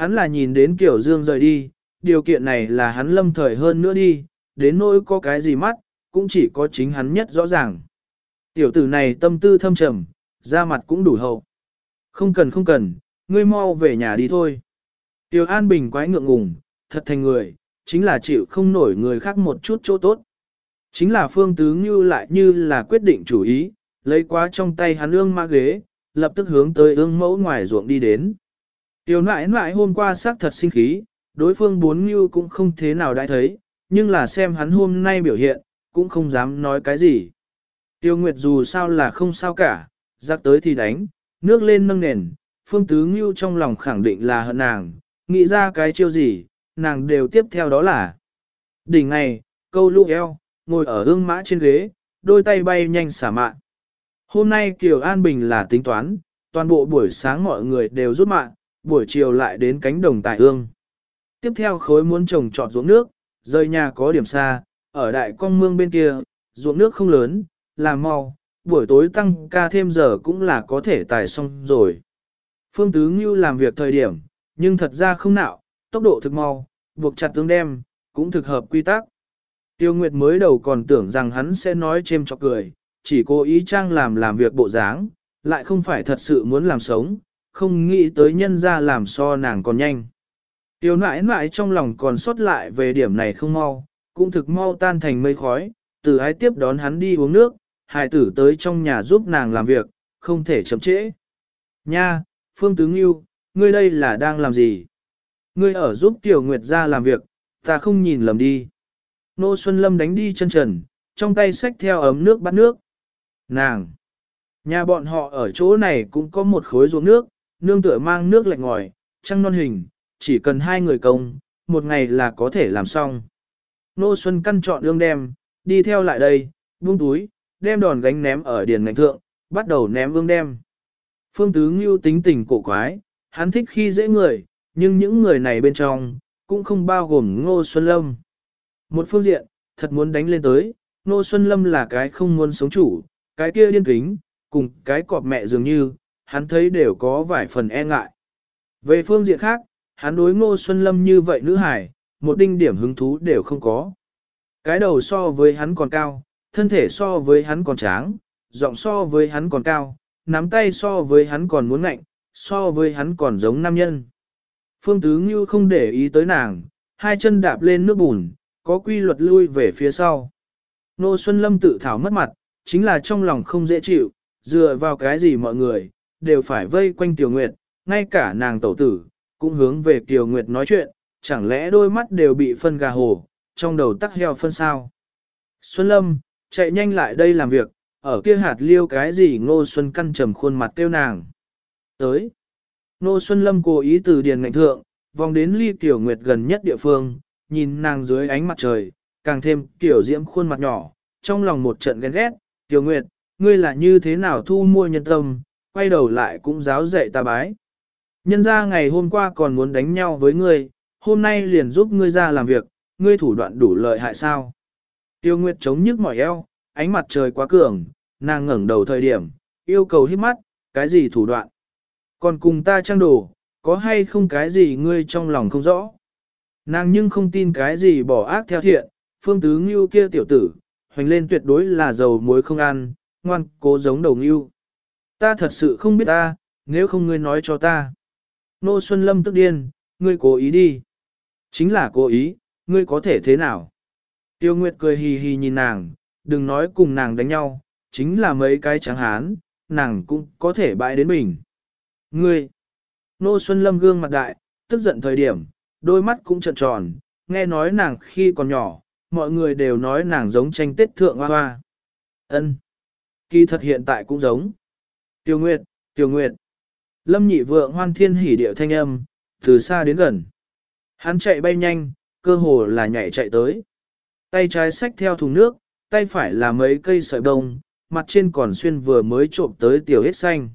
Hắn là nhìn đến kiểu Dương rời đi, điều kiện này là hắn lâm thời hơn nữa đi, đến nỗi có cái gì mắt, cũng chỉ có chính hắn nhất rõ ràng. Tiểu tử này tâm tư thâm trầm, da mặt cũng đủ hậu. Không cần không cần, ngươi mau về nhà đi thôi. Tiểu An Bình quái ngượng ngùng, thật thành người, chính là chịu không nổi người khác một chút chỗ tốt. Chính là phương tứ như lại như là quyết định chủ ý, lấy quá trong tay hắn ương ma ghế, lập tức hướng tới ương mẫu ngoài ruộng đi đến. Tiểu nãi nãi hôm qua xác thật sinh khí, đối phương bốn như cũng không thế nào đã thấy, nhưng là xem hắn hôm nay biểu hiện, cũng không dám nói cái gì. Tiêu Nguyệt dù sao là không sao cả, giặc tới thì đánh, nước lên nâng nền, phương tứ ngưu trong lòng khẳng định là hận nàng, nghĩ ra cái chiêu gì, nàng đều tiếp theo đó là. Đỉnh ngày, câu lũ eo, ngồi ở hương mã trên ghế, đôi tay bay nhanh xả mạn. Hôm nay Kiều An Bình là tính toán, toàn bộ buổi sáng mọi người đều rút mạng, buổi chiều lại đến cánh đồng tại ương. Tiếp theo khối muốn trồng trọt ruộng nước, rời nhà có điểm xa, ở đại con mương bên kia, ruộng nước không lớn, làm mau, buổi tối tăng ca thêm giờ cũng là có thể tài xong rồi. Phương Tứ Ngưu làm việc thời điểm, nhưng thật ra không nạo, tốc độ thực mau, buộc chặt tướng đem, cũng thực hợp quy tắc. Tiêu Nguyệt mới đầu còn tưởng rằng hắn sẽ nói chêm cho cười, chỉ cố ý trang làm làm việc bộ dáng, lại không phải thật sự muốn làm sống, không nghĩ tới nhân ra làm so nàng còn nhanh. Tiểu nãi nãi trong lòng còn sót lại về điểm này không mau, cũng thực mau tan thành mây khói, từ ái tiếp đón hắn đi uống nước, hài tử tới trong nhà giúp nàng làm việc, không thể chậm trễ. Nha, Phương Tướng Ngưu, ngươi đây là đang làm gì? Ngươi ở giúp Tiểu Nguyệt ra làm việc, ta không nhìn lầm đi. Nô Xuân Lâm đánh đi chân trần, trong tay xách theo ấm nước bắt nước. Nàng! Nhà bọn họ ở chỗ này cũng có một khối ruộng nước, nương tựa mang nước lạnh ngòi, trăng non hình, chỉ cần hai người công, một ngày là có thể làm xong. Nô Xuân căn chọn ương đem, đi theo lại đây, buông túi, đem đòn gánh ném ở điền ngành thượng, bắt đầu ném ương đem. Phương Tứ Ngưu tính tình cổ quái, hắn thích khi dễ người, nhưng những người này bên trong, cũng không bao gồm Ngô Xuân Lâm. Một phương diện, thật muốn đánh lên tới, Ngô Xuân Lâm là cái không muốn sống chủ, cái kia điên kính, cùng cái cọp mẹ dường như, hắn thấy đều có vài phần e ngại. Về phương diện khác, hắn đối Ngô Xuân Lâm như vậy nữ hải, một đinh điểm hứng thú đều không có. Cái đầu so với hắn còn cao, thân thể so với hắn còn tráng, giọng so với hắn còn cao, nắm tay so với hắn còn muốn ngạnh, so với hắn còn giống nam nhân. Phương Tứ Ngưu không để ý tới nàng, hai chân đạp lên nước bùn, có quy luật lui về phía sau. Nô Xuân Lâm tự thảo mất mặt, chính là trong lòng không dễ chịu, dựa vào cái gì mọi người, đều phải vây quanh Tiểu Nguyệt, ngay cả nàng tẩu tử, cũng hướng về Tiểu Nguyệt nói chuyện, chẳng lẽ đôi mắt đều bị phân gà hồ, trong đầu tắc heo phân sao. Xuân Lâm, chạy nhanh lại đây làm việc, ở kia hạt liêu cái gì Ngô Xuân căn trầm khuôn mặt tiêu nàng. Tới. Ngô Xuân Lâm cố ý từ điền ngạnh thượng, vòng đến ly Tiểu Nguyệt gần nhất địa phương, nhìn nàng dưới ánh mặt trời, càng thêm Tiểu Diễm khuôn mặt nhỏ, trong lòng một trận ghen ghét, Tiểu Nguyệt, ngươi là như thế nào thu mua nhân tâm, quay đầu lại cũng giáo dạy ta bái. Nhân ra ngày hôm qua còn muốn đánh nhau với ngươi, hôm nay liền giúp ngươi ra làm việc, ngươi thủ đoạn đủ lợi hại sao. Tiêu Nguyệt chống nhức mỏi eo, ánh mặt trời quá cường, nàng ngẩng đầu thời điểm, yêu cầu hít mắt, cái gì thủ đoạn. Còn cùng ta trang đồ, có hay không cái gì ngươi trong lòng không rõ. Nàng nhưng không tin cái gì bỏ ác theo thiện, phương tứ ngưu kia tiểu tử, hoành lên tuyệt đối là dầu muối không ăn, ngoan cố giống đầu ngưu. Ta thật sự không biết ta, nếu không ngươi nói cho ta. Nô Xuân Lâm tức điên, ngươi cố ý đi. Chính là cố ý, ngươi có thể thế nào? Tiêu Nguyệt cười hì hì nhìn nàng, đừng nói cùng nàng đánh nhau, chính là mấy cái trắng hán, nàng cũng có thể bại đến bình. Ngươi! Nô Xuân Lâm gương mặt đại, tức giận thời điểm, đôi mắt cũng trợn tròn, nghe nói nàng khi còn nhỏ, mọi người đều nói nàng giống tranh tết thượng hoa hoa. Ân, Kỳ thật hiện tại cũng giống. Tiêu Nguyệt, Tiêu Nguyệt. Lâm nhị vượng hoan thiên hỉ điệu thanh âm, từ xa đến gần. Hắn chạy bay nhanh, cơ hồ là nhảy chạy tới. Tay trái xách theo thùng nước, tay phải là mấy cây sợi bông, mặt trên còn xuyên vừa mới trộm tới tiểu hết xanh.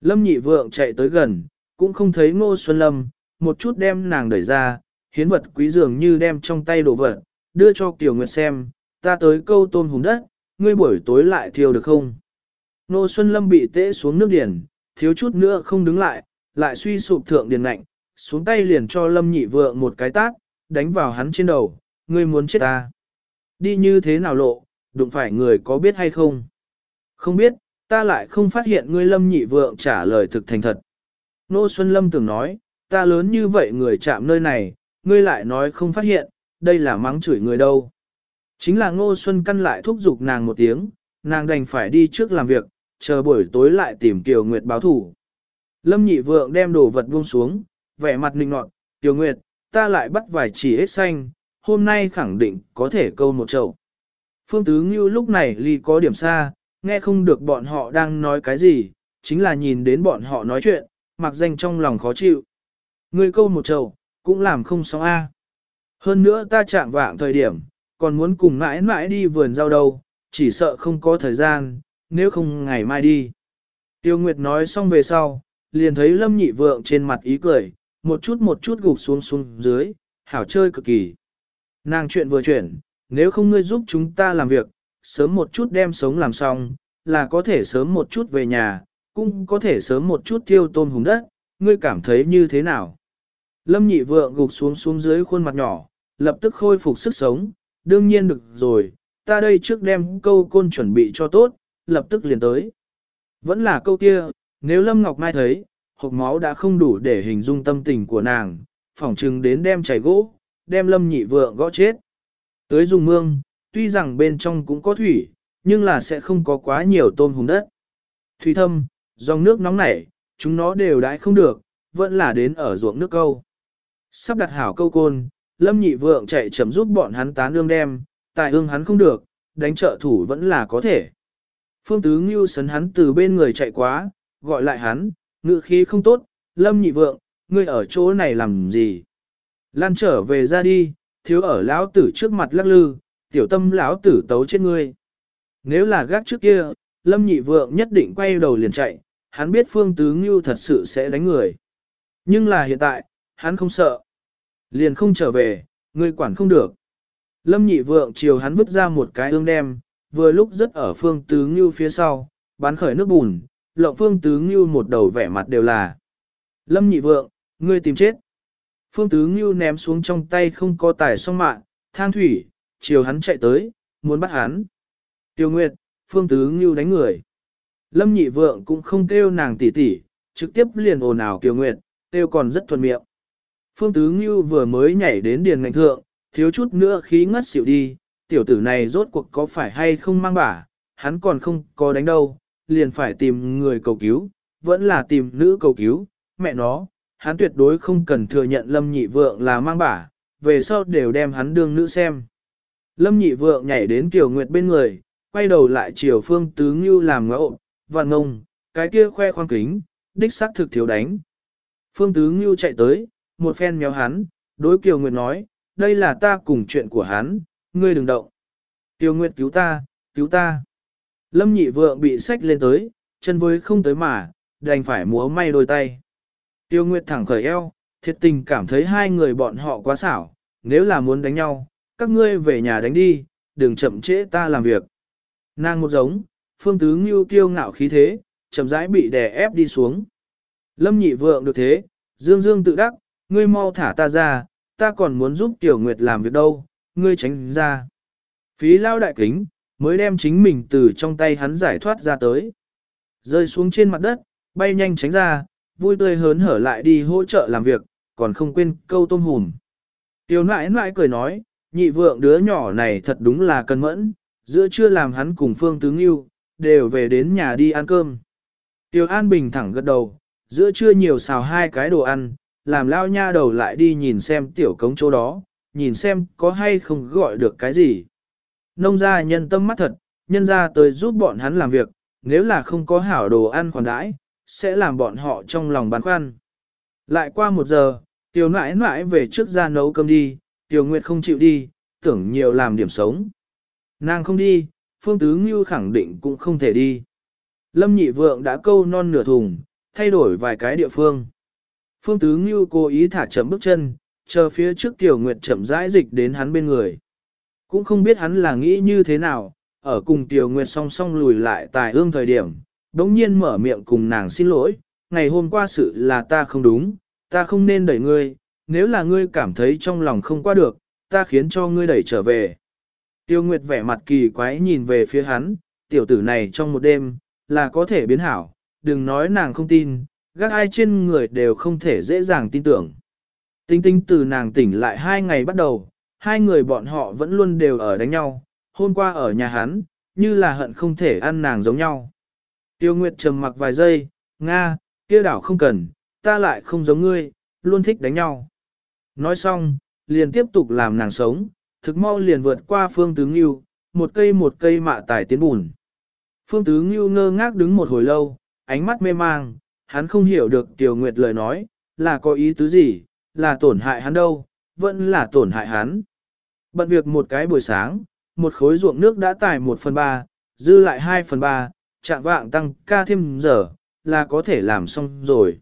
Lâm nhị vượng chạy tới gần, cũng không thấy ngô xuân lâm, một chút đem nàng đẩy ra, hiến vật quý dường như đem trong tay đồ vật, đưa cho Tiểu Nguyệt xem, ta tới câu tôm hùng đất, ngươi buổi tối lại thiêu được không? Nô Xuân Lâm bị tễ xuống nước điển, thiếu chút nữa không đứng lại, lại suy sụp thượng điền lạnh, xuống tay liền cho Lâm Nhị Vượng một cái tát, đánh vào hắn trên đầu, ngươi muốn chết ta. Đi như thế nào lộ, đụng phải người có biết hay không? Không biết, ta lại không phát hiện ngươi Lâm Nhị Vượng trả lời thực thành thật. Nô Xuân Lâm tưởng nói, ta lớn như vậy người chạm nơi này, ngươi lại nói không phát hiện, đây là mắng chửi người đâu. Chính là Ngô Xuân Căn lại thúc giục nàng một tiếng, nàng đành phải đi trước làm việc, chờ buổi tối lại tìm Kiều Nguyệt báo thủ. Lâm nhị vượng đem đồ vật buông xuống, vẻ mặt nịnh nọt, Kiều Nguyệt, ta lại bắt vài chỉ hết xanh, hôm nay khẳng định có thể câu một chậu. Phương Tứ Ngưu lúc này ly có điểm xa, nghe không được bọn họ đang nói cái gì, chính là nhìn đến bọn họ nói chuyện, mặc danh trong lòng khó chịu. Ngươi câu một chậu, cũng làm không xong A. Hơn nữa ta chạm vạng thời điểm, còn muốn cùng mãi mãi đi vườn rau đâu, chỉ sợ không có thời gian, nếu không ngày mai đi. Tiêu Nguyệt nói xong về sau, liền thấy Lâm Nhị Vượng trên mặt ý cười, một chút một chút gục xuống xuống dưới, hảo chơi cực kỳ. Nàng chuyện vừa chuyển, nếu không ngươi giúp chúng ta làm việc, sớm một chút đem sống làm xong, là có thể sớm một chút về nhà, cũng có thể sớm một chút tiêu tôm hùng đất, ngươi cảm thấy như thế nào? Lâm nhị vượng gục xuống xuống dưới khuôn mặt nhỏ, lập tức khôi phục sức sống, đương nhiên được rồi, ta đây trước đem câu côn chuẩn bị cho tốt, lập tức liền tới. Vẫn là câu kia, nếu Lâm Ngọc Mai thấy, hộp máu đã không đủ để hình dung tâm tình của nàng, phỏng chừng đến đem chảy gỗ, đem Lâm nhị vượng gõ chết. Tới dùng mương, tuy rằng bên trong cũng có thủy, nhưng là sẽ không có quá nhiều tôm hùng đất. Thủy thâm, dòng nước nóng nảy, chúng nó đều đãi không được, vẫn là đến ở ruộng nước câu. Sắp đặt hảo câu côn, Lâm nhị vượng chạy chậm giúp bọn hắn tán ương đem, tại ương hắn không được, đánh trợ thủ vẫn là có thể. Phương Tứ Ngưu sấn hắn từ bên người chạy quá, gọi lại hắn, ngự khí không tốt, Lâm nhị vượng, ngươi ở chỗ này làm gì? Lan trở về ra đi, thiếu ở lão tử trước mặt lắc lư, tiểu tâm lão tử tấu chết ngươi. Nếu là gác trước kia, Lâm nhị vượng nhất định quay đầu liền chạy, hắn biết Phương Tứ Ngưu thật sự sẽ đánh người. Nhưng là hiện tại, hắn không sợ. Liền không trở về, ngươi quản không được. Lâm nhị vượng chiều hắn vứt ra một cái ương đem, vừa lúc rất ở phương tứ ngưu phía sau, bán khởi nước bùn, lộng phương tứ ngưu một đầu vẻ mặt đều là. Lâm nhị vượng, ngươi tìm chết. Phương tứ ngưu ném xuống trong tay không có tài song mạng, thang thủy, chiều hắn chạy tới, muốn bắt hắn. Tiêu Nguyệt, phương tứ ngưu đánh người. Lâm nhị vượng cũng không kêu nàng tỉ tỉ, trực tiếp liền ồn ào Kiều Nguyệt, kêu còn rất thuần miệng. Phương Tứ Ngưu vừa mới nhảy đến điền ngành thượng, thiếu chút nữa khí ngất xỉu đi, tiểu tử này rốt cuộc có phải hay không mang bả, hắn còn không có đánh đâu, liền phải tìm người cầu cứu, vẫn là tìm nữ cầu cứu, mẹ nó, hắn tuyệt đối không cần thừa nhận Lâm Nhị Vượng là mang bả, về sau đều đem hắn đương nữ xem. Lâm Nhị Vượng nhảy đến Kiều Nguyệt bên người, quay đầu lại chiều Phương Tứ Ngưu làm ngẫu, và ngông, cái kia khoe khoang kính, đích xác thực thiếu đánh. Phương Tứ Ngưu chạy tới, một phen méo hắn, đối Kiều Nguyệt nói, đây là ta cùng chuyện của hắn, ngươi đừng động. Tiêu Nguyệt cứu ta, cứu ta. Lâm nhị vượng bị sách lên tới, chân với không tới mà, đành phải múa may đôi tay. Tiêu Nguyệt thẳng khởi eo, thiệt tình cảm thấy hai người bọn họ quá xảo, nếu là muốn đánh nhau, các ngươi về nhà đánh đi, đừng chậm trễ ta làm việc. Nàng một giống, phương tứ ngưu kiêu ngạo khí thế, chậm rãi bị đè ép đi xuống. Lâm nhị vượng được thế, dương dương tự đắc, ngươi mau thả ta ra, ta còn muốn giúp Tiểu Nguyệt làm việc đâu, ngươi tránh ra. Phí lao đại kính, mới đem chính mình từ trong tay hắn giải thoát ra tới. Rơi xuống trên mặt đất, bay nhanh tránh ra, vui tươi hớn hở lại đi hỗ trợ làm việc, còn không quên câu tôm hùm. Tiểu nãi nãi cười nói, nhị vượng đứa nhỏ này thật đúng là cân mẫn, giữa trưa làm hắn cùng Phương Tướng Yêu, đều về đến nhà đi ăn cơm. Tiểu An Bình thẳng gật đầu, giữa trưa nhiều xào hai cái đồ ăn, làm lao nha đầu lại đi nhìn xem tiểu cống chỗ đó, nhìn xem có hay không gọi được cái gì. Nông gia nhân tâm mắt thật, nhân ra tới giúp bọn hắn làm việc, nếu là không có hảo đồ ăn khoản đãi, sẽ làm bọn họ trong lòng băn khoăn. Lại qua một giờ, tiểu nãi nãi về trước ra nấu cơm đi, tiểu nguyệt không chịu đi, tưởng nhiều làm điểm sống. Nàng không đi, phương tứ ngưu khẳng định cũng không thể đi. Lâm nhị vượng đã câu non nửa thùng, thay đổi vài cái địa phương. Phương Tứ Ngưu cố ý thả chậm bước chân, chờ phía trước Tiểu Nguyệt chậm rãi dịch đến hắn bên người. Cũng không biết hắn là nghĩ như thế nào, ở cùng Tiểu Nguyệt song song lùi lại tài ương thời điểm, đống nhiên mở miệng cùng nàng xin lỗi, ngày hôm qua sự là ta không đúng, ta ta không nên đẩy ngươi, nếu là ngươi cảm thấy trong lòng không qua được, ta khiến cho ngươi đẩy trở về. Tiêu Nguyệt vẻ mặt kỳ quái nhìn về phía hắn, tiểu tử này trong một đêm, là có thể biến hảo, đừng nói nàng không tin, gác ai trên người đều không thể dễ dàng tin tưởng. Tinh tinh từ nàng tỉnh lại hai ngày bắt đầu, hai người bọn họ vẫn luôn đều ở đánh nhau, hôm qua ở nhà hắn, như là hận không thể ăn nàng giống nhau. Tiêu Nguyệt trầm mặc vài giây, Nga, kia đảo không cần, ta lại không giống ngươi, luôn thích đánh nhau. Nói xong, liền tiếp tục làm nàng sống, thực mau liền vượt qua phương tướng Ngưu, một cây một cây mạ tải tiến bùn. Phương tướng Ngưu ngơ ngác đứng một hồi lâu, ánh mắt mê mang, hắn không hiểu được Tiêu Nguyệt lời nói, là có ý tứ gì, là tổn hại hắn đâu, vẫn là tổn hại hắn. Bận việc một cái buổi sáng, một khối ruộng nước đã tải một phần ba, dư lại hai phần ba, chạm vạng tăng ca thêm giờ, là có thể làm xong rồi.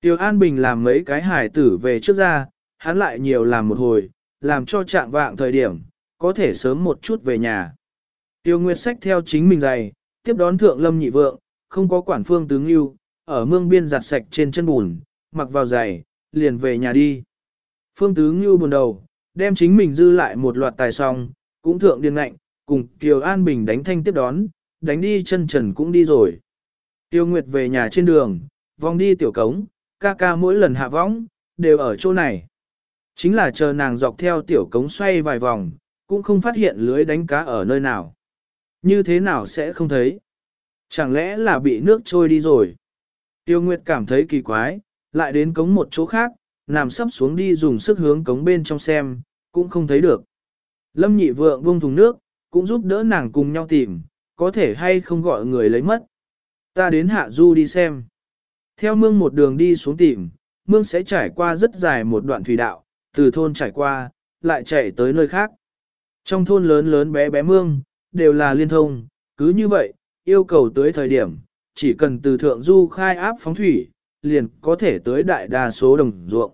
Tiêu An Bình làm mấy cái hải tử về trước ra, hắn lại nhiều làm một hồi, làm cho trạng vạng thời điểm, có thể sớm một chút về nhà. Tiêu Nguyệt sách theo chính mình giày, tiếp đón thượng lâm nhị vượng, không có quản phương tướng yêu, ở mương biên giặt sạch trên chân bùn, mặc vào giày, liền về nhà đi. Phương tướng Ngưu buồn đầu, đem chính mình dư lại một loạt tài song, cũng thượng điên ngạnh, cùng Kiều An Bình đánh thanh tiếp đón, đánh đi chân trần cũng đi rồi. Tiêu Nguyệt về nhà trên đường, vòng đi tiểu cống, ca ca mỗi lần hạ võng, đều ở chỗ này. Chính là chờ nàng dọc theo tiểu cống xoay vài vòng, cũng không phát hiện lưới đánh cá ở nơi nào. Như thế nào sẽ không thấy? Chẳng lẽ là bị nước trôi đi rồi? Tiêu Nguyệt cảm thấy kỳ quái, lại đến cống một chỗ khác, nằm sắp xuống đi dùng sức hướng cống bên trong xem, cũng không thấy được. Lâm nhị vượng buông thùng nước, cũng giúp đỡ nàng cùng nhau tìm, có thể hay không gọi người lấy mất. Ta đến hạ du đi xem. Theo mương một đường đi xuống tìm, mương sẽ trải qua rất dài một đoạn thủy đạo, từ thôn trải qua, lại chạy tới nơi khác. Trong thôn lớn lớn bé bé mương, đều là liên thông, cứ như vậy, yêu cầu tới thời điểm, chỉ cần từ thượng du khai áp phóng thủy, liền có thể tới đại đa số đồng ruộng.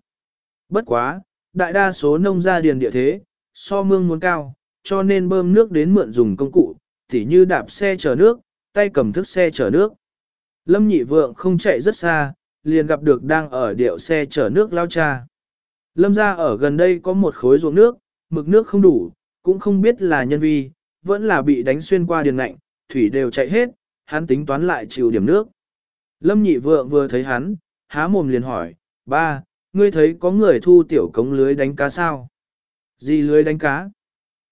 Bất quá, đại đa số nông gia điền địa thế, so mương muốn cao, cho nên bơm nước đến mượn dùng công cụ, tỉ như đạp xe chở nước, tay cầm thức xe chở nước. Lâm nhị vượng không chạy rất xa, liền gặp được đang ở điệu xe chở nước lao cha. Lâm ra ở gần đây có một khối ruộng nước, mực nước không đủ, cũng không biết là nhân vi, vẫn là bị đánh xuyên qua điền ngạnh, thủy đều chạy hết, hắn tính toán lại chịu điểm nước. Lâm nhị vượng vừa thấy hắn, há mồm liền hỏi, ba, ngươi thấy có người thu tiểu cống lưới đánh cá sao? Gì lưới đánh cá?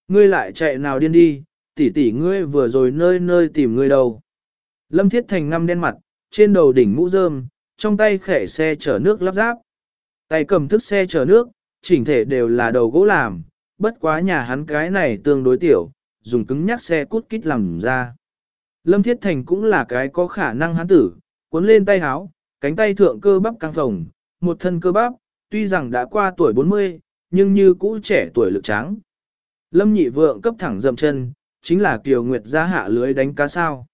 Ngươi lại chạy nào điên đi, tỷ tỷ ngươi vừa rồi nơi nơi tìm ngươi đâu. Lâm Thiết Thành ngăm đen mặt, trên đầu đỉnh mũ rơm, trong tay khẻ xe chở nước lắp ráp. Tay cầm thức xe chở nước, chỉnh thể đều là đầu gỗ làm, bất quá nhà hắn cái này tương đối tiểu, dùng cứng nhắc xe cút kít làm ra. Lâm Thiết Thành cũng là cái có khả năng hắn tử, cuốn lên tay háo, cánh tay thượng cơ bắp căng phồng, một thân cơ bắp, tuy rằng đã qua tuổi 40, nhưng như cũ trẻ tuổi lực tráng. Lâm nhị vượng cấp thẳng dậm chân, chính là Kiều Nguyệt ra hạ lưới đánh cá sao.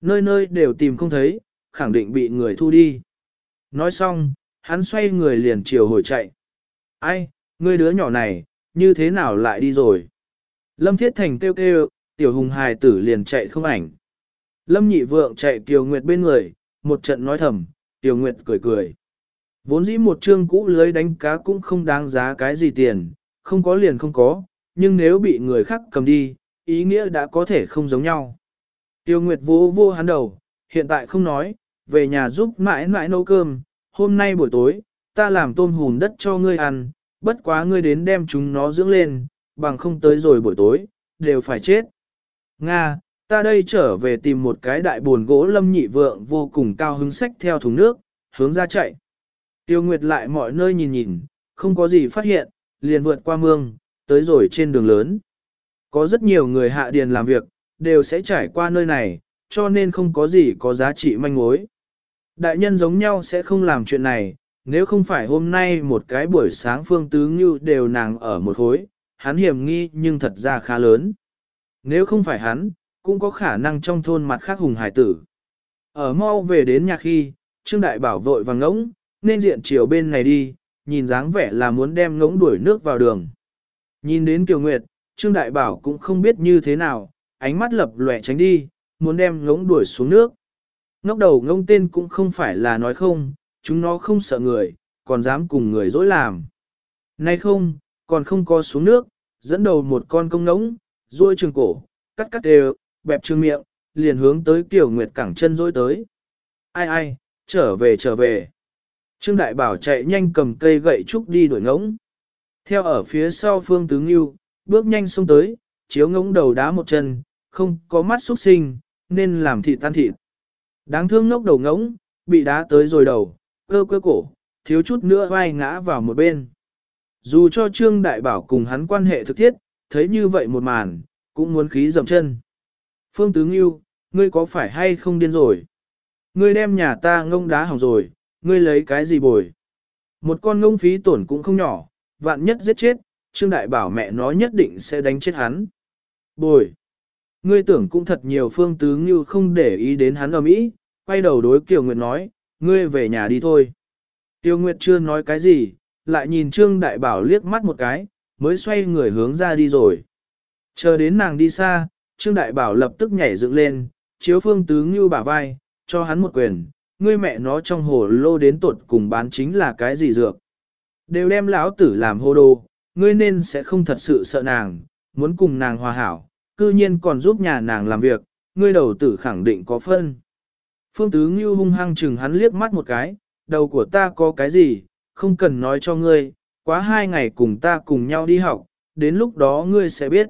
Nơi nơi đều tìm không thấy, khẳng định bị người thu đi. Nói xong, hắn xoay người liền chiều hồi chạy. Ai, ngươi đứa nhỏ này, như thế nào lại đi rồi? Lâm Thiết Thành kêu kêu, tiểu hùng hài tử liền chạy không ảnh. Lâm nhị vượng chạy Kiều Nguyệt bên người, một trận nói thầm, Tiểu Nguyệt cười cười. Vốn dĩ một chương cũ lưới đánh cá cũng không đáng giá cái gì tiền, không có liền không có, nhưng nếu bị người khác cầm đi, ý nghĩa đã có thể không giống nhau. Tiêu Nguyệt vô vô hắn đầu, hiện tại không nói, về nhà giúp mãi mãi nấu cơm, hôm nay buổi tối, ta làm tôm hùm đất cho ngươi ăn, bất quá ngươi đến đem chúng nó dưỡng lên, bằng không tới rồi buổi tối, đều phải chết. Nga, ta đây trở về tìm một cái đại buồn gỗ lâm nhị vượng vô cùng cao hứng sách theo thùng nước, hướng ra chạy. Tiêu Nguyệt lại mọi nơi nhìn nhìn, không có gì phát hiện, liền vượt qua mương, tới rồi trên đường lớn. Có rất nhiều người hạ điền làm việc, đều sẽ trải qua nơi này, cho nên không có gì có giá trị manh mối. Đại nhân giống nhau sẽ không làm chuyện này, nếu không phải hôm nay một cái buổi sáng phương tứ như đều nàng ở một khối, hắn hiểm nghi nhưng thật ra khá lớn. Nếu không phải hắn, cũng có khả năng trong thôn mặt khác hùng hải tử. Ở mau về đến nhà khi, Trương Đại Bảo vội vàng ngỗng, nên diện chiều bên này đi, nhìn dáng vẻ là muốn đem ngỗng đuổi nước vào đường. Nhìn đến Kiều Nguyệt, Trương Đại Bảo cũng không biết như thế nào, ánh mắt lập lòe tránh đi, muốn đem ngỗng đuổi xuống nước. Ngốc đầu ngông tên cũng không phải là nói không, chúng nó không sợ người, còn dám cùng người dối làm. Nay không, còn không có xuống nước, dẫn đầu một con công ngỗng, ruôi trường cổ, cắt cắt đều, bẹp trương miệng, liền hướng tới Kiều Nguyệt cẳng chân dối tới. Ai ai, trở về trở về. Trương Đại Bảo chạy nhanh cầm cây gậy trúc đi đuổi ngỗng. Theo ở phía sau Phương Tướng Yêu, bước nhanh xông tới, chiếu ngỗng đầu đá một chân, không có mắt xuất sinh, nên làm thịt tan thịt. Đáng thương ngốc đầu ngỗng, bị đá tới rồi đầu, cơ cơ cổ, thiếu chút nữa vai ngã vào một bên. Dù cho Trương Đại Bảo cùng hắn quan hệ thực thiết, thấy như vậy một màn, cũng muốn khí dầm chân. Phương Tướng Yêu, ngươi có phải hay không điên rồi? Ngươi đem nhà ta ngông đá hỏng rồi, ngươi lấy cái gì bồi? Một con ngông phí tổn cũng không nhỏ, vạn nhất giết chết, Trương Đại bảo mẹ nó nhất định sẽ đánh chết hắn. Bồi! Ngươi tưởng cũng thật nhiều phương tướng Ngưu không để ý đến hắn ở mỹ, quay đầu đối Kiều Nguyệt nói, ngươi về nhà đi thôi. Kiều Nguyệt chưa nói cái gì, lại nhìn Trương Đại Bảo liếc mắt một cái, mới xoay người hướng ra đi rồi. Chờ đến nàng đi xa, Trương Đại Bảo lập tức nhảy dựng lên, chiếu phương tứ ngưu bả vai, cho hắn một quyền, ngươi mẹ nó trong hồ lô đến tuột cùng bán chính là cái gì dược. Đều đem lão tử làm hô đồ, ngươi nên sẽ không thật sự sợ nàng, muốn cùng nàng hòa hảo, cư nhiên còn giúp nhà nàng làm việc, ngươi đầu tử khẳng định có phân. Phương tứ ngưu hung hăng chừng hắn liếc mắt một cái, đầu của ta có cái gì, không cần nói cho ngươi, quá hai ngày cùng ta cùng nhau đi học, đến lúc đó ngươi sẽ biết.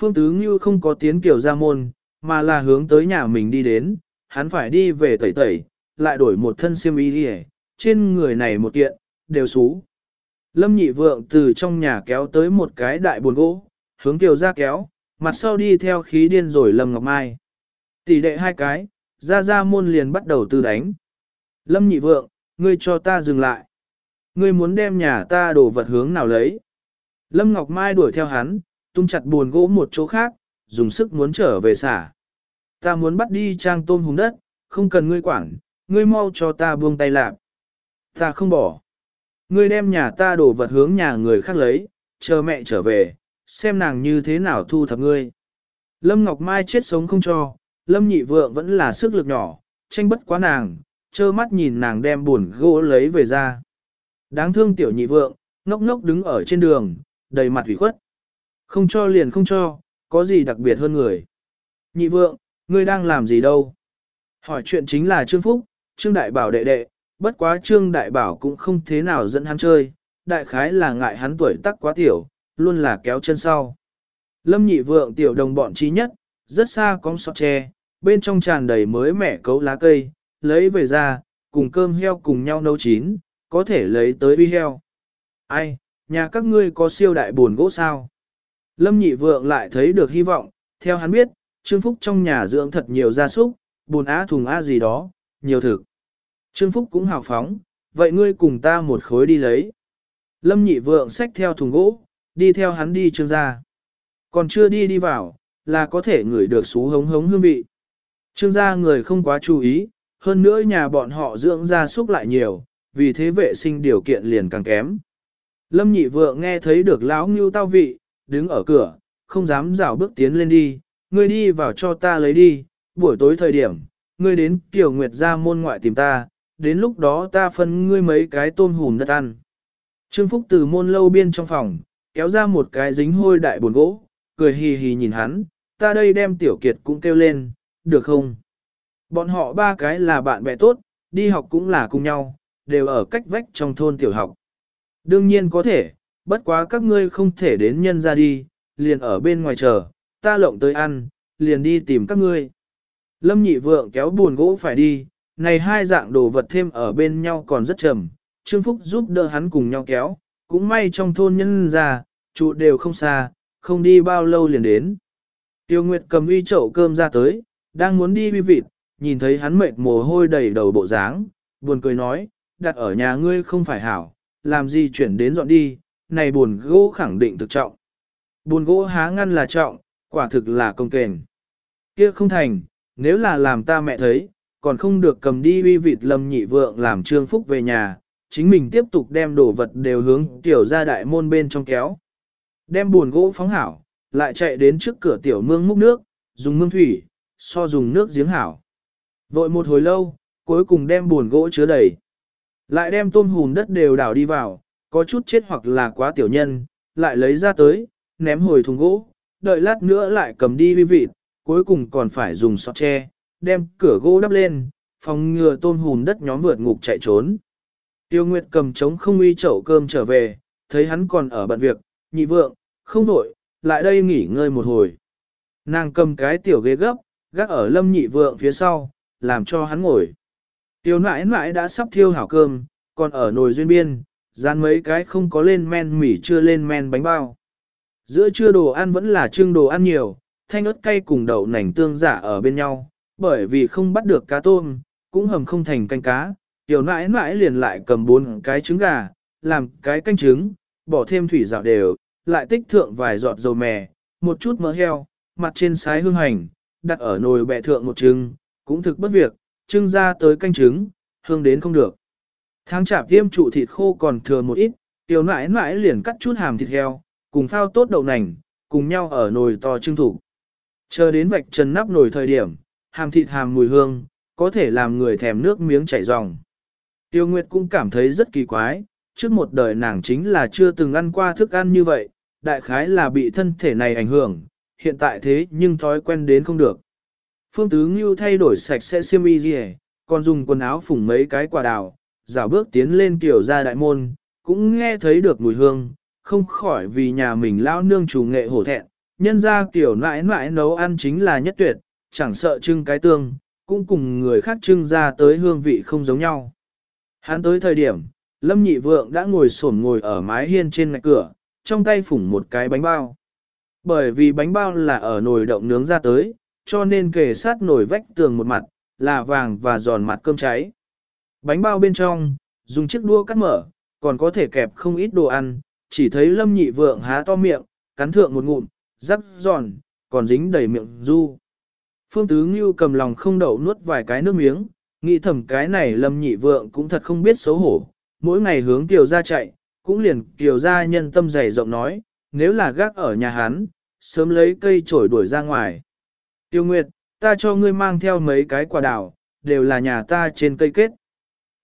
Phương tứ ngưu không có tiến kiểu ra môn, mà là hướng tới nhà mình đi đến, hắn phải đi về tẩy tẩy, lại đổi một thân xiêm y đi trên người này một kiện, đều xú. Lâm nhị vượng từ trong nhà kéo tới một cái đại buồn gỗ, hướng kiều ra kéo, mặt sau đi theo khí điên rồi Lâm Ngọc Mai. Tỷ đệ hai cái, ra ra môn liền bắt đầu từ đánh. Lâm nhị vượng, ngươi cho ta dừng lại. Ngươi muốn đem nhà ta đổ vật hướng nào lấy. Lâm Ngọc Mai đuổi theo hắn, tung chặt buồn gỗ một chỗ khác, dùng sức muốn trở về xả. Ta muốn bắt đi trang tôm hùng đất, không cần ngươi quản, ngươi mau cho ta buông tay lạp. Ta không bỏ. Ngươi đem nhà ta đổ vật hướng nhà người khác lấy, chờ mẹ trở về, xem nàng như thế nào thu thập ngươi. Lâm Ngọc Mai chết sống không cho, Lâm nhị vượng vẫn là sức lực nhỏ, tranh bất quá nàng, trơ mắt nhìn nàng đem buồn gỗ lấy về ra. Đáng thương tiểu nhị vượng, ngốc ngốc đứng ở trên đường, đầy mặt hủy khuất. Không cho liền không cho, có gì đặc biệt hơn người. Nhị vượng, ngươi đang làm gì đâu? Hỏi chuyện chính là Trương Phúc, Trương Đại Bảo đệ đệ, bất quá Trương Đại Bảo cũng không thế nào dẫn hắn chơi, đại khái là ngại hắn tuổi tác quá tiểu, luôn là kéo chân sau. Lâm nhị vượng tiểu đồng bọn trí nhất, rất xa con sọt tre, bên trong tràn đầy mới mẻ cấu lá cây, lấy về ra, cùng cơm heo cùng nhau nấu chín, có thể lấy tới uy heo. Ai, nhà các ngươi có siêu đại buồn gỗ sao? Lâm nhị vượng lại thấy được hy vọng, theo hắn biết, Trương Phúc trong nhà dưỡng thật nhiều gia súc, buồn á thùng á gì đó, nhiều thực. Trương Phúc cũng hào phóng, vậy ngươi cùng ta một khối đi lấy. Lâm nhị vượng xách theo thùng gỗ, đi theo hắn đi trương gia. Còn chưa đi đi vào, là có thể ngửi được xú hống hống hương vị. Trương gia người không quá chú ý, hơn nữa nhà bọn họ dưỡng gia súc lại nhiều, vì thế vệ sinh điều kiện liền càng kém. Lâm nhị vượng nghe thấy được lão ngưu tao vị, đứng ở cửa, không dám rảo bước tiến lên đi, ngươi đi vào cho ta lấy đi, buổi tối thời điểm, ngươi đến Kiều Nguyệt ra môn ngoại tìm ta, đến lúc đó ta phân ngươi mấy cái tôm hùm đất ăn. Trương Phúc từ môn lâu biên trong phòng, kéo ra một cái dính hôi đại buồn gỗ, cười hì hì nhìn hắn, ta đây đem tiểu kiệt cũng kêu lên, được không? Bọn họ ba cái là bạn bè tốt, đi học cũng là cùng nhau, đều ở cách vách trong thôn tiểu học. Đương nhiên có thể, bất quá các ngươi không thể đến nhân ra đi, liền ở bên ngoài chờ, ta lộng tới ăn, liền đi tìm các ngươi. Lâm nhị vượng kéo buồn gỗ phải đi, này hai dạng đồ vật thêm ở bên nhau còn rất trầm, Trương Phúc giúp đỡ hắn cùng nhau kéo, cũng may trong thôn nhân ra, trụ đều không xa, không đi bao lâu liền đến. Tiêu Nguyệt cầm uy chậu cơm ra tới, đang muốn đi uy vịt, nhìn thấy hắn mệt mồ hôi đầy đầu bộ dáng, buồn cười nói, đặt ở nhà ngươi không phải hảo, làm gì chuyển đến dọn đi, này buồn gỗ khẳng định thực trọng. Buồn gỗ há ngăn là trọng, quả thực là công kềnh. Kia không thành, nếu là làm ta mẹ thấy, còn không được cầm đi uy vịt lâm nhị vượng làm trương phúc về nhà, chính mình tiếp tục đem đồ vật đều hướng tiểu ra đại môn bên trong kéo. Đem buồn gỗ phóng hảo, lại chạy đến trước cửa tiểu mương múc nước, dùng mương thủy, so dùng nước giếng hảo. Vội một hồi lâu, cuối cùng đem buồn gỗ chứa đầy. Lại đem tôm hùm đất đều đảo đi vào, có chút chết hoặc là quá tiểu nhân, lại lấy ra tới, ném hồi thùng gỗ, đợi lát nữa lại cầm đi vi vịt, cuối cùng còn phải dùng sọt tre, đem cửa gỗ đắp lên, phòng ngừa tôm hùm đất nhóm vượt ngục chạy trốn. Tiêu Nguyệt cầm trống không uy chậu cơm trở về, thấy hắn còn ở bận việc, nhị vượng, không đổi, lại đây nghỉ ngơi một hồi. Nàng cầm cái tiểu ghế gấp, gác ở lâm nhị vượng phía sau, làm cho hắn ngồi. Tiêu nãi nãi đã sắp thiêu hảo cơm, còn ở nồi duyên biên, dán mấy cái không có lên men mỉ chưa lên men bánh bao. Giữa trưa đồ ăn vẫn là trưng đồ ăn nhiều, thanh ớt cay cùng đậu nành tương giả ở bên nhau, bởi vì không bắt được cá tôm, cũng hầm không thành canh cá. Tiểu nãi nãi liền lại cầm bốn cái trứng gà, làm cái canh trứng, bỏ thêm thủy dạo đều, lại tích thượng vài giọt dầu mè, một chút mỡ heo, mặt trên sái hương hành, đặt ở nồi bẹ thượng một trứng, cũng thực bất việc, trưng ra tới canh trứng, hương đến không được. Tháng chạp tiêm trụ thịt khô còn thừa một ít, tiểu nãi nãi liền cắt chút hàm thịt heo, cùng phao tốt đậu nành, cùng nhau ở nồi to trưng thủ. Chờ đến vạch trần nắp nồi thời điểm, hàm thịt hàm mùi hương, có thể làm người thèm nước miếng chảy ròng. Tiêu Nguyệt cũng cảm thấy rất kỳ quái, trước một đời nàng chính là chưa từng ăn qua thức ăn như vậy, đại khái là bị thân thể này ảnh hưởng, hiện tại thế nhưng thói quen đến không được. Phương Tứ Ngưu thay đổi sạch sẽ xiêm y gì còn dùng quần áo phủng mấy cái quả đào, dạo bước tiến lên kiểu ra đại môn, cũng nghe thấy được mùi hương, không khỏi vì nhà mình lao nương chủ nghệ hổ thẹn, nhân ra kiểu nãi nãi nấu ăn chính là nhất tuyệt, chẳng sợ trưng cái tương, cũng cùng người khác trưng ra tới hương vị không giống nhau. Hắn tới thời điểm, Lâm Nhị Vượng đã ngồi xổm ngồi ở mái hiên trên ngạch cửa, trong tay phủng một cái bánh bao. Bởi vì bánh bao là ở nồi động nướng ra tới, cho nên kề sát nồi vách tường một mặt, là vàng và giòn mặt cơm cháy. Bánh bao bên trong, dùng chiếc đua cắt mở, còn có thể kẹp không ít đồ ăn, chỉ thấy lâm nhị vượng há to miệng, cắn thượng một ngụm, rắc giòn, còn dính đầy miệng du. Phương Tứ Ngưu cầm lòng không đậu nuốt vài cái nước miếng, nghĩ thầm cái này lâm nhị vượng cũng thật không biết xấu hổ, mỗi ngày hướng tiểu ra chạy, cũng liền tiểu ra nhân tâm dày rộng nói, nếu là gác ở nhà hắn, sớm lấy cây trổi đuổi ra ngoài. Tiêu Nguyệt, ta cho ngươi mang theo mấy cái quả đào, đều là nhà ta trên cây kết.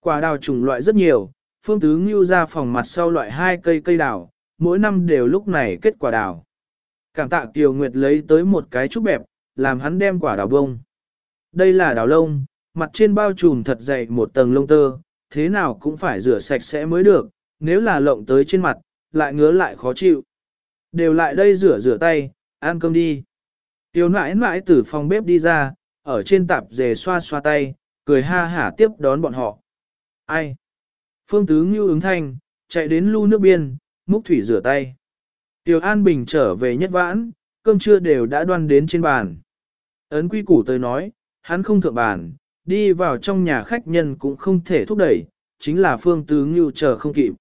Quả đào chủng loại rất nhiều, Phương Tứ Ngưu ra phòng mặt sau loại hai cây cây đào, mỗi năm đều lúc này kết quả đào. Cảm tạ Kiều Nguyệt lấy tới một cái chút bẹp, làm hắn đem quả đào bông. Đây là đào lông, mặt trên bao trùm thật dày một tầng lông tơ, thế nào cũng phải rửa sạch sẽ mới được, nếu là lộng tới trên mặt, lại ngứa lại khó chịu. Đều lại đây rửa rửa tay, ăn cơm đi. Tiêu nãi nãi từ phòng bếp đi ra, ở trên tạp dề xoa xoa tay, cười ha hả tiếp đón bọn họ. Ai? Phương Tứ Ngưu ứng thanh, chạy đến lu nước biên, múc thủy rửa tay. Tiểu An Bình trở về nhất vãn, cơm trưa đều đã đoan đến trên bàn. Ấn quy củ tới nói, hắn không thượng bàn, đi vào trong nhà khách nhân cũng không thể thúc đẩy, chính là Phương Tứ Ngưu chờ không kịp.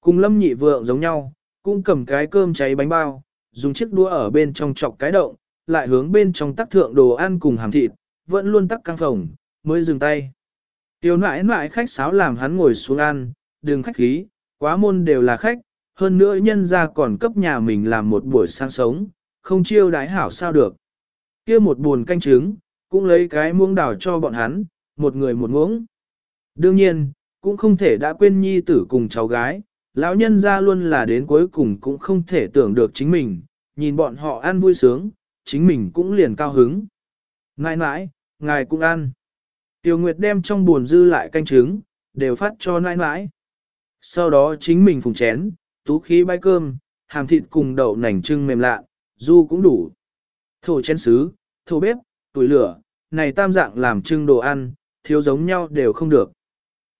Cùng lâm nhị vượng giống nhau, cũng cầm cái cơm cháy bánh bao, dùng chiếc đũa ở bên trong chọc cái động, lại hướng bên trong tắc thượng đồ ăn cùng hàm thịt, vẫn luôn tắc căng phòng, mới dừng tay. Tiểu nãi nãi khách sáo làm hắn ngồi xuống ăn, đừng khách khí, quá môn đều là khách, hơn nữa nhân ra còn cấp nhà mình làm một buổi sáng sống, không chiêu đái hảo sao được. kia một buồn canh trứng, cũng lấy cái muỗng đào cho bọn hắn, một người một muỗng. Đương nhiên, cũng không thể đã quên nhi tử cùng cháu gái, lão nhân ra luôn là đến cuối cùng cũng không thể tưởng được chính mình, nhìn bọn họ ăn vui sướng, chính mình cũng liền cao hứng. Ngại nãi, ngài cũng ăn. Tiêu Nguyệt đem trong buồn dư lại canh trứng, đều phát cho nãi nãi. Sau đó chính mình phùng chén, tú khí bay cơm, hàm thịt cùng đậu nành trưng mềm lạ, du cũng đủ. Thổ chén sứ, thổ bếp, tuổi lửa, này tam dạng làm trưng đồ ăn, thiếu giống nhau đều không được.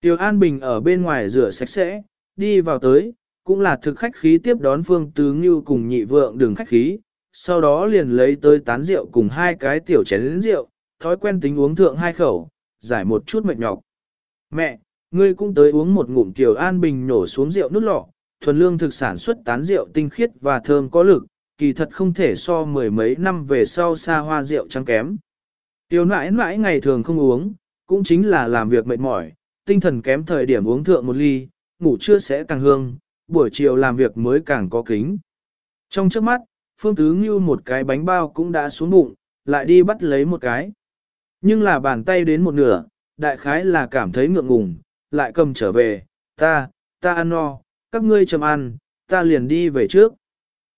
Tiêu An Bình ở bên ngoài rửa sạch sẽ, đi vào tới, cũng là thực khách khí tiếp đón Phương Tứ Ngưu cùng nhị vượng đường khách khí, sau đó liền lấy tới tán rượu cùng hai cái tiểu chén rượu, thói quen tính uống thượng hai khẩu, giải một chút mệt nhọc. Mẹ, ngươi cũng tới uống một ngụm Kiều An Bình nổ xuống rượu nút lọ, thuần lương thực sản xuất tán rượu tinh khiết và thơm có lực, kỳ thật không thể so mười mấy năm về sau xa hoa rượu trắng kém. Tiêu nãi nãi ngày thường không uống, cũng chính là làm việc mệt mỏi, tinh thần kém thời điểm uống thượng một ly, ngủ trưa sẽ càng hương, buổi chiều làm việc mới càng có kính. Trong trước mắt, Phương Tứ Ngưu một cái bánh bao cũng đã xuống bụng, lại đi bắt lấy một cái. Nhưng là bàn tay đến một nửa, đại khái là cảm thấy ngượng ngùng, lại cầm trở về, ta, ta ăn no, các ngươi chầm ăn, ta liền đi về trước.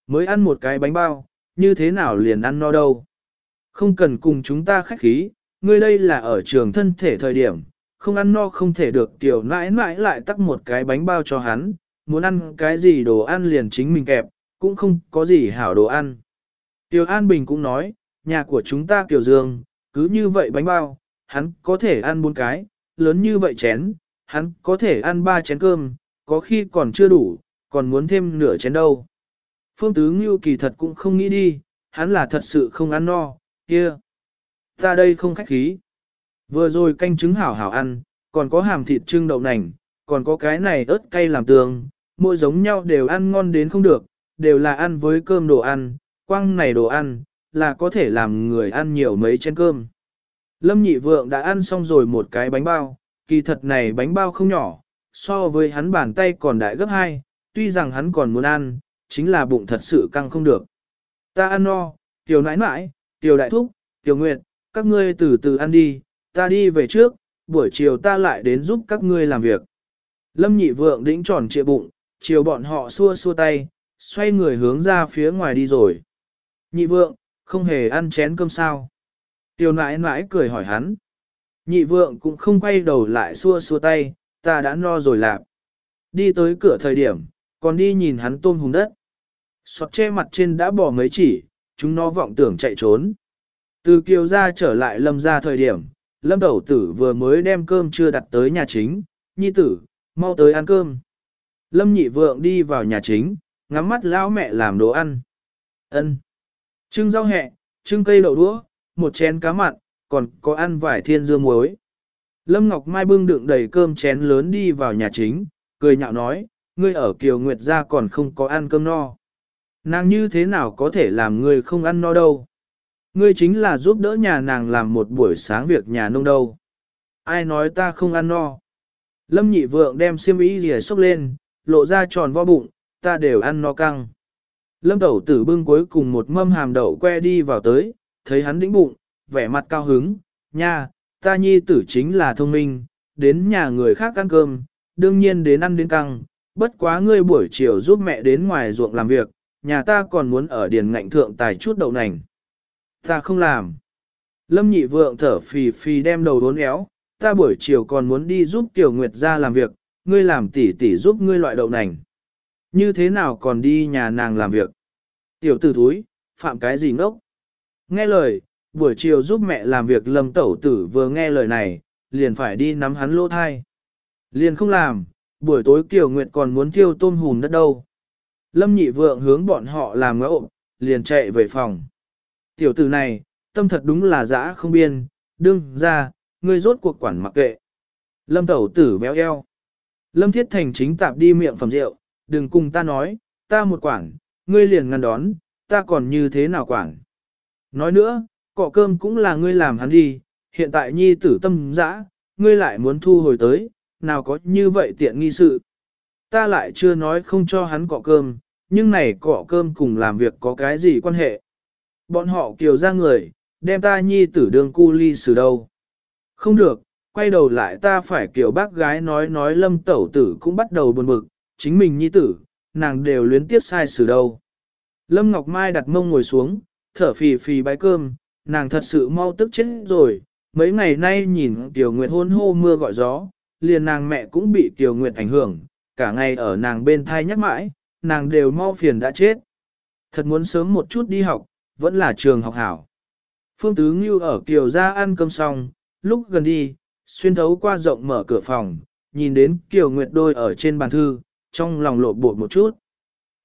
Mới ăn một cái bánh bao, như thế nào liền ăn no đâu. Không cần cùng chúng ta khách khí, ngươi đây là ở trường thân thể thời điểm, không ăn no không thể được tiểu nãi nãi lại tắc một cái bánh bao cho hắn, muốn ăn cái gì đồ ăn liền chính mình kẹp, cũng không có gì hảo đồ ăn. Tiểu An Bình cũng nói, nhà của chúng ta Kiều Dương, cứ như vậy bánh bao, hắn có thể ăn bốn cái, lớn như vậy chén, hắn có thể ăn ba chén cơm, có khi còn chưa đủ, còn muốn thêm nửa chén đâu. Phương Tứ Ngưu kỳ thật cũng không nghĩ đi, hắn là thật sự không ăn no, kia. Ta đây không khách khí. Vừa rồi canh trứng hảo hảo ăn, còn có hàm thịt trưng đậu nành, còn có cái này ớt cay làm tường, mỗi giống nhau đều ăn ngon đến không được, đều là ăn với cơm đồ ăn, quăng này đồ ăn, là có thể làm người ăn nhiều mấy chén cơm. Lâm nhị vượng đã ăn xong rồi một cái bánh bao, kỳ thật này bánh bao không nhỏ, so với hắn bàn tay còn đại gấp hai, tuy rằng hắn còn muốn ăn, chính là bụng thật sự căng không được. Ta ăn no, tiểu nãi nãi, tiểu đại thúc, tiểu nguyệt, các ngươi từ từ ăn đi, ta đi về trước, buổi chiều ta lại đến giúp các ngươi làm việc. Lâm nhị vượng đĩnh tròn trịa bụng, chiều bọn họ xua xua tay, xoay người hướng ra phía ngoài đi rồi. Nhị vượng, không hề ăn chén cơm sao. Tiểu nãi nãi cười hỏi hắn. Nhị vượng cũng không quay đầu lại xua xua tay, ta đã no rồi lạp. Đi tới cửa thời điểm, còn đi nhìn hắn tôm hùng đất. Sọt che mặt trên đã bỏ mấy chỉ, chúng nó vọng tưởng chạy trốn. Từ kiều ra trở lại lâm ra thời điểm, lâm đầu tử vừa mới đem cơm chưa đặt tới nhà chính, nhi tử, mau tới ăn cơm. Lâm nhị vượng đi vào nhà chính, ngắm mắt lão mẹ làm đồ ăn. ân Trưng rau hẹ, trưng cây đậu đũa, một chén cá mặn, còn có ăn vải thiên dương muối. Lâm Ngọc Mai bưng đựng đầy cơm chén lớn đi vào nhà chính, cười nhạo nói, ngươi ở Kiều Nguyệt gia còn không có ăn cơm no. Nàng như thế nào có thể làm ngươi không ăn no đâu. Ngươi chính là giúp đỡ nhà nàng làm một buổi sáng việc nhà nông đâu. Ai nói ta không ăn no. Lâm nhị vượng đem xiêm y rìa xúc lên, lộ ra tròn vo bụng, ta đều ăn no căng. Lâm tẩu tử bưng cuối cùng một mâm hàm đậu que đi vào tới, thấy hắn đĩnh bụng, vẻ mặt cao hứng, nha, ta nhi tử chính là thông minh, đến nhà người khác ăn cơm, đương nhiên đến ăn đến căng, bất quá ngươi buổi chiều giúp mẹ đến ngoài ruộng làm việc, nhà ta còn muốn ở điền ngạnh thượng tài chút đậu nành. Ta không làm. Lâm nhị vượng thở phì phì đem đầu đốn éo, ta buổi chiều còn muốn đi giúp Tiểu Nguyệt ra làm việc, ngươi làm tỉ tỉ giúp ngươi loại đậu nành. Như thế nào còn đi nhà nàng làm việc? Tiểu tử thúi, phạm cái gì ngốc? Nghe lời, buổi chiều giúp mẹ làm việc lâm tẩu tử vừa nghe lời này, liền phải đi nắm hắn lỗ thai. Liền không làm, buổi tối Kiều Nguyệt còn muốn thiêu tôm hùm đất đâu. Lâm nhị vượng hướng bọn họ làm ngẫu, liền chạy về phòng. Tiểu tử này, tâm thật đúng là dã không biên, đương ra, ngươi rốt cuộc quản mặc kệ. Lâm tẩu tử véo eo. Lâm thiết thành chính tạp đi miệng phẩm rượu, đừng cùng ta nói, ta một quản, ngươi liền ngăn đón, ta còn như thế nào quản. Nói nữa, cọ cơm cũng là ngươi làm hắn đi, hiện tại nhi tử tâm dã, ngươi lại muốn thu hồi tới, nào có như vậy tiện nghi sự. Ta lại chưa nói không cho hắn cọ cơm, nhưng này cọ cơm cùng làm việc có cái gì quan hệ. Bọn họ kiều ra người, đem ta nhi tử đường cu ly xử đâu. Không được, quay đầu lại ta phải kiểu bác gái nói nói lâm tẩu tử cũng bắt đầu buồn bực, chính mình nhi tử, nàng đều luyến tiếp sai xử đâu. Lâm Ngọc Mai đặt mông ngồi xuống, thở phì phì bái cơm, nàng thật sự mau tức chết rồi, mấy ngày nay nhìn Tiểu Nguyệt hôn hô mưa gọi gió, liền nàng mẹ cũng bị Tiểu Nguyệt ảnh hưởng, cả ngày ở nàng bên thai nhắc mãi, nàng đều mau phiền đã chết. Thật muốn sớm một chút đi học, vẫn là trường học hảo. Phương Tứ Ngưu ở Kiều ra ăn cơm xong, lúc gần đi, xuyên thấu qua rộng mở cửa phòng, nhìn đến Kiều Nguyệt đôi ở trên bàn thư, trong lòng lộ bột một chút.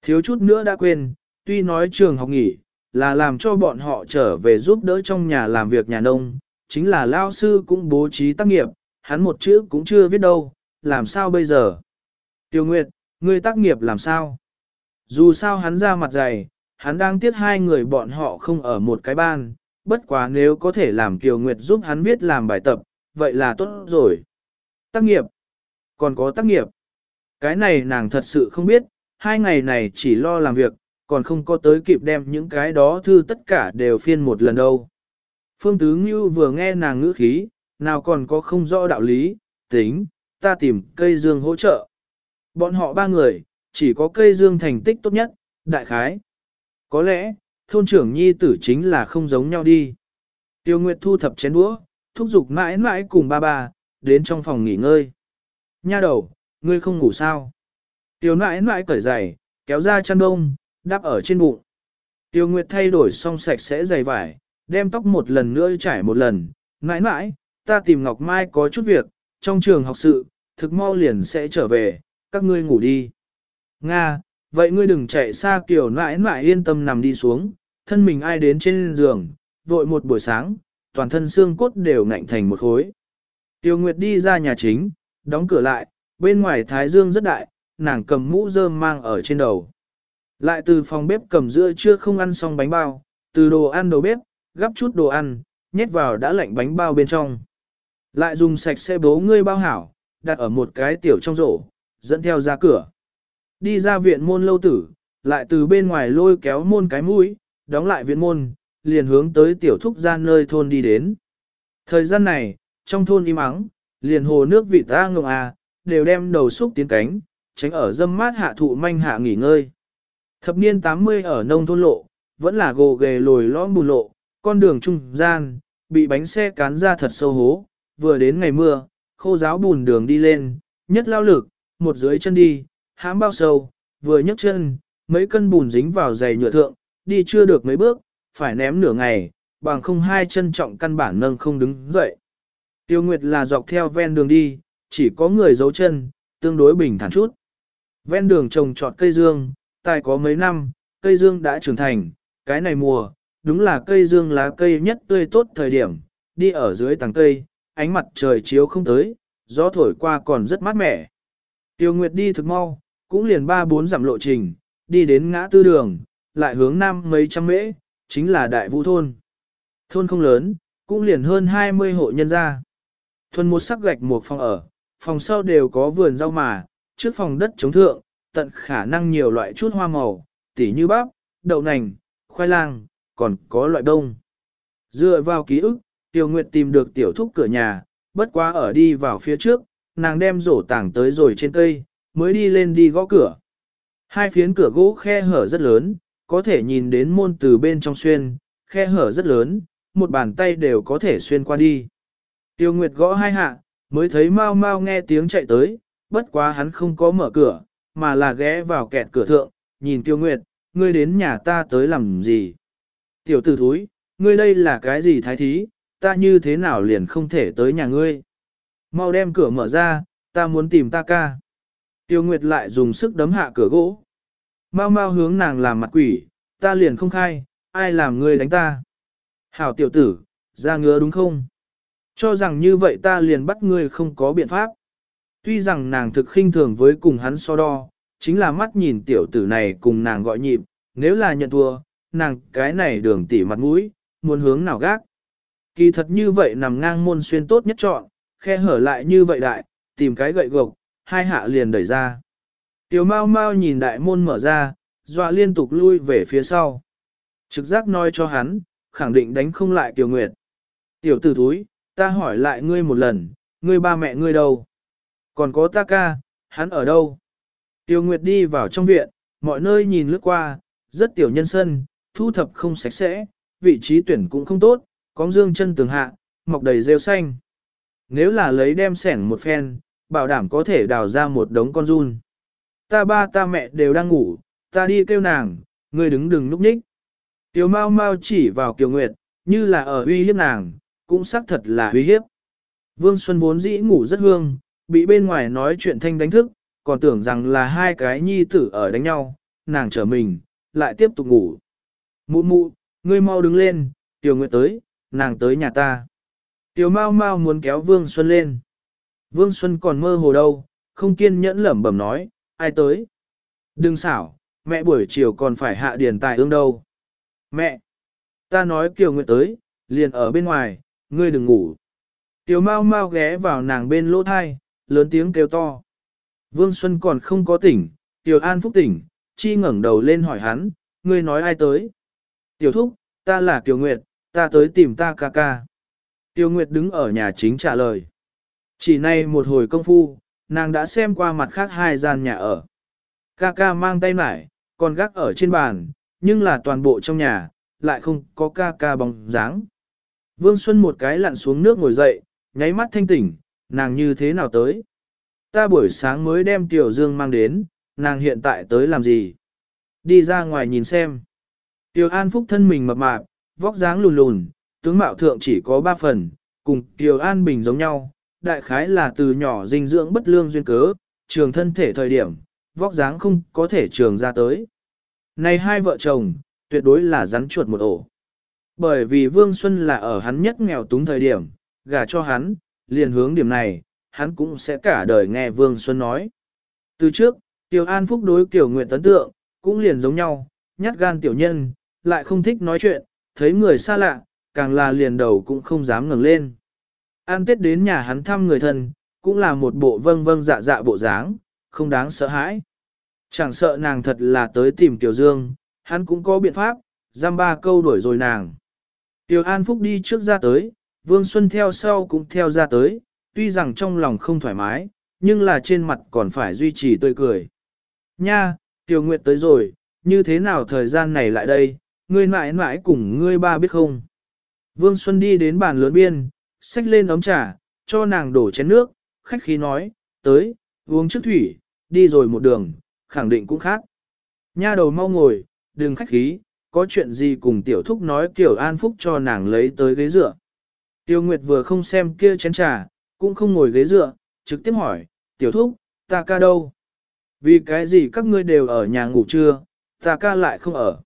Thiếu chút nữa đã quên, tuy nói trường học nghỉ, là làm cho bọn họ trở về giúp đỡ trong nhà làm việc nhà nông, chính là lao sư cũng bố trí tác nghiệp, hắn một chữ cũng chưa viết đâu, làm sao bây giờ? Tiêu Nguyệt, ngươi tác nghiệp làm sao? Dù sao hắn ra mặt dày, hắn đang tiếc hai người bọn họ không ở một cái ban, bất quá nếu có thể làm Kiều Nguyệt giúp hắn viết làm bài tập, vậy là tốt rồi. Tác nghiệp, còn có tác nghiệp. Cái này nàng thật sự không biết, hai ngày này chỉ lo làm việc, còn không có tới kịp đem những cái đó thư tất cả đều phiên một lần đâu. Phương Tứ Ngưu vừa nghe nàng ngữ khí, nào còn có không rõ đạo lý, tính, ta tìm cây dương hỗ trợ. Bọn họ ba người, chỉ có cây dương thành tích tốt nhất, đại khái. Có lẽ, thôn trưởng nhi tử chính là không giống nhau đi. Tiêu Nguyệt thu thập chén đũa, thúc giục mãi mãi cùng ba bà đến trong phòng nghỉ ngơi. Nha đầu, ngươi không ngủ sao? Tiểu nãi nãi cởi giày, kéo ra chăn đông, đắp ở trên bụng. Tiêu Nguyệt thay đổi xong sạch sẽ giày vải, đem tóc một lần nữa trải một lần. nãi nãi, ta tìm Ngọc Mai có chút việc, trong trường học sự, thực mau liền sẽ trở về, các ngươi ngủ đi. Nga, vậy ngươi đừng chạy xa kiểu nãi nãi yên tâm nằm đi xuống, thân mình ai đến trên giường, vội một buổi sáng, toàn thân xương cốt đều ngạnh thành một khối. Tiêu Nguyệt đi ra nhà chính, đóng cửa lại, bên ngoài thái dương rất đại, nàng cầm mũ rơm mang ở trên đầu. Lại từ phòng bếp cầm giữa chưa không ăn xong bánh bao, từ đồ ăn đầu bếp, gắp chút đồ ăn, nhét vào đã lạnh bánh bao bên trong. Lại dùng sạch xe bố ngươi bao hảo, đặt ở một cái tiểu trong rổ, dẫn theo ra cửa. Đi ra viện môn lâu tử, lại từ bên ngoài lôi kéo môn cái mũi, đóng lại viện môn, liền hướng tới tiểu thúc gian nơi thôn đi đến. Thời gian này, trong thôn im ắng, liền hồ nước vị ta ngộng à, đều đem đầu xúc tiến cánh, tránh ở dâm mát hạ thụ manh hạ nghỉ ngơi. Thập niên 80 ở nông thôn lộ, vẫn là gồ ghề lồi lõm bùn lộ, con đường trung gian, bị bánh xe cán ra thật sâu hố, vừa đến ngày mưa, khô giáo bùn đường đi lên, nhất lao lực, một dưới chân đi, hãm bao sâu, vừa nhấc chân, mấy cân bùn dính vào giày nhựa thượng, đi chưa được mấy bước, phải ném nửa ngày, bằng không hai chân trọng căn bản nâng không đứng dậy. Tiêu Nguyệt là dọc theo ven đường đi, chỉ có người giấu chân, tương đối bình thản chút. Ven đường trồng trọt cây dương, tài có mấy năm, cây dương đã trưởng thành, cái này mùa, đúng là cây dương lá cây nhất tươi tốt thời điểm, đi ở dưới tầng cây, ánh mặt trời chiếu không tới, gió thổi qua còn rất mát mẻ. Tiêu Nguyệt đi thực mau, cũng liền ba bốn dặm lộ trình, đi đến ngã tư đường, lại hướng nam mấy trăm mễ, chính là đại vũ thôn. Thôn không lớn, cũng liền hơn 20 hộ nhân gia. Thuần một sắc gạch một phòng ở, phòng sau đều có vườn rau mà, trước phòng đất chống thượng, tận khả năng nhiều loại chút hoa màu, tỉ như bắp, đậu nành, khoai lang, còn có loại đông. Dựa vào ký ức, Tiêu Nguyệt tìm được tiểu thúc cửa nhà, bất quá ở đi vào phía trước, nàng đem rổ tảng tới rồi trên cây, mới đi lên đi gõ cửa. Hai phiến cửa gỗ khe hở rất lớn, có thể nhìn đến môn từ bên trong xuyên, khe hở rất lớn, một bàn tay đều có thể xuyên qua đi. Tiêu Nguyệt gõ hai hạ, mới thấy Mao Mao nghe tiếng chạy tới, bất quá hắn không có mở cửa, mà là ghé vào kẹt cửa thượng, nhìn Tiêu Nguyệt, ngươi đến nhà ta tới làm gì? Tiểu tử thúi, ngươi đây là cái gì thái thí, ta như thế nào liền không thể tới nhà ngươi? Mau đem cửa mở ra, ta muốn tìm ta ca. Tiêu Nguyệt lại dùng sức đấm hạ cửa gỗ. Mau mau hướng nàng làm mặt quỷ, ta liền không khai, ai làm ngươi đánh ta. Hảo tiểu tử, ra ngứa đúng không? Cho rằng như vậy ta liền bắt ngươi không có biện pháp. Tuy rằng nàng thực khinh thường với cùng hắn so đo, chính là mắt nhìn tiểu tử này cùng nàng gọi nhịp, nếu là nhận thua, nàng cái này đường tỉ mặt mũi, muốn hướng nào gác. Kỳ thật như vậy nằm ngang môn xuyên tốt nhất chọn, khe hở lại như vậy đại, tìm cái gậy gộc, hai hạ liền đẩy ra. Tiểu mau mau nhìn đại môn mở ra, dọa liên tục lui về phía sau. Trực giác nói cho hắn, khẳng định đánh không lại Tiểu Nguyệt. Tiểu tử thúi, ta hỏi lại ngươi một lần, ngươi ba mẹ ngươi đâu? Còn có ta ca, hắn ở đâu? Tiêu Nguyệt đi vào trong viện, mọi nơi nhìn lướt qua, rất tiểu nhân sân, thu thập không sạch sẽ, vị trí tuyển cũng không tốt, có dương chân tường hạ, mọc đầy rêu xanh. Nếu là lấy đem sẻng một phen, bảo đảm có thể đào ra một đống con run. Ta ba ta mẹ đều đang ngủ, ta đi kêu nàng, ngươi đứng đừng núp nhích. Tiểu Mao Mao chỉ vào Kiều Nguyệt, như là ở uy hiếp nàng, cũng xác thật là uy hiếp. Vương Xuân vốn dĩ ngủ rất hương, bị bên ngoài nói chuyện thanh đánh thức, còn tưởng rằng là hai cái nhi tử ở đánh nhau, nàng trở mình, lại tiếp tục ngủ. Mụ mụ, ngươi mau đứng lên, Tiểu Nguyệt tới, nàng tới nhà ta. Tiểu Mau Mau muốn kéo Vương Xuân lên. Vương Xuân còn mơ hồ đâu, không kiên nhẫn lẩm bẩm nói, ai tới? Đừng xảo, mẹ buổi chiều còn phải hạ điền tài ương đâu. Mẹ! Ta nói Kiều Nguyệt tới, liền ở bên ngoài, ngươi đừng ngủ. Tiểu mau mau ghé vào nàng bên lỗ thai, lớn tiếng kêu to. Vương Xuân còn không có tỉnh, Tiểu An Phúc tỉnh, chi ngẩng đầu lên hỏi hắn, ngươi nói ai tới? Tiểu Thúc, ta là Tiểu Nguyệt, ta tới tìm ta ca ca. Tiểu Nguyệt đứng ở nhà chính trả lời. Chỉ nay một hồi công phu, nàng đã xem qua mặt khác hai gian nhà ở. Ca ca mang tay mải, còn gác ở trên bàn, nhưng là toàn bộ trong nhà, lại không có ca ca bóng dáng. Vương Xuân một cái lặn xuống nước ngồi dậy, nháy mắt thanh tỉnh, nàng như thế nào tới? Ta buổi sáng mới đem Tiểu Dương mang đến, nàng hiện tại tới làm gì? Đi ra ngoài nhìn xem. Tiểu An Phúc thân mình mập mạp, vóc dáng lùn lùn, tướng mạo thượng chỉ có ba phần, cùng Tiểu An Bình giống nhau, đại khái là từ nhỏ dinh dưỡng bất lương duyên cớ, trường thân thể thời điểm, vóc dáng không có thể trường ra tới. Này hai vợ chồng, tuyệt đối là rắn chuột một ổ. Bởi vì Vương Xuân là ở hắn nhất nghèo túng thời điểm, gả cho hắn, liền hướng điểm này, hắn cũng sẽ cả đời nghe Vương Xuân nói. Từ trước, Tiểu An Phúc đối Kiều Nguyện tấn tượng, cũng liền giống nhau, nhát gan tiểu nhân, lại không thích nói chuyện, thấy người xa lạ, càng là liền đầu cũng không dám ngẩng lên. An tết đến nhà hắn thăm người thân, cũng là một bộ vâng vâng dạ dạ bộ dáng, không đáng sợ hãi. Chẳng sợ nàng thật là tới tìm Tiểu Dương, hắn cũng có biện pháp, giam ba câu đuổi rồi nàng. Tiểu An Phúc đi trước ra tới, Vương Xuân theo sau cũng theo ra tới, tuy rằng trong lòng không thoải mái, nhưng là trên mặt còn phải duy trì tươi cười. Nha, Tiểu Nguyệt tới rồi, như thế nào thời gian này lại đây, ngươi mãi mãi cùng ngươi ba biết không? Vương Xuân đi đến bàn lớn biên, xách lên ấm trà, cho nàng đổ chén nước, khách khí nói, tới, uống trước thủy, đi rồi một đường, khẳng định cũng khác. Nha đầu mau ngồi, đừng khách khí, có chuyện gì cùng tiểu thúc nói kiểu an phúc cho nàng lấy tới ghế dựa. Tiêu Nguyệt vừa không xem kia chén trà, cũng không ngồi ghế dựa, trực tiếp hỏi, tiểu thúc, ta ca đâu? Vì cái gì các ngươi đều ở nhà ngủ trưa, ta ca lại không ở.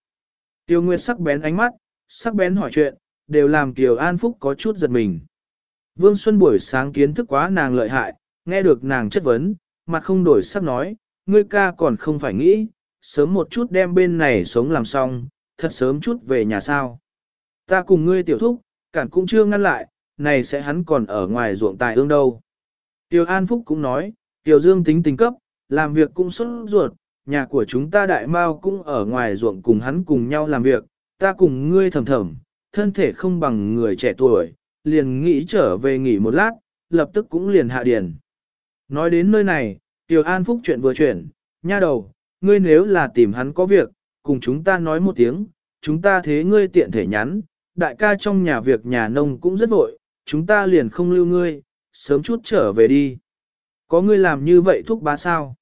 Tiêu Nguyệt sắc bén ánh mắt, sắc bén hỏi chuyện, đều làm Kiều An Phúc có chút giật mình. Vương Xuân buổi sáng kiến thức quá nàng lợi hại, nghe được nàng chất vấn, mặt không đổi sắc nói, ngươi ca còn không phải nghĩ, sớm một chút đem bên này sống làm xong, thật sớm chút về nhà sao. Ta cùng ngươi tiểu thúc, cản cũng chưa ngăn lại, này sẽ hắn còn ở ngoài ruộng tài ương đâu. Tiêu An Phúc cũng nói, Tiểu Dương tính tình cấp, làm việc cũng xuất ruột, nhà của chúng ta đại mao cũng ở ngoài ruộng cùng hắn cùng nhau làm việc, ta cùng ngươi thầm thầm, thân thể không bằng người trẻ tuổi, liền nghĩ trở về nghỉ một lát, lập tức cũng liền hạ điền. Nói đến nơi này, Tiểu An Phúc chuyện vừa chuyển, nha đầu, ngươi nếu là tìm hắn có việc, cùng chúng ta nói một tiếng, chúng ta thế ngươi tiện thể nhắn, đại ca trong nhà việc nhà nông cũng rất vội, chúng ta liền không lưu ngươi, sớm chút trở về đi. Có ngươi làm như vậy thúc bá sao?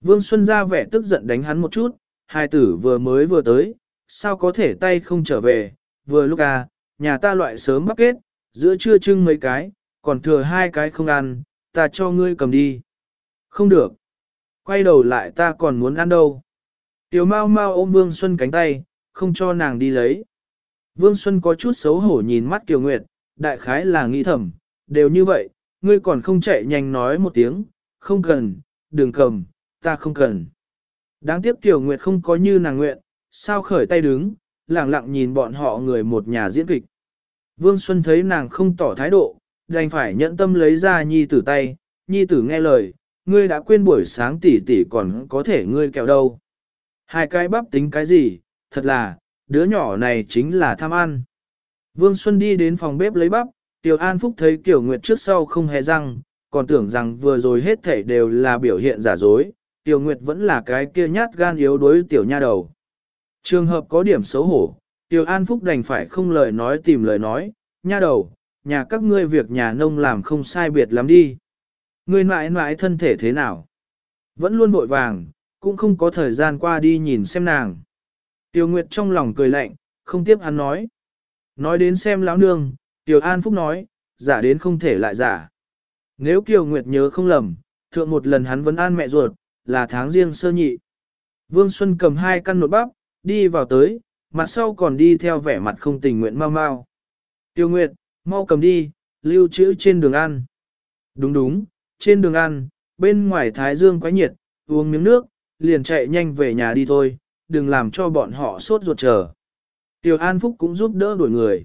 Vương Xuân ra vẻ tức giận đánh hắn một chút, hai tử vừa mới vừa tới, sao có thể tay không trở về, vừa lúc à, nhà ta loại sớm bắt kết, giữa trưa trưng mấy cái, còn thừa hai cái không ăn, ta cho ngươi cầm đi. Không được. Quay đầu lại ta còn muốn ăn đâu. Tiểu mau mau ôm Vương Xuân cánh tay, không cho nàng đi lấy. Vương Xuân có chút xấu hổ nhìn mắt Kiều Nguyệt, đại khái là nghĩ thầm, đều như vậy, ngươi còn không chạy nhanh nói một tiếng, không cần, đừng cầm, ta không cần. Đáng tiếc Tiểu Nguyệt không có như nàng nguyện, sao khởi tay đứng, lặng lặng nhìn bọn họ người một nhà diễn kịch. Vương Xuân thấy nàng không tỏ thái độ, đành phải nhẫn tâm lấy ra nhi tử tay, nhi tử nghe lời, ngươi đã quên buổi sáng tỷ tỷ còn có thể ngươi kẹo đâu. Hai cái bắp tính cái gì, thật là, đứa nhỏ này chính là tham ăn. Vương Xuân đi đến phòng bếp lấy bắp, Tiểu An Phúc thấy Tiểu Nguyệt trước sau không hề răng, còn tưởng rằng vừa rồi hết thảy đều là biểu hiện giả dối, Tiểu Nguyệt vẫn là cái kia nhát gan yếu đuối Tiểu Nha đầu. Trường hợp có điểm xấu hổ, Tiểu An Phúc đành phải không lời nói tìm lời nói, Nha đầu, nhà các ngươi việc nhà nông làm không sai biệt lắm đi. Ngươi mãi mãi thân thể thế nào? Vẫn luôn vội vàng, cũng không có thời gian qua đi nhìn xem nàng. Tiêu Nguyệt trong lòng cười lạnh, không tiếp hắn nói. Nói đến xem lão nương, Tiêu An Phúc nói, giả đến không thể lại giả. Nếu Kiều Nguyệt nhớ không lầm, thượng một lần hắn vẫn an mẹ ruột, là tháng riêng sơ nhị. Vương Xuân cầm hai căn nột bắp, đi vào tới, mặt sau còn đi theo vẻ mặt không tình nguyện mau mau. Tiêu Nguyệt, mau cầm đi, lưu trữ trên đường ăn. Đúng đúng, trên đường ăn, bên ngoài thái dương quá nhiệt, uống miếng nước, liền chạy nhanh về nhà đi thôi, đừng làm cho bọn họ sốt ruột chờ. Tiêu An Phúc cũng giúp đỡ đuổi người.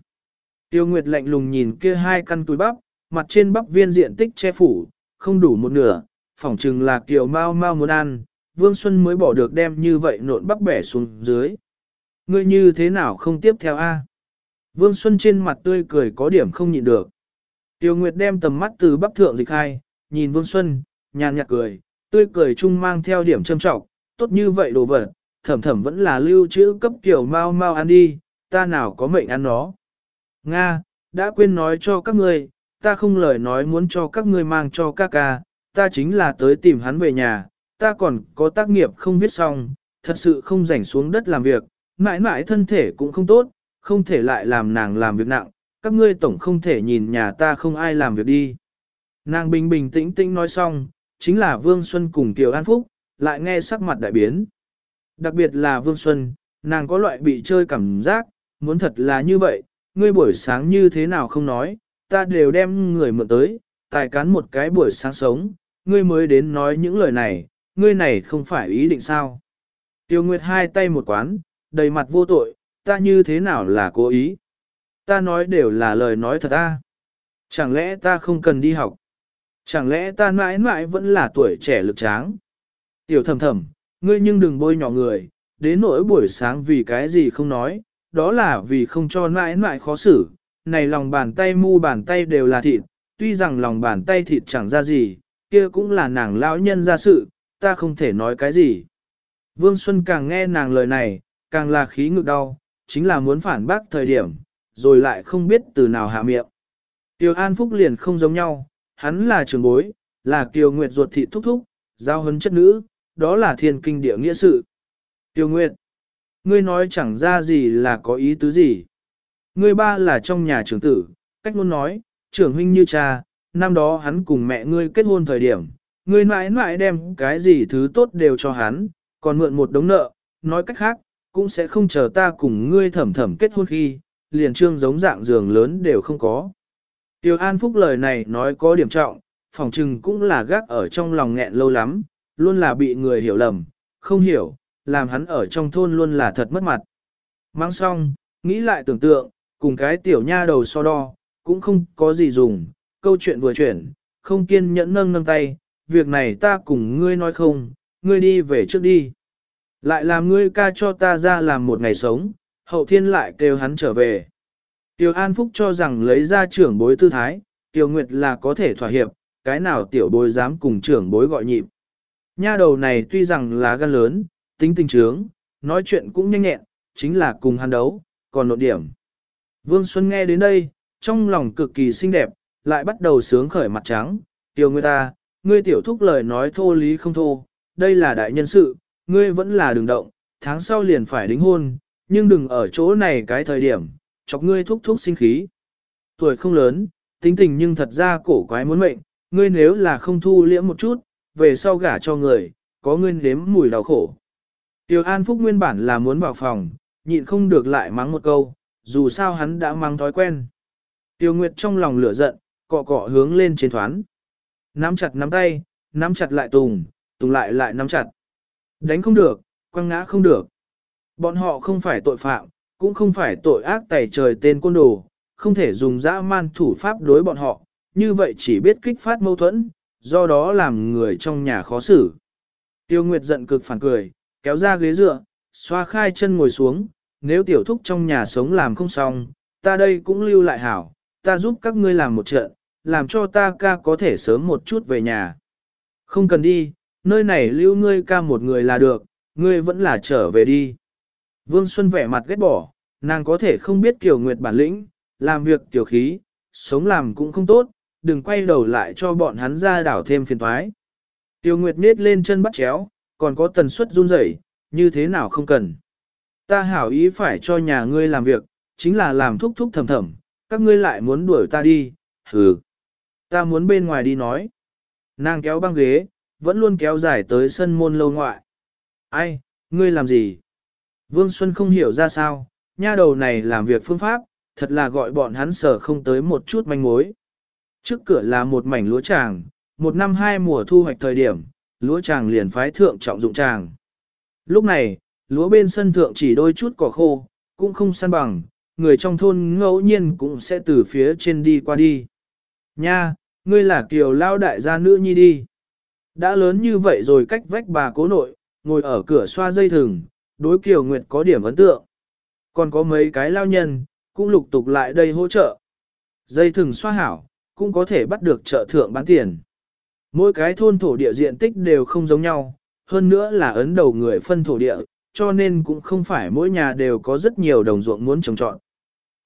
Tiêu Nguyệt lạnh lùng nhìn kia hai căn túi bắp, mặt trên bắp viên diện tích che phủ, không đủ một nửa, phỏng chừng là kiểu Mau Mau muốn ăn, Vương Xuân mới bỏ được đem như vậy nộn bắp bẻ xuống dưới. Ngươi như thế nào không tiếp theo a? Vương Xuân trên mặt tươi cười có điểm không nhịn được. Tiêu Nguyệt đem tầm mắt từ bắp thượng dịch hai, nhìn Vương Xuân, nhàn nhạt cười, tươi cười chung mang theo điểm châm trọng, tốt như vậy đồ vật, thẩm thẩm vẫn là lưu trữ cấp kiểu mau mau ăn đi, ta nào có mệnh ăn nó. Nga, đã quên nói cho các ngươi, ta không lời nói muốn cho các ngươi mang cho ca ca, ta chính là tới tìm hắn về nhà, ta còn có tác nghiệp không viết xong, thật sự không rảnh xuống đất làm việc, mãi mãi thân thể cũng không tốt, không thể lại làm nàng làm việc nặng, các ngươi tổng không thể nhìn nhà ta không ai làm việc đi. Nàng bình bình tĩnh tĩnh nói xong, chính là Vương Xuân cùng Kiều An Phúc, lại nghe sắc mặt đại biến. Đặc biệt là Vương Xuân, nàng có loại bị chơi cảm giác, muốn thật là như vậy, ngươi buổi sáng như thế nào không nói, ta đều đem người mượn tới, tài cán một cái buổi sáng sống, ngươi mới đến nói những lời này, ngươi này không phải ý định sao. Tiêu Nguyệt hai tay một quán, đầy mặt vô tội, ta như thế nào là cố ý. Ta nói đều là lời nói thật ta. Chẳng lẽ ta không cần đi học? Chẳng lẽ ta mãi mãi vẫn là tuổi trẻ lực tráng? Tiểu thầm thầm, ngươi nhưng đừng bôi nhỏ người, đến nỗi buổi sáng vì cái gì không nói, đó là vì không cho mãi mãi khó xử. Này lòng bàn tay mu bàn tay đều là thịt, tuy rằng lòng bàn tay thịt chẳng ra gì, kia cũng là nàng lão nhân ra sự, ta không thể nói cái gì. Vương Xuân càng nghe nàng lời này, càng là khí ngực đau, chính là muốn phản bác thời điểm, rồi lại không biết từ nào hạ miệng. Tiêu An Phúc liền không giống nhau, hắn là trường bối, là Kiều Nguyệt ruột thị thúc thúc, giao hấn chất nữ, đó là thiên kinh địa nghĩa sự. Tiêu Nguyệt, ngươi nói chẳng ra gì là có ý tứ gì. Ngươi ba là trong nhà trưởng tử, cách luôn nói, trưởng huynh như cha, năm đó hắn cùng mẹ ngươi kết hôn thời điểm, ngươi mãi mãi đem cái gì thứ tốt đều cho hắn, còn mượn một đống nợ, nói cách khác, cũng sẽ không chờ ta cùng ngươi thẩm thẩm kết hôn khi, liền trương giống dạng giường lớn đều không có. Tiêu An Phúc lời này nói có điểm trọng, phòng trừng cũng là gác ở trong lòng nghẹn lâu lắm, luôn là bị người hiểu lầm, không hiểu, làm hắn ở trong thôn luôn là thật mất mặt. Mang xong, nghĩ lại tưởng tượng, cùng cái tiểu nha đầu so đo, cũng không có gì dùng, câu chuyện vừa chuyển, không kiên nhẫn nâng nâng tay, việc này ta cùng ngươi nói không, ngươi đi về trước đi. Lại làm ngươi ca cho ta ra làm một ngày sống, hậu thiên lại kêu hắn trở về. Tiêu An Phúc cho rằng lấy ra trưởng bối tư thái, Tiêu Nguyệt là có thể thỏa hiệp, cái nào tiểu bối dám cùng trưởng bối gọi nhịp. Nha đầu này tuy rằng là gan lớn, tính tình trướng, nói chuyện cũng nhanh nhẹn, chính là cùng hắn đấu, còn nội điểm. Vương Xuân nghe đến đây, trong lòng cực kỳ xinh đẹp, lại bắt đầu sướng khởi mặt trắng, Tiêu Nguyệt ta, ngươi tiểu thúc lời nói thô lý không thô, đây là đại nhân sự, ngươi vẫn là đường động, tháng sau liền phải đính hôn, nhưng đừng ở chỗ này cái thời điểm, chọc ngươi thúc thúc sinh khí. Tuổi không lớn, tính tình nhưng thật ra cổ quái muốn mệnh, ngươi nếu là không thu liễm một chút, về sau gả cho người, có ngươi nếm mùi đau khổ. Tiêu An Phúc nguyên bản là muốn vào phòng, nhịn không được lại mắng một câu, dù sao hắn đã mang thói quen. Tiêu Nguyệt trong lòng lửa giận, cọ cọ hướng lên trên thoán. Nắm chặt nắm tay, nắm chặt lại tùng, tùng lại lại nắm chặt. Đánh không được, quăng ngã không được. Bọn họ không phải tội phạm, cũng không phải tội ác tẩy trời tên côn đồ, không thể dùng dã man thủ pháp đối bọn họ, như vậy chỉ biết kích phát mâu thuẫn, do đó làm người trong nhà khó xử. Tiêu Nguyệt giận cực phản cười, kéo ra ghế dựa, xoa khai chân ngồi xuống, nếu tiểu thúc trong nhà sống làm không xong, ta đây cũng lưu lại hảo, ta giúp các ngươi làm một trận, làm cho ta ca có thể sớm một chút về nhà. Không cần đi, nơi này lưu ngươi ca một người là được, ngươi vẫn là trở về đi. Vương Xuân vẻ mặt ghét bỏ, nàng có thể không biết Kiều Nguyệt bản lĩnh, làm việc tiểu khí, sống làm cũng không tốt, đừng quay đầu lại cho bọn hắn ra đảo thêm phiền toái. Tiêu Nguyệt nết lên chân bắt chéo, còn có tần suất run rẩy, như thế nào không cần. Ta hảo ý phải cho nhà ngươi làm việc, chính là làm thúc thúc thầm thầm, các ngươi lại muốn đuổi ta đi, hừ. Ta muốn bên ngoài đi nói. Nàng kéo băng ghế, vẫn luôn kéo dài tới sân môn lâu ngoại. Ai, ngươi làm gì? Vương Xuân không hiểu ra sao, nha đầu này làm việc phương pháp, thật là gọi bọn hắn sở không tới một chút manh mối. Trước cửa là một mảnh lúa tràng, một năm hai mùa thu hoạch thời điểm, lúa tràng liền phái thượng trọng dụng tràng. Lúc này, lúa bên sân thượng chỉ đôi chút cỏ khô, cũng không săn bằng, người trong thôn ngẫu nhiên cũng sẽ từ phía trên đi qua đi. Nha, ngươi là kiều lao đại gia nữ nhi đi. Đã lớn như vậy rồi cách vách bà cố nội, ngồi ở cửa xoa dây thừng, đối kiều nguyệt có điểm ấn tượng. Còn có mấy cái lao nhân, cũng lục tục lại đây hỗ trợ. Dây thừng xoa hảo, cũng có thể bắt được trợ thượng bán tiền. Mỗi cái thôn thổ địa diện tích đều không giống nhau, hơn nữa là ấn đầu người phân thổ địa, cho nên cũng không phải mỗi nhà đều có rất nhiều đồng ruộng muốn trồng trọt.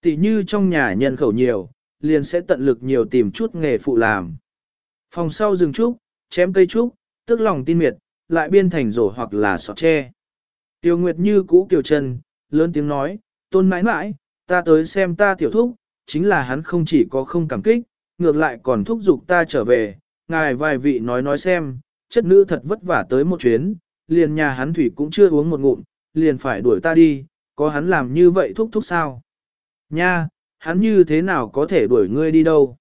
Tỷ như trong nhà nhân khẩu nhiều, liền sẽ tận lực nhiều tìm chút nghề phụ làm. Phòng sau rừng trúc, chém cây trúc, tức lòng tin miệt, lại biên thành rổ hoặc là sọt tre. Tiêu Nguyệt như cũ kiều trần, lớn tiếng nói, tôn mãi mãi, ta tới xem ta tiểu thúc, chính là hắn không chỉ có không cảm kích, ngược lại còn thúc giục ta trở về, ngài vài vị nói nói xem, chất nữ thật vất vả tới một chuyến, liền nhà hắn thủy cũng chưa uống một ngụm, liền phải đuổi ta đi, có hắn làm như vậy thúc thúc sao? Nha, hắn như thế nào có thể đuổi ngươi đi đâu?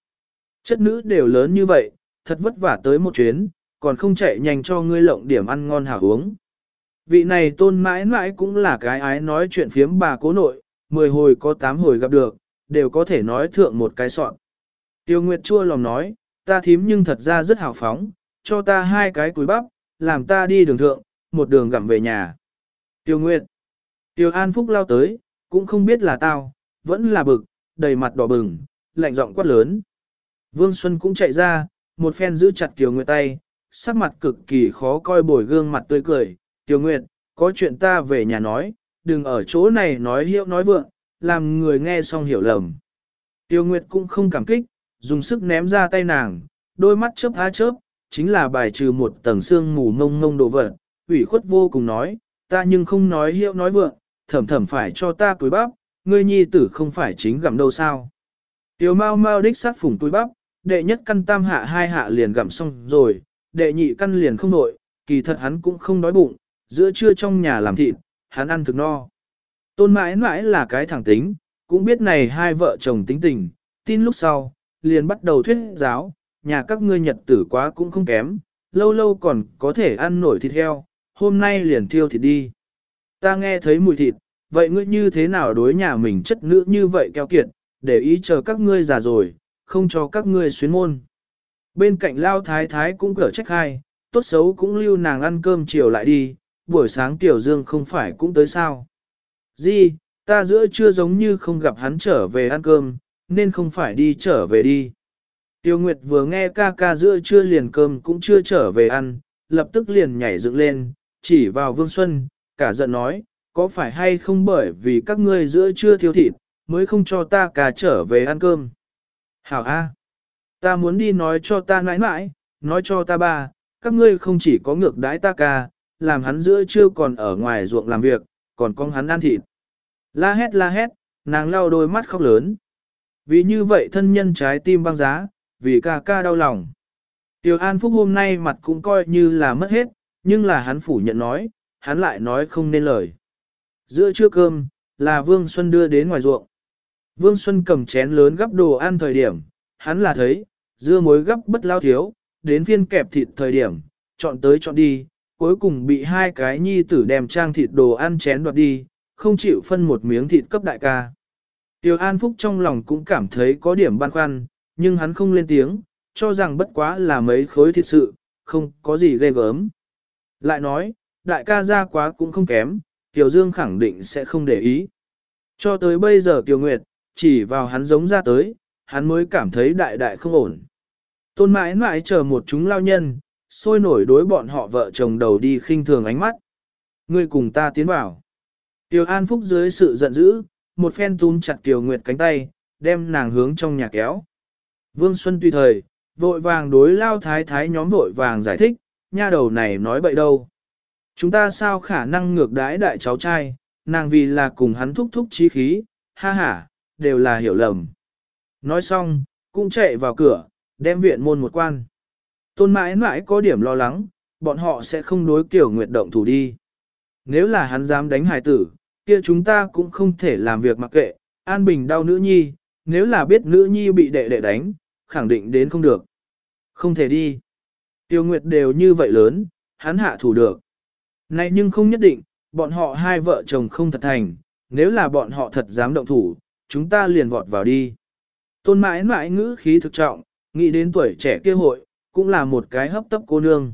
Chất nữ đều lớn như vậy, thật vất vả tới một chuyến, còn không chạy nhanh cho ngươi lộng điểm ăn ngon hảo uống. Vị này tôn mãi mãi cũng là cái ái nói chuyện phiếm bà cố nội, mười hồi có tám hồi gặp được, đều có thể nói thượng một cái soạn. Tiêu Nguyệt chua lòng nói, ta thím nhưng thật ra rất hào phóng, cho ta hai cái túi bắp, làm ta đi đường thượng, một đường gặm về nhà. Tiêu Nguyệt, Tiêu An Phúc lao tới, cũng không biết là tao, vẫn là bực, đầy mặt đỏ bừng, lạnh giọng quát lớn. Vương Xuân cũng chạy ra, một phen giữ chặt Tiêu Nguyệt tay, sắc mặt cực kỳ khó coi bồi gương mặt tươi cười. Tiêu Nguyệt, có chuyện ta về nhà nói, đừng ở chỗ này nói hiệu nói vượng, làm người nghe xong hiểu lầm. Tiêu Nguyệt cũng không cảm kích, dùng sức ném ra tay nàng, đôi mắt chớp há chớp, chính là bài trừ một tầng xương mù ngông ngông đồ vật, ủy khuất vô cùng nói, ta nhưng không nói hiệu nói vượng, thầm thầm phải cho ta túi bắp, ngươi nhi tử không phải chính gặm đâu sao. Tiêu mau mau đích sát phủng túi bắp, đệ nhất căn tam hạ hai hạ liền gặm xong rồi, đệ nhị căn liền không nội, kỳ thật hắn cũng không đói bụng, giữa trưa trong nhà làm thịt, hắn ăn thực no. Tôn mãi mãi là cái thẳng tính, cũng biết này hai vợ chồng tính tình, tin lúc sau, liền bắt đầu thuyết giáo, nhà các ngươi nhật tử quá cũng không kém, lâu lâu còn có thể ăn nổi thịt heo, hôm nay liền thiêu thịt đi. Ta nghe thấy mùi thịt, vậy ngươi như thế nào đối nhà mình chất nữ như vậy keo kiệt, để ý chờ các ngươi già rồi, không cho các ngươi xuyến môn. Bên cạnh lao thái thái cũng cở trách hai, tốt xấu cũng lưu nàng ăn cơm chiều lại đi, buổi sáng tiểu dương không phải cũng tới sao. Di, ta giữa trưa giống như không gặp hắn trở về ăn cơm, nên không phải đi trở về đi. Tiêu Nguyệt vừa nghe ca ca giữa trưa liền cơm cũng chưa trở về ăn, lập tức liền nhảy dựng lên, chỉ vào Vương Xuân, cả giận nói, có phải hay không bởi vì các ngươi giữa trưa thiếu thịt, mới không cho ta cả trở về ăn cơm. Hảo A, ta muốn đi nói cho ta nãi nãi, nói cho ta ba, các ngươi không chỉ có ngược đãi ta ca, làm hắn giữa trưa còn ở ngoài ruộng làm việc, còn con hắn ăn thịt. La hét la hét, nàng lau đôi mắt khóc lớn. Vì như vậy thân nhân trái tim băng giá, vì ca ca đau lòng. Tiểu An Phúc hôm nay mặt cũng coi như là mất hết, nhưng là hắn phủ nhận nói, hắn lại nói không nên lời. Giữa trưa cơm, là Vương Xuân đưa đến ngoài ruộng. Vương Xuân cầm chén lớn gắp đồ ăn thời điểm, hắn là thấy, dưa muối gắp bất lao thiếu, đến phiên kẹp thịt thời điểm, chọn tới chọn đi, cuối cùng bị hai cái nhi tử đem trang thịt đồ ăn chén đoạt đi, không chịu phân một miếng thịt cấp đại ca. Tiêu An Phúc trong lòng cũng cảm thấy có điểm băn khoăn, nhưng hắn không lên tiếng, cho rằng bất quá là mấy khối thịt sự, không có gì ghê gớm. Lại nói, đại ca ra quá cũng không kém, Tiểu Dương khẳng định sẽ không để ý. Cho tới bây giờ Tiểu Nguyệt, chỉ vào hắn giống ra tới, hắn mới cảm thấy đại đại không ổn. Tôn mãi mãi chờ một chúng lao nhân, sôi nổi đối bọn họ vợ chồng đầu đi khinh thường ánh mắt. Ngươi cùng ta tiến vào. Tiểu An Phúc dưới sự giận dữ, một phen túm chặt Tiểu Nguyệt cánh tay, đem nàng hướng trong nhà kéo. Vương Xuân tùy thời, vội vàng đối lao thái thái nhóm vội vàng giải thích, nha đầu này nói bậy đâu. Chúng ta sao khả năng ngược đãi đại cháu trai, nàng vì là cùng hắn thúc thúc trí khí, ha ha, đều là hiểu lầm. Nói xong, cũng chạy vào cửa, đem viện môn một quan. Tôn mãi mãi có điểm lo lắng, bọn họ sẽ không đối kiểu nguyệt động thủ đi. Nếu là hắn dám đánh Hải tử, kia chúng ta cũng không thể làm việc mặc kệ, an bình đau nữ nhi, nếu là biết nữ nhi bị đệ đệ đánh, khẳng định đến không được. Không thể đi. Tiêu Nguyệt đều như vậy lớn, hắn hạ thủ được. Này nhưng không nhất định, bọn họ hai vợ chồng không thật thành, nếu là bọn họ thật dám động thủ, chúng ta liền vọt vào đi. Tôn mãi mãi ngữ khí thực trọng, nghĩ đến tuổi trẻ kia hội, cũng là một cái hấp tấp cô nương.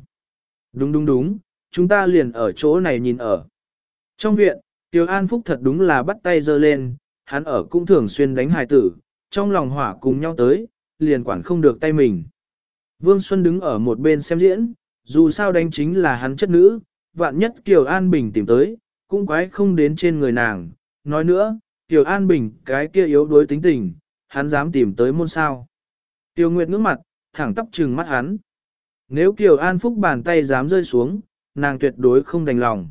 Đúng đúng đúng, chúng ta liền ở chỗ này nhìn ở. Trong viện, Tiêu An Phúc thật đúng là bắt tay giơ lên, hắn ở cũng thường xuyên đánh hài tử, trong lòng hỏa cùng nhau tới, liền quản không được tay mình. Vương Xuân đứng ở một bên xem diễn, dù sao đánh chính là hắn chất nữ, vạn nhất Kiều An Bình tìm tới, cũng quái không đến trên người nàng. Nói nữa, Kiều An Bình cái kia yếu đuối tính tình, hắn dám tìm tới môn sao. Tiêu Nguyệt ngước mặt, thẳng tắp trừng mắt hắn. Nếu Kiều An Phúc bàn tay dám rơi xuống, nàng tuyệt đối không đành lòng.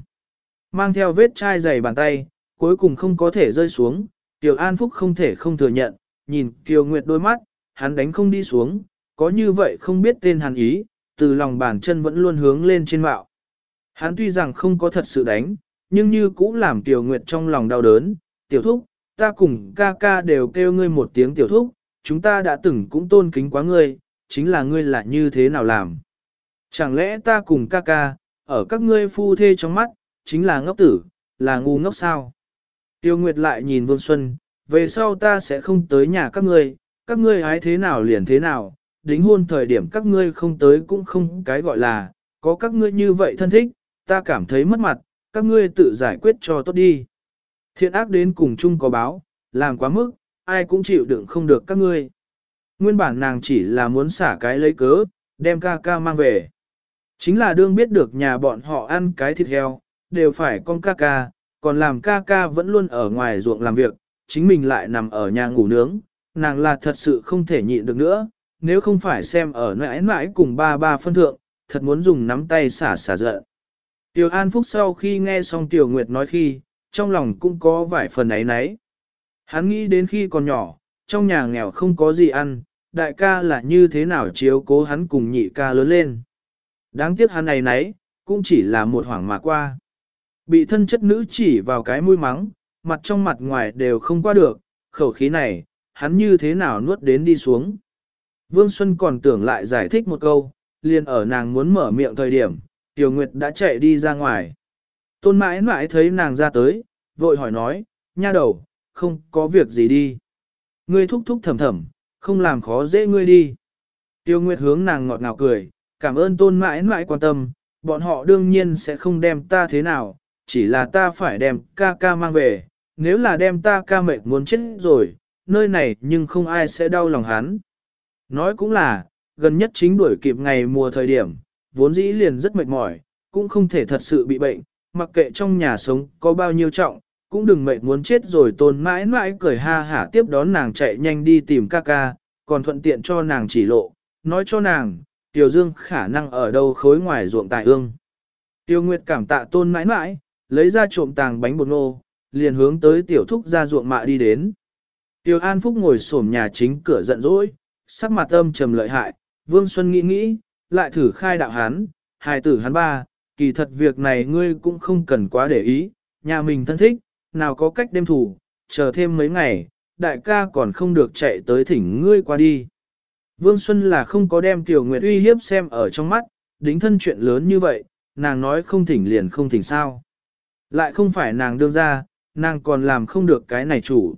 Mang theo vết chai dày bàn tay, cuối cùng không có thể rơi xuống, Kiều An Phúc không thể không thừa nhận, nhìn Kiều Nguyệt đôi mắt, hắn đánh không đi xuống, có như vậy không biết tên hắn ý, từ lòng bàn chân vẫn luôn hướng lên trên mạo. Hắn tuy rằng không có thật sự đánh, nhưng như cũng làm Tiểu Nguyệt trong lòng đau đớn, tiểu thúc, ta cùng ca ca đều kêu ngươi một tiếng tiểu thúc, chúng ta đã từng cũng tôn kính quá ngươi, chính là ngươi là như thế nào làm. Chẳng lẽ ta cùng ca ca, ở các ngươi phu thê trong mắt, chính là ngốc tử, là ngu ngốc sao? Tiêu Nguyệt lại nhìn Vương Xuân, về sau ta sẽ không tới nhà các ngươi, các ngươi hái thế nào liền thế nào, đính hôn thời điểm các ngươi không tới cũng không cái gọi là, có các ngươi như vậy thân thích, ta cảm thấy mất mặt, các ngươi tự giải quyết cho tốt đi. Thiện ác đến cùng chung có báo, làm quá mức, ai cũng chịu đựng không được các ngươi. Nguyên bản nàng chỉ là muốn xả cái lấy cớ, đem ca ca mang về. Chính là đương biết được nhà bọn họ ăn cái thịt heo, đều phải con ca ca, còn làm ca ca vẫn luôn ở ngoài ruộng làm việc, chính mình lại nằm ở nhà ngủ nướng, nàng là thật sự không thể nhịn được nữa, nếu không phải xem ở nãi nãi cùng ba ba phân thượng, thật muốn dùng nắm tay xả xả giận. Tiểu An Phúc sau khi nghe xong Tiểu Nguyệt nói khi, trong lòng cũng có vài phần ấy nấy. Hắn nghĩ đến khi còn nhỏ, trong nhà nghèo không có gì ăn, đại ca là như thế nào chiếu cố hắn cùng nhị ca lớn lên. Đáng tiếc hắn này nấy, cũng chỉ là một hoảng mà qua. Bị thân chất nữ chỉ vào cái mũi mắng, mặt trong mặt ngoài đều không qua được, khẩu khí này, hắn như thế nào nuốt đến đi xuống. Vương Xuân còn tưởng lại giải thích một câu, liền ở nàng muốn mở miệng thời điểm, Tiểu Nguyệt đã chạy đi ra ngoài. Tôn mãi mãi thấy nàng ra tới, vội hỏi nói, nha đầu, không có việc gì đi. Ngươi thúc thúc thầm thầm, không làm khó dễ ngươi đi. Tiêu Nguyệt hướng nàng ngọt ngào cười, cảm ơn tôn mãi mãi quan tâm, bọn họ đương nhiên sẽ không đem ta thế nào, chỉ là ta phải đem ca ca mang về, nếu là đem ta ca mệt muốn chết rồi, nơi này nhưng không ai sẽ đau lòng hắn. Nói cũng là, gần nhất chính đuổi kịp ngày mùa thời điểm, vốn dĩ liền rất mệt mỏi, cũng không thể thật sự bị bệnh, mặc kệ trong nhà sống có bao nhiêu trọng, cũng đừng mệt muốn chết rồi tôn mãi mãi cười ha hả tiếp đón nàng chạy nhanh đi tìm ca ca, còn thuận tiện cho nàng chỉ lộ, nói cho nàng, Tiểu Dương khả năng ở đâu khối ngoài ruộng tài ương. Tiêu Nguyệt cảm tạ tôn mãi mãi, lấy ra trộm tàng bánh bột ngô, liền hướng tới tiểu thúc ra ruộng mạ đi đến. Tiêu An Phúc ngồi xổm nhà chính cửa giận dỗi, sắc mặt âm trầm lợi hại, Vương Xuân nghĩ nghĩ, lại thử khai đạo hắn, hài tử hắn ba, kỳ thật việc này ngươi cũng không cần quá để ý, nhà mình thân thích, nào có cách đêm thủ, chờ thêm mấy ngày, đại ca còn không được chạy tới thỉnh ngươi qua đi. Vương Xuân là không có đem Tiểu Nguyệt uy hiếp xem ở trong mắt, đính thân chuyện lớn như vậy, nàng nói không thỉnh liền không thỉnh sao. Lại không phải nàng đương ra, nàng còn làm không được cái này chủ.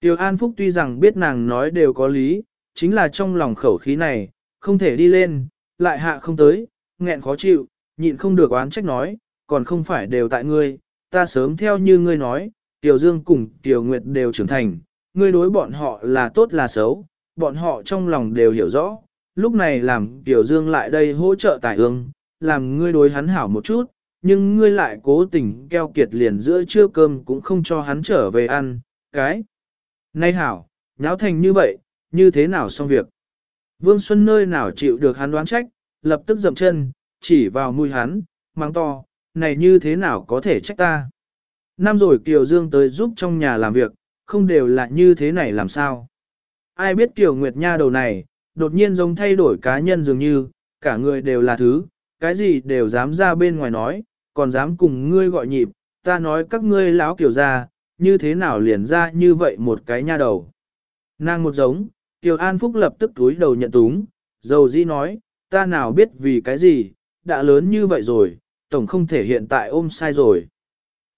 Tiểu An Phúc tuy rằng biết nàng nói đều có lý, chính là trong lòng khẩu khí này, không thể đi lên, lại hạ không tới, nghẹn khó chịu, nhịn không được oán trách nói, còn không phải đều tại ngươi, ta sớm theo như ngươi nói, Tiểu Dương cùng Tiểu Nguyệt đều trưởng thành, ngươi đối bọn họ là tốt là xấu, bọn họ trong lòng đều hiểu rõ, lúc này làm Tiểu Dương lại đây hỗ trợ tài ương, làm ngươi đối hắn hảo một chút, nhưng ngươi lại cố tình keo kiệt liền giữa trưa cơm cũng không cho hắn trở về ăn, cái. Nay hảo, nháo thành như vậy, như thế nào xong việc. Vương Xuân nơi nào chịu được hắn đoán trách, lập tức dậm chân, chỉ vào mũi hắn, mang to, này như thế nào có thể trách ta. Năm rồi Kiều Dương tới giúp trong nhà làm việc, không đều là như thế này làm sao. Ai biết Kiều Nguyệt Nha đầu này, đột nhiên giống thay đổi cá nhân dường như, cả người đều là thứ, cái gì đều dám ra bên ngoài nói, còn dám cùng ngươi gọi nhịp, ta nói các ngươi lão Kiều ra, như thế nào liền ra như vậy một cái nha đầu. Nàng một giống, Kiều An Phúc lập tức túi đầu nhận túng, dầu dĩ nói, ta nào biết vì cái gì, đã lớn như vậy rồi, tổng không thể hiện tại ôm sai rồi.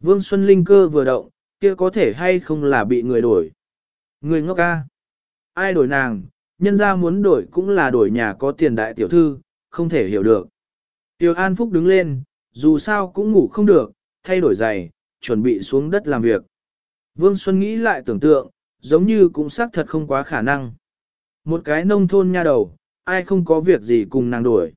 Vương Xuân Linh cơ vừa động, kia có thể hay không là bị người đổi. Người ngốc ca. Ai đổi nàng, nhân ra muốn đổi cũng là đổi nhà có tiền đại tiểu thư, không thể hiểu được. Tiêu An Phúc đứng lên, dù sao cũng ngủ không được, thay đổi giày, chuẩn bị xuống đất làm việc. Vương Xuân nghĩ lại tưởng tượng, giống như cũng xác thật không quá khả năng. Một cái nông thôn nha đầu, ai không có việc gì cùng nàng đuổi.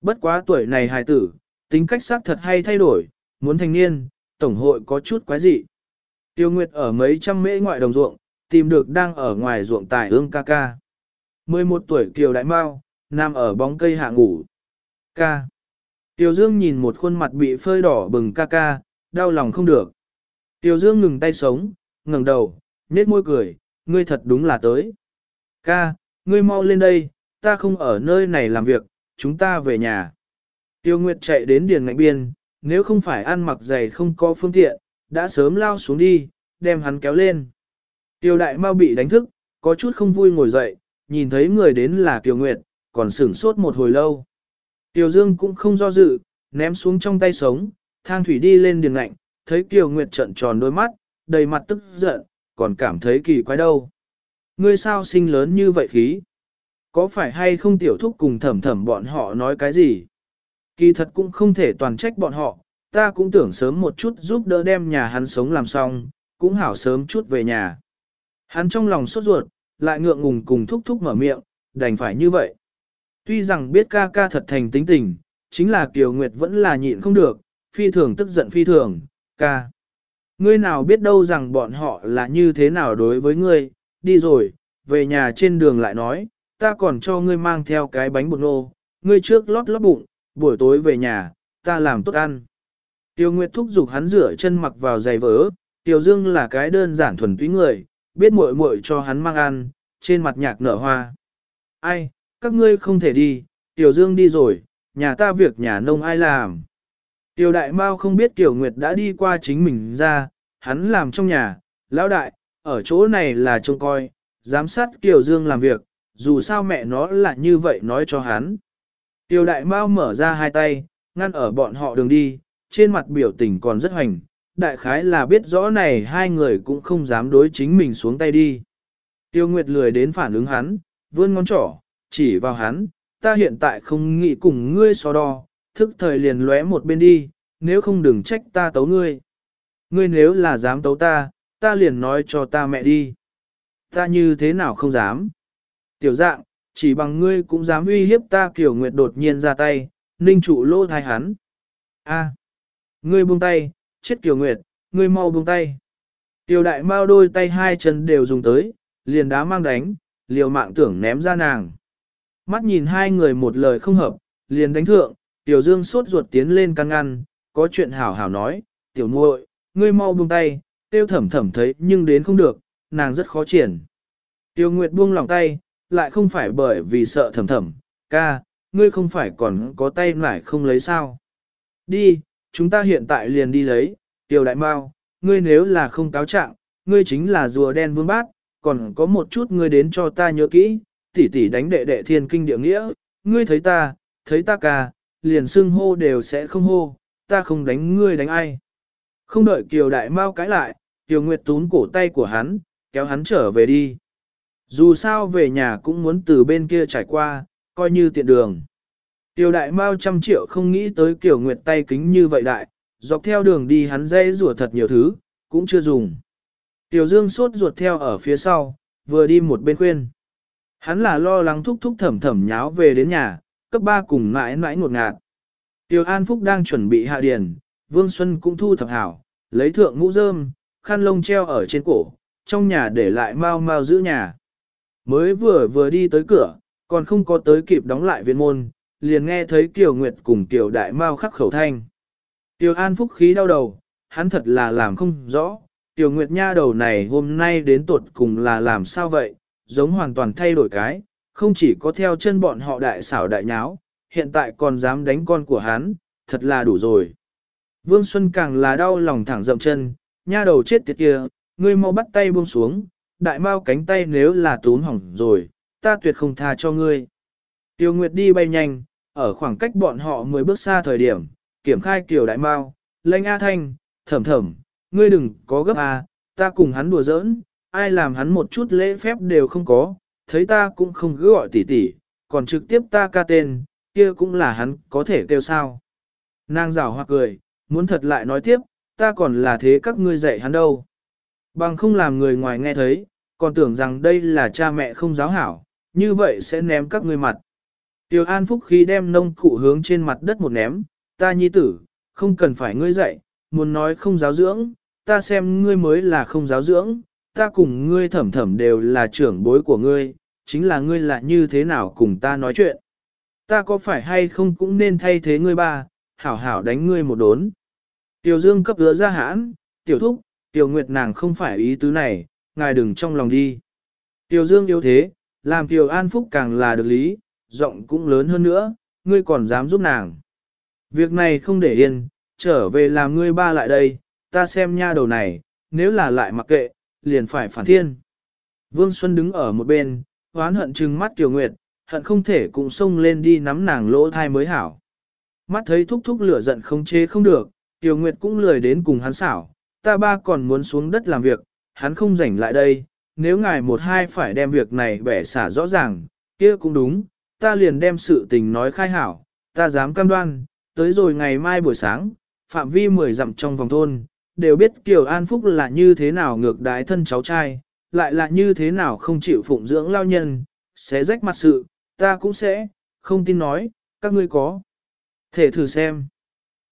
Bất quá tuổi này hài tử, tính cách xác thật hay thay đổi, muốn thành niên, tổng hội có chút quái dị. Tiêu Nguyệt ở mấy trăm mễ ngoại đồng ruộng, tìm được đang ở ngoài ruộng tài ương ca ca. 11 tuổi Kiều Đại Mao, nằm ở bóng cây hạ ngủ. Ca. Tiêu Dương nhìn một khuôn mặt bị phơi đỏ bừng ca ca, đau lòng không được. Tiêu Dương ngừng tay sống, ngẩng đầu, nết môi cười, ngươi thật đúng là tới. Ca, ngươi mau lên đây, ta không ở nơi này làm việc, chúng ta về nhà. Tiêu Nguyệt chạy đến điền ngạnh biên, nếu không phải ăn mặc giày không có phương tiện, đã sớm lao xuống đi, đem hắn kéo lên. Tiêu Đại Mao bị đánh thức, có chút không vui ngồi dậy, nhìn thấy người đến là Tiêu Nguyệt, còn sửng sốt một hồi lâu. Tiêu Dương cũng không do dự, ném xuống trong tay sống, thang thủy đi lên điền ngạnh, thấy Tiêu Nguyệt trợn tròn đôi mắt, đầy mặt tức giận, còn cảm thấy kỳ quái đâu. Ngươi sao sinh lớn như vậy khí? Có phải hay không tiểu thúc cùng thẩm thẩm bọn họ nói cái gì? Kỳ thật cũng không thể toàn trách bọn họ, ta cũng tưởng sớm một chút giúp đỡ đem nhà hắn sống làm xong, cũng hảo sớm chút về nhà. Hắn trong lòng sốt ruột, lại ngượng ngùng cùng thúc thúc mở miệng, đành phải như vậy. Tuy rằng biết ca ca thật thành tính tình, chính là Kiều Nguyệt vẫn là nhịn không được, phi thường tức giận phi thường, ca. Ngươi nào biết đâu rằng bọn họ là như thế nào đối với ngươi, đi rồi, về nhà trên đường lại nói, ta còn cho ngươi mang theo cái bánh bột nô, ngươi trước lót lót bụng, buổi tối về nhà, ta làm tốt ăn. Tiêu Nguyệt thúc giục hắn rửa chân mặc vào giày vỡ, Tiêu Dương là cái đơn giản thuần túy người, biết muội muội cho hắn mang ăn, trên mặt nhạc nở hoa. Ai, các ngươi không thể đi, Tiêu Dương đi rồi, nhà ta việc nhà nông ai làm. Tiêu Đại Mao không biết Tiểu Nguyệt đã đi qua chính mình ra, hắn làm trong nhà, lão đại, ở chỗ này là trông coi, giám sát Tiểu Dương làm việc, dù sao mẹ nó là như vậy nói cho hắn. Tiêu đại mao mở ra hai tay, ngăn ở bọn họ đường đi, trên mặt biểu tình còn rất hoành, đại khái là biết rõ này hai người cũng không dám đối chính mình xuống tay đi. Tiêu Nguyệt lười đến phản ứng hắn, vươn ngón trỏ, chỉ vào hắn, ta hiện tại không nghĩ cùng ngươi so đo, thức thời liền lóe một bên đi, nếu không đừng trách ta tấu ngươi. Ngươi nếu là dám tấu ta, ta liền nói cho ta mẹ đi. Ta như thế nào không dám. Tiểu dạng, chỉ bằng ngươi cũng dám uy hiếp ta kiểu nguyệt đột nhiên ra tay, ninh trụ lô thai hắn. A, ngươi buông tay, chết kiểu nguyệt, ngươi mau buông tay. Tiểu đại mao đôi tay hai chân đều dùng tới, liền đá mang đánh, liều mạng tưởng ném ra nàng. Mắt nhìn hai người một lời không hợp, liền đánh thượng, tiểu dương sốt ruột tiến lên căn ngăn, có chuyện hảo hảo nói, tiểu muội, ngươi mau buông tay, tiêu thẩm thẩm thấy nhưng đến không được, nàng rất khó triển. Tiêu Nguyệt buông lòng tay, lại không phải bởi vì sợ thầm thầm, ca, ngươi không phải còn có tay lại không lấy sao. Đi, chúng ta hiện tại liền đi lấy, tiểu đại mao, ngươi nếu là không cáo trạng, ngươi chính là rùa đen vương bát, còn có một chút ngươi đến cho ta nhớ kỹ, tỷ tỷ đánh đệ đệ thiên kinh địa nghĩa, ngươi thấy ta, thấy ta ca, liền xưng hô đều sẽ không hô, ta không đánh ngươi đánh ai. Không đợi Kiều Đại Mao cãi lại, Kiều Nguyệt tún cổ tay của hắn, kéo hắn trở về đi. Dù sao về nhà cũng muốn từ bên kia trải qua, coi như tiện đường. Tiểu đại mao trăm triệu không nghĩ tới kiểu nguyệt tay kính như vậy đại, dọc theo đường đi hắn dây rùa thật nhiều thứ, cũng chưa dùng. Tiểu dương sốt ruột theo ở phía sau, vừa đi một bên khuyên. Hắn là lo lắng thúc thúc thẩm thẩm nháo về đến nhà, cấp ba cùng mãi mãi ngột ngạt. Tiểu An Phúc đang chuẩn bị hạ điền, Vương Xuân cũng thu thập hảo, lấy thượng mũ rơm, khăn lông treo ở trên cổ, trong nhà để lại mau mau giữ nhà. Mới vừa vừa đi tới cửa, còn không có tới kịp đóng lại viện môn, liền nghe thấy Kiều Nguyệt cùng Kiều Đại Mao khắc khẩu thanh. Tiêu An Phúc khí đau đầu, hắn thật là làm không rõ, Tiêu Nguyệt nha đầu này hôm nay đến tuột cùng là làm sao vậy, giống hoàn toàn thay đổi cái, không chỉ có theo chân bọn họ đại xảo đại nháo, hiện tại còn dám đánh con của hắn, thật là đủ rồi. Vương Xuân càng là đau lòng thẳng dậm chân, nha đầu chết tiệt kia, ngươi mau bắt tay buông xuống, đại mao cánh tay nếu là tốn hỏng rồi, ta tuyệt không tha cho ngươi. Tiêu Nguyệt đi bay nhanh, ở khoảng cách bọn họ 10 bước xa thời điểm, kiểm khai Kiều Đại Mao, lệnh A Thanh, thầm thầm, ngươi đừng có gấp A, ta cùng hắn đùa giỡn, ai làm hắn một chút lễ phép đều không có, thấy ta cũng không cứ gọi tỉ tỉ, còn trực tiếp ta ca tên, kia cũng là hắn có thể kêu sao. Nàng rào hoa cười, muốn thật lại nói tiếp, ta còn là thế các ngươi dạy hắn đâu. Bằng không làm người ngoài nghe thấy, còn tưởng rằng đây là cha mẹ không giáo hảo, như vậy sẽ ném các ngươi mặt. Tiểu An Phúc khi đem nông cụ hướng trên mặt đất một ném, ta nhi tử, không cần phải ngươi dạy, muốn nói không giáo dưỡng, ta xem ngươi mới là không giáo dưỡng, ta cùng ngươi thẩm thẩm đều là trưởng bối của ngươi, chính là ngươi là như thế nào cùng ta nói chuyện. Ta có phải hay không cũng nên thay thế ngươi ba, hảo hảo đánh ngươi một đốn. Tiểu Dương cấp đứa ra hãn, tiểu thúc, tiểu nguyệt nàng không phải ý tứ này, ngài đừng trong lòng đi. Tiểu Dương yếu thế, làm tiểu an phúc càng là được lý, giọng cũng lớn hơn nữa, ngươi còn dám giúp nàng. Việc này không để yên, trở về làm ngươi ba lại đây, ta xem nha đầu này, nếu là lại mặc kệ, liền phải phản thiên. Vương Xuân đứng ở một bên, hoán hận trừng mắt Tiểu Nguyệt, hận không thể cùng xông lên đi nắm nàng lỗ thai mới hảo. Mắt thấy thúc thúc lửa giận không chế không được, Tiểu Nguyệt cũng lười đến cùng hắn xảo, ta ba còn muốn xuống đất làm việc, hắn không rảnh lại đây, nếu ngài một hai phải đem việc này bẻ xả rõ ràng, kia cũng đúng, ta liền đem sự tình nói khai hảo, ta dám cam đoan, tới rồi ngày mai buổi sáng, phạm vi 10 dặm trong vòng thôn, đều biết Kiều An Phúc là như thế nào ngược đái thân cháu trai, lại là như thế nào không chịu phụng dưỡng lao nhân, sẽ rách mặt sự, ta cũng sẽ, không tin nói, các ngươi có. Thể thử xem.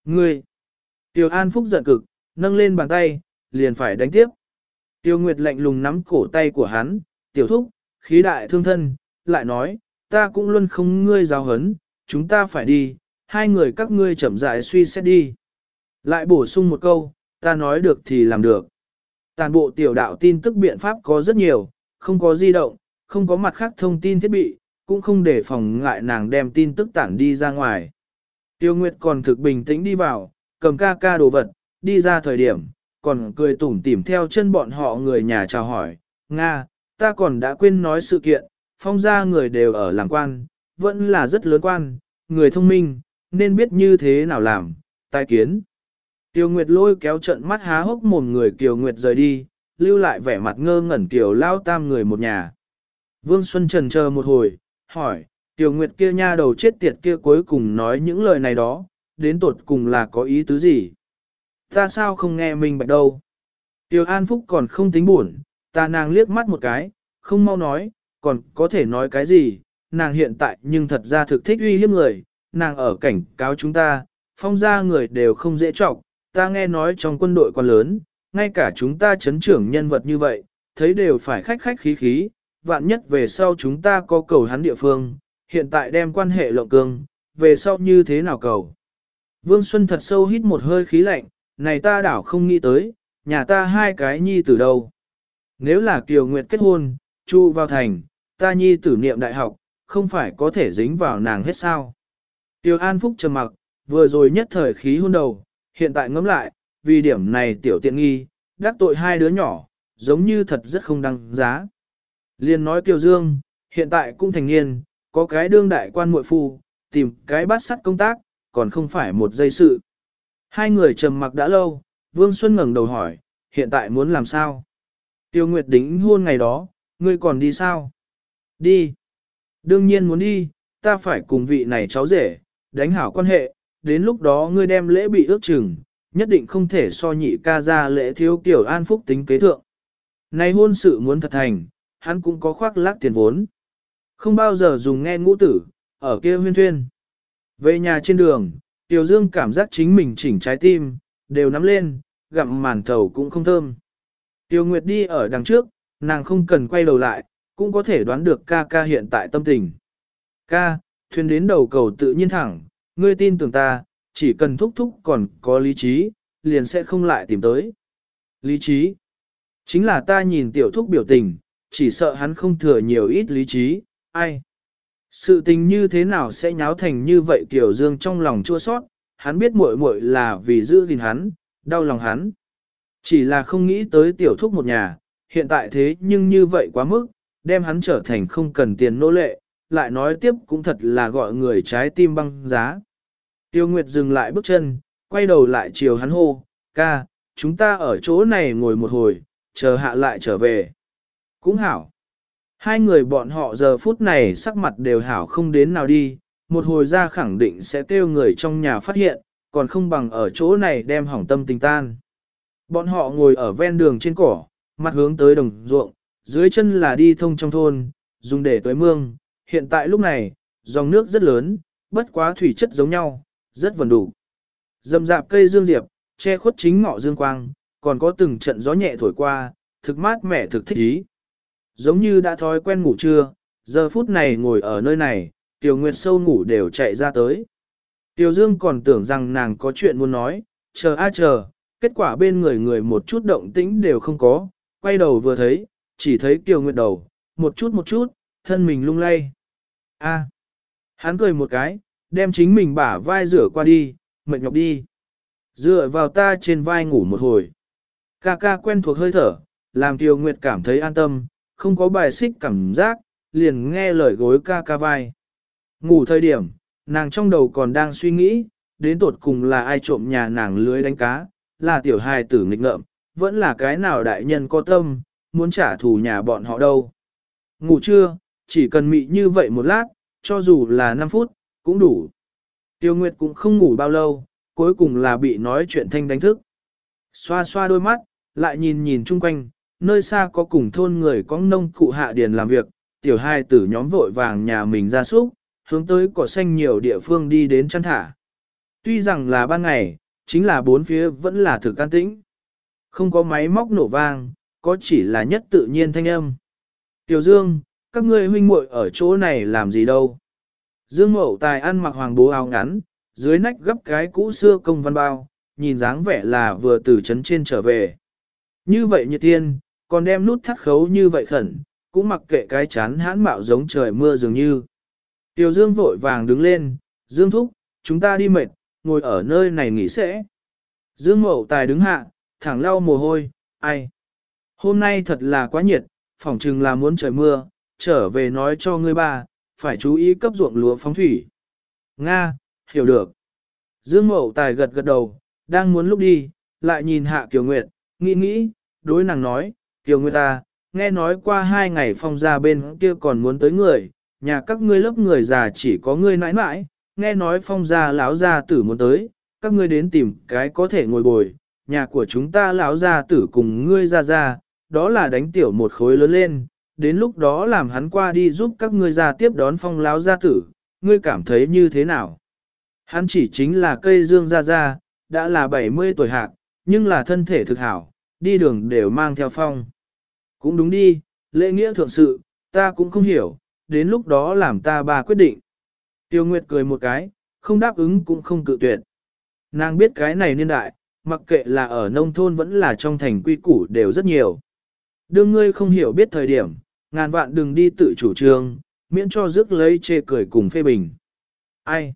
Ngươi. Tiểu An Phúc giận cực, nâng lên bàn tay, liền phải đánh tiếp. Tiêu Nguyệt lạnh lùng nắm cổ tay của hắn, tiểu thúc, khí đại thương thân, lại nói, ta cũng luôn không ngươi giáo hấn, chúng ta phải đi, hai người các ngươi chậm rãi suy xét đi. Lại bổ sung một câu, ta nói được thì làm được. Toàn bộ tiểu đạo tin tức biện pháp có rất nhiều, không có di động, không có mặt khác thông tin thiết bị, cũng không để phòng ngại nàng đem tin tức tản đi ra ngoài. Tiêu Nguyệt còn thực bình tĩnh đi vào, cầm ca ca đồ vật, đi ra thời điểm, còn cười tủm tỉm theo chân bọn họ người nhà chào hỏi, Nga, ta còn đã quên nói sự kiện, phong gia người đều ở làng quan, vẫn là rất lớn quan, người thông minh, nên biết như thế nào làm, tai kiến. Tiêu Nguyệt lôi kéo trận mắt há hốc mồm người Kiều Nguyệt rời đi, lưu lại vẻ mặt ngơ ngẩn Kiều lao tam người một nhà. Vương Xuân trần chờ một hồi, hỏi, Tiêu Nguyệt kia nha đầu chết tiệt kia cuối cùng nói những lời này đó, đến tột cùng là có ý tứ gì? Ta sao không nghe mình bạch đâu? Tiêu An Phúc còn không tính buồn, ta nàng liếc mắt một cái, không mau nói, còn có thể nói cái gì, nàng hiện tại nhưng thật ra thực thích uy hiếp người, nàng ở cảnh cáo chúng ta, phong ra người đều không dễ trọng, ta nghe nói trong quân đội quan lớn, ngay cả chúng ta chấn trưởng nhân vật như vậy, thấy đều phải khách khách khí khí, vạn nhất về sau chúng ta có cầu hắn địa phương, hiện tại đem quan hệ lộng cương, về sau như thế nào cầu. Vương Xuân thật sâu hít một hơi khí lạnh, này ta đảo không nghĩ tới, nhà ta hai cái nhi tử đâu. Nếu là Kiều Nguyệt kết hôn, chu vào thành, ta nhi tử niệm đại học, không phải có thể dính vào nàng hết sao. Tiêu An Phúc trầm mặc, vừa rồi nhất thời khí hôn đầu, hiện tại ngẫm lại, vì điểm này tiểu tiện nghi, đắc tội hai đứa nhỏ, giống như thật rất không đăng giá. Liên nói Kiều Dương, hiện tại cũng thành niên, có cái đương đại quan muội phu, tìm cái bát sắt công tác, còn không phải một giây sự. Hai người trầm mặc đã lâu, Vương Xuân ngẩng đầu hỏi, hiện tại muốn làm sao? Tiêu Nguyệt đính hôn ngày đó, ngươi còn đi sao? Đi. Đương nhiên muốn đi, ta phải cùng vị này cháu rể, đánh hảo quan hệ, đến lúc đó ngươi đem lễ bị ước chừng, nhất định không thể so nhị ca ra lễ thiếu kiểu an phúc tính kế thượng. Này hôn sự muốn thật thành, hắn cũng có khoác lác tiền vốn. Không bao giờ dùng nghe ngũ tử, ở kia huyên thuyên. Về nhà trên đường, Tiểu Dương cảm giác chính mình chỉnh trái tim, đều nắm lên, gặm màn thầu cũng không thơm. Tiêu Nguyệt đi ở đằng trước, nàng không cần quay đầu lại, cũng có thể đoán được ca ca hiện tại tâm tình. Ca, thuyền đến đầu cầu tự nhiên thẳng, ngươi tin tưởng ta, chỉ cần thúc thúc còn có lý trí, liền sẽ không lại tìm tới. Lý trí. Chính là ta nhìn tiểu thúc biểu tình, chỉ sợ hắn không thừa nhiều ít lý trí, ai. Sự tình như thế nào sẽ nháo thành như vậy Tiểu Dương trong lòng chua sót, hắn biết muội muội là vì giữ gìn hắn, đau lòng hắn. Chỉ là không nghĩ tới tiểu thúc một nhà, hiện tại thế nhưng như vậy quá mức, đem hắn trở thành không cần tiền nô lệ, lại nói tiếp cũng thật là gọi người trái tim băng giá. Tiêu Nguyệt dừng lại bước chân, quay đầu lại chiều hắn hô, ca, chúng ta ở chỗ này ngồi một hồi, chờ hạ lại trở về. Cũng hảo. Hai người bọn họ giờ phút này sắc mặt đều hảo không đến nào đi, một hồi ra khẳng định sẽ kêu người trong nhà phát hiện, còn không bằng ở chỗ này đem hỏng tâm tình tan. Bọn họ ngồi ở ven đường trên cỏ, mặt hướng tới đồng ruộng, dưới chân là đi thông trong thôn, dùng để tới mương. Hiện tại lúc này, dòng nước rất lớn, bất quá thủy chất giống nhau, rất vần đủ. Dầm dạp cây dương diệp, che khuất chính ngọ dương quang, còn có từng trận gió nhẹ thổi qua, thực mát mẻ thực thích ý. Giống như đã thói quen ngủ trưa, giờ phút này ngồi ở nơi này, Tiểu Nguyệt sâu ngủ đều chạy ra tới. Tiểu Dương còn tưởng rằng nàng có chuyện muốn nói, chờ a chờ, kết quả bên người người một chút động tĩnh đều không có, quay đầu vừa thấy, chỉ thấy Tiểu Nguyệt đầu, một chút một chút, thân mình lung lay. A, hắn cười một cái, đem chính mình bả vai rửa qua đi, mệt nhọc đi. Dựa vào ta trên vai ngủ một hồi. Ca ca quen thuộc hơi thở, làm Tiêu Nguyệt cảm thấy an tâm, không có bài xích cảm giác, liền nghe lời gối ca ca vai. Ngủ thời điểm, nàng trong đầu còn đang suy nghĩ, đến tột cùng là ai trộm nhà nàng lưới đánh cá, là tiểu hài tử nghịch ngợm, vẫn là cái nào đại nhân có tâm, muốn trả thù nhà bọn họ đâu. Ngủ trưa, chỉ cần mị như vậy một lát, cho dù là 5 phút, cũng đủ. Tiêu Nguyệt cũng không ngủ bao lâu, cuối cùng là bị nói chuyện thanh đánh thức. Xoa xoa đôi mắt, lại nhìn nhìn chung quanh, nơi xa có cùng thôn người có nông cụ hạ điền làm việc, tiểu hai tử nhóm vội vàng nhà mình ra súc, hướng tới cỏ xanh nhiều địa phương đi đến chăn thả. Tuy rằng là ban ngày, chính là bốn phía vẫn là thực an tĩnh. Không có máy móc nổ vang, có chỉ là nhất tự nhiên thanh âm. Tiểu Dương, các ngươi huynh muội ở chỗ này làm gì đâu? Dương Mậu Tài ăn mặc hoàng bố áo ngắn, dưới nách gấp cái cũ xưa công văn bao, nhìn dáng vẻ là vừa từ trấn trên trở về. Như vậy nhiệt tiên, còn đem nút thắt khấu như vậy khẩn, cũng mặc kệ cái chán hãn mạo giống trời mưa dường như. Tiểu Dương vội vàng đứng lên, Dương thúc, chúng ta đi mệt, ngồi ở nơi này nghỉ sẽ. Dương Mậu Tài đứng hạ, thẳng lau mồ hôi, ai? Hôm nay thật là quá nhiệt, phỏng chừng là muốn trời mưa, trở về nói cho ngươi ba, phải chú ý cấp ruộng lúa phóng thủy. Nga, hiểu được. Dương Mậu Tài gật gật đầu, đang muốn lúc đi, lại nhìn hạ Kiều Nguyệt, nghĩ nghĩ, đối nàng nói, Kiều Nguyệt ta, nghe nói qua hai ngày phong ra bên kia còn muốn tới người, nhà các ngươi lớp người già chỉ có ngươi nãi nãi, nghe nói phong gia lão gia tử muốn tới, các ngươi đến tìm cái có thể ngồi bồi, nhà của chúng ta lão gia tử cùng ngươi ra ra, đó là đánh tiểu một khối lớn lên, đến lúc đó làm hắn qua đi giúp các ngươi ra tiếp đón phong lão gia tử, ngươi cảm thấy như thế nào? Hắn chỉ chính là cây dương ra ra, đã là 70 tuổi hạc, nhưng là thân thể thực hảo, đi đường đều mang theo phong. Cũng đúng đi, lễ nghĩa thượng sự, ta cũng không hiểu, đến lúc đó làm ta bà quyết định. Tiêu Nguyệt cười một cái, không đáp ứng cũng không cự tuyệt. Nàng biết cái này niên đại, mặc kệ là ở nông thôn vẫn là trong thành quy củ đều rất nhiều. Đương ngươi không hiểu biết thời điểm, ngàn vạn đừng đi tự chủ trương, miễn cho rước lấy chê cười cùng phê bình. Ai?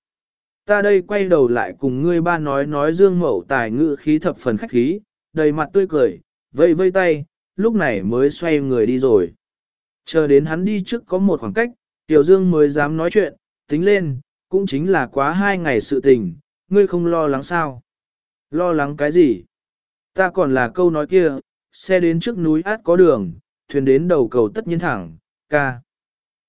Ta đây quay đầu lại cùng ngươi ba nói nói dương mẫu tài ngữ khí thập phần khách khí, đầy mặt tươi cười, vây vây tay, lúc này mới xoay người đi rồi. Chờ đến hắn đi trước có một khoảng cách, Tiểu Dương mới dám nói chuyện, tính lên, cũng chính là quá hai ngày sự tình, ngươi không lo lắng sao? Lo lắng cái gì? Ta còn là câu nói kia, xe đến trước núi át có đường, thuyền đến đầu cầu tất nhiên thẳng, ca.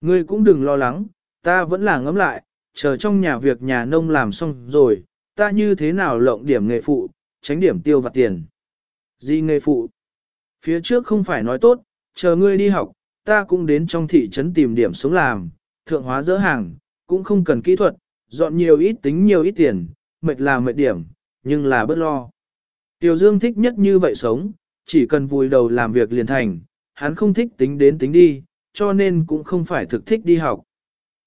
Ngươi cũng đừng lo lắng, ta vẫn là ngẫm lại, chờ trong nhà việc nhà nông làm xong rồi, ta như thế nào lộng điểm nghề phụ, tránh điểm tiêu vặt tiền. Gì nghề phụ? Phía trước không phải nói tốt, chờ ngươi đi học, ta cũng đến trong thị trấn tìm điểm sống làm, thượng hóa dỡ hàng, cũng không cần kỹ thuật, dọn nhiều ít tính nhiều ít tiền, mệt là mệt điểm, nhưng là bớt lo. Tiểu Dương thích nhất như vậy sống, chỉ cần vùi đầu làm việc liền thành, hắn không thích tính đến tính đi, cho nên cũng không phải thực thích đi học.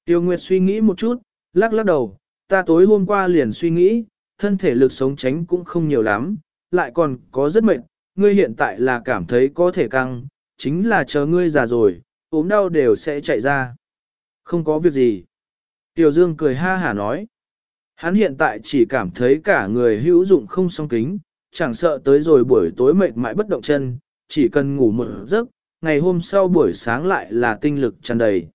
Tiêu Nguyệt suy nghĩ một chút, lắc lắc đầu, ta tối hôm qua liền suy nghĩ, thân thể lực sống tránh cũng không nhiều lắm, lại còn có rất mệt, ngươi hiện tại là cảm thấy có thể căng, chính là chờ ngươi già rồi, ốm đau đều sẽ chạy ra. Không có việc gì. Tiểu Dương cười ha hả nói. Hắn hiện tại chỉ cảm thấy cả người hữu dụng không song kính, chẳng sợ tới rồi buổi tối mệt mỏi bất động chân, chỉ cần ngủ một giấc, ngày hôm sau buổi sáng lại là tinh lực tràn đầy.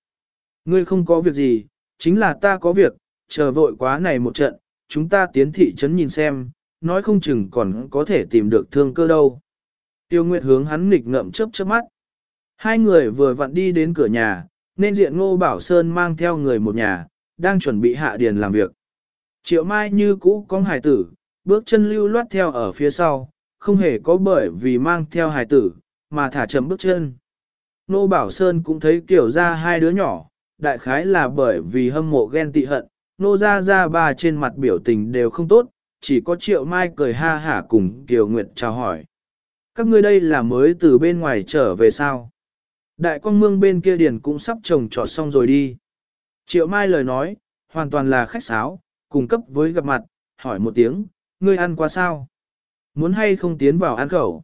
Ngươi không có việc gì, chính là ta có việc, chờ vội quá này một trận, chúng ta tiến thị trấn nhìn xem, nói không chừng còn có thể tìm được thương cơ đâu. Tiêu Nguyệt hướng hắn nghịch ngậm chớp chớp mắt. Hai người vừa vặn đi đến cửa nhà, nên diện Ngô Bảo Sơn mang theo người một nhà, đang chuẩn bị hạ điền làm việc. Triệu Mai như cũ con hài tử, bước chân lưu loát theo ở phía sau, không hề có bởi vì mang theo hài tử, mà thả chậm bước chân. Ngô Bảo Sơn cũng thấy kiểu ra hai đứa nhỏ, đại khái là bởi vì hâm mộ ghen tị hận, nô ra ra ba trên mặt biểu tình đều không tốt, chỉ có triệu mai cười ha hả cùng Kiều Nguyệt chào hỏi. Các ngươi đây là mới từ bên ngoài trở về sao? Đại con mương bên kia điền cũng sắp trồng trọt xong rồi đi. Triệu mai lời nói, hoàn toàn là khách sáo, cung cấp với gặp mặt, hỏi một tiếng, ngươi ăn qua sao? Muốn hay không tiến vào ăn khẩu?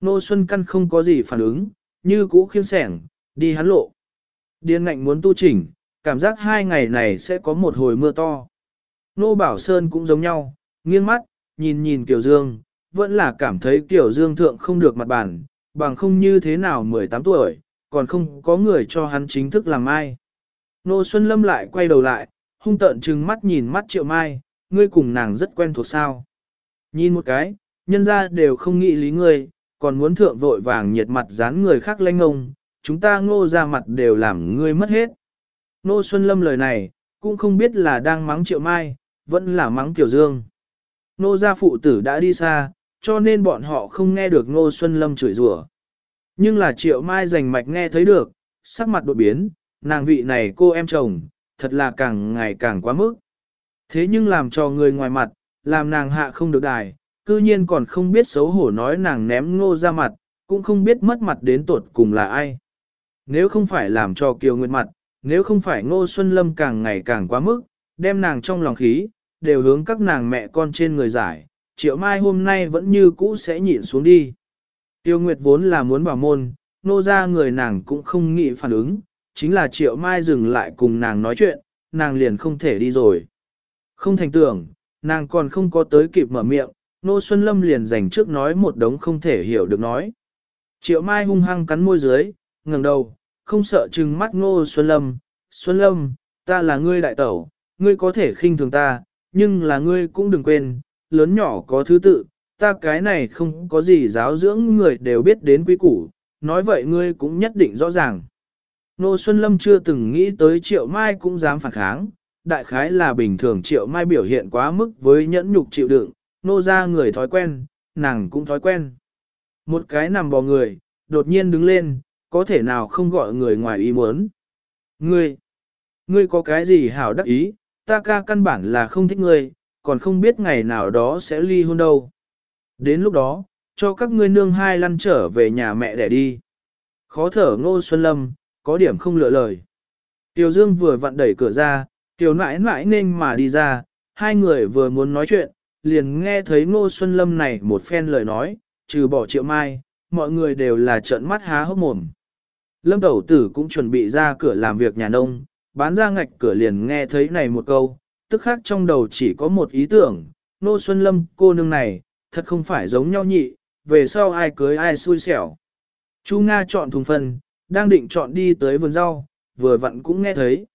Nô Xuân Căn không có gì phản ứng, như cũ khiên sẻng, đi hắn lộ. Điên ngạnh muốn tu chỉnh, cảm giác hai ngày này sẽ có một hồi mưa to. Nô Bảo Sơn cũng giống nhau, nghiêng mắt, nhìn nhìn Kiều Dương, vẫn là cảm thấy tiểu Dương thượng không được mặt bản, bằng không như thế nào 18 tuổi, còn không có người cho hắn chính thức làm ai. Nô Xuân Lâm lại quay đầu lại, hung tợn trừng mắt nhìn mắt Triệu Mai, ngươi cùng nàng rất quen thuộc sao. Nhìn một cái, nhân ra đều không nghĩ lý ngươi, còn muốn thượng vội vàng nhiệt mặt dán người khác lanh ngông, chúng ta ngô ra mặt đều làm ngươi mất hết. Nô Xuân Lâm lời này, cũng không biết là đang mắng Triệu Mai, vẫn là mắng Tiểu Dương. Nô gia phụ tử đã đi xa, cho nên bọn họ không nghe được Ngô Xuân Lâm chửi rủa. Nhưng là Triệu Mai rành mạch nghe thấy được, sắc mặt đột biến, nàng vị này cô em chồng, thật là càng ngày càng quá mức. Thế nhưng làm cho người ngoài mặt, làm nàng hạ không được đài, cư nhiên còn không biết xấu hổ nói nàng ném ngô ra mặt, cũng không biết mất mặt đến tuột cùng là ai. Nếu không phải làm cho Kiều Nguyệt mặt, nếu không phải ngô Xuân Lâm càng ngày càng quá mức, đem nàng trong lòng khí, đều hướng các nàng mẹ con trên người giải, triệu mai hôm nay vẫn như cũ sẽ nhịn xuống đi. Tiêu Nguyệt vốn là muốn bảo môn, nô ra người nàng cũng không nghĩ phản ứng, chính là triệu mai dừng lại cùng nàng nói chuyện, nàng liền không thể đi rồi. Không thành tưởng, nàng còn không có tới kịp mở miệng, nô Xuân Lâm liền dành trước nói một đống không thể hiểu được nói. Triệu mai hung hăng cắn môi dưới, ngẩng đầu, không sợ trừng mắt ngô Xuân Lâm. Xuân Lâm, ta là ngươi đại tẩu, ngươi có thể khinh thường ta, nhưng là ngươi cũng đừng quên, lớn nhỏ có thứ tự, ta cái này không có gì giáo dưỡng người đều biết đến quý củ, nói vậy ngươi cũng nhất định rõ ràng. Nô Xuân Lâm chưa từng nghĩ tới Triệu Mai cũng dám phản kháng, đại khái là bình thường Triệu Mai biểu hiện quá mức với nhẫn nhục chịu đựng, nô ra người thói quen, nàng cũng thói quen. Một cái nằm bò người, đột nhiên đứng lên, có thể nào không gọi người ngoài ý muốn. Ngươi, ngươi có cái gì hảo đắc ý, ta ca căn bản là không thích ngươi, còn không biết ngày nào đó sẽ ly hôn đâu. Đến lúc đó, cho các ngươi nương hai lăn trở về nhà mẹ để đi. Khó thở ngô Xuân Lâm, có điểm không lựa lời. Tiểu Dương vừa vặn đẩy cửa ra, Tiểu nãi nãi nên mà đi ra, hai người vừa muốn nói chuyện, liền nghe thấy ngô Xuân Lâm này một phen lời nói, trừ bỏ triệu mai, mọi người đều là trợn mắt há hốc mồm. Lâm Tẩu Tử cũng chuẩn bị ra cửa làm việc nhà nông, bán ra ngạch cửa liền nghe thấy này một câu, tức khác trong đầu chỉ có một ý tưởng, Nô Xuân Lâm cô nương này, thật không phải giống nhau nhị, về sau ai cưới ai xui xẻo. Chu Nga chọn thùng phân, đang định chọn đi tới vườn rau, vừa vặn cũng nghe thấy.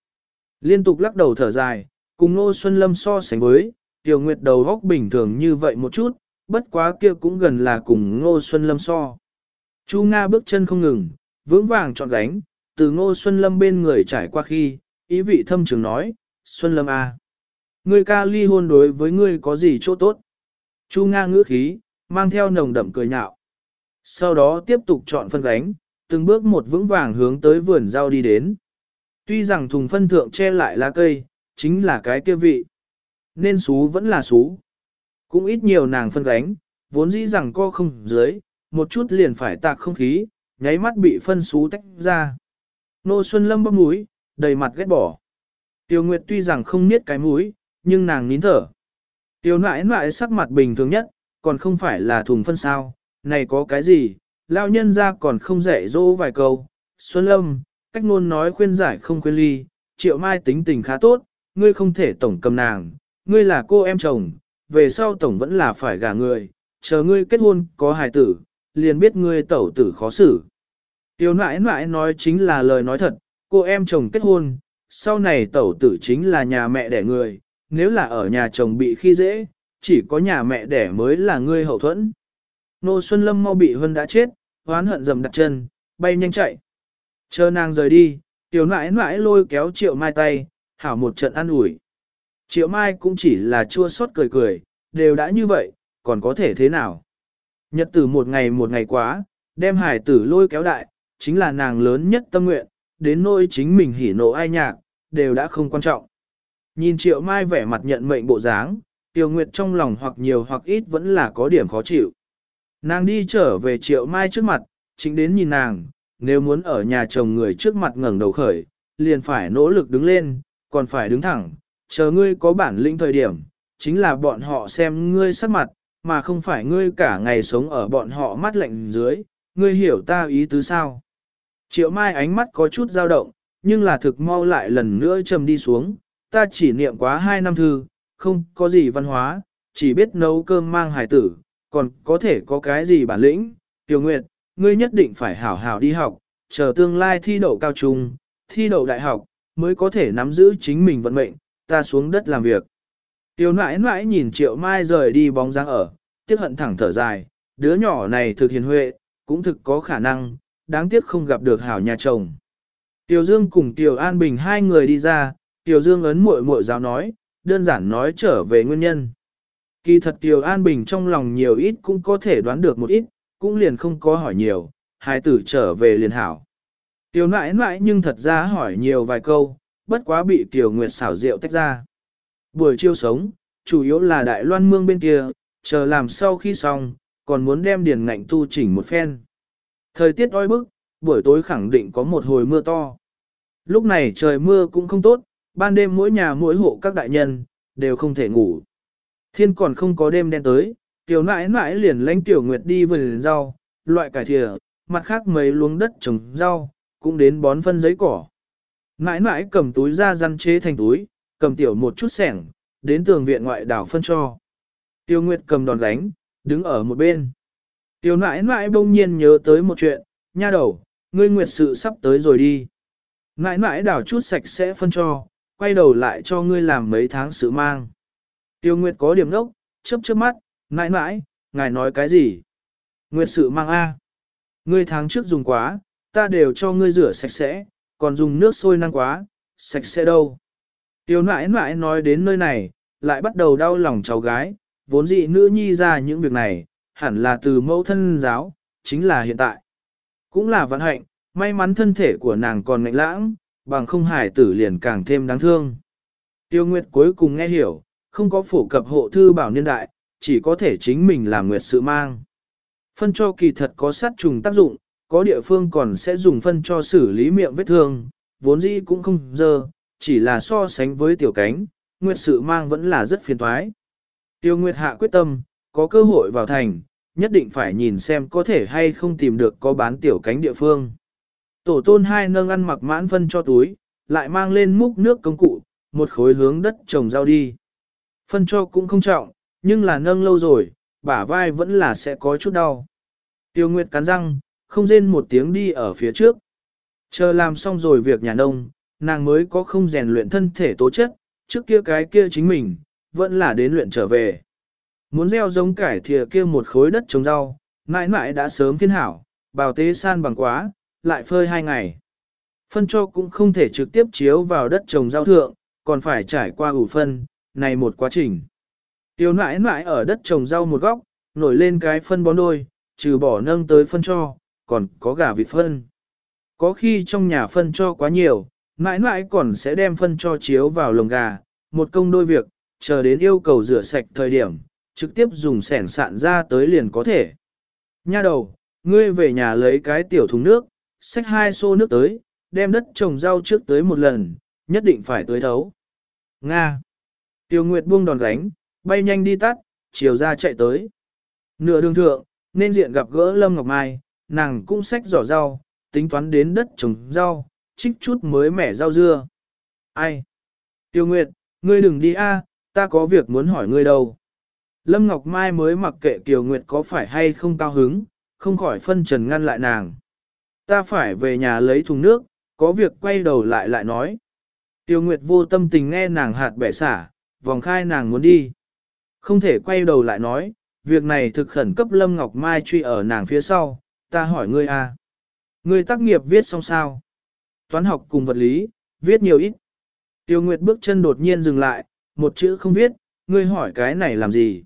Liên tục lắc đầu thở dài, cùng Nô Xuân Lâm so sánh với, Tiểu Nguyệt đầu góc bình thường như vậy một chút, bất quá kia cũng gần là cùng Ngô Xuân Lâm so. Chu Nga bước chân không ngừng, vững vàng chọn gánh, từ Ngô Xuân Lâm bên người trải qua khi, ý vị thâm trường nói, Xuân Lâm à. Ngươi ca ly hôn đối với ngươi có gì chỗ tốt? Chu Nga ngữ khí, mang theo nồng đậm cười nhạo. Sau đó tiếp tục chọn phân gánh, từng bước một vững vàng hướng tới vườn rau đi đến. Tuy rằng thùng phân thượng che lại lá cây, chính là cái kia vị. Nên xú vẫn là xú. Cũng ít nhiều nàng phân gánh, vốn dĩ rằng co không dưới, một chút liền phải tạc không khí, nháy mắt bị phân xú tách ra. Nô Xuân Lâm bắp mũi, đầy mặt ghét bỏ. Tiêu Nguyệt tuy rằng không niết cái mũi, nhưng nàng nín thở. Tiểu nãi nãi sắc mặt bình thường nhất, còn không phải là thùng phân sao, này có cái gì, lao nhân ra còn không dạy dỗ vài câu. Xuân Lâm, cách ngôn nói khuyên giải không khuyên ly, triệu mai tính tình khá tốt, ngươi không thể tổng cầm nàng, ngươi là cô em chồng, về sau tổng vẫn là phải gả người, chờ ngươi kết hôn có hài tử, liền biết ngươi tẩu tử khó xử. Tiểu nãi nãi nói chính là lời nói thật, cô em chồng kết hôn, sau này tẩu tử chính là nhà mẹ đẻ người, nếu là ở nhà chồng bị khi dễ, chỉ có nhà mẹ đẻ mới là ngươi hậu thuẫn. Nô Xuân Lâm mau bị Hân đã chết, hoán hận dầm đặt chân, bay nhanh chạy. Chờ nàng rời đi, tiểu nãi nãi lôi kéo triệu mai tay, hảo một trận ăn ủi. Triệu mai cũng chỉ là chua xót cười cười, đều đã như vậy, còn có thể thế nào. Nhật tử một ngày một ngày quá, đem hải tử lôi kéo đại, chính là nàng lớn nhất tâm nguyện, đến nỗi chính mình hỉ nộ ai nhạc, đều đã không quan trọng. Nhìn triệu mai vẻ mặt nhận mệnh bộ dáng, Tiêu Nguyệt trong lòng hoặc nhiều hoặc ít vẫn là có điểm khó chịu. Nàng đi trở về triệu mai trước mặt, chính đến nhìn nàng, nếu muốn ở nhà chồng người trước mặt ngẩng đầu khởi, liền phải nỗ lực đứng lên, còn phải đứng thẳng, chờ ngươi có bản lĩnh thời điểm, chính là bọn họ xem ngươi sắc mặt, mà không phải ngươi cả ngày sống ở bọn họ mắt lạnh dưới, ngươi hiểu ta ý tứ sao. Triệu Mai ánh mắt có chút dao động, nhưng là thực mau lại lần nữa trầm đi xuống, ta chỉ niệm quá hai năm thư, không có gì văn hóa, chỉ biết nấu cơm mang hải tử, còn có thể có cái gì bản lĩnh. Tiểu Nguyệt, ngươi nhất định phải hảo hảo đi học, chờ tương lai thi đậu cao trung, thi đậu đại học, mới có thể nắm giữ chính mình vận mệnh, ta xuống đất làm việc. Tiểu nãi nãi nhìn triệu mai rời đi bóng dáng ở, tiếc hận thẳng thở dài, đứa nhỏ này thực hiền huệ, cũng thực có khả năng, đáng tiếc không gặp được hảo nhà chồng. Tiểu Dương cùng Tiểu An Bình hai người đi ra, Tiểu Dương ấn muội muội giáo nói, đơn giản nói trở về nguyên nhân. Kỳ thật Tiểu An Bình trong lòng nhiều ít cũng có thể đoán được một ít, cũng liền không có hỏi nhiều, hai tử trở về liền hảo. Tiểu nãi nãi nhưng thật ra hỏi nhiều vài câu, bất quá bị Tiểu Nguyệt xảo rượu tách ra. Buổi chiêu sống, chủ yếu là Đại Loan Mương bên kia, chờ làm sau khi xong, còn muốn đem điền ngạnh tu chỉnh một phen. Thời tiết oi bức, buổi tối khẳng định có một hồi mưa to. Lúc này trời mưa cũng không tốt, ban đêm mỗi nhà mỗi hộ các đại nhân, đều không thể ngủ. Thiên còn không có đêm đen tới, tiểu nãi nãi liền lánh tiểu nguyệt đi vườn rau, loại cải thìa, mặt khác mấy luống đất trồng rau, cũng đến bón phân giấy cỏ. Nãi nãi cầm túi ra răn chế thành túi, cầm tiểu một chút sẻng, đến tường viện ngoại đảo phân cho. Tiêu Nguyệt cầm đòn gánh, đứng ở một bên. Tiêu nãi nãi bỗng nhiên nhớ tới một chuyện, nha đầu, ngươi Nguyệt sự sắp tới rồi đi. Nãi nãi đảo chút sạch sẽ phân cho, quay đầu lại cho ngươi làm mấy tháng sự mang. Tiêu Nguyệt có điểm nốc, chớp chớp mắt, mãi mãi, ngài nói cái gì? Nguyệt sự mang A. Ngươi tháng trước dùng quá, ta đều cho ngươi rửa sạch sẽ, còn dùng nước sôi năng quá, sạch sẽ đâu. Tiêu nãi nãi nói đến nơi này, lại bắt đầu đau lòng cháu gái, vốn dị nữ nhi ra những việc này, hẳn là từ mẫu thân giáo, chính là hiện tại. Cũng là vận hạnh, may mắn thân thể của nàng còn ngạnh lãng, bằng không hải tử liền càng thêm đáng thương. Tiêu Nguyệt cuối cùng nghe hiểu, không có phổ cập hộ thư bảo niên đại, chỉ có thể chính mình làm Nguyệt sự mang. Phân cho kỳ thật có sát trùng tác dụng, có địa phương còn sẽ dùng phân cho xử lý miệng vết thương, vốn dĩ cũng không dơ, chỉ là so sánh với tiểu cánh, Nguyệt sự mang vẫn là rất phiền toái. Tiêu Nguyệt hạ quyết tâm, có cơ hội vào thành, nhất định phải nhìn xem có thể hay không tìm được có bán tiểu cánh địa phương. Tổ tôn hai nâng ăn mặc mãn phân cho túi, lại mang lên múc nước công cụ, một khối hướng đất trồng rau đi. Phân cho cũng không trọng, nhưng là nâng lâu rồi, bả vai vẫn là sẽ có chút đau. Tiêu Nguyệt cắn răng, không rên một tiếng đi ở phía trước. Chờ làm xong rồi việc nhà nông, nàng mới có không rèn luyện thân thể tố chất, trước kia cái kia chính mình, vẫn là đến luyện trở về. Muốn gieo giống cải thìa kia một khối đất trồng rau, mãi mãi đã sớm phiên hảo, bào tế san bằng quá, lại phơi hai ngày. Phân cho cũng không thể trực tiếp chiếu vào đất trồng rau thượng, còn phải trải qua ủ phân, này một quá trình. Tiêu nãi nãi ở đất trồng rau một góc, nổi lên cái phân bón đôi, trừ bỏ nâng tới phân cho, còn có gà vịt phân. Có khi trong nhà phân cho quá nhiều, nãi nãi còn sẽ đem phân cho chiếu vào lồng gà, một công đôi việc, chờ đến yêu cầu rửa sạch thời điểm, trực tiếp dùng sẻn sạn ra tới liền có thể. Nha đầu, ngươi về nhà lấy cái tiểu thùng nước, xách hai xô nước tới, đem đất trồng rau trước tới một lần, nhất định phải tới thấu. Nga. Tiêu Nguyệt buông đòn gánh, bay nhanh đi tắt, chiều ra chạy tới. Nửa đường thượng, nên diện gặp gỡ Lâm Ngọc Mai, nàng cũng xách giỏ rau, tính toán đến đất trồng rau, trích chút mới mẻ rau dưa. Ai? Tiêu Nguyệt, ngươi đừng đi a, ta có việc muốn hỏi ngươi đâu. Lâm Ngọc Mai mới mặc kệ Kiều Nguyệt có phải hay không cao hứng, không khỏi phân trần ngăn lại nàng. Ta phải về nhà lấy thùng nước, có việc quay đầu lại lại nói. Tiêu Nguyệt vô tâm tình nghe nàng hạt bẻ xả, vòng khai nàng muốn đi. Không thể quay đầu lại nói, việc này thực khẩn cấp Lâm Ngọc Mai truy ở nàng phía sau, ta hỏi ngươi a, à. Ngươi tác nghiệp viết xong sao? Toán học cùng vật lý, viết nhiều ít. Tiêu Nguyệt bước chân đột nhiên dừng lại, một chữ không viết, ngươi hỏi cái này làm gì?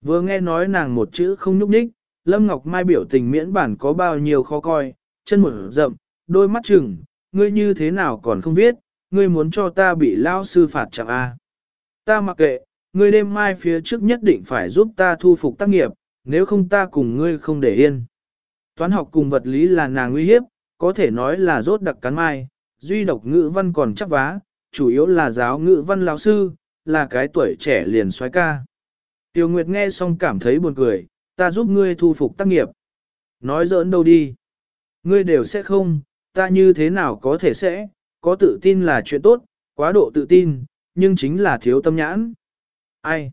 Vừa nghe nói nàng một chữ không nhúc nhích, Lâm Ngọc Mai biểu tình miễn bản có bao nhiêu khó coi, chân một rậm, đôi mắt chừng, ngươi như thế nào còn không biết, ngươi muốn cho ta bị lao sư phạt chẳng a? Ta mặc kệ, ngươi đêm mai phía trước nhất định phải giúp ta thu phục tác nghiệp, nếu không ta cùng ngươi không để yên. Toán học cùng vật lý là nàng nguy hiếp, có thể nói là rốt đặc cắn mai, duy độc ngữ văn còn chắc vá, chủ yếu là giáo ngữ văn lão sư, là cái tuổi trẻ liền xoái ca. Tiêu Nguyệt nghe xong cảm thấy buồn cười, ta giúp ngươi thu phục tác nghiệp. Nói giỡn đâu đi. Ngươi đều sẽ không, ta như thế nào có thể sẽ, có tự tin là chuyện tốt, quá độ tự tin, nhưng chính là thiếu tâm nhãn. Ai?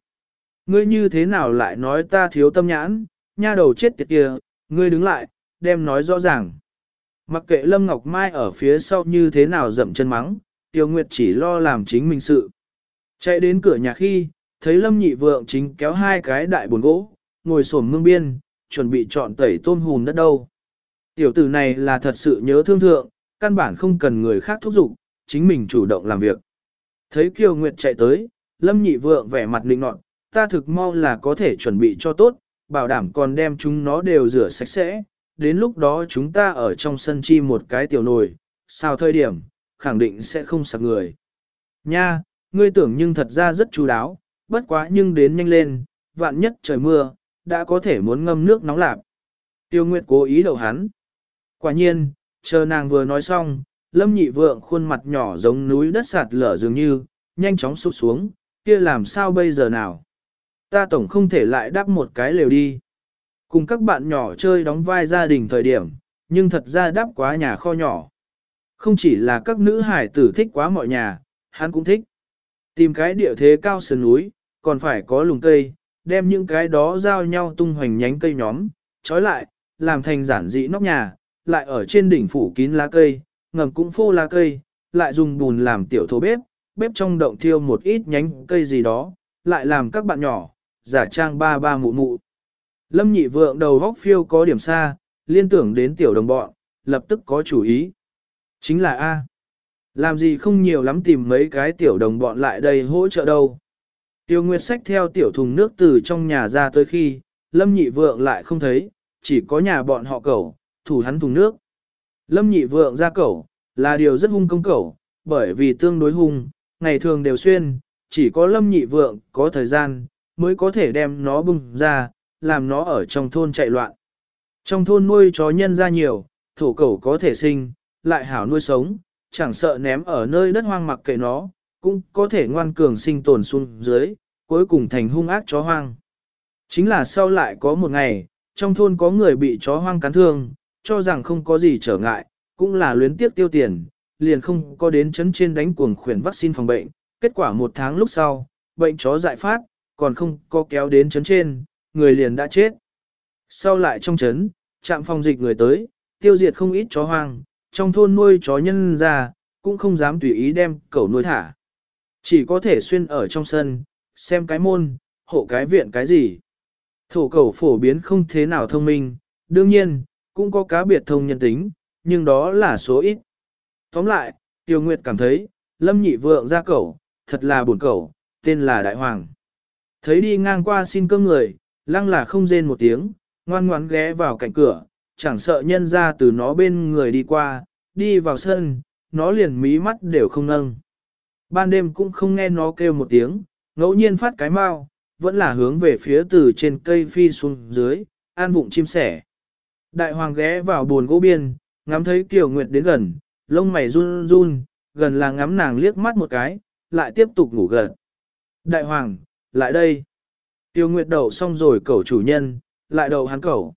Ngươi như thế nào lại nói ta thiếu tâm nhãn, nha đầu chết tiệt kia, ngươi đứng lại, đem nói rõ ràng. Mặc kệ Lâm Ngọc Mai ở phía sau như thế nào dậm chân mắng, Tiêu Nguyệt chỉ lo làm chính mình sự. Chạy đến cửa nhà khi, thấy Lâm Nhị Vượng chính kéo hai cái đại buồn gỗ, ngồi xổm mương biên, chuẩn bị chọn tẩy tôm hùm đất đâu. Tiểu tử này là thật sự nhớ thương thượng, căn bản không cần người khác thúc giục, chính mình chủ động làm việc. Thấy Kiều Nguyệt chạy tới, Lâm Nhị Vượng vẻ mặt lịnh nọt, ta thực mau là có thể chuẩn bị cho tốt, bảo đảm còn đem chúng nó đều rửa sạch sẽ, đến lúc đó chúng ta ở trong sân chi một cái tiểu nồi, sao thời điểm, khẳng định sẽ không sạc người. Nha, ngươi tưởng nhưng thật ra rất chú đáo, bất quá nhưng đến nhanh lên, vạn nhất trời mưa, đã có thể muốn ngâm nước nóng lạp. Tiêu Nguyệt cố ý đầu hắn. Quả nhiên, chờ nàng vừa nói xong, lâm nhị vượng khuôn mặt nhỏ giống núi đất sạt lở dường như, nhanh chóng sụp xuống, kia làm sao bây giờ nào. Ta tổng không thể lại đắp một cái lều đi. Cùng các bạn nhỏ chơi đóng vai gia đình thời điểm, nhưng thật ra đắp quá nhà kho nhỏ. Không chỉ là các nữ hải tử thích quá mọi nhà, hắn cũng thích. Tìm cái địa thế cao sườn núi, còn phải có lùng cây, đem những cái đó giao nhau tung hoành nhánh cây nhóm, trói lại, làm thành giản dị nóc nhà, lại ở trên đỉnh phủ kín lá cây, ngầm cũng phô lá cây, lại dùng bùn làm tiểu thô bếp, bếp trong động thiêu một ít nhánh cây gì đó, lại làm các bạn nhỏ, giả trang ba ba mụ mụ. Lâm nhị vượng đầu góc phiêu có điểm xa, liên tưởng đến tiểu đồng bọn, lập tức có chủ ý. Chính là A. Làm gì không nhiều lắm tìm mấy cái tiểu đồng bọn lại đây hỗ trợ đâu. Tiêu Nguyệt sách theo tiểu thùng nước từ trong nhà ra tới khi, Lâm nhị vượng lại không thấy, chỉ có nhà bọn họ cẩu, thủ hắn thùng nước. Lâm nhị vượng ra cẩu, là điều rất hung công cẩu, bởi vì tương đối hung, ngày thường đều xuyên, chỉ có lâm nhị vượng có thời gian, mới có thể đem nó bung ra, làm nó ở trong thôn chạy loạn. Trong thôn nuôi chó nhân ra nhiều, thổ cẩu có thể sinh, lại hảo nuôi sống, chẳng sợ ném ở nơi đất hoang mặc kệ nó, cũng có thể ngoan cường sinh tồn xuống dưới, cuối cùng thành hung ác chó hoang. Chính là sau lại có một ngày, trong thôn có người bị chó hoang cắn thương, cho rằng không có gì trở ngại, cũng là luyến tiếp tiêu tiền, liền không có đến chấn trên đánh cuồng khuyển vaccine phòng bệnh. Kết quả một tháng lúc sau, bệnh chó dại phát, còn không có kéo đến chấn trên, người liền đã chết. Sau lại trong chấn, trạm phòng dịch người tới, tiêu diệt không ít chó hoang, trong thôn nuôi chó nhân ra, cũng không dám tùy ý đem cẩu nuôi thả. Chỉ có thể xuyên ở trong sân, xem cái môn, hộ cái viện cái gì. Thổ cẩu phổ biến không thế nào thông minh, đương nhiên, cũng có cá biệt thông nhân tính, nhưng đó là số ít. Tóm lại, Tiêu Nguyệt cảm thấy, Lâm Nhị Vượng ra cẩu, thật là buồn cẩu, tên là Đại Hoàng. Thấy đi ngang qua xin cơm người, lăng là không rên một tiếng, ngoan ngoãn ghé vào cạnh cửa, chẳng sợ nhân ra từ nó bên người đi qua, đi vào sân, nó liền mí mắt đều không nâng. Ban đêm cũng không nghe nó kêu một tiếng, ngẫu nhiên phát cái mau, vẫn là hướng về phía từ trên cây phi xuống dưới, an vụng chim sẻ. Đại hoàng ghé vào buồn gỗ biên, ngắm thấy Kiều Nguyệt đến gần, lông mày run run, gần là ngắm nàng liếc mắt một cái, lại tiếp tục ngủ gần. Đại hoàng, lại đây. Tiêu Nguyệt đậu xong rồi cẩu chủ nhân, lại đậu hắn cẩu.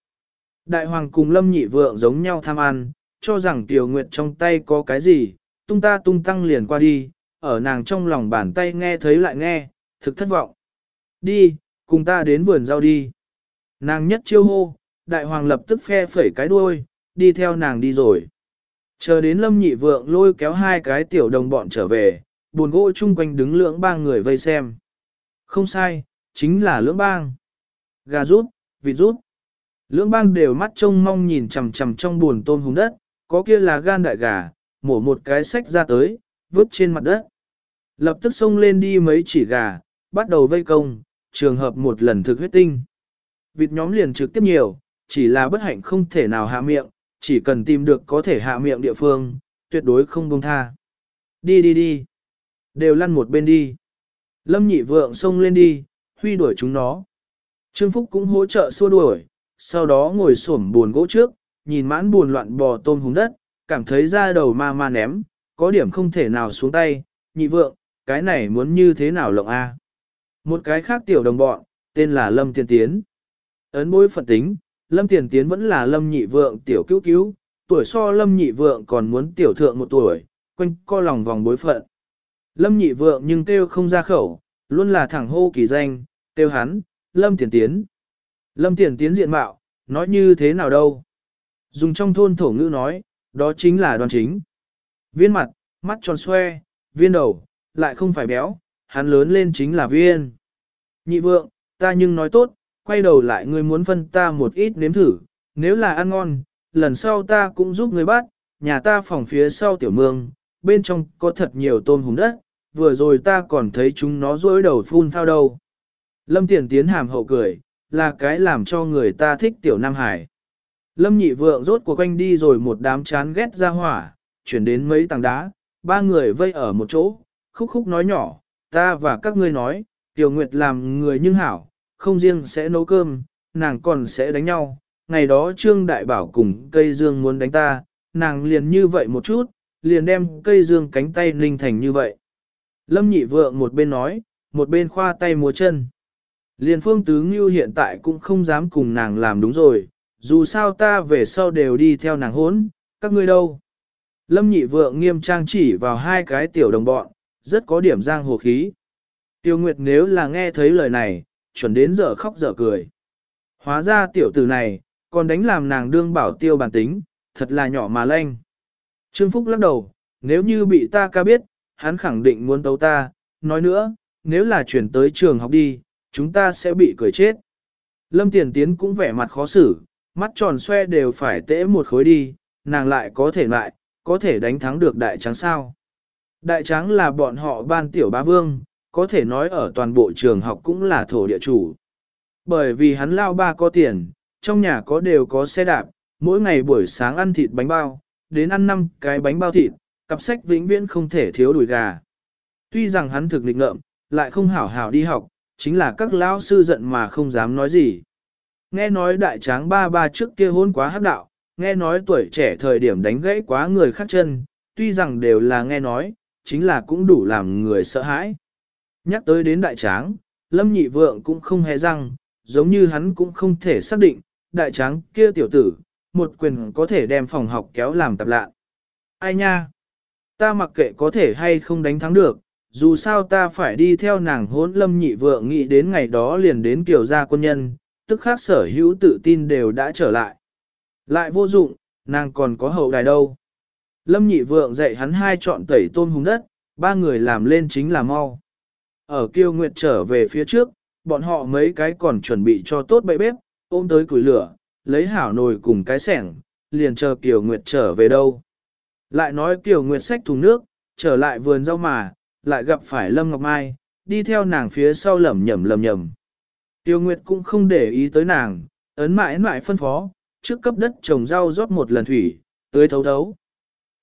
Đại hoàng cùng lâm nhị vượng giống nhau tham ăn, cho rằng Tiêu Nguyệt trong tay có cái gì, tung ta tung tăng liền qua đi, ở nàng trong lòng bàn tay nghe thấy lại nghe, thực thất vọng. Đi, cùng ta đến vườn rau đi. Nàng nhất chiêu hô, đại hoàng lập tức phe phẩy cái đuôi, đi theo nàng đi rồi. Chờ đến lâm nhị vượng lôi kéo hai cái tiểu đồng bọn trở về, buồn gỗ chung quanh đứng lưỡng ba người vây xem. Không sai, chính là lưỡng bang. Gà rút, vịt rút. Lưỡng bang đều mắt trông mong nhìn chằm chằm trong buồn tôm hùng đất, có kia là gan đại gà, mổ một cái sách ra tới, vứt trên mặt đất. Lập tức xông lên đi mấy chỉ gà, bắt đầu vây công, trường hợp một lần thực huyết tinh. Vịt nhóm liền trực tiếp nhiều, chỉ là bất hạnh không thể nào hạ miệng, chỉ cần tìm được có thể hạ miệng địa phương, tuyệt đối không buông tha. Đi đi đi. Đều lăn một bên đi. Lâm nhị vượng xông lên đi, huy đuổi chúng nó. Trương Phúc cũng hỗ trợ xua đuổi, sau đó ngồi xổm buồn gỗ trước, nhìn mãn buồn loạn bò tôm hùng đất, cảm thấy da đầu ma ma ném, có điểm không thể nào xuống tay, nhị vượng, cái này muốn như thế nào lộng a? Một cái khác tiểu đồng bọn, tên là Lâm Tiên Tiến. Ấn bối phận tính, Lâm Tiền Tiến vẫn là Lâm nhị vượng tiểu cứu cứu, tuổi so Lâm nhị vượng còn muốn tiểu thượng một tuổi, quanh co lòng vòng bối phận. Lâm nhị vượng nhưng kêu không ra khẩu, luôn là thẳng hô kỳ danh, kêu hắn, Lâm Tiền Tiến. Lâm Tiền Tiến diện mạo, nói như thế nào đâu? Dùng trong thôn thổ ngữ nói, đó chính là đoàn chính. Viên mặt, mắt tròn xoe, viên đầu, lại không phải béo, hắn lớn lên chính là viên. Nhị vượng, ta nhưng nói tốt, quay đầu lại ngươi muốn phân ta một ít nếm thử, nếu là ăn ngon, lần sau ta cũng giúp ngươi bắt, nhà ta phòng phía sau tiểu mương, bên trong có thật nhiều tôm hùng đất, vừa rồi ta còn thấy chúng nó rối đầu phun phao đâu. Lâm Tiền Tiến hàm hậu cười, là cái làm cho người ta thích tiểu Nam Hải. Lâm nhị vượng rốt cuộc quanh đi rồi một đám chán ghét ra hỏa, chuyển đến mấy tảng đá, ba người vây ở một chỗ, khúc khúc nói nhỏ, ta và các ngươi nói, Tiểu Nguyệt làm người nhưng hảo, không riêng sẽ nấu cơm, nàng còn sẽ đánh nhau. Ngày đó Trương Đại Bảo cùng cây dương muốn đánh ta, nàng liền như vậy một chút, liền đem cây dương cánh tay ninh thành như vậy. Lâm nhị vượng một bên nói, một bên khoa tay múa chân. Liền phương tứ ngưu hiện tại cũng không dám cùng nàng làm đúng rồi, dù sao ta về sau đều đi theo nàng hốn, các ngươi đâu. Lâm nhị vượng nghiêm trang chỉ vào hai cái tiểu đồng bọn, rất có điểm giang hồ khí. Tiêu Nguyệt nếu là nghe thấy lời này, chuẩn đến giờ khóc giờ cười. Hóa ra tiểu tử này, còn đánh làm nàng đương bảo tiêu bản tính, thật là nhỏ mà lanh. Trương Phúc lắc đầu, nếu như bị ta ca biết, hắn khẳng định muốn tấu ta, nói nữa, nếu là chuyển tới trường học đi, chúng ta sẽ bị cười chết. Lâm Tiền Tiến cũng vẻ mặt khó xử, mắt tròn xoe đều phải tễ một khối đi, nàng lại có thể lại, có thể đánh thắng được đại trắng sao. Đại trắng là bọn họ ban tiểu bá vương, có thể nói ở toàn bộ trường học cũng là thổ địa chủ. Bởi vì hắn lao ba có tiền, trong nhà có đều có xe đạp, mỗi ngày buổi sáng ăn thịt bánh bao, đến ăn năm cái bánh bao thịt, cặp sách vĩnh viễn không thể thiếu đùi gà. Tuy rằng hắn thực lịch ngợm, lại không hảo hảo đi học, chính là các lão sư giận mà không dám nói gì. Nghe nói đại tráng ba ba trước kia hôn quá hắc đạo, nghe nói tuổi trẻ thời điểm đánh gãy quá người khác chân, tuy rằng đều là nghe nói, chính là cũng đủ làm người sợ hãi. Nhắc tới đến đại tráng, lâm nhị vượng cũng không hề răng, giống như hắn cũng không thể xác định, đại tráng kia tiểu tử, một quyền có thể đem phòng học kéo làm tập lạ. Ai nha? Ta mặc kệ có thể hay không đánh thắng được, dù sao ta phải đi theo nàng hốn lâm nhị vượng nghĩ đến ngày đó liền đến kiểu gia quân nhân, tức khác sở hữu tự tin đều đã trở lại. Lại vô dụng, nàng còn có hậu đài đâu. Lâm nhị vượng dạy hắn hai chọn tẩy tôm hùng đất, ba người làm lên chính là mau. Ở kiêu nguyệt trở về phía trước, bọn họ mấy cái còn chuẩn bị cho tốt bậy bếp, ôm tới củi lửa, lấy hảo nồi cùng cái sẻng, liền chờ Kiều Nguyệt trở về đâu. Lại nói Kiều Nguyệt xách thùng nước, trở lại vườn rau mà, lại gặp phải Lâm Ngọc Mai, đi theo nàng phía sau lẩm nhẩm lẩm nhẩm. Tiêu Nguyệt cũng không để ý tới nàng, ấn mãi mãi phân phó, trước cấp đất trồng rau rót một lần thủy, tưới thấu thấu.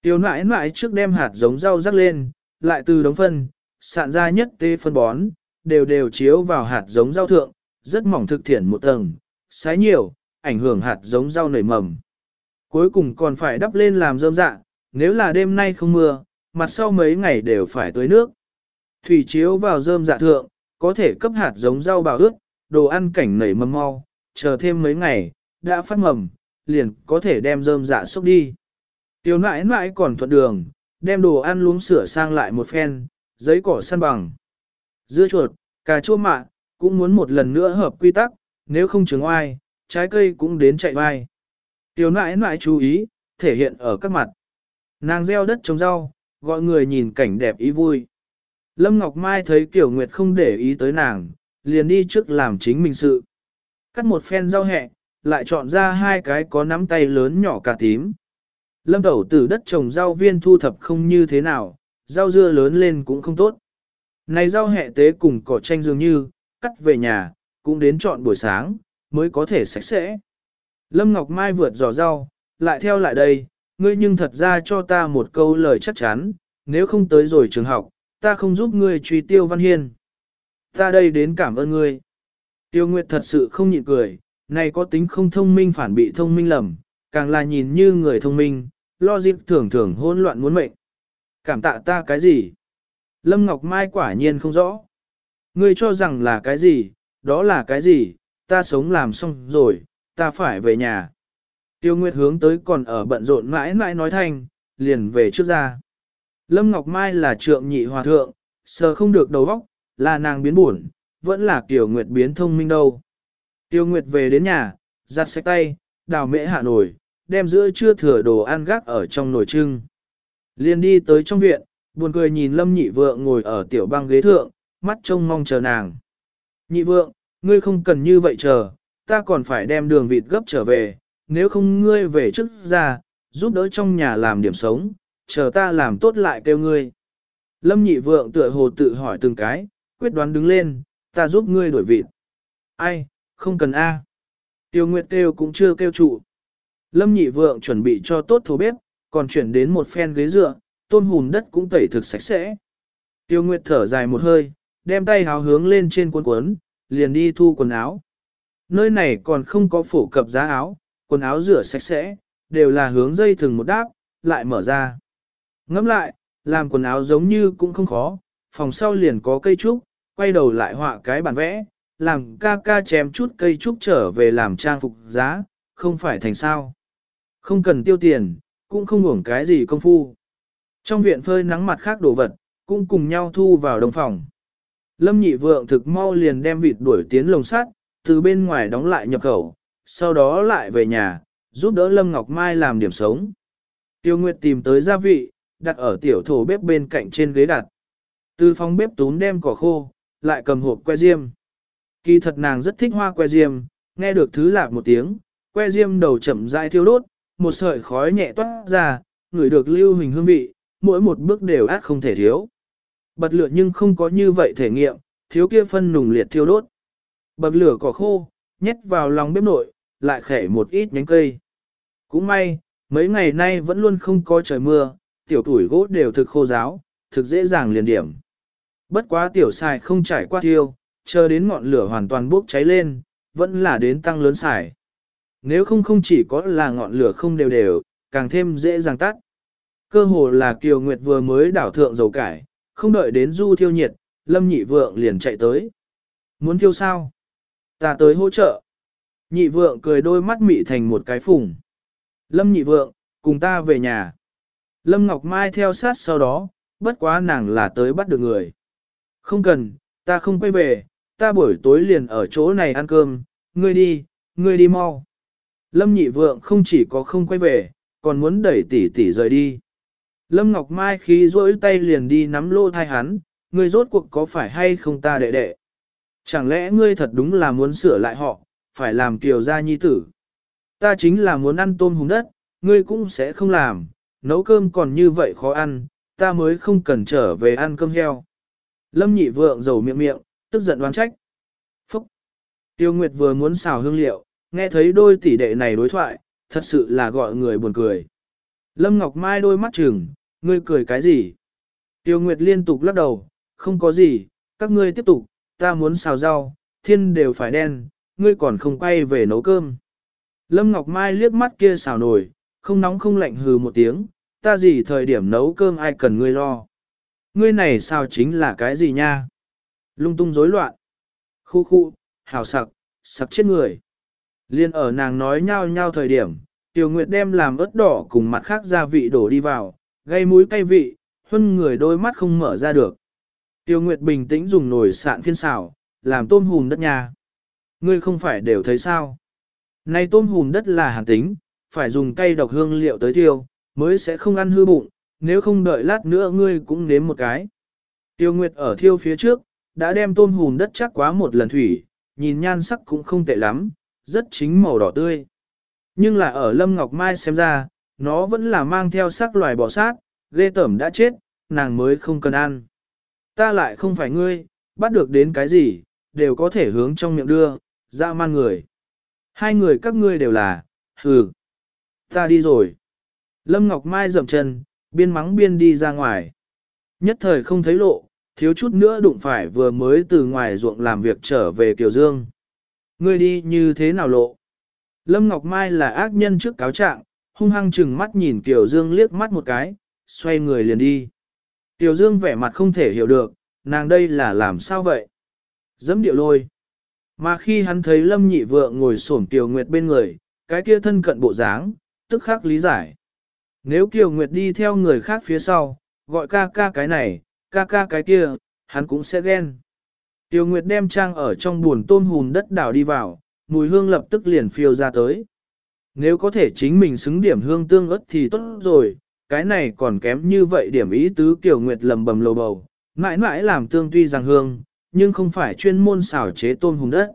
Tiêu mãi mãi trước đem hạt giống rau rắc lên, lại từ đống phân, sạn ra nhất tê phân bón, đều đều chiếu vào hạt giống rau thượng, rất mỏng thực thiện một tầng, sái nhiều, ảnh hưởng hạt giống rau nảy mầm. Cuối cùng còn phải đắp lên làm rơm dạ, nếu là đêm nay không mưa, mặt sau mấy ngày đều phải tưới nước. Thủy chiếu vào rơm dạ thượng, có thể cấp hạt giống rau bào ướt, đồ ăn cảnh nảy mầm mau, chờ thêm mấy ngày, đã phát mầm, liền có thể đem rơm dạ xúc đi. Tiểu nãi nãi còn thuận đường, đem đồ ăn luống sửa sang lại một phen, giấy cỏ săn bằng. Dưa chuột, cà chua mạ, cũng muốn một lần nữa hợp quy tắc, nếu không chứng oai, trái cây cũng đến chạy vai. Tiểu nãi nãi chú ý, thể hiện ở các mặt. Nàng gieo đất trồng rau, gọi người nhìn cảnh đẹp ý vui. Lâm Ngọc Mai thấy Kiều Nguyệt không để ý tới nàng, liền đi trước làm chính mình sự. Cắt một phen rau hẹ, lại chọn ra hai cái có nắm tay lớn nhỏ cà tím. Lâm Tẩu từ đất trồng rau viên thu thập không như thế nào, rau dưa lớn lên cũng không tốt. Này rau hẹ tế cùng cỏ tranh dường như, cắt về nhà, cũng đến chọn buổi sáng, mới có thể sạch sẽ. Lâm Ngọc Mai vượt giò rau, lại theo lại đây, ngươi nhưng thật ra cho ta một câu lời chắc chắn, nếu không tới rồi trường học, ta không giúp ngươi truy tiêu văn hiên. Ta đây đến cảm ơn ngươi. Tiêu Nguyệt thật sự không nhịn cười, này có tính không thông minh phản bị thông minh lầm, càng là nhìn như người thông minh, lo dịp thường thường hỗn loạn muốn mệnh. Cảm tạ ta cái gì? Lâm Ngọc Mai quả nhiên không rõ. Ngươi cho rằng là cái gì, đó là cái gì, ta sống làm xong rồi, ta phải về nhà. Tiêu Nguyệt hướng tới còn ở bận rộn mãi mãi nói thanh, liền về trước ra. Lâm Ngọc Mai là trượng nhị hòa thượng, sờ không được đầu óc, là nàng biến buồn, vẫn là Kiều Nguyệt biến thông minh đâu. Tiêu Nguyệt về đến nhà, giặt sạch tay, đào mễ hạ nổi, đem giữa trưa thừa đồ ăn gác ở trong nồi trưng. Liên đi tới trong viện, buồn cười nhìn Lâm Nhị Vượng ngồi ở tiểu băng ghế thượng, mắt trông mong chờ nàng. Nhị Vượng, ngươi không cần như vậy chờ, ta còn phải đem đường vịt gấp trở về, nếu không ngươi về trước ra, giúp đỡ trong nhà làm điểm sống, chờ ta làm tốt lại kêu ngươi. Lâm Nhị Vượng tựa hồ tự hỏi từng cái, quyết đoán đứng lên, ta giúp ngươi đổi vịt. Ai, không cần A. Tiêu Nguyệt kêu cũng chưa kêu trụ. Lâm nhị vượng chuẩn bị cho tốt thố bếp, còn chuyển đến một phen ghế dựa, tôn hùn đất cũng tẩy thực sạch sẽ. Tiêu Nguyệt thở dài một hơi, đem tay háo hướng lên trên cuốn cuốn, liền đi thu quần áo. Nơi này còn không có phổ cập giá áo, quần áo rửa sạch sẽ, đều là hướng dây thừng một đáp, lại mở ra. Ngẫm lại, làm quần áo giống như cũng không khó, phòng sau liền có cây trúc, quay đầu lại họa cái bản vẽ, làm ca ca chém chút cây trúc trở về làm trang phục giá, không phải thành sao. Không cần tiêu tiền, cũng không hưởng cái gì công phu. Trong viện phơi nắng mặt khác đồ vật, cũng cùng nhau thu vào đồng phòng. Lâm nhị vượng thực mau liền đem vịt đuổi tiến lồng sắt, từ bên ngoài đóng lại nhập khẩu, sau đó lại về nhà, giúp đỡ Lâm Ngọc Mai làm điểm sống. Tiêu Nguyệt tìm tới gia vị, đặt ở tiểu thổ bếp bên cạnh trên ghế đặt. Từ phòng bếp tún đem cỏ khô, lại cầm hộp que diêm. Kỳ thật nàng rất thích hoa que diêm, nghe được thứ lạc một tiếng, que diêm đầu chậm rãi thiêu đốt, một sợi khói nhẹ toát ra, người được lưu hình hương vị, mỗi một bước đều át không thể thiếu. Bật lửa nhưng không có như vậy thể nghiệm, thiếu kia phân nùng liệt thiêu đốt. Bật lửa cỏ khô, nhét vào lòng bếp nội, lại khẻ một ít nhánh cây. Cũng may, mấy ngày nay vẫn luôn không có trời mưa, tiểu tuổi gỗ đều thực khô giáo, thực dễ dàng liền điểm. Bất quá tiểu xài không trải qua thiêu, chờ đến ngọn lửa hoàn toàn bốc cháy lên, vẫn là đến tăng lớn xài. Nếu không không chỉ có là ngọn lửa không đều đều, càng thêm dễ dàng tắt. Cơ hồ là Kiều Nguyệt vừa mới đảo thượng dầu cải, không đợi đến du thiêu nhiệt, Lâm Nhị Vượng liền chạy tới. Muốn thiêu sao? Ta tới hỗ trợ. Nhị Vượng cười đôi mắt mị thành một cái phùng. Lâm Nhị Vượng, cùng ta về nhà. Lâm Ngọc Mai theo sát sau đó, bất quá nàng là tới bắt được người. Không cần, ta không quay về, ta buổi tối liền ở chỗ này ăn cơm, ngươi đi, ngươi đi mau. Lâm nhị vượng không chỉ có không quay về, còn muốn đẩy tỷ tỷ rời đi. Lâm Ngọc Mai khi rỗi tay liền đi nắm lô thai hắn, ngươi rốt cuộc có phải hay không ta đệ đệ? Chẳng lẽ ngươi thật đúng là muốn sửa lại họ, phải làm kiều gia nhi tử? Ta chính là muốn ăn tôm hùng đất, ngươi cũng sẽ không làm, nấu cơm còn như vậy khó ăn, ta mới không cần trở về ăn cơm heo. Lâm nhị vượng dầu miệng miệng, tức giận đoán trách. Phúc! Tiêu Nguyệt vừa muốn xào hương liệu, nghe thấy đôi tỷ đệ này đối thoại, thật sự là gọi người buồn cười. Lâm Ngọc Mai đôi mắt trừng, ngươi cười cái gì? Tiêu Nguyệt liên tục lắc đầu, không có gì, các ngươi tiếp tục, ta muốn xào rau, thiên đều phải đen, ngươi còn không quay về nấu cơm. Lâm Ngọc Mai liếc mắt kia xào nổi, không nóng không lạnh hừ một tiếng, ta gì thời điểm nấu cơm ai cần ngươi lo. Ngươi này sao chính là cái gì nha? Lung tung rối loạn. Khu khu, hào sặc, sặc chết người. Liên ở nàng nói nhau nhau thời điểm, Tiểu Nguyệt đem làm ớt đỏ cùng mặt khác gia vị đổ đi vào, gây mũi cay vị, huân người đôi mắt không mở ra được. Tiểu Nguyệt bình tĩnh dùng nồi sạn phiên xào, làm tôm hùm đất nhà. Ngươi không phải đều thấy sao? nay tôm hùm đất là hàn tính, phải dùng cây độc hương liệu tới tiêu, mới sẽ không ăn hư bụng, nếu không đợi lát nữa ngươi cũng nếm một cái. Tiêu Nguyệt ở thiêu phía trước, đã đem tôm hùm đất chắc quá một lần thủy, nhìn nhan sắc cũng không tệ lắm, rất chính màu đỏ tươi. Nhưng là ở Lâm Ngọc Mai xem ra, nó vẫn là mang theo sắc loài bò sát, ghê tẩm đã chết, nàng mới không cần ăn. Ta lại không phải ngươi, bắt được đến cái gì, đều có thể hướng trong miệng đưa, ra man người. Hai người các ngươi đều là, hừ. Ta đi rồi. Lâm Ngọc Mai dậm chân, biên mắng biên đi ra ngoài. Nhất thời không thấy lộ, thiếu chút nữa đụng phải vừa mới từ ngoài ruộng làm việc trở về Kiều Dương. Ngươi đi như thế nào lộ? Lâm Ngọc Mai là ác nhân trước cáo trạng, hung hăng chừng mắt nhìn Tiểu Dương liếc mắt một cái, xoay người liền đi. Tiểu Dương vẻ mặt không thể hiểu được, nàng đây là làm sao vậy? Dẫm điệu lôi. Mà khi hắn thấy Lâm Nhị Vượng ngồi xổm Tiểu Nguyệt bên người, cái kia thân cận bộ dáng, tức khắc lý giải. Nếu Kiều Nguyệt đi theo người khác phía sau, gọi ca ca cái này, ca ca cái kia, hắn cũng sẽ ghen. Tiêu Nguyệt đem trang ở trong buồn tôm hùn đất đảo đi vào, mùi hương lập tức liền phiêu ra tới. Nếu có thể chính mình xứng điểm hương tương ớt thì tốt rồi, cái này còn kém như vậy điểm ý tứ Kiều Nguyệt lầm bầm lầu bầu, mãi mãi làm tương tuy rằng hương, nhưng không phải chuyên môn xảo chế tôm hùn đất.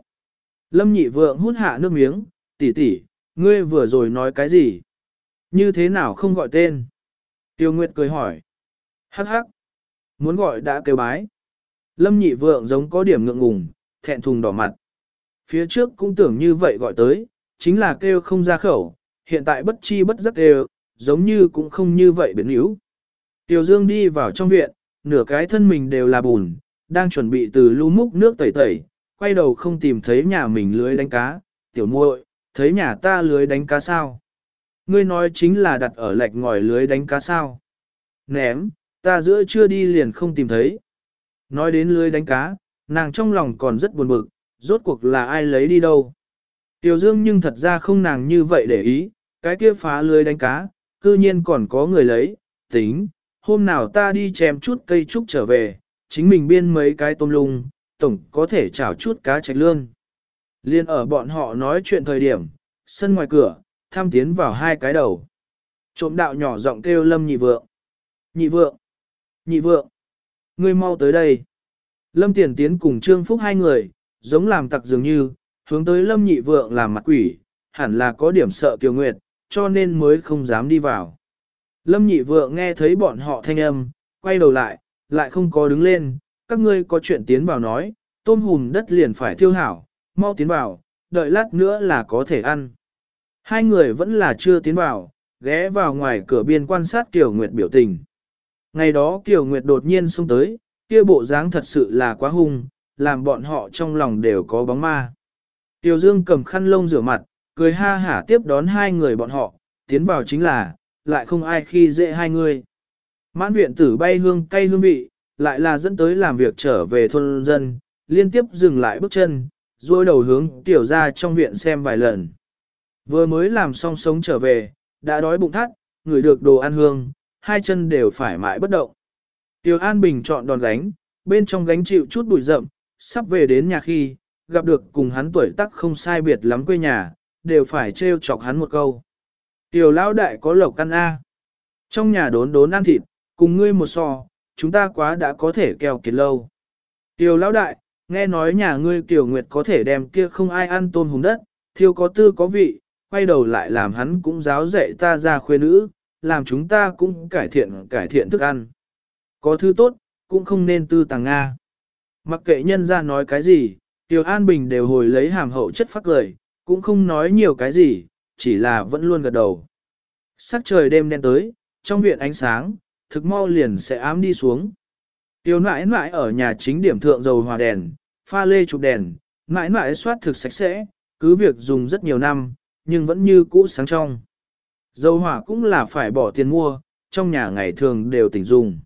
Lâm nhị vượng hút hạ nước miếng, tỷ tỷ, ngươi vừa rồi nói cái gì? Như thế nào không gọi tên? Tiêu Nguyệt cười hỏi. Hắc hắc. Muốn gọi đã kêu bái. Lâm nhị vượng giống có điểm ngượng ngùng, thẹn thùng đỏ mặt. Phía trước cũng tưởng như vậy gọi tới, chính là kêu không ra khẩu, hiện tại bất chi bất giác đều, giống như cũng không như vậy biến yếu. Tiểu Dương đi vào trong viện, nửa cái thân mình đều là bùn, đang chuẩn bị từ lưu múc nước tẩy tẩy, quay đầu không tìm thấy nhà mình lưới đánh cá, tiểu muội, thấy nhà ta lưới đánh cá sao? Ngươi nói chính là đặt ở lạch ngòi lưới đánh cá sao? Ném, ta giữa chưa đi liền không tìm thấy. Nói đến lưới đánh cá, nàng trong lòng còn rất buồn bực, rốt cuộc là ai lấy đi đâu. Tiểu Dương nhưng thật ra không nàng như vậy để ý, cái kia phá lưới đánh cá, cư nhiên còn có người lấy, tính, hôm nào ta đi chém chút cây trúc trở về, chính mình biên mấy cái tôm lung, tổng có thể chảo chút cá trạch lương. Liên ở bọn họ nói chuyện thời điểm, sân ngoài cửa, tham tiến vào hai cái đầu. Trộm đạo nhỏ giọng kêu lâm nhị vượng. Nhị vượng! Nhị vượng! Ngươi mau tới đây. Lâm tiền tiến cùng Trương Phúc hai người, giống làm tặc dường như, hướng tới lâm nhị vượng làm mặt quỷ, hẳn là có điểm sợ kiều nguyệt, cho nên mới không dám đi vào. Lâm nhị vượng nghe thấy bọn họ thanh âm, quay đầu lại, lại không có đứng lên, các ngươi có chuyện tiến vào nói, tôm hùm đất liền phải thiêu hảo, mau tiến vào, đợi lát nữa là có thể ăn. Hai người vẫn là chưa tiến vào, ghé vào ngoài cửa biên quan sát Kiều Nguyệt biểu tình. Ngày đó Kiều Nguyệt đột nhiên xông tới, kia bộ dáng thật sự là quá hung, làm bọn họ trong lòng đều có bóng ma. Tiểu Dương cầm khăn lông rửa mặt, cười ha hả tiếp đón hai người bọn họ, tiến vào chính là, lại không ai khi dễ hai người. Mãn viện tử bay hương cay hương vị, lại là dẫn tới làm việc trở về thôn dân, liên tiếp dừng lại bước chân, rồi đầu hướng tiểu ra trong viện xem vài lần. Vừa mới làm xong sống trở về, đã đói bụng thắt, người được đồ ăn hương, hai chân đều phải mãi bất động. Tiểu An Bình chọn đòn gánh, bên trong gánh chịu chút bụi rậm, sắp về đến nhà khi, gặp được cùng hắn tuổi tác không sai biệt lắm quê nhà, đều phải trêu chọc hắn một câu. Tiểu lão đại có lộc căn A. Trong nhà đốn đốn ăn thịt, cùng ngươi một so, chúng ta quá đã có thể kèo kiệt lâu. Tiểu lão đại, nghe nói nhà ngươi Tiểu Nguyệt có thể đem kia không ai ăn tôm hùng đất, thiêu có tư có vị, quay đầu lại làm hắn cũng giáo dạy ta ra khuê nữ, làm chúng ta cũng cải thiện cải thiện thức ăn. Có thứ tốt, cũng không nên tư tàng Nga. Mặc kệ nhân ra nói cái gì, Tiểu An Bình đều hồi lấy hàm hậu chất phát lời, cũng không nói nhiều cái gì, chỉ là vẫn luôn gật đầu. Sắc trời đêm đen tới, trong viện ánh sáng, thực mau liền sẽ ám đi xuống. Tiểu nãi nãi ở nhà chính điểm thượng dầu hòa đèn, pha lê chụp đèn, nãi nãi soát thực sạch sẽ, cứ việc dùng rất nhiều năm, nhưng vẫn như cũ sáng trong. Dầu hỏa cũng là phải bỏ tiền mua, trong nhà ngày thường đều tỉnh dùng.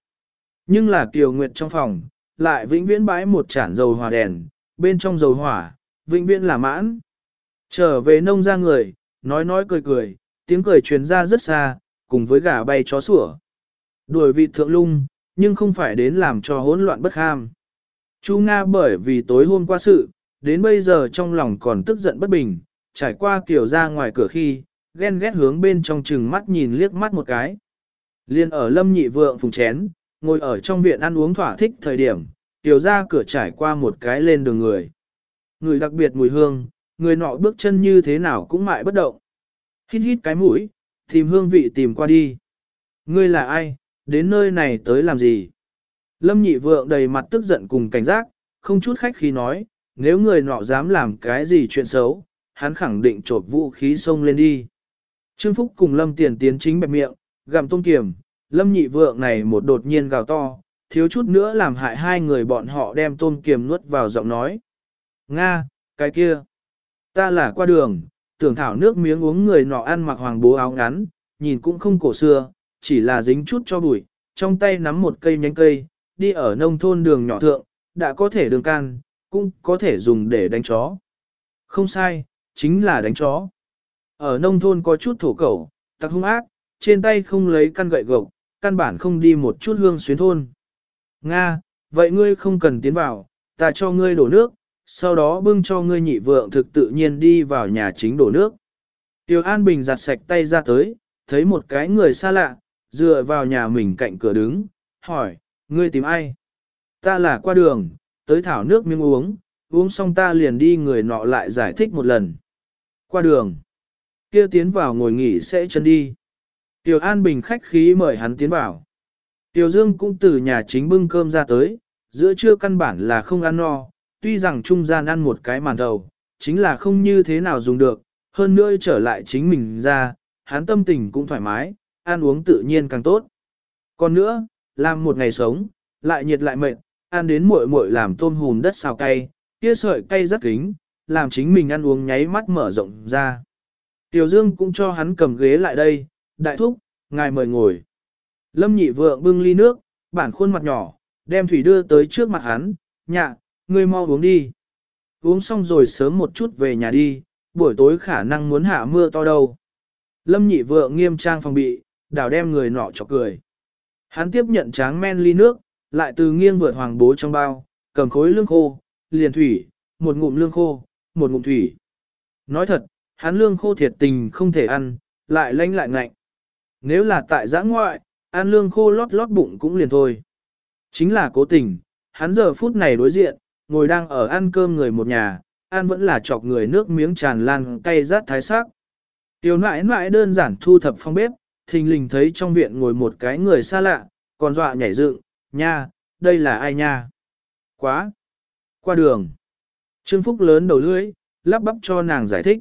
Nhưng là Kiều Nguyệt trong phòng, lại vĩnh viễn bãi một chản dầu hỏa đèn, bên trong dầu hỏa, vĩnh viễn là mãn. Trở về nông ra người, nói nói cười cười, tiếng cười truyền ra rất xa, cùng với gà bay chó sủa. Đuổi vị thượng lung, nhưng không phải đến làm cho hỗn loạn bất ham. Chu Nga bởi vì tối hôm qua sự, đến bây giờ trong lòng còn tức giận bất bình, trải qua kiểu ra ngoài cửa khi, ghen ghét hướng bên trong chừng mắt nhìn liếc mắt một cái. Liên ở lâm nhị vượng phùng chén, ngồi ở trong viện ăn uống thỏa thích thời điểm, tiểu ra cửa trải qua một cái lên đường người. Người đặc biệt mùi hương, người nọ bước chân như thế nào cũng mại bất động. Hít hít cái mũi, tìm hương vị tìm qua đi. Ngươi là ai, đến nơi này tới làm gì? Lâm nhị vượng đầy mặt tức giận cùng cảnh giác, không chút khách khi nói, nếu người nọ dám làm cái gì chuyện xấu, hắn khẳng định trột vũ khí xông lên đi. Trương Phúc cùng Lâm Tiền tiến chính bẹp miệng, gặm tôm kiềm, lâm nhị vượng này một đột nhiên gào to, thiếu chút nữa làm hại hai người bọn họ đem tôm kiềm nuốt vào giọng nói. Nga, cái kia, ta là qua đường, tưởng thảo nước miếng uống người nọ ăn mặc hoàng bố áo ngắn, nhìn cũng không cổ xưa, chỉ là dính chút cho bụi, trong tay nắm một cây nhánh cây, đi ở nông thôn đường nhỏ thượng, đã có thể đường can, cũng có thể dùng để đánh chó. Không sai, chính là đánh chó. Ở nông thôn có chút thổ cẩu, tặc hung ác, trên tay không lấy căn gậy gộc, căn bản không đi một chút hương xuyến thôn. Nga, vậy ngươi không cần tiến vào, ta cho ngươi đổ nước, sau đó bưng cho ngươi nhị vượng thực tự nhiên đi vào nhà chính đổ nước. Tiêu An Bình giặt sạch tay ra tới, thấy một cái người xa lạ, dựa vào nhà mình cạnh cửa đứng, hỏi, ngươi tìm ai? Ta là qua đường, tới thảo nước miếng uống, uống xong ta liền đi người nọ lại giải thích một lần. Qua đường, kia tiến vào ngồi nghỉ sẽ chân đi. Tiểu An Bình khách khí mời hắn tiến vào. Tiểu Dương cũng từ nhà chính bưng cơm ra tới, giữa trưa căn bản là không ăn no, tuy rằng trung gian ăn một cái màn đầu, chính là không như thế nào dùng được, hơn nữa trở lại chính mình ra, hắn tâm tình cũng thoải mái, ăn uống tự nhiên càng tốt. Còn nữa, làm một ngày sống, lại nhiệt lại mệt, ăn đến muội muội làm tôm hùm đất xào cay, kia sợi cay rất kính, làm chính mình ăn uống nháy mắt mở rộng ra. Tiểu Dương cũng cho hắn cầm ghế lại đây, đại thúc, ngài mời ngồi. Lâm nhị vượng bưng ly nước, bản khuôn mặt nhỏ, đem thủy đưa tới trước mặt hắn, nhạ, ngươi mau uống đi. Uống xong rồi sớm một chút về nhà đi, buổi tối khả năng muốn hạ mưa to đâu. Lâm nhị vượng nghiêm trang phòng bị, đảo đem người nọ cho cười. Hắn tiếp nhận tráng men ly nước, lại từ nghiêng vượt hoàng bố trong bao, cầm khối lương khô, liền thủy, một ngụm lương khô, một ngụm thủy. Nói thật, hắn lương khô thiệt tình không thể ăn, lại lanh lại ngạnh. Nếu là tại giã ngoại, ăn lương khô lót lót bụng cũng liền thôi. Chính là cố tình, hắn giờ phút này đối diện, ngồi đang ở ăn cơm người một nhà, ăn vẫn là chọc người nước miếng tràn lan cay rát thái sắc. Tiểu nãi nãi đơn giản thu thập phong bếp, thình lình thấy trong viện ngồi một cái người xa lạ, còn dọa nhảy dựng, nha, đây là ai nha? Quá! Qua đường! Trương Phúc lớn đầu lưỡi, lắp bắp cho nàng giải thích.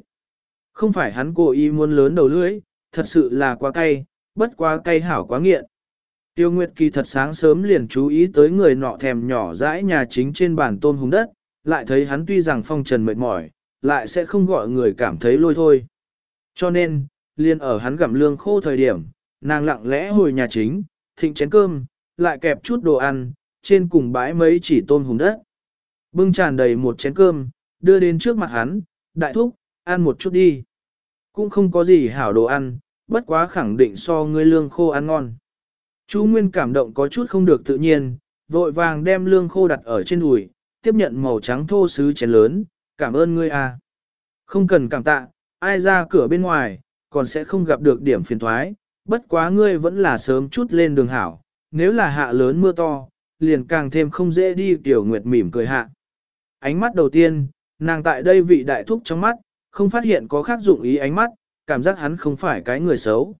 Không phải hắn cố ý muốn lớn đầu lưỡi, thật sự là quá cay, bất quá cay hảo quá nghiện. Tiêu Nguyệt Kỳ thật sáng sớm liền chú ý tới người nọ thèm nhỏ dãi nhà chính trên bàn tôm hùng đất, lại thấy hắn tuy rằng phong trần mệt mỏi, lại sẽ không gọi người cảm thấy lôi thôi. Cho nên, liền ở hắn gặm lương khô thời điểm, nàng lặng lẽ hồi nhà chính, thịnh chén cơm, lại kẹp chút đồ ăn, trên cùng bãi mấy chỉ tôm hùng đất. Bưng tràn đầy một chén cơm, đưa đến trước mặt hắn, đại thúc, ăn một chút đi. Cũng không có gì hảo đồ ăn, bất quá khẳng định so ngươi lương khô ăn ngon. Chú Nguyên cảm động có chút không được tự nhiên, vội vàng đem lương khô đặt ở trên đùi, tiếp nhận màu trắng thô sứ chén lớn, cảm ơn ngươi à. Không cần cảm tạ, ai ra cửa bên ngoài, còn sẽ không gặp được điểm phiền thoái, bất quá ngươi vẫn là sớm chút lên đường hảo, nếu là hạ lớn mưa to, liền càng thêm không dễ đi tiểu nguyệt mỉm cười hạ. Ánh mắt đầu tiên, nàng tại đây vị đại thúc trong mắt, không phát hiện có khác dụng ý ánh mắt, cảm giác hắn không phải cái người xấu.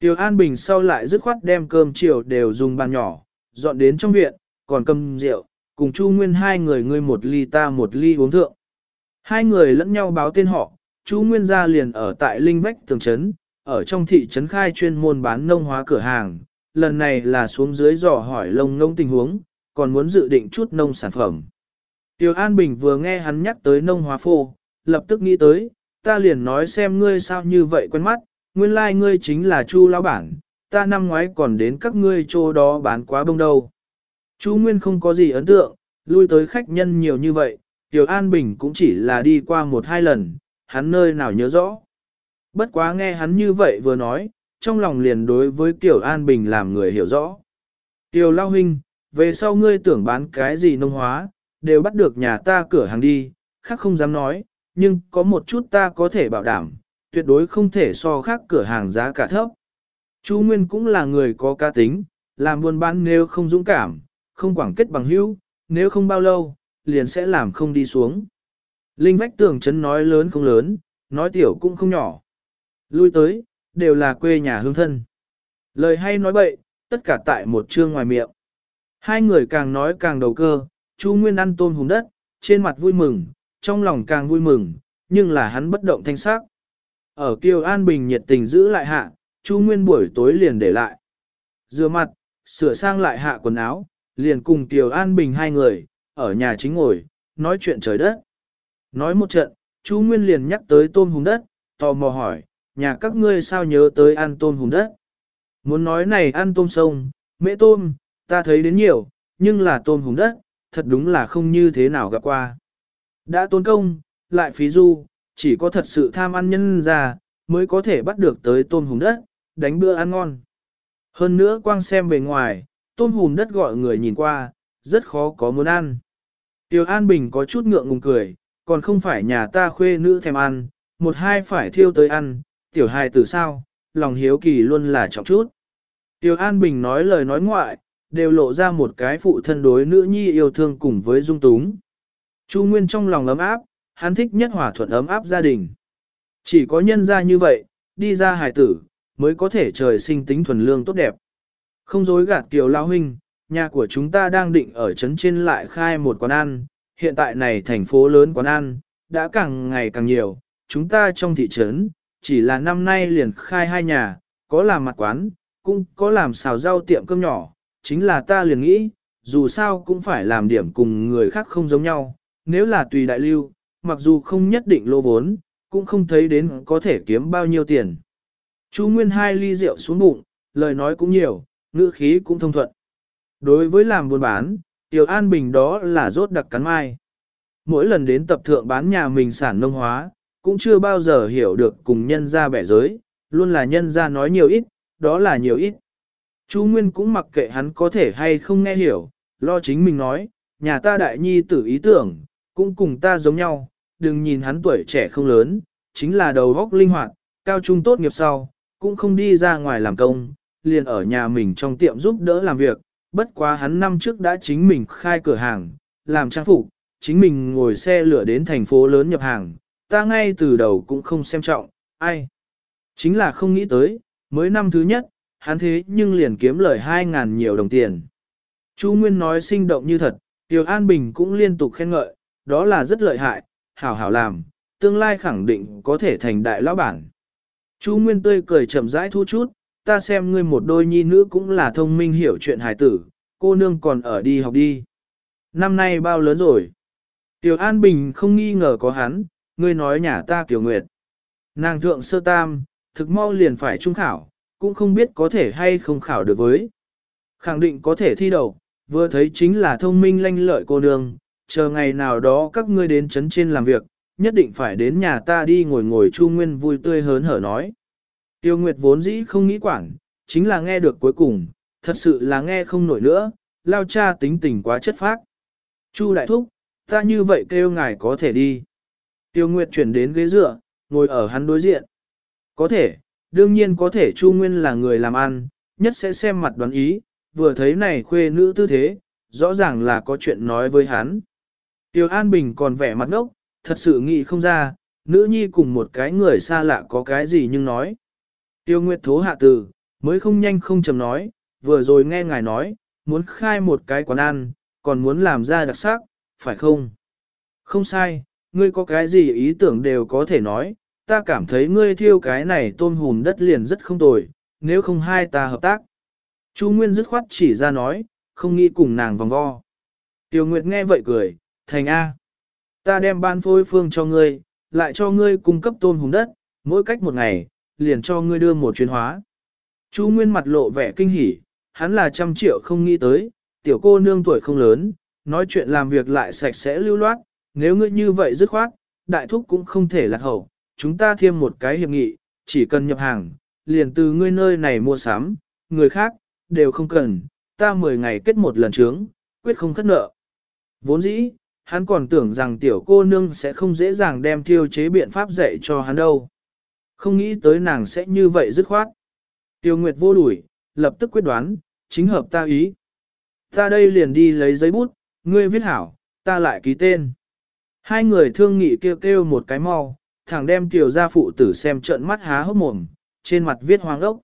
Tiểu An Bình sau lại dứt khoát đem cơm chiều đều dùng bàn nhỏ, dọn đến trong viện, còn cầm rượu, cùng Chu Nguyên hai người ngươi một ly ta một ly uống thượng. Hai người lẫn nhau báo tên họ, Chu Nguyên gia liền ở tại Linh Vách Tường Trấn, ở trong thị trấn khai chuyên môn bán nông hóa cửa hàng, lần này là xuống dưới dò hỏi lông nông tình huống, còn muốn dự định chút nông sản phẩm. Tiểu An Bình vừa nghe hắn nhắc tới nông hóa phô, lập tức nghĩ tới, ta liền nói xem ngươi sao như vậy quen mắt, nguyên lai like ngươi chính là Chu lão bản, ta năm ngoái còn đến các ngươi chỗ đó bán quá bông đâu. Chu Nguyên không có gì ấn tượng, lui tới khách nhân nhiều như vậy, Tiểu An Bình cũng chỉ là đi qua một hai lần, hắn nơi nào nhớ rõ. Bất quá nghe hắn như vậy vừa nói, trong lòng liền đối với Tiểu An Bình làm người hiểu rõ. Tiểu Lao Huynh, về sau ngươi tưởng bán cái gì nông hóa, đều bắt được nhà ta cửa hàng đi, khác không dám nói, nhưng có một chút ta có thể bảo đảm, tuyệt đối không thể so khác cửa hàng giá cả thấp. Chu Nguyên cũng là người có ca tính, làm buôn bán nếu không dũng cảm, không quảng kết bằng hữu, nếu không bao lâu, liền sẽ làm không đi xuống. Linh vách tường chấn nói lớn không lớn, nói tiểu cũng không nhỏ. Lui tới, đều là quê nhà hương thân. Lời hay nói bậy, tất cả tại một chương ngoài miệng. Hai người càng nói càng đầu cơ, Chu Nguyên ăn tôm hùng đất, trên mặt vui mừng, trong lòng càng vui mừng, nhưng là hắn bất động thanh sắc. Ở Kiều An Bình nhiệt tình giữ lại hạ, Chu Nguyên buổi tối liền để lại. Rửa mặt, sửa sang lại hạ quần áo, liền cùng Kiều An Bình hai người, ở nhà chính ngồi, nói chuyện trời đất. Nói một trận, Chu Nguyên liền nhắc tới tôm hùng đất, tò mò hỏi, nhà các ngươi sao nhớ tới ăn tôm hùng đất? Muốn nói này ăn tôm sông, mễ tôm, ta thấy đến nhiều, nhưng là tôm hùng đất, thật đúng là không như thế nào gặp qua. Đã tốn công, lại phí du, chỉ có thật sự tham ăn nhân ra, mới có thể bắt được tới tôm hùng đất, đánh bữa ăn ngon. Hơn nữa quang xem bề ngoài, tôm hùm đất gọi người nhìn qua, rất khó có muốn ăn. Tiểu An Bình có chút ngượng ngùng cười, còn không phải nhà ta khuê nữ thèm ăn, một hai phải thiêu tới ăn, tiểu hài từ sao, lòng hiếu kỳ luôn là trọng chút. Tiểu An Bình nói lời nói ngoại, đều lộ ra một cái phụ thân đối nữ nhi yêu thương cùng với dung túng. Chu Nguyên trong lòng ấm áp, hắn thích nhất hòa thuận ấm áp gia đình. Chỉ có nhân gia như vậy, đi ra hài tử, mới có thể trời sinh tính thuần lương tốt đẹp. Không dối gạt Kiều Lao Huynh, nhà của chúng ta đang định ở trấn trên lại khai một quán ăn, hiện tại này thành phố lớn quán ăn, đã càng ngày càng nhiều, chúng ta trong thị trấn, chỉ là năm nay liền khai hai nhà, có làm mặt quán, cũng có làm xào rau tiệm cơm nhỏ, chính là ta liền nghĩ, dù sao cũng phải làm điểm cùng người khác không giống nhau, nếu là tùy đại lưu, mặc dù không nhất định lô vốn, cũng không thấy đến có thể kiếm bao nhiêu tiền. Chú Nguyên hai ly rượu xuống bụng, lời nói cũng nhiều, ngữ khí cũng thông thuận. Đối với làm buôn bán, Tiểu An Bình đó là rốt đặc cắn mai. Mỗi lần đến tập thượng bán nhà mình sản nông hóa, cũng chưa bao giờ hiểu được cùng nhân ra bẻ giới, luôn là nhân ra nói nhiều ít, đó là nhiều ít. Chú Nguyên cũng mặc kệ hắn có thể hay không nghe hiểu, lo chính mình nói, nhà ta đại nhi tử ý tưởng, cũng cùng ta giống nhau, đừng nhìn hắn tuổi trẻ không lớn, chính là đầu góc linh hoạt, cao trung tốt nghiệp sau, cũng không đi ra ngoài làm công, liền ở nhà mình trong tiệm giúp đỡ làm việc, bất quá hắn năm trước đã chính mình khai cửa hàng, làm trang phục, chính mình ngồi xe lửa đến thành phố lớn nhập hàng, ta ngay từ đầu cũng không xem trọng, ai. Chính là không nghĩ tới, mới năm thứ nhất, hắn thế nhưng liền kiếm lời 2.000 nhiều đồng tiền. Chu Nguyên nói sinh động như thật, Tiểu An Bình cũng liên tục khen ngợi, đó là rất lợi hại, hảo hảo làm, tương lai khẳng định có thể thành đại lão bản. Chu Nguyên tươi cười chậm rãi thu chút, ta xem ngươi một đôi nhi nữ cũng là thông minh hiểu chuyện hài tử, cô nương còn ở đi học đi. Năm nay bao lớn rồi? Tiểu An Bình không nghi ngờ có hắn, ngươi nói nhà ta Kiều Nguyệt. Nàng thượng sơ tam, thực mau liền phải trung khảo, cũng không biết có thể hay không khảo được với. Khẳng định có thể thi đầu, vừa thấy chính là thông minh lanh lợi cô nương, chờ ngày nào đó các ngươi đến chấn trên làm việc, nhất định phải đến nhà ta đi ngồi ngồi Chu Nguyên vui tươi hớn hở nói. Tiêu Nguyệt vốn dĩ không nghĩ quản, chính là nghe được cuối cùng, thật sự là nghe không nổi nữa, lao cha tính tình quá chất phác. Chu đại thúc, ta như vậy kêu ngài có thể đi. Tiêu Nguyệt chuyển đến ghế dựa, ngồi ở hắn đối diện. Có thể, đương nhiên có thể Chu Nguyên là người làm ăn, nhất sẽ xem mặt đoán ý, vừa thấy này khuê nữ tư thế, rõ ràng là có chuyện nói với hắn. Tiêu An Bình còn vẻ mặt ngốc, thật sự nghĩ không ra, nữ nhi cùng một cái người xa lạ có cái gì nhưng nói. Tiêu Nguyệt Thố hạ từ, mới không nhanh không chầm nói, vừa rồi nghe ngài nói, muốn khai một cái quán ăn, còn muốn làm ra đặc sắc, phải không? Không sai, ngươi có cái gì ý tưởng đều có thể nói, ta cảm thấy ngươi thiêu cái này tôm hùm đất liền rất không tồi, nếu không hai ta hợp tác. Chu Nguyên dứt khoát chỉ ra nói, không nghĩ cùng nàng vòng vo. Tiêu Nguyệt nghe vậy cười, thành A. Ta đem ban phôi phương cho ngươi, lại cho ngươi cung cấp tôm hùng đất, mỗi cách một ngày, liền cho ngươi đưa một chuyến hóa. Chú Nguyên mặt lộ vẻ kinh hỉ, hắn là trăm triệu không nghĩ tới, tiểu cô nương tuổi không lớn, nói chuyện làm việc lại sạch sẽ lưu loát, nếu ngươi như vậy dứt khoát, đại thúc cũng không thể lạc hậu, chúng ta thêm một cái hiệp nghị, chỉ cần nhập hàng, liền từ ngươi nơi này mua sắm, người khác, đều không cần, ta 10 ngày kết một lần trướng, quyết không khất nợ. Vốn dĩ, hắn còn tưởng rằng tiểu cô nương sẽ không dễ dàng đem thiêu chế biện pháp dạy cho hắn đâu. Không nghĩ tới nàng sẽ như vậy dứt khoát. Tiêu Nguyệt vô đuổi, lập tức quyết đoán, chính hợp ta ý. Ta đây liền đi lấy giấy bút, ngươi viết hảo, ta lại ký tên. Hai người thương nghị kêu kêu một cái mau, thẳng đem tiểu gia phụ tử xem trợn mắt há hốc mồm, trên mặt viết hoang ốc.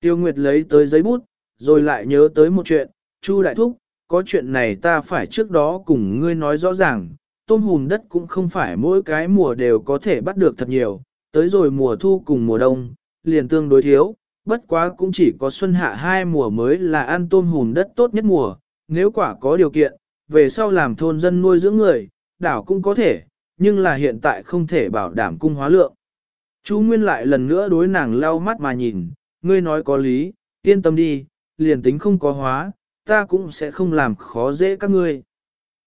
Tiêu Nguyệt lấy tới giấy bút, rồi lại nhớ tới một chuyện, Chu Đại Thúc, có chuyện này ta phải trước đó cùng ngươi nói rõ ràng, tôm hùm đất cũng không phải mỗi cái mùa đều có thể bắt được thật nhiều, tới rồi mùa thu cùng mùa đông, liền tương đối thiếu, bất quá cũng chỉ có xuân hạ hai mùa mới là ăn tôm hùm đất tốt nhất mùa, nếu quả có điều kiện, về sau làm thôn dân nuôi dưỡng người, đảo cũng có thể, nhưng là hiện tại không thể bảo đảm cung hóa lượng. Chú Nguyên lại lần nữa đối nàng lau mắt mà nhìn, ngươi nói có lý, yên tâm đi, liền tính không có hóa, ta cũng sẽ không làm khó dễ các ngươi.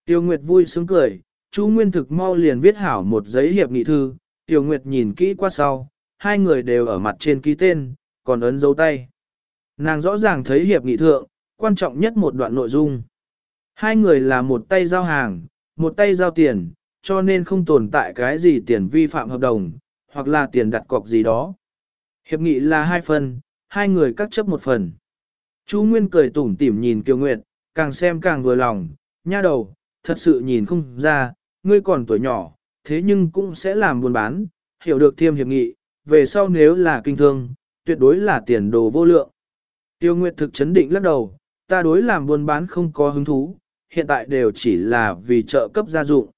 Tiêu Nguyệt vui sướng cười, chú Nguyên thực mau liền viết hảo một giấy hiệp nghị thư, Tiêu Nguyệt nhìn kỹ qua sau, hai người đều ở mặt trên ký tên, còn ấn dấu tay. Nàng rõ ràng thấy hiệp nghị thượng, quan trọng nhất một đoạn nội dung. Hai người là một tay giao hàng, một tay giao tiền, cho nên không tồn tại cái gì tiền vi phạm hợp đồng, hoặc là tiền đặt cọc gì đó. Hiệp nghị là hai phần, hai người cắt chấp một phần. Chú Nguyên cười tủm tỉm nhìn Kiều Nguyệt, càng xem càng vừa lòng, nha đầu, thật sự nhìn không ra, ngươi còn tuổi nhỏ, thế nhưng cũng sẽ làm buôn bán, hiểu được thiêm hiệp nghị, về sau nếu là kinh thương, tuyệt đối là tiền đồ vô lượng. Tiêu Nguyệt thực chấn định lắc đầu, ta đối làm buôn bán không có hứng thú, hiện tại đều chỉ là vì trợ cấp gia dụng.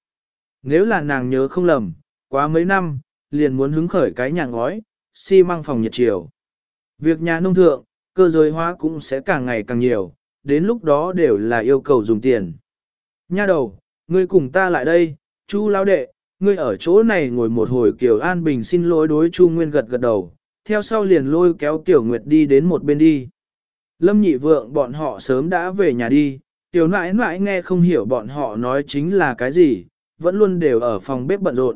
Nếu là nàng nhớ không lầm, quá mấy năm, liền muốn hứng khởi cái nhà ngói, xi măng phòng nhiệt chiều. Việc nhà nông thượng, cơ giới hóa cũng sẽ càng ngày càng nhiều, đến lúc đó đều là yêu cầu dùng tiền. Nha đầu, ngươi cùng ta lại đây, Chu lão đệ, ngươi ở chỗ này ngồi một hồi Kiều An Bình xin lỗi đối Chu Nguyên gật gật đầu, theo sau liền lôi kéo Tiểu Nguyệt đi đến một bên đi. Lâm nhị vượng bọn họ sớm đã về nhà đi, Tiểu nãi nãi nghe không hiểu bọn họ nói chính là cái gì, vẫn luôn đều ở phòng bếp bận rộn.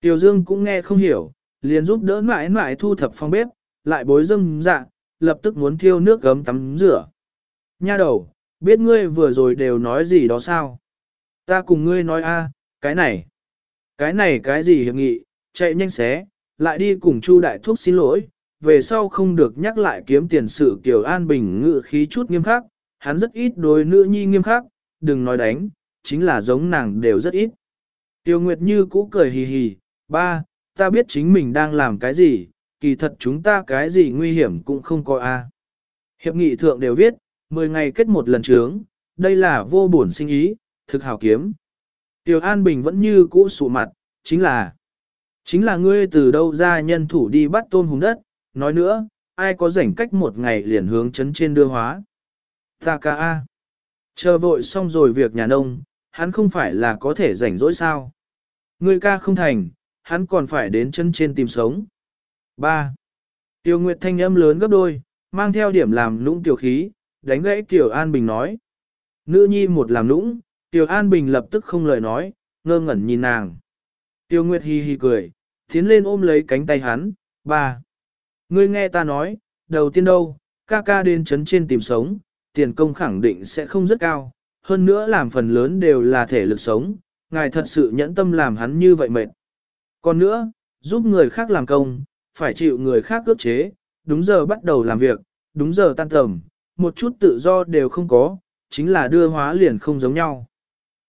Tiểu Dương cũng nghe không hiểu, liền giúp đỡ nãi nãi thu thập phòng bếp, lại bối dâm dạ, lập tức muốn thiêu nước gấm tắm rửa. Nha đầu, biết ngươi vừa rồi đều nói gì đó sao? Ta cùng ngươi nói a, cái này, cái này cái gì hiệp nghị, chạy nhanh xé, lại đi cùng Chu đại thúc xin lỗi, về sau không được nhắc lại kiếm tiền sự kiểu An Bình ngự khí chút nghiêm khắc, hắn rất ít đối nữ nhi nghiêm khắc, đừng nói đánh, chính là giống nàng đều rất ít. Tiêu Nguyệt Như cũ cười hì hì, ba, ta biết chính mình đang làm cái gì, kỳ thật chúng ta cái gì nguy hiểm cũng không có a. Hiệp nghị thượng đều viết, 10 ngày kết một lần trướng, đây là vô bổn sinh ý, thực hào kiếm. Tiêu An Bình vẫn như cũ sụ mặt, chính là, chính là ngươi từ đâu ra nhân thủ đi bắt tôn hùng đất, nói nữa, ai có rảnh cách một ngày liền hướng chấn trên đưa hóa. Ta ca a. Chờ vội xong rồi việc nhà nông, hắn không phải là có thể rảnh rỗi sao. Ngươi ca không thành, hắn còn phải đến chân trên tìm sống. 3. Tiêu Nguyệt thanh âm lớn gấp đôi, mang theo điểm làm lũng tiểu khí, đánh gãy Tiểu An Bình nói. Nữ nhi một làm lũng, Tiểu An Bình lập tức không lời nói, ngơ ngẩn nhìn nàng. Tiêu Nguyệt hi hi cười, tiến lên ôm lấy cánh tay hắn, ba. Ngươi nghe ta nói, đầu tiên đâu, ca ca đến chấn trên tìm sống, tiền công khẳng định sẽ không rất cao, hơn nữa làm phần lớn đều là thể lực sống, ngài thật sự nhẫn tâm làm hắn như vậy mệt. Còn nữa, giúp người khác làm công, phải chịu người khác ước chế, đúng giờ bắt đầu làm việc, đúng giờ tan tầm, một chút tự do đều không có, chính là đưa hóa liền không giống nhau.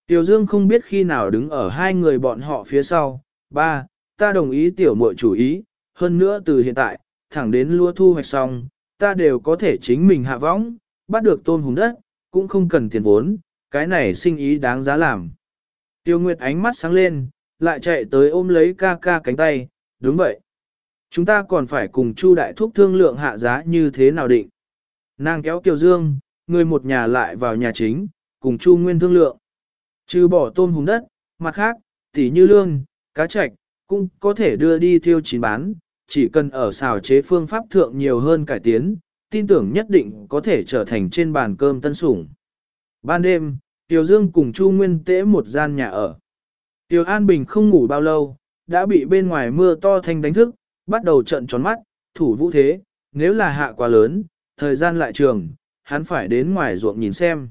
Tiểu Dương không biết khi nào đứng ở hai người bọn họ phía sau, ba, ta đồng ý tiểu muội chủ ý, hơn nữa từ hiện tại, thẳng đến lúa thu hoạch xong, ta đều có thể chính mình hạ võng, bắt được tôn hùng đất, cũng không cần tiền vốn, cái này sinh ý đáng giá làm. Tiêu Nguyệt ánh mắt sáng lên, lại chạy tới ôm lấy ca ca cánh tay, đúng vậy. Chúng ta còn phải cùng Chu đại thúc thương lượng hạ giá như thế nào định. Nàng kéo Kiều Dương, người một nhà lại vào nhà chính, cùng Chu Nguyên thương lượng. Trừ bỏ tôm hùng đất, mặt khác, tỉ như lương, cá trạch, cũng có thể đưa đi thiêu chín bán, chỉ cần ở xào chế phương pháp thượng nhiều hơn cải tiến, tin tưởng nhất định có thể trở thành trên bàn cơm tân sủng. Ban đêm, Tiểu Dương cùng Chu Nguyên tễ một gian nhà ở. Tiểu An Bình không ngủ bao lâu, đã bị bên ngoài mưa to thanh đánh thức, bắt đầu trận tròn mắt, thủ vũ thế, nếu là hạ quá lớn, thời gian lại trường, hắn phải đến ngoài ruộng nhìn xem.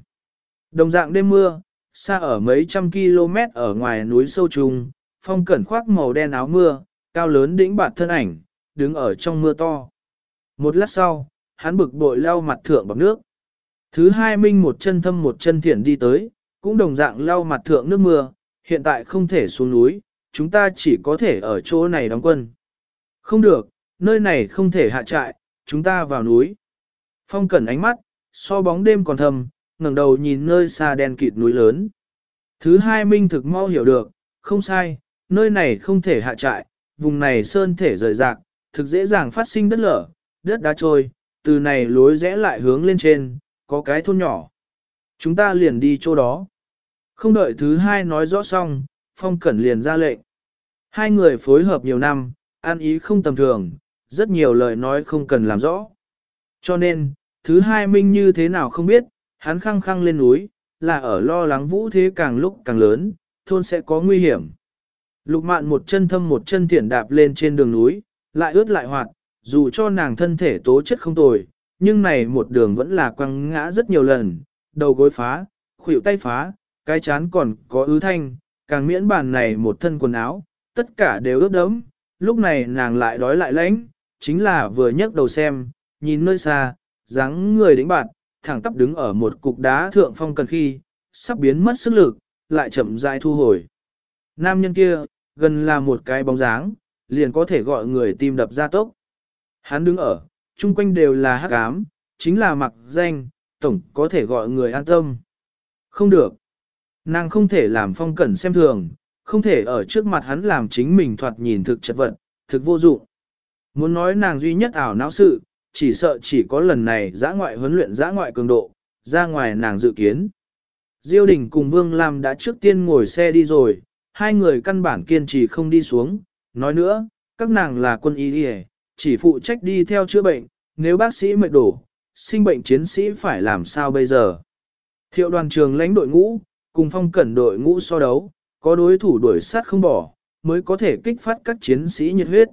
Đồng dạng đêm mưa, xa ở mấy trăm km ở ngoài núi sâu trùng, phong cẩn khoác màu đen áo mưa, cao lớn đĩnh bạt thân ảnh, đứng ở trong mưa to. Một lát sau, hắn bực bội lau mặt thượng bằng nước. Thứ hai minh một chân thâm một chân thiện đi tới, cũng đồng dạng lau mặt thượng nước mưa, hiện tại không thể xuống núi, chúng ta chỉ có thể ở chỗ này đóng quân. Không được, nơi này không thể hạ trại, chúng ta vào núi. Phong cẩn ánh mắt, so bóng đêm còn thầm, ngẩng đầu nhìn nơi xa đen kịt núi lớn. Thứ hai minh thực mau hiểu được, không sai, nơi này không thể hạ trại, vùng này sơn thể rời rạc, thực dễ dàng phát sinh đất lở, đất đá trôi, từ này lối rẽ lại hướng lên trên, có cái thôn nhỏ. Chúng ta liền đi chỗ đó. Không đợi thứ hai nói rõ xong, Phong Cẩn liền ra lệnh. Hai người phối hợp nhiều năm, an ý không tầm thường, rất nhiều lời nói không cần làm rõ. Cho nên, thứ hai minh như thế nào không biết, hắn khăng khăng lên núi, là ở lo lắng vũ thế càng lúc càng lớn, thôn sẽ có nguy hiểm. Lục mạn một chân thâm một chân thiện đạp lên trên đường núi, lại ướt lại hoạt, dù cho nàng thân thể tố chất không tồi, nhưng này một đường vẫn là quăng ngã rất nhiều lần, đầu gối phá, khuỷu tay phá, cái chán còn có ứ thanh, càng miễn bàn này một thân quần áo, tất cả đều ướt đẫm, lúc này nàng lại đói lại lãnh, chính là vừa nhấc đầu xem, nhìn nơi xa, dáng người đĩnh bạn, thẳng tắp đứng ở một cục đá thượng phong cần khi, sắp biến mất sức lực, lại chậm rãi thu hồi. Nam nhân kia, gần là một cái bóng dáng, liền có thể gọi người tim đập ra tốc. Hắn đứng ở, chung quanh đều là hắc ám, chính là mặc danh, tổng có thể gọi người an tâm. Không được. Nàng không thể làm phong cẩn xem thường, không thể ở trước mặt hắn làm chính mình thoạt nhìn thực chất vật, thực vô dụng. Muốn nói nàng duy nhất ảo não sự, chỉ sợ chỉ có lần này giã ngoại huấn luyện giã ngoại cường độ, ra ngoài nàng dự kiến. Diêu đình cùng Vương Lam đã trước tiên ngồi xe đi rồi, hai người căn bản kiên trì không đi xuống. Nói nữa, các nàng là quân y đi chỉ phụ trách đi theo chữa bệnh, nếu bác sĩ mệt đổ, sinh bệnh chiến sĩ phải làm sao bây giờ. Thiệu đoàn trường lãnh đội ngũ, cùng phong cẩn đội ngũ so đấu, có đối thủ đuổi sát không bỏ, mới có thể kích phát các chiến sĩ nhiệt huyết.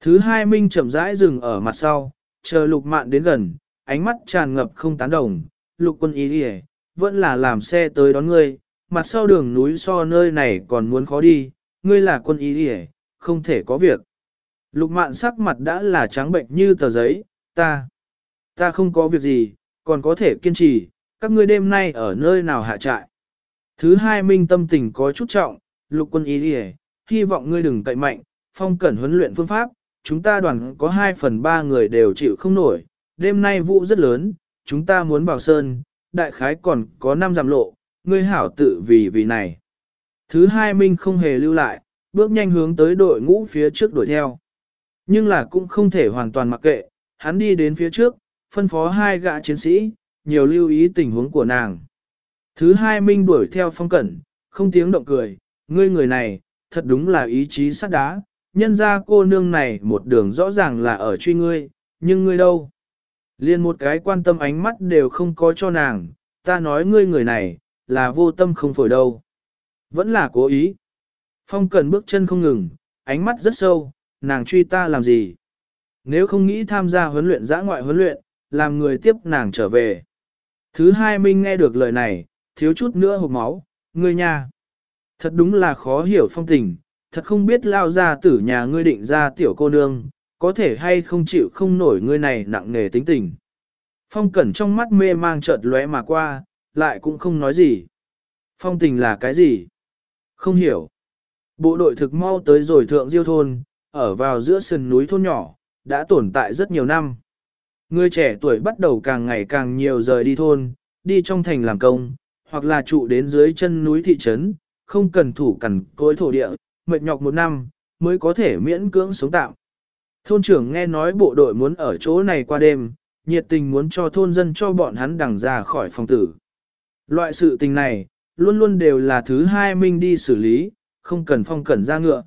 Thứ hai Minh chậm rãi dừng ở mặt sau, chờ lục mạn đến gần, ánh mắt tràn ngập không tán đồng, lục quân ý đi vẫn là làm xe tới đón ngươi, mặt sau đường núi so nơi này còn muốn khó đi, ngươi là quân ý đi không thể có việc. Lục mạn sắc mặt đã là trắng bệnh như tờ giấy, ta, ta không có việc gì, còn có thể kiên trì, các ngươi đêm nay ở nơi nào hạ trại. Thứ hai minh tâm tình có chút trọng, lục quân ý đi hy vọng ngươi đừng cậy mạnh, phong cẩn huấn luyện phương pháp, chúng ta đoàn có 2 phần 3 người đều chịu không nổi, đêm nay vụ rất lớn, chúng ta muốn vào sơn, đại khái còn có 5 giảm lộ, ngươi hảo tự vì vì này. Thứ hai Minh không hề lưu lại, bước nhanh hướng tới đội ngũ phía trước đuổi theo. Nhưng là cũng không thể hoàn toàn mặc kệ, hắn đi đến phía trước, phân phó hai gã chiến sĩ, nhiều lưu ý tình huống của nàng. Thứ hai Minh đuổi theo phong cẩn, không tiếng động cười, ngươi người này, thật đúng là ý chí sắt đá, nhân ra cô nương này một đường rõ ràng là ở truy ngươi, nhưng ngươi đâu? Liên một cái quan tâm ánh mắt đều không có cho nàng, ta nói ngươi người này, là vô tâm không phổi đâu. Vẫn là cố ý. Phong cần bước chân không ngừng, ánh mắt rất sâu, nàng truy ta làm gì? Nếu không nghĩ tham gia huấn luyện giã ngoại huấn luyện, làm người tiếp nàng trở về. Thứ hai Minh nghe được lời này, thiếu chút nữa hộp máu, ngươi nha. Thật đúng là khó hiểu phong tình, thật không biết lao ra tử nhà ngươi định ra tiểu cô nương, có thể hay không chịu không nổi ngươi này nặng nề tính tình. Phong cẩn trong mắt mê mang chợt lóe mà qua, lại cũng không nói gì. Phong tình là cái gì? Không hiểu. Bộ đội thực mau tới rồi thượng diêu thôn, ở vào giữa sườn núi thôn nhỏ, đã tồn tại rất nhiều năm. Người trẻ tuổi bắt đầu càng ngày càng nhiều rời đi thôn, đi trong thành làm công, hoặc là trụ đến dưới chân núi thị trấn, không cần thủ cằn cối thổ địa, mệt nhọc một năm, mới có thể miễn cưỡng sống tạm. Thôn trưởng nghe nói bộ đội muốn ở chỗ này qua đêm, nhiệt tình muốn cho thôn dân cho bọn hắn đằng ra khỏi phòng tử. Loại sự tình này, luôn luôn đều là thứ hai minh đi xử lý, không cần phong cẩn ra ngựa.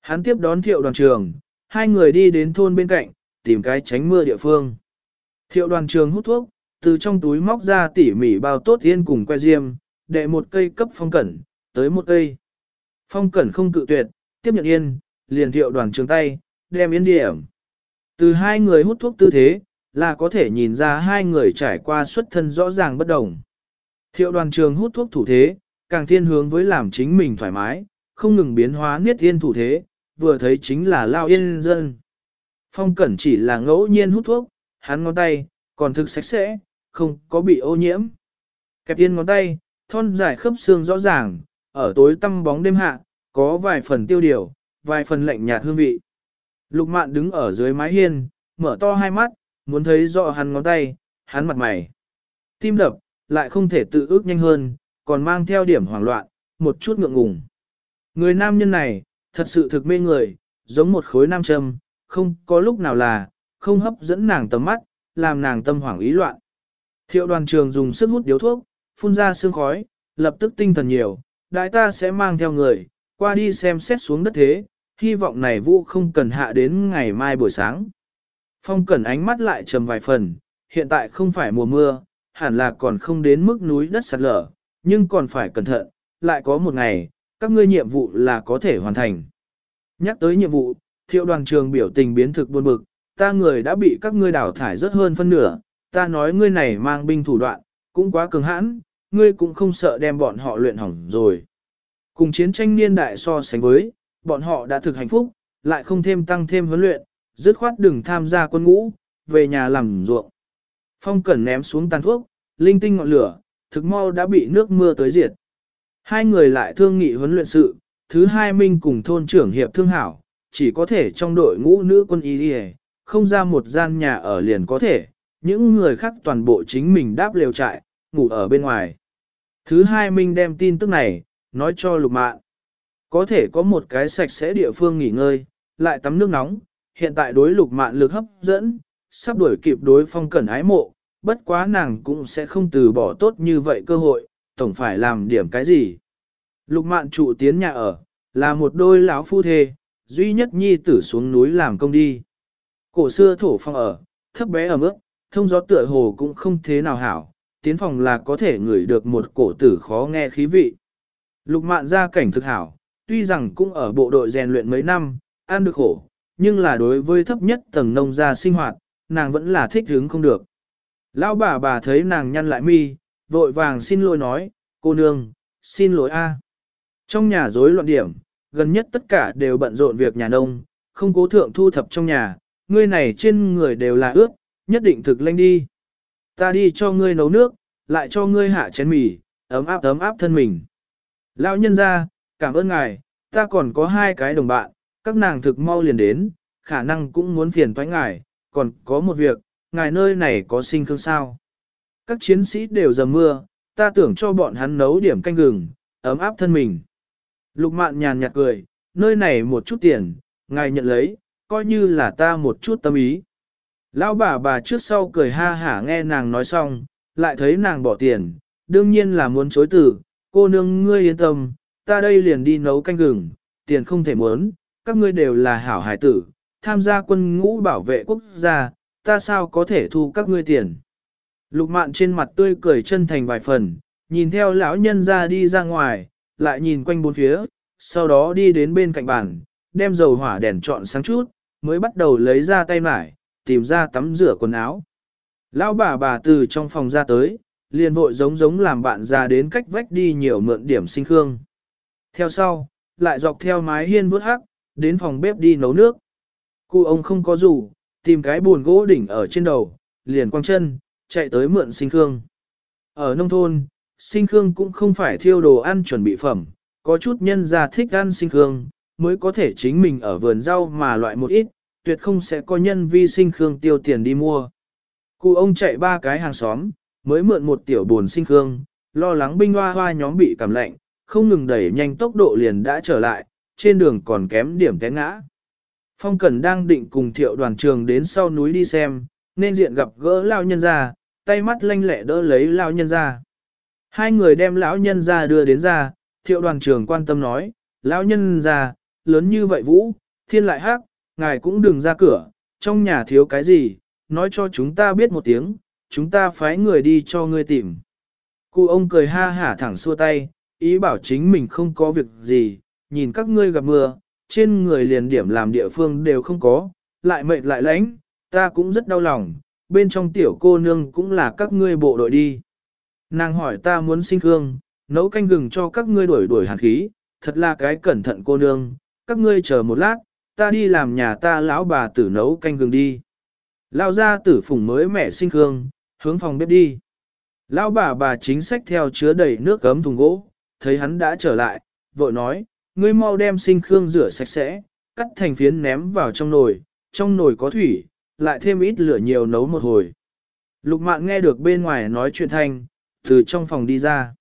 Hắn tiếp đón thiệu đoàn trường, hai người đi đến thôn bên cạnh, tìm cái tránh mưa địa phương. Thiệu đoàn trường hút thuốc, từ trong túi móc ra tỉ mỉ bao tốt yên cùng que diêm, đệ một cây cấp phong cẩn, tới một cây. Phong cẩn không cự tuyệt, tiếp nhận yên, liền thiệu đoàn trường tay, đem yên điểm. Từ hai người hút thuốc tư thế, là có thể nhìn ra hai người trải qua xuất thân rõ ràng bất đồng. Thiệu đoàn trường hút thuốc thủ thế, càng thiên hướng với làm chính mình thoải mái, không ngừng biến hóa niết yên thủ thế, vừa thấy chính là lao yên dân. Phong cẩn chỉ là ngẫu nhiên hút thuốc, hắn ngón tay, còn thực sạch sẽ, không có bị ô nhiễm. Kẹp yên ngón tay, thon dài khớp xương rõ ràng, ở tối tăm bóng đêm hạ, có vài phần tiêu điều, vài phần lạnh nhạt hương vị. Lục mạn đứng ở dưới mái hiên, mở to hai mắt, muốn thấy rõ hắn ngón tay, hắn mặt mày. Tim đập, lại không thể tự ước nhanh hơn, còn mang theo điểm hoảng loạn, một chút ngượng ngùng. Người nam nhân này, thật sự thực mê người, giống một khối nam châm, không có lúc nào là, không hấp dẫn nàng tầm mắt, làm nàng tâm hoảng ý loạn. Thiệu đoàn trường dùng sức hút điếu thuốc, phun ra sương khói, lập tức tinh thần nhiều, đại ta sẽ mang theo người, qua đi xem xét xuống đất thế, hy vọng này vũ không cần hạ đến ngày mai buổi sáng. Phong cẩn ánh mắt lại trầm vài phần, hiện tại không phải mùa mưa, hẳn là còn không đến mức núi đất sạt lở, nhưng còn phải cẩn thận, lại có một ngày, các ngươi nhiệm vụ là có thể hoàn thành. Nhắc tới nhiệm vụ, thiệu đoàn trường biểu tình biến thực buồn bực, ta người đã bị các ngươi đào thải rất hơn phân nửa, ta nói ngươi này mang binh thủ đoạn, cũng quá cường hãn, ngươi cũng không sợ đem bọn họ luyện hỏng rồi. Cùng chiến tranh niên đại so sánh với, bọn họ đã thực hạnh phúc, lại không thêm tăng thêm huấn luyện, dứt khoát đừng tham gia quân ngũ, về nhà làm ruộng. Phong cẩn ném xuống tàn thuốc, linh tinh ngọn lửa, thực mau đã bị nước mưa tới diệt. Hai người lại thương nghị huấn luyện sự, thứ hai minh cùng thôn trưởng hiệp thương hảo, chỉ có thể trong đội ngũ nữ quân y đi không ra một gian nhà ở liền có thể, những người khác toàn bộ chính mình đáp lều trại, ngủ ở bên ngoài. Thứ hai minh đem tin tức này, nói cho lục mạn. Có thể có một cái sạch sẽ địa phương nghỉ ngơi, lại tắm nước nóng, hiện tại đối lục mạn lực hấp dẫn, sắp đuổi kịp đối phong cẩn ái mộ, bất quá nàng cũng sẽ không từ bỏ tốt như vậy cơ hội, tổng phải làm điểm cái gì. Lục mạn trụ tiến nhà ở, là một đôi lão phu thê, duy nhất nhi tử xuống núi làm công đi. Cổ xưa thổ phong ở, thấp bé ở mức, thông gió tựa hồ cũng không thế nào hảo, tiến phòng là có thể ngửi được một cổ tử khó nghe khí vị. Lục mạn ra cảnh thực hảo, tuy rằng cũng ở bộ đội rèn luyện mấy năm, ăn được khổ, nhưng là đối với thấp nhất tầng nông gia sinh hoạt, nàng vẫn là thích hứng không được. Lão bà bà thấy nàng nhăn lại mi, vội vàng xin lỗi nói, cô nương, xin lỗi a. Trong nhà rối loạn điểm, gần nhất tất cả đều bận rộn việc nhà nông, không cố thượng thu thập trong nhà, ngươi này trên người đều là ướt, nhất định thực lanh đi. Ta đi cho ngươi nấu nước, lại cho ngươi hạ chén mì, ấm áp ấm áp thân mình. Lão nhân ra, cảm ơn ngài, ta còn có hai cái đồng bạn, các nàng thực mau liền đến, khả năng cũng muốn phiền thoái ngài, còn có một việc, ngài nơi này có sinh khương sao. Các chiến sĩ đều dầm mưa, ta tưởng cho bọn hắn nấu điểm canh gừng, ấm áp thân mình. Lục mạn nhàn nhạt cười, nơi này một chút tiền, ngài nhận lấy, coi như là ta một chút tâm ý. Lão bà bà trước sau cười ha hả nghe nàng nói xong, lại thấy nàng bỏ tiền, đương nhiên là muốn chối từ, cô nương ngươi yên tâm, ta đây liền đi nấu canh gừng, tiền không thể muốn, các ngươi đều là hảo hải tử, tham gia quân ngũ bảo vệ quốc gia, ta sao có thể thu các ngươi tiền. Lục mạn trên mặt tươi cười chân thành vài phần, nhìn theo lão nhân ra đi ra ngoài, lại nhìn quanh bốn phía, sau đó đi đến bên cạnh bàn, đem dầu hỏa đèn trọn sáng chút, mới bắt đầu lấy ra tay mải, tìm ra tắm rửa quần áo. Lão bà bà từ trong phòng ra tới, liền vội giống giống làm bạn ra đến cách vách đi nhiều mượn điểm sinh khương. Theo sau, lại dọc theo mái hiên bước hắc, đến phòng bếp đi nấu nước. Cụ ông không có rủ, tìm cái buồn gỗ đỉnh ở trên đầu, liền quăng chân, chạy tới mượn sinh khương. Ở nông thôn, sinh khương cũng không phải thiêu đồ ăn chuẩn bị phẩm, có chút nhân gia thích ăn sinh khương, mới có thể chính mình ở vườn rau mà loại một ít, tuyệt không sẽ có nhân vi sinh khương tiêu tiền đi mua. Cụ ông chạy ba cái hàng xóm, mới mượn một tiểu buồn sinh khương, lo lắng binh hoa hoa nhóm bị cảm lạnh, không ngừng đẩy nhanh tốc độ liền đã trở lại, trên đường còn kém điểm té ngã. Phong Cẩn đang định cùng thiệu đoàn trường đến sau núi đi xem, nên diện gặp gỡ lao nhân ra, tay mắt lanh lẹ đỡ lấy lao nhân ra. Hai người đem lão nhân ra đưa đến ra, thiệu đoàn trường quan tâm nói, lão nhân ra, lớn như vậy vũ, thiên lại hắc, ngài cũng đừng ra cửa, trong nhà thiếu cái gì, nói cho chúng ta biết một tiếng, chúng ta phái người đi cho ngươi tìm. Cụ ông cười ha hả thẳng xua tay, ý bảo chính mình không có việc gì, nhìn các ngươi gặp mưa, trên người liền điểm làm địa phương đều không có, lại mệt lại lãnh, ta cũng rất đau lòng, bên trong tiểu cô nương cũng là các ngươi bộ đội đi. Nàng hỏi ta muốn sinh hương, nấu canh gừng cho các ngươi đuổi đuổi hàn khí, thật là cái cẩn thận cô nương, các ngươi chờ một lát, ta đi làm nhà ta lão bà tử nấu canh gừng đi. Lao ra tử phùng mới mẹ sinh hương, hướng phòng bếp đi. Lão bà bà chính sách theo chứa đầy nước gấm thùng gỗ, thấy hắn đã trở lại, vội nói, ngươi mau đem sinh khương rửa sạch sẽ, cắt thành phiến ném vào trong nồi, trong nồi có thủy, lại thêm ít lửa nhiều nấu một hồi. Lục mạn nghe được bên ngoài nói chuyện thanh, từ trong phòng đi ra.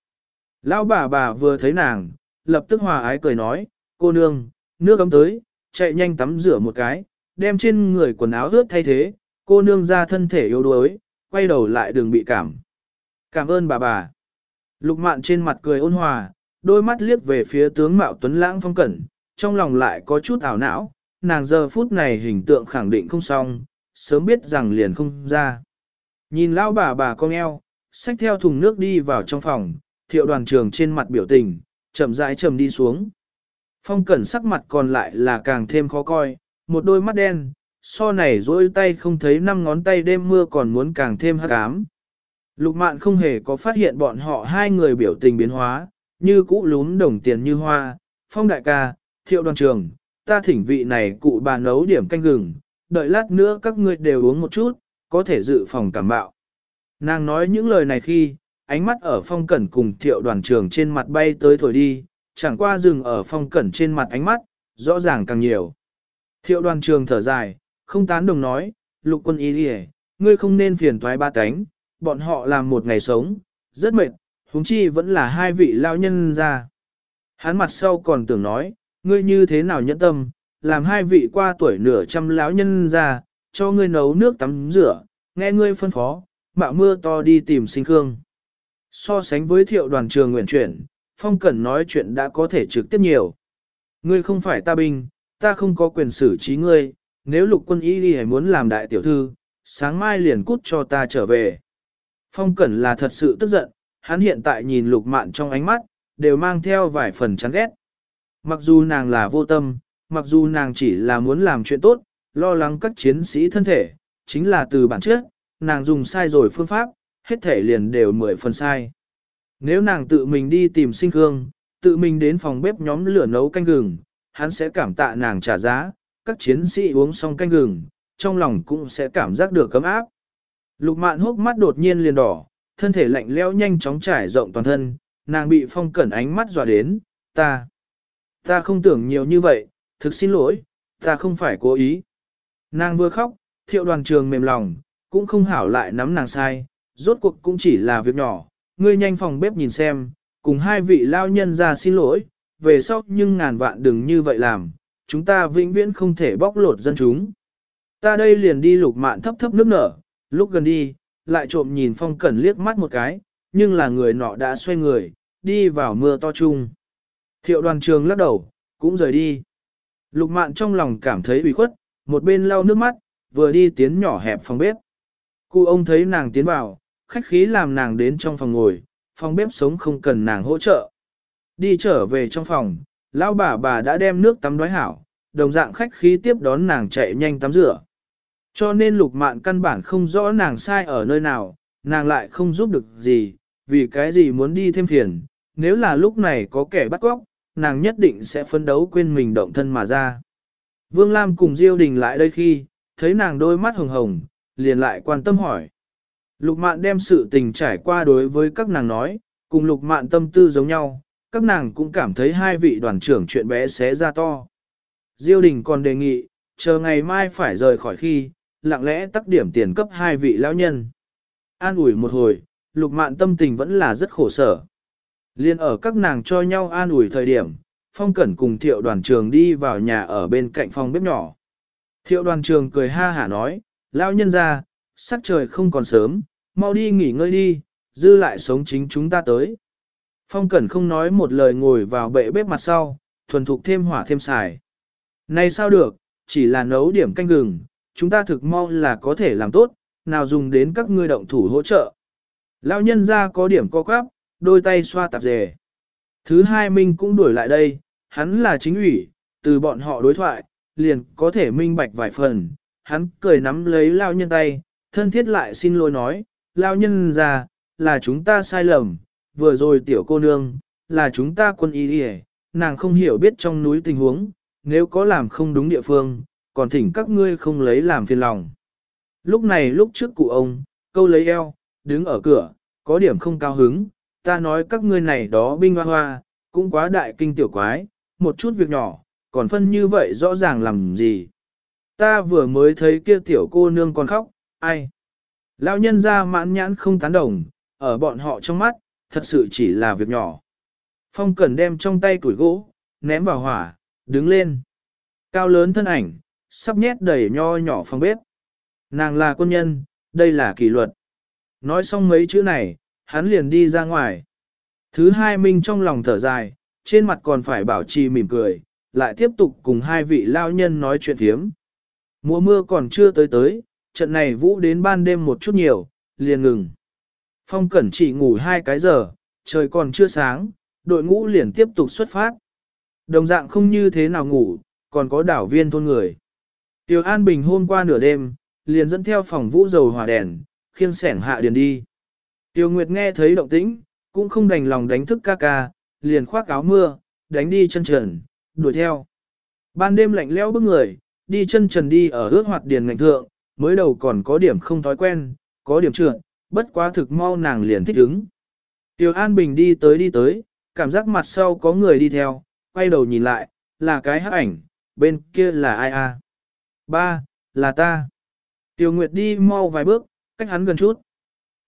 Lão bà bà vừa thấy nàng, lập tức hòa ái cười nói, cô nương, nước ấm tới, chạy nhanh tắm rửa một cái, đem trên người quần áo ướt thay thế, cô nương ra thân thể yếu đuối, quay đầu lại đường bị cảm. Cảm ơn bà bà. Lục mạn trên mặt cười ôn hòa, đôi mắt liếc về phía tướng mạo tuấn lãng phong cẩn, trong lòng lại có chút ảo não, nàng giờ phút này hình tượng khẳng định không xong, sớm biết rằng liền không ra. Nhìn lão bà bà con eo, xách theo thùng nước đi vào trong phòng, thiệu đoàn trường trên mặt biểu tình, chậm rãi chậm đi xuống. Phong cẩn sắc mặt còn lại là càng thêm khó coi, một đôi mắt đen, so này dối tay không thấy năm ngón tay đêm mưa còn muốn càng thêm hắc ám. Lục mạn không hề có phát hiện bọn họ hai người biểu tình biến hóa, như cũ lún đồng tiền như hoa, phong đại ca, thiệu đoàn trường, ta thỉnh vị này cụ bà nấu điểm canh gừng, đợi lát nữa các ngươi đều uống một chút, có thể dự phòng cảm bạo. Nàng nói những lời này khi, ánh mắt ở phong cẩn cùng thiệu đoàn trường trên mặt bay tới thổi đi, chẳng qua dừng ở phong cẩn trên mặt ánh mắt, rõ ràng càng nhiều. Thiệu đoàn trường thở dài, không tán đồng nói, lục quân ý đi ngươi không nên phiền toái ba cánh, bọn họ làm một ngày sống, rất mệt, huống chi vẫn là hai vị lao nhân ra. Hắn mặt sau còn tưởng nói, ngươi như thế nào nhẫn tâm, làm hai vị qua tuổi nửa trăm lão nhân ra, cho ngươi nấu nước tắm rửa, nghe ngươi phân phó, mạo mưa to đi tìm sinh khương. So sánh với thiệu đoàn trường nguyện chuyển, Phong Cẩn nói chuyện đã có thể trực tiếp nhiều. Ngươi không phải ta binh, ta không có quyền xử trí ngươi, nếu lục quân y đi muốn làm đại tiểu thư, sáng mai liền cút cho ta trở về. Phong Cẩn là thật sự tức giận, hắn hiện tại nhìn lục mạn trong ánh mắt, đều mang theo vài phần chán ghét. Mặc dù nàng là vô tâm, mặc dù nàng chỉ là muốn làm chuyện tốt, lo lắng các chiến sĩ thân thể, chính là từ bản chất, nàng dùng sai rồi phương pháp, hết thể liền đều mười phần sai. Nếu nàng tự mình đi tìm sinh hương, tự mình đến phòng bếp nhóm lửa nấu canh gừng, hắn sẽ cảm tạ nàng trả giá, các chiến sĩ uống xong canh gừng, trong lòng cũng sẽ cảm giác được cấm áp. Lục mạn hốc mắt đột nhiên liền đỏ, thân thể lạnh lẽo nhanh chóng trải rộng toàn thân, nàng bị phong cẩn ánh mắt dọa đến, ta, ta không tưởng nhiều như vậy, thực xin lỗi, ta không phải cố ý. Nàng vừa khóc, thiệu đoàn trường mềm lòng, cũng không hảo lại nắm nàng sai, rốt cuộc cũng chỉ là việc nhỏ, ngươi nhanh phòng bếp nhìn xem, cùng hai vị lao nhân ra xin lỗi, về sau nhưng ngàn vạn đừng như vậy làm, chúng ta vĩnh viễn không thể bóc lột dân chúng. Ta đây liền đi lục mạn thấp thấp nước nở, lúc gần đi, lại trộm nhìn phong cẩn liếc mắt một cái, nhưng là người nọ đã xoay người, đi vào mưa to chung. Thiệu đoàn trường lắc đầu, cũng rời đi. Lục mạn trong lòng cảm thấy ủy khuất, một bên lau nước mắt, vừa đi tiến nhỏ hẹp phòng bếp. Cụ ông thấy nàng tiến vào, khách khí làm nàng đến trong phòng ngồi, phòng bếp sống không cần nàng hỗ trợ. Đi trở về trong phòng, lão bà bà đã đem nước tắm đói hảo, đồng dạng khách khí tiếp đón nàng chạy nhanh tắm rửa. Cho nên lục mạn căn bản không rõ nàng sai ở nơi nào, nàng lại không giúp được gì, vì cái gì muốn đi thêm phiền, nếu là lúc này có kẻ bắt cóc, nàng nhất định sẽ phấn đấu quên mình động thân mà ra. Vương Lam cùng Diêu Đình lại đây khi, thấy nàng đôi mắt hồng hồng, liền lại quan tâm hỏi. Lục mạn đem sự tình trải qua đối với các nàng nói, cùng lục mạn tâm tư giống nhau, các nàng cũng cảm thấy hai vị đoàn trưởng chuyện bé xé ra to. Diêu đình còn đề nghị, chờ ngày mai phải rời khỏi khi, lặng lẽ tắc điểm tiền cấp hai vị lão nhân. An ủi một hồi, lục mạn tâm tình vẫn là rất khổ sở. Liên ở các nàng cho nhau an ủi thời điểm, phong cẩn cùng thiệu đoàn trường đi vào nhà ở bên cạnh phòng bếp nhỏ. Thiệu đoàn trường cười ha hả nói, lão nhân ra, sắc trời không còn sớm, mau đi nghỉ ngơi đi, dư lại sống chính chúng ta tới. Phong Cẩn không nói một lời ngồi vào bệ bếp mặt sau, thuần thục thêm hỏa thêm xài. Này sao được, chỉ là nấu điểm canh gừng, chúng ta thực mau là có thể làm tốt, nào dùng đến các ngươi động thủ hỗ trợ. Lão nhân ra có điểm co quắp, đôi tay xoa tạp dề. Thứ hai Minh cũng đuổi lại đây, hắn là chính ủy, từ bọn họ đối thoại, liền có thể minh bạch vài phần. Hắn cười nắm lấy lao nhân tay, thân thiết lại xin lỗi nói, lao nhân ra, là chúng ta sai lầm, vừa rồi tiểu cô nương, là chúng ta quân y đi nàng không hiểu biết trong núi tình huống, nếu có làm không đúng địa phương, còn thỉnh các ngươi không lấy làm phiền lòng. Lúc này lúc trước cụ ông, câu lấy eo, đứng ở cửa, có điểm không cao hứng, ta nói các ngươi này đó binh hoa hoa, cũng quá đại kinh tiểu quái, một chút việc nhỏ, còn phân như vậy rõ ràng làm gì. Ta vừa mới thấy kia tiểu cô nương còn khóc, ai? Lão nhân ra mãn nhãn không tán đồng, ở bọn họ trong mắt, thật sự chỉ là việc nhỏ. Phong Cẩn đem trong tay củi gỗ, ném vào hỏa, đứng lên. Cao lớn thân ảnh, sắp nhét đầy nho nhỏ phòng bếp. Nàng là quân nhân, đây là kỷ luật. Nói xong mấy chữ này, hắn liền đi ra ngoài. Thứ hai Minh trong lòng thở dài, trên mặt còn phải bảo trì mỉm cười, lại tiếp tục cùng hai vị lao nhân nói chuyện thiếm. Mùa mưa còn chưa tới tới, trận này vũ đến ban đêm một chút nhiều, liền ngừng. Phong Cẩn chỉ ngủ hai cái giờ, trời còn chưa sáng, đội ngũ liền tiếp tục xuất phát. Đồng dạng không như thế nào ngủ, còn có đảo viên thôn người. tiểu An Bình hôm qua nửa đêm, liền dẫn theo phòng vũ dầu hỏa đèn, khiêng sẻng hạ điền đi. Tiêu Nguyệt nghe thấy động tĩnh, cũng không đành lòng đánh thức ca ca, liền khoác áo mưa, đánh đi chân trần, đuổi theo. Ban đêm lạnh lẽo bức người, đi chân trần đi ở ướt hoạt điền ngành thượng, mới đầu còn có điểm không thói quen, có điểm trượt, bất quá thực mau nàng liền thích ứng. Tiểu An Bình đi tới đi tới, cảm giác mặt sau có người đi theo, quay đầu nhìn lại, là cái hắc ảnh, bên kia là ai a? Ba, là ta. Tiểu Nguyệt đi mau vài bước, cách hắn gần chút.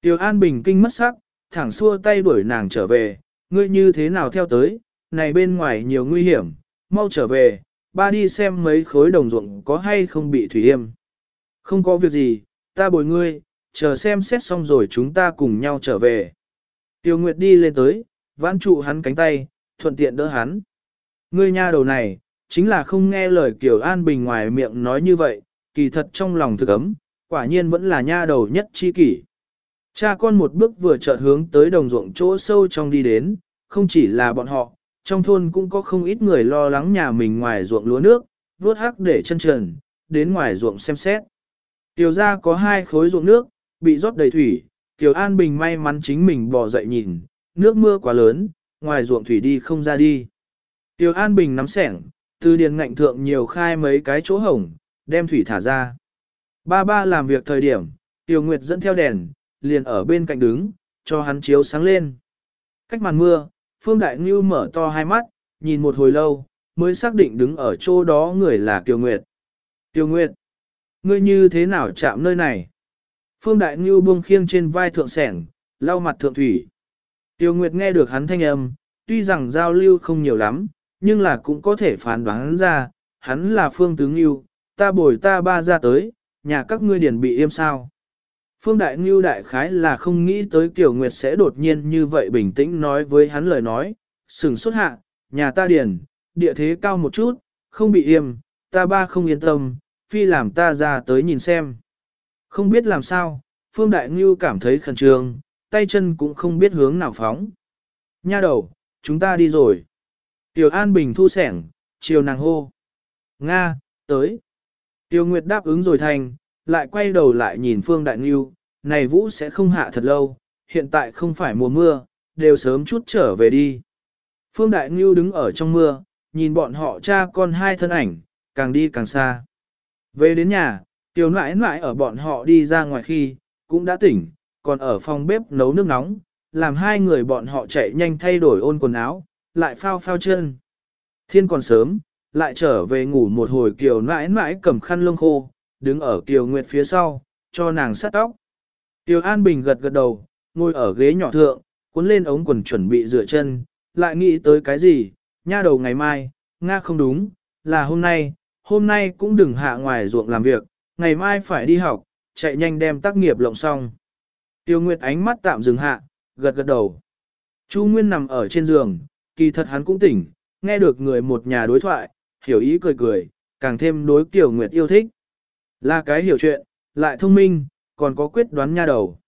Tiểu An Bình kinh mất sắc, thẳng xua tay đuổi nàng trở về, ngươi như thế nào theo tới, này bên ngoài nhiều nguy hiểm, mau trở về, ba đi xem mấy khối đồng ruộng có hay không bị thủy yêm. Không có việc gì, ta bồi ngươi, chờ xem xét xong rồi chúng ta cùng nhau trở về. Tiêu Nguyệt đi lên tới, vãn trụ hắn cánh tay, thuận tiện đỡ hắn. Ngươi nha đầu này, chính là không nghe lời Kiều An Bình ngoài miệng nói như vậy, kỳ thật trong lòng thực ấm, quả nhiên vẫn là nha đầu nhất chi kỷ. Cha con một bước vừa chợt hướng tới đồng ruộng chỗ sâu trong đi đến, không chỉ là bọn họ, trong thôn cũng có không ít người lo lắng nhà mình ngoài ruộng lúa nước, vuốt hắc để chân trần, đến ngoài ruộng xem xét. Tiểu ra có hai khối ruộng nước, bị rót đầy thủy, Tiểu An Bình may mắn chính mình bò dậy nhìn, nước mưa quá lớn, ngoài ruộng thủy đi không ra đi. Tiểu An Bình nắm sẻng, từ điền ngạnh thượng nhiều khai mấy cái chỗ hổng, đem thủy thả ra. Ba ba làm việc thời điểm, Tiểu Nguyệt dẫn theo đèn, liền ở bên cạnh đứng, cho hắn chiếu sáng lên. Cách màn mưa, Phương Đại Ngưu mở to hai mắt, nhìn một hồi lâu, mới xác định đứng ở chỗ đó người là Tiểu Nguyệt. Tiểu Nguyệt, ngươi như thế nào chạm nơi này? Phương Đại Ngưu buông khiêng trên vai thượng sẻng, lau mặt thượng thủy. Tiêu Nguyệt nghe được hắn thanh âm, tuy rằng giao lưu không nhiều lắm, nhưng là cũng có thể phán đoán ra, hắn là Phương Tướng Ngưu, ta bồi ta ba ra tới, nhà các ngươi điển bị im sao. Phương Đại Ngưu đại khái là không nghĩ tới Kiều Nguyệt sẽ đột nhiên như vậy bình tĩnh nói với hắn lời nói, sừng xuất hạ, nhà ta điển, địa thế cao một chút, không bị im, ta ba không yên tâm, phi làm ta ra tới nhìn xem. Không biết làm sao, Phương Đại Ngưu cảm thấy khẩn trương, tay chân cũng không biết hướng nào phóng. Nha đầu, chúng ta đi rồi. Tiểu An Bình thu sẻng, chiều nàng hô. Nga, tới. Tiêu Nguyệt đáp ứng rồi thành, lại quay đầu lại nhìn Phương Đại Ngưu, này vũ sẽ không hạ thật lâu, hiện tại không phải mùa mưa, đều sớm chút trở về đi. Phương Đại Ngưu đứng ở trong mưa, nhìn bọn họ cha con hai thân ảnh, càng đi càng xa. Về đến nhà, Tiểu nãi nãi ở bọn họ đi ra ngoài khi, cũng đã tỉnh, còn ở phòng bếp nấu nước nóng, làm hai người bọn họ chạy nhanh thay đổi ôn quần áo, lại phao phao chân. Thiên còn sớm, lại trở về ngủ một hồi Kiều nãi nãi cầm khăn lông khô, đứng ở Kiều Nguyệt phía sau, cho nàng sát tóc. Kiều An Bình gật gật đầu, ngồi ở ghế nhỏ thượng, cuốn lên ống quần chuẩn bị rửa chân, lại nghĩ tới cái gì, nha đầu ngày mai, Nga không đúng, là hôm nay, hôm nay cũng đừng hạ ngoài ruộng làm việc, ngày mai phải đi học, chạy nhanh đem tác nghiệp lộng xong. Tiêu Nguyệt ánh mắt tạm dừng hạ, gật gật đầu. Chu Nguyên nằm ở trên giường, kỳ thật hắn cũng tỉnh, nghe được người một nhà đối thoại, hiểu ý cười cười, càng thêm đối Tiêu Nguyệt yêu thích. Là cái hiểu chuyện, lại thông minh, còn có quyết đoán nha đầu.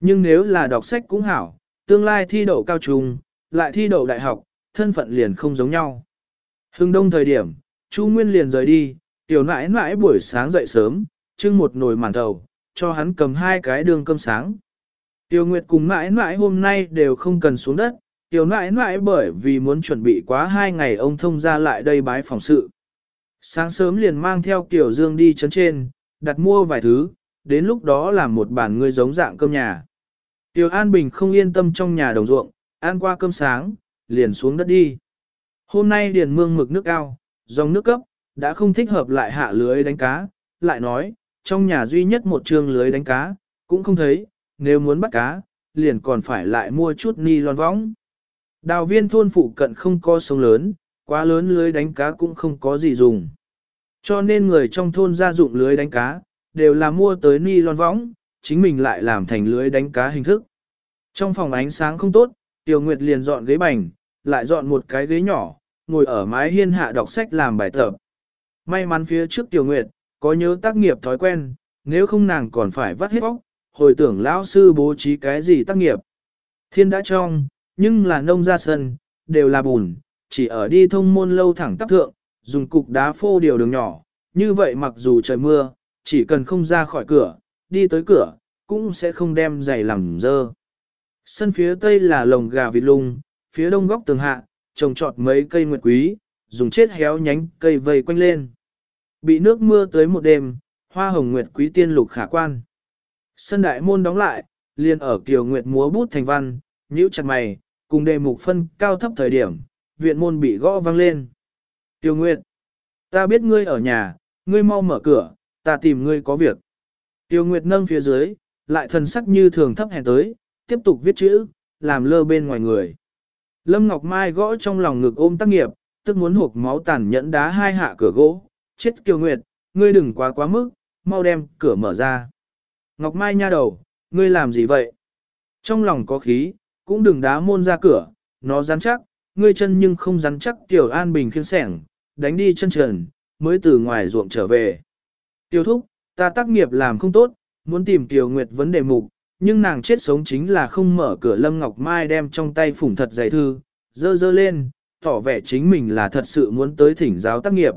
Nhưng nếu là đọc sách cũng hảo, tương lai thi đậu cao trung, lại thi đậu đại học, thân phận liền không giống nhau. Hưng đông thời điểm, Chu Nguyên liền rời đi, tiểu nãi nãi buổi sáng dậy sớm, trưng một nồi màn thầu, cho hắn cầm hai cái đường cơm sáng. Tiểu Nguyệt cùng nãi nãi hôm nay đều không cần xuống đất, tiểu nãi nãi bởi vì muốn chuẩn bị quá hai ngày ông thông ra lại đây bái phòng sự. Sáng sớm liền mang theo Tiểu Dương đi chấn trên, đặt mua vài thứ, đến lúc đó làm một bàn ngươi giống dạng cơm nhà. Tiểu An Bình không yên tâm trong nhà đồng ruộng, ăn qua cơm sáng, liền xuống đất đi. Hôm nay điền mương mực nước cao, dòng nước cấp, đã không thích hợp lại hạ lưới đánh cá, lại nói, trong nhà duy nhất một trường lưới đánh cá, cũng không thấy, nếu muốn bắt cá, liền còn phải lại mua chút ni lon võng. Đào viên thôn phụ cận không có sông lớn, quá lớn lưới đánh cá cũng không có gì dùng. Cho nên người trong thôn ra dụng lưới đánh cá, đều là mua tới ni lon võng, chính mình lại làm thành lưới đánh cá hình thức. Trong phòng ánh sáng không tốt, Tiêu Nguyệt liền dọn ghế bành, lại dọn một cái ghế nhỏ, ngồi ở mái hiên hạ đọc sách làm bài tập. May mắn phía trước Tiểu Nguyệt, có nhớ tác nghiệp thói quen, nếu không nàng còn phải vắt hết óc, hồi tưởng lão sư bố trí cái gì tác nghiệp. Thiên đã trong, nhưng là nông ra sân, đều là bùn, chỉ ở đi thông môn lâu thẳng tắp thượng, dùng cục đá phô điều đường nhỏ, như vậy mặc dù trời mưa, chỉ cần không ra khỏi cửa, đi tới cửa, cũng sẽ không đem giày làm dơ. Sân phía tây là lồng gà vịt lung, phía đông góc tường hạ, trồng trọt mấy cây nguyệt quý, dùng chết héo nhánh cây vây quanh lên. Bị nước mưa tới một đêm, hoa hồng nguyệt quý tiên lục khả quan. Sân đại môn đóng lại, liền ở kiều nguyệt múa bút thành văn, nhíu chặt mày, cùng đề mục phân cao thấp thời điểm, viện môn bị gõ vang lên. Kiều Nguyệt, ta biết ngươi ở nhà, ngươi mau mở cửa, ta tìm ngươi có việc. Tiêu Nguyệt nâng phía dưới, lại thần sắc như thường thấp hèn tới, tiếp tục viết chữ, làm lơ bên ngoài người. Lâm Ngọc Mai gõ trong lòng ngực ôm tác nghiệp, tức muốn hộp máu tàn nhẫn đá hai hạ cửa gỗ. Chết Kiều Nguyệt, ngươi đừng quá quá mức, mau đem cửa mở ra. Ngọc Mai nha đầu, ngươi làm gì vậy? Trong lòng có khí, cũng đừng đá môn ra cửa, nó rắn chắc, ngươi chân nhưng không rắn chắc Tiểu An Bình khiên sẻng, đánh đi chân trần, mới từ ngoài ruộng trở về. Tiêu thúc, ta tác nghiệp làm không tốt, muốn tìm Kiều Nguyệt vấn đề mục, nhưng nàng chết sống chính là không mở cửa Lâm Ngọc Mai đem trong tay phủng thật dày thư, dơ dơ lên, tỏ vẻ chính mình là thật sự muốn tới thỉnh giáo tác nghiệp.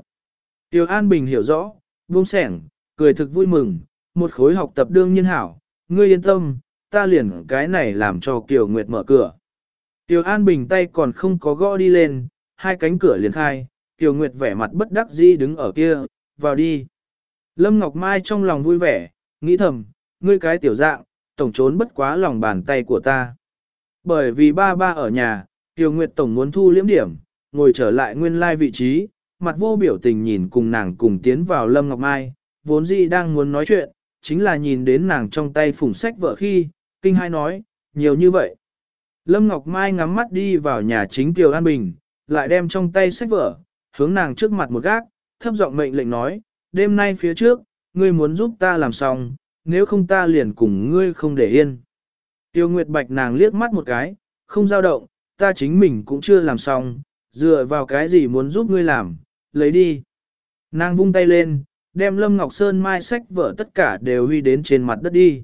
Tiêu An Bình hiểu rõ, buông sẻng, cười thực vui mừng, một khối học tập đương nhiên hảo, ngươi yên tâm, ta liền cái này làm cho Kiều Nguyệt mở cửa. Tiêu An Bình tay còn không có gõ đi lên, hai cánh cửa liền khai, Kiều Nguyệt vẻ mặt bất đắc dĩ đứng ở kia, vào đi. Lâm Ngọc Mai trong lòng vui vẻ, nghĩ thầm, ngươi cái tiểu dạng, tổng trốn bất quá lòng bàn tay của ta. Bởi vì ba ba ở nhà, Tiêu Nguyệt Tổng muốn thu liễm điểm, ngồi trở lại nguyên lai vị trí, mặt vô biểu tình nhìn cùng nàng cùng tiến vào Lâm Ngọc Mai, vốn dĩ đang muốn nói chuyện, chính là nhìn đến nàng trong tay phủng sách vợ khi, kinh hai nói, nhiều như vậy. Lâm Ngọc Mai ngắm mắt đi vào nhà chính Tiêu An Bình, lại đem trong tay sách vở, hướng nàng trước mặt một gác, thấp giọng mệnh lệnh nói, đêm nay phía trước, ngươi muốn giúp ta làm xong, nếu không ta liền cùng ngươi không để yên. Tiêu Nguyệt Bạch nàng liếc mắt một cái, không dao động, ta chính mình cũng chưa làm xong, dựa vào cái gì muốn giúp ngươi làm, lấy đi. Nàng vung tay lên, đem Lâm Ngọc Sơn mai sách vợ tất cả đều huy đến trên mặt đất đi.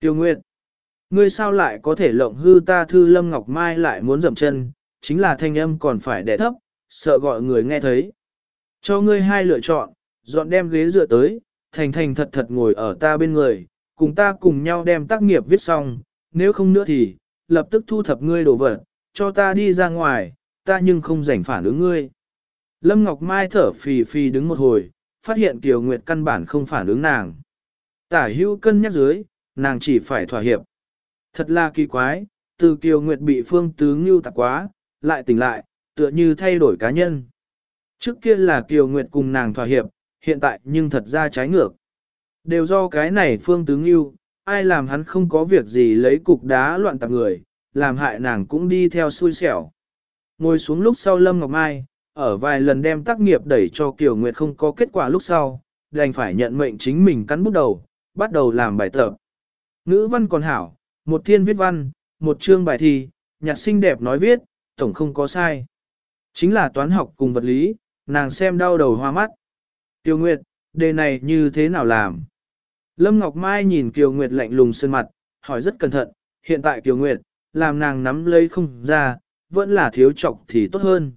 Tiêu Nguyệt, ngươi sao lại có thể lộng hư ta thư Lâm Ngọc Mai lại muốn dậm chân, chính là thanh âm còn phải đẻ thấp, sợ gọi người nghe thấy. Cho ngươi hai lựa chọn, dọn đem ghế dựa tới, thành thành thật thật ngồi ở ta bên người, cùng ta cùng nhau đem tác nghiệp viết xong, nếu không nữa thì, lập tức thu thập ngươi đồ vật, cho ta đi ra ngoài, ta nhưng không rảnh phản ứng ngươi. Lâm Ngọc Mai thở phì phì đứng một hồi, phát hiện Kiều Nguyệt căn bản không phản ứng nàng. Tả hữu cân nhắc dưới, nàng chỉ phải thỏa hiệp. Thật là kỳ quái, từ Kiều Nguyệt bị phương tứ ngưu tạc quá, lại tỉnh lại, tựa như thay đổi cá nhân. Trước kia là Kiều Nguyệt cùng nàng thỏa hiệp, hiện tại nhưng thật ra trái ngược. Đều do cái này phương tướng yêu, ai làm hắn không có việc gì lấy cục đá loạn tạp người, làm hại nàng cũng đi theo xui xẻo. Ngồi xuống lúc sau Lâm Ngọc Mai, ở vài lần đem tác nghiệp đẩy cho Kiều Nguyệt không có kết quả lúc sau, đành phải nhận mệnh chính mình cắn bút đầu, bắt đầu làm bài tập. Ngữ văn còn hảo, một thiên viết văn, một chương bài thi, nhạc sinh đẹp nói viết, tổng không có sai. Chính là toán học cùng vật lý, nàng xem đau đầu hoa mắt. Tiêu Nguyệt, đề này như thế nào làm? Lâm Ngọc Mai nhìn Kiều Nguyệt lạnh lùng sơn mặt, hỏi rất cẩn thận, hiện tại Kiều Nguyệt, làm nàng nắm lấy không ra, vẫn là thiếu trọng thì tốt hơn.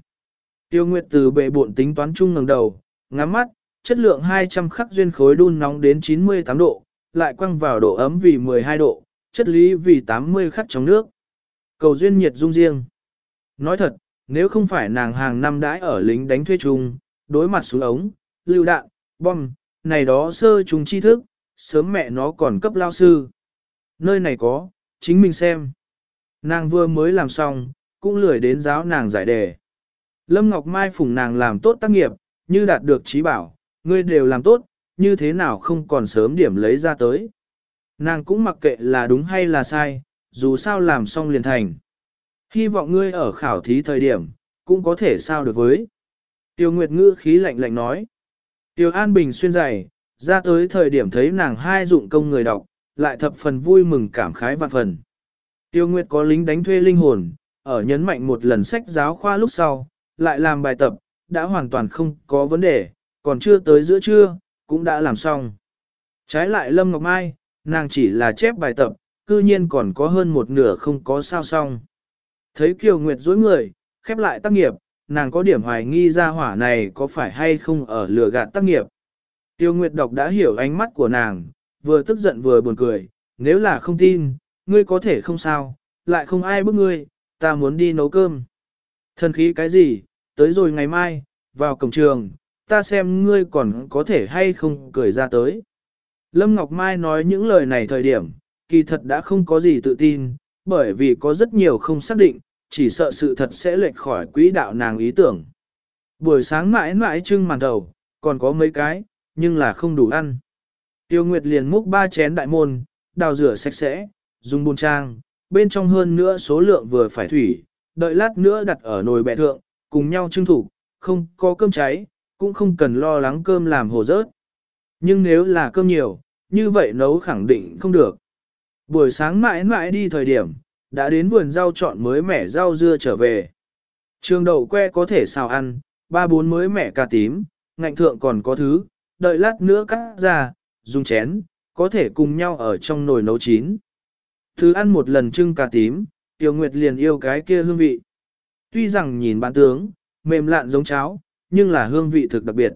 Tiêu Nguyệt từ bệ bộn tính toán chung ngẩng đầu, ngắm mắt, chất lượng 200 khắc duyên khối đun nóng đến 98 độ, lại quăng vào độ ấm vì 12 độ, chất lý vì 80 khắc trong nước. Cầu duyên nhiệt dung riêng. Nói thật, nếu không phải nàng hàng năm đãi ở lính đánh thuê chung, đối mặt xuống ống, lưu đạn, bom, này đó sơ chúng tri thức, sớm mẹ nó còn cấp lao sư. Nơi này có, chính mình xem. Nàng vừa mới làm xong, cũng lười đến giáo nàng giải đề. Lâm Ngọc Mai phụng nàng làm tốt tác nghiệp, như đạt được trí bảo, ngươi đều làm tốt, như thế nào không còn sớm điểm lấy ra tới. Nàng cũng mặc kệ là đúng hay là sai, dù sao làm xong liền thành. Hy vọng ngươi ở khảo thí thời điểm, cũng có thể sao được với. Tiêu Nguyệt ngữ khí lạnh lạnh nói. Tiểu An Bình xuyên giày, Ra tới thời điểm thấy nàng hai dụng công người đọc, lại thập phần vui mừng cảm khái vạn phần. Tiêu Nguyệt có lính đánh thuê linh hồn, ở nhấn mạnh một lần sách giáo khoa lúc sau, lại làm bài tập, đã hoàn toàn không có vấn đề, còn chưa tới giữa trưa, cũng đã làm xong. Trái lại Lâm Ngọc Mai, nàng chỉ là chép bài tập, cư nhiên còn có hơn một nửa không có sao xong. Thấy Kiều Nguyệt dối người, khép lại tác nghiệp, nàng có điểm hoài nghi ra hỏa này có phải hay không ở lừa gạt tác nghiệp. Tiêu Nguyệt đọc đã hiểu ánh mắt của nàng, vừa tức giận vừa buồn cười, nếu là không tin, ngươi có thể không sao, lại không ai bức ngươi, ta muốn đi nấu cơm. Thần khí cái gì, tới rồi ngày mai, vào cổng trường, ta xem ngươi còn có thể hay không cười ra tới. Lâm Ngọc Mai nói những lời này thời điểm, kỳ thật đã không có gì tự tin, bởi vì có rất nhiều không xác định, chỉ sợ sự thật sẽ lệch khỏi quỹ đạo nàng ý tưởng. Buổi sáng mãi mãi trưng màn đầu, còn có mấy cái, nhưng là không đủ ăn. Tiêu Nguyệt liền múc ba chén đại môn, đào rửa sạch sẽ, dùng bồn trang, bên trong hơn nữa số lượng vừa phải thủy, đợi lát nữa đặt ở nồi bẹ thượng, cùng nhau trưng thủ, không có cơm cháy, cũng không cần lo lắng cơm làm hồ rớt. Nhưng nếu là cơm nhiều, như vậy nấu khẳng định không được. Buổi sáng mãi mãi đi thời điểm, đã đến vườn rau chọn mới mẻ rau dưa trở về. Trường đậu que có thể xào ăn, ba bốn mới mẻ cà tím, ngạnh thượng còn có thứ, đợi lát nữa cắt ra, dùng chén, có thể cùng nhau ở trong nồi nấu chín. Thứ ăn một lần trưng cà tím, Tiêu Nguyệt liền yêu cái kia hương vị. Tuy rằng nhìn bán tướng, mềm lạn giống cháo, nhưng là hương vị thực đặc biệt.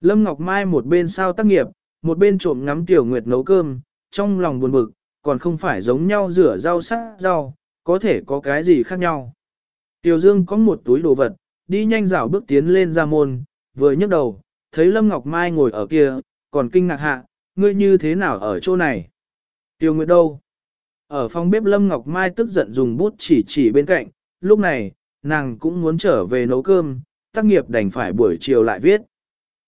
Lâm Ngọc Mai một bên sao tác nghiệp, một bên trộm ngắm Tiểu Nguyệt nấu cơm, trong lòng buồn bực, còn không phải giống nhau rửa rau sắc rau, có thể có cái gì khác nhau. Tiểu Dương có một túi đồ vật, đi nhanh dạo bước tiến lên ra môn, vừa nhấc đầu, thấy Lâm Ngọc Mai ngồi ở kia, còn kinh ngạc hạ, ngươi như thế nào ở chỗ này? Tiêu Nguyệt đâu? Ở phòng bếp Lâm Ngọc Mai tức giận dùng bút chỉ chỉ bên cạnh, lúc này, nàng cũng muốn trở về nấu cơm, tác nghiệp đành phải buổi chiều lại viết.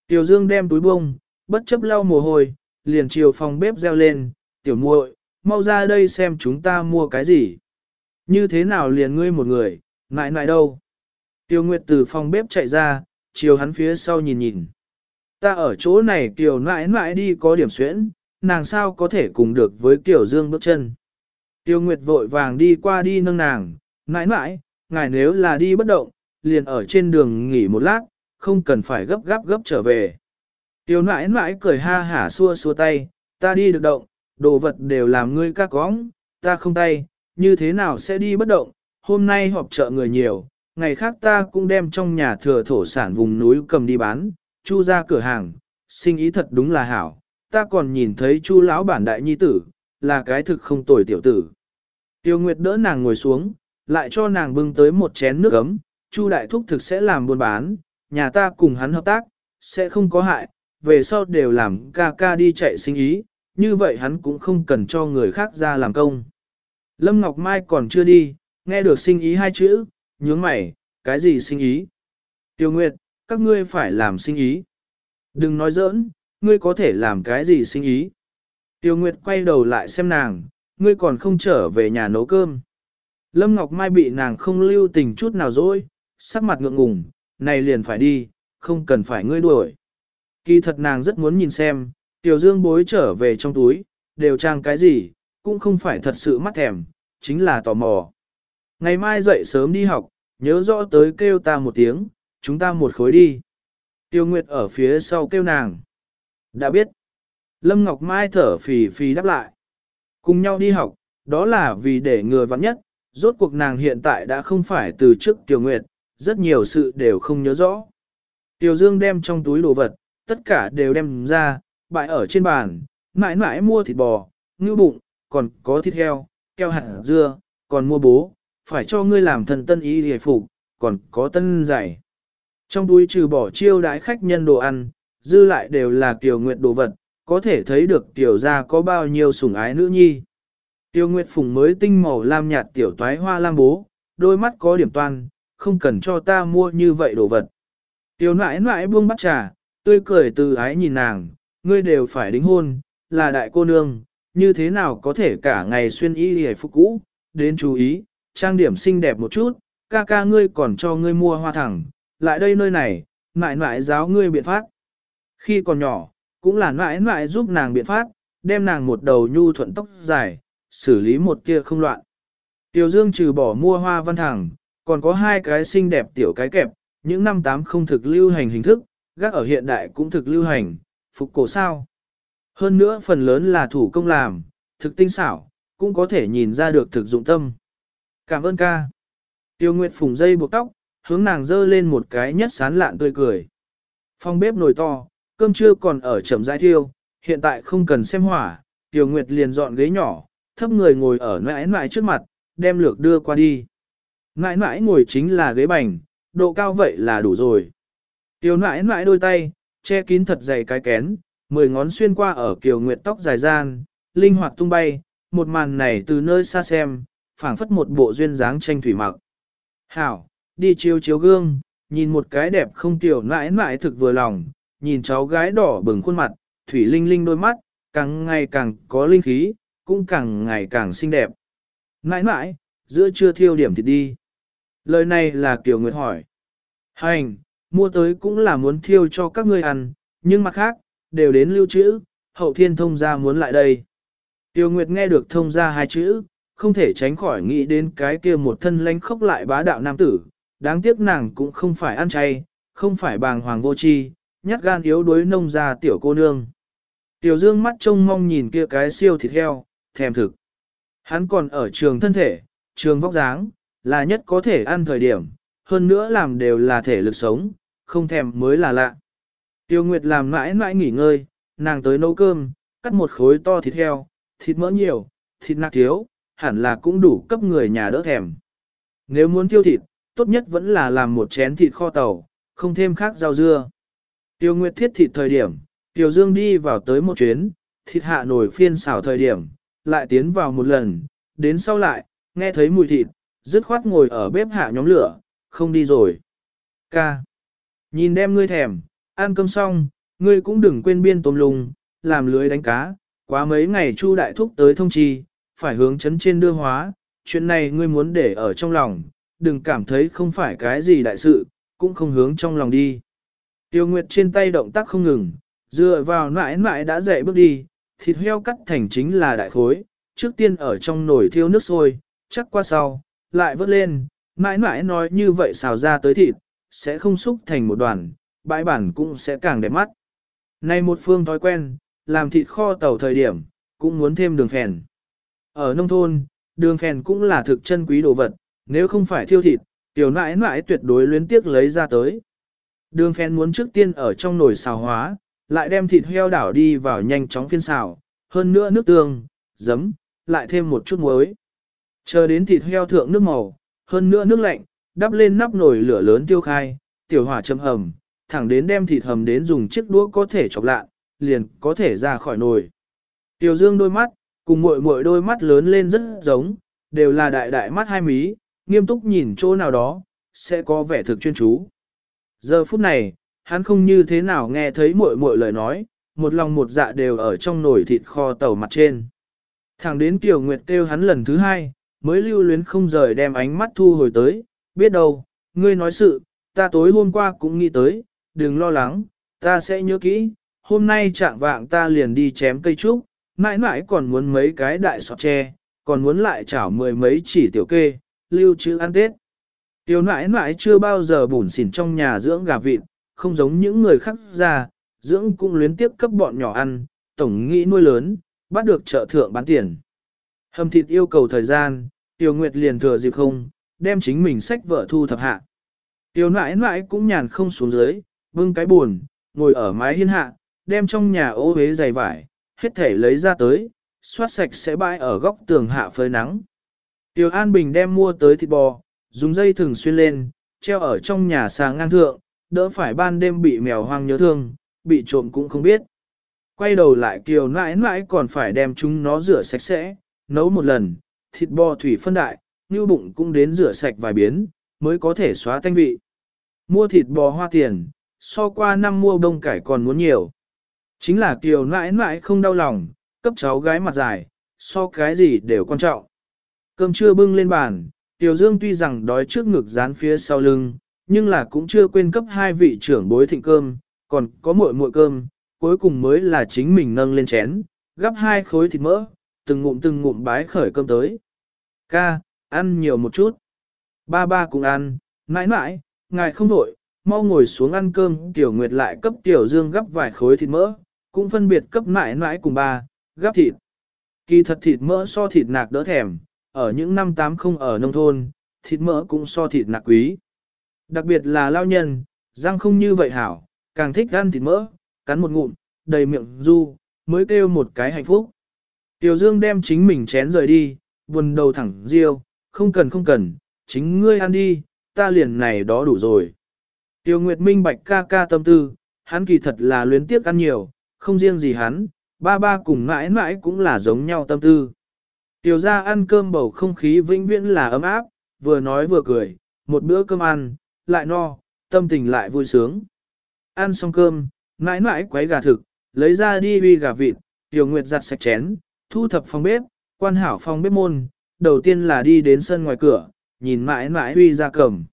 Tiểu Dương đem túi bông, bất chấp lau mồ hôi, liền chiều phòng bếp reo lên, tiểu muội, mau ra đây xem chúng ta mua cái gì. Như thế nào liền ngươi một người, ngại ngại đâu. Tiêu Nguyệt từ phòng bếp chạy ra, chiều hắn phía sau nhìn nhìn. Ta ở chỗ này Kiều nãi nãi đi có điểm xuyễn, nàng sao có thể cùng được với Kiều Dương bước chân. Tiêu Nguyệt vội vàng đi qua đi nâng nàng, nãi nãi, ngài nếu là đi bất động, liền ở trên đường nghỉ một lát, không cần phải gấp gáp gấp trở về. Tiêu nãi nãi cười ha hả xua xua tay, ta đi được động, đồ vật đều làm ngươi ca cóng, ta không tay, như thế nào sẽ đi bất động, hôm nay họp chợ người nhiều, ngày khác ta cũng đem trong nhà thừa thổ sản vùng núi cầm đi bán, chu ra cửa hàng, sinh ý thật đúng là hảo, ta còn nhìn thấy chu lão bản đại nhi tử, là cái thực không tồi tiểu tử. Tiêu Nguyệt đỡ nàng ngồi xuống, lại cho nàng bưng tới một chén nước ấm, chu đại thúc thực sẽ làm buôn bán, nhà ta cùng hắn hợp tác, sẽ không có hại, về sau đều làm ca ca đi chạy sinh ý, như vậy hắn cũng không cần cho người khác ra làm công. Lâm Ngọc Mai còn chưa đi, nghe được sinh ý hai chữ, nhướng mày, cái gì sinh ý? Tiêu Nguyệt, các ngươi phải làm sinh ý. Đừng nói giỡn, ngươi có thể làm cái gì sinh ý. Tiêu Nguyệt quay đầu lại xem nàng, ngươi còn không trở về nhà nấu cơm. Lâm Ngọc Mai bị nàng không lưu tình chút nào rồi, sắc mặt ngượng ngùng, này liền phải đi, không cần phải ngươi đuổi. Kỳ thật nàng rất muốn nhìn xem, Tiểu Dương bối trở về trong túi, đều trang cái gì, cũng không phải thật sự mắt thèm, chính là tò mò. Ngày mai dậy sớm đi học, nhớ rõ tới kêu ta một tiếng, chúng ta một khối đi. Tiêu Nguyệt ở phía sau kêu nàng. Đã biết. Lâm Ngọc Mai thở phì phì đáp lại. Cùng nhau đi học, đó là vì để người vắng nhất, rốt cuộc nàng hiện tại đã không phải từ trước Tiêu Nguyệt, rất nhiều sự đều không nhớ rõ. Tiêu Dương đem trong túi đồ vật, tất cả đều đem ra, bại ở trên bàn, mãi mãi mua thịt bò, ngưu bụng, còn có thịt heo, keo hạt dưa, còn mua bố, phải cho ngươi làm thần tân y hề phục, còn có tân giày. Trong túi trừ bỏ chiêu đãi khách nhân đồ ăn, dư lại đều là tiểu nguyệt đồ vật, có thể thấy được tiểu gia có bao nhiêu sủng ái nữ nhi. Tiêu Nguyệt Phùng mới tinh màu lam nhạt tiểu toái hoa lam bố, đôi mắt có điểm toan, không cần cho ta mua như vậy đồ vật. Tiểu nãi nãi buông bắt trà, tươi cười từ ái nhìn nàng, ngươi đều phải đính hôn, là đại cô nương, như thế nào có thể cả ngày xuyên y hề phục cũ, đến chú ý, trang điểm xinh đẹp một chút, ca ca ngươi còn cho ngươi mua hoa thẳng, lại đây nơi này, mãi mãi giáo ngươi biện pháp. Khi còn nhỏ, cũng là mãi mãi giúp nàng biện pháp, đem nàng một đầu nhu thuận tóc dài, xử lý một kia không loạn. Tiểu Dương trừ bỏ mua hoa văn thẳng, còn có hai cái xinh đẹp tiểu cái kẹp, những năm tám không thực lưu hành hình thức, gác ở hiện đại cũng thực lưu hành, phục cổ sao. Hơn nữa phần lớn là thủ công làm, thực tinh xảo, cũng có thể nhìn ra được thực dụng tâm. Cảm ơn ca. Tiêu Nguyệt phùng dây buộc tóc, hướng nàng dơ lên một cái nhất sán lạn tươi cười. Phong bếp nồi to, cơm trưa còn ở chậm rãi thiêu, hiện tại không cần xem hỏa, Tiêu Nguyệt liền dọn ghế nhỏ, thấp người ngồi ở nãi nãi trước mặt, đem lược đưa qua đi. Nãi nãi ngồi chính là ghế bành, độ cao vậy là đủ rồi. Tiêu nãi nãi đôi tay, che kín thật dày cái kén, mười ngón xuyên qua ở kiều nguyệt tóc dài gian, linh hoạt tung bay, một màn này từ nơi xa xem, phảng phất một bộ duyên dáng tranh thủy mặc. Hảo, đi chiếu chiếu gương, nhìn một cái đẹp không tiểu nãi nãi thực vừa lòng, nhìn cháu gái đỏ bừng khuôn mặt, thủy linh linh đôi mắt, càng ngày càng có linh khí, cũng càng ngày càng xinh đẹp. Nãi nãi, giữa trưa thiêu điểm thì đi. Lời này là Kiều Nguyệt hỏi. Hành, mua tới cũng là muốn thiêu cho các ngươi ăn, nhưng mặt khác, đều đến lưu trữ, hậu thiên thông gia muốn lại đây. Tiêu Nguyệt nghe được thông gia hai chữ, không thể tránh khỏi nghĩ đến cái kia một thân lánh khốc lại bá đạo nam tử, đáng tiếc nàng cũng không phải ăn chay, không phải bàng hoàng vô chi, nhát gan yếu đuối nông gia tiểu cô nương. Tiểu Dương mắt trông mong nhìn kia cái siêu thịt heo, thèm thực. Hắn còn ở trường thân thể, trường vóc dáng, là nhất có thể ăn thời điểm, hơn nữa làm đều là thể lực sống, không thèm mới là lạ. Tiêu Nguyệt làm mãi mãi nghỉ ngơi, nàng tới nấu cơm, cắt một khối to thịt heo, thịt mỡ nhiều, thịt nạc thiếu, hẳn là cũng đủ cấp người nhà đỡ thèm. Nếu muốn tiêu thịt, tốt nhất vẫn là làm một chén thịt kho tàu, không thêm khác rau dưa. Tiêu Nguyệt thiết thịt thời điểm, Tiêu Dương đi vào tới một chuyến, thịt hạ nổi phiên xào thời điểm, lại tiến vào một lần, đến sau lại, nghe thấy mùi thịt, dứt khoát ngồi ở bếp hạ nhóm lửa, không đi rồi. Ca. Nhìn đem ngươi thèm, ăn cơm xong, ngươi cũng đừng quên biên tôm lùng, làm lưới đánh cá, quá mấy ngày Chu đại thúc tới thông trì, phải hướng chấn trên đưa hóa, chuyện này ngươi muốn để ở trong lòng, đừng cảm thấy không phải cái gì đại sự, cũng không hướng trong lòng đi. Tiêu Nguyệt trên tay động tác không ngừng, dựa vào nãi nãi đã dậy bước đi, thịt heo cắt thành chính là đại khối, trước tiên ở trong nồi thiêu nước sôi, chắc qua sau, lại vớt lên, mãi mãi nói như vậy xào ra tới thịt, sẽ không xúc thành một đoàn, bãi bản cũng sẽ càng đẹp mắt. Này một phương thói quen, làm thịt kho tàu thời điểm, cũng muốn thêm đường phèn. Ở nông thôn, đường phèn cũng là thực chân quý đồ vật, nếu không phải thiêu thịt, tiểu nãi nãi tuyệt đối luyến tiếc lấy ra tới. Đường phèn muốn trước tiên ở trong nồi xào hóa, lại đem thịt heo đảo đi vào nhanh chóng phiên xào, hơn nữa nước tương, giấm, lại thêm một chút muối. Chờ đến thịt heo thượng nước màu, hơn nữa nước lạnh, đắp lên nắp nồi lửa lớn tiêu khai, tiểu hỏa châm hầm, thẳng đến đem thịt hầm đến dùng chiếc đũa có thể chọc lạ, liền có thể ra khỏi nồi. Tiểu Dương đôi mắt, cùng muội muội đôi mắt lớn lên rất giống, đều là đại đại mắt hai mí, nghiêm túc nhìn chỗ nào đó, sẽ có vẻ thực chuyên chú. Giờ phút này, hắn không như thế nào nghe thấy muội muội lời nói, một lòng một dạ đều ở trong nồi thịt kho tàu mặt trên. Thẳng đến tiểu Nguyệt kêu hắn lần thứ hai, mới lưu luyến không rời đem ánh mắt thu hồi tới, biết đâu, ngươi nói sự, ta tối hôm qua cũng nghĩ tới, đừng lo lắng, ta sẽ nhớ kỹ, hôm nay trạng vạng ta liền đi chém cây trúc, mãi mãi còn muốn mấy cái đại sọt tre, còn muốn lại chảo mười mấy chỉ tiểu kê, lưu trữ ăn tết. Tiểu nãi nãi chưa bao giờ bủn xỉn trong nhà dưỡng gà vịt, không giống những người khác ra, dưỡng cũng luyến tiếp cấp bọn nhỏ ăn, tổng nghĩ nuôi lớn, bắt được chợ thượng bán tiền. Hầm thịt yêu cầu thời gian, Tiểu Nguyệt liền thừa dịp không, đem chính mình sách vợ thu thập hạ. Tiểu nãi nãi cũng nhàn không xuống dưới, bưng cái buồn, ngồi ở mái hiên hạ, đem trong nhà ô hế dày vải, hết thể lấy ra tới, xoát sạch sẽ bãi ở góc tường hạ phơi nắng. Tiểu An Bình đem mua tới thịt bò, dùng dây thừng xuyên lên, treo ở trong nhà xà ngang thượng, đỡ phải ban đêm bị mèo hoang nhớ thương, bị trộm cũng không biết. Quay đầu lại kiều nãi nãi còn phải đem chúng nó rửa sạch sẽ, nấu một lần, thịt bò thủy phân đại, như bụng cũng đến rửa sạch vài biến, mới có thể xóa thanh vị. Mua thịt bò hoa tiền, so qua năm mua bông cải còn muốn nhiều. Chính là kiều nãi nãi không đau lòng, cấp cháu gái mặt dài, so cái gì đều quan trọng. Cơm chưa bưng lên bàn, Tiểu Dương tuy rằng đói trước ngực dán phía sau lưng, nhưng là cũng chưa quên cấp hai vị trưởng bối thịnh cơm, còn có muội muội cơm, cuối cùng mới là chính mình nâng lên chén, gắp hai khối thịt mỡ, từng ngụm từng ngụm bái khởi cơm tới. Ca, ăn nhiều một chút. Ba ba cùng ăn, mãi mãi, ngài không đổi, mau ngồi xuống ăn cơm. Tiểu Nguyệt lại cấp Tiểu Dương gấp vài khối thịt mỡ, cũng phân biệt cấp mãi mãi cùng ba, gấp thịt. Kỳ thật thịt mỡ so thịt nạc đỡ thèm, ở những năm tám không ở nông thôn, thịt mỡ cũng so thịt nạc quý. Đặc biệt là lao nhân, răng không như vậy hảo, càng thích ăn thịt mỡ, cắn một ngụm, đầy miệng du, mới kêu một cái hạnh phúc. Tiểu Dương đem chính mình chén rời đi, buồn đầu thẳng riêu, không cần không cần, chính ngươi ăn đi, ta liền này đó đủ rồi. Tiêu Nguyệt Minh bạch ca ca tâm tư, hắn kỳ thật là luyến tiếc ăn nhiều, không riêng gì hắn, ba ba cùng mãi mãi cũng là giống nhau tâm tư. Tiểu ra ăn cơm bầu không khí vĩnh viễn là ấm áp, vừa nói vừa cười, một bữa cơm ăn, lại no, tâm tình lại vui sướng. Ăn xong cơm, mãi mãi quấy gà thực, lấy ra đi uy gà vịt, Tiểu Nguyệt giặt sạch chén, thu thập phòng bếp, quan hảo phòng bếp môn, đầu tiên là đi đến sân ngoài cửa, nhìn mãi mãi huy ra cầm.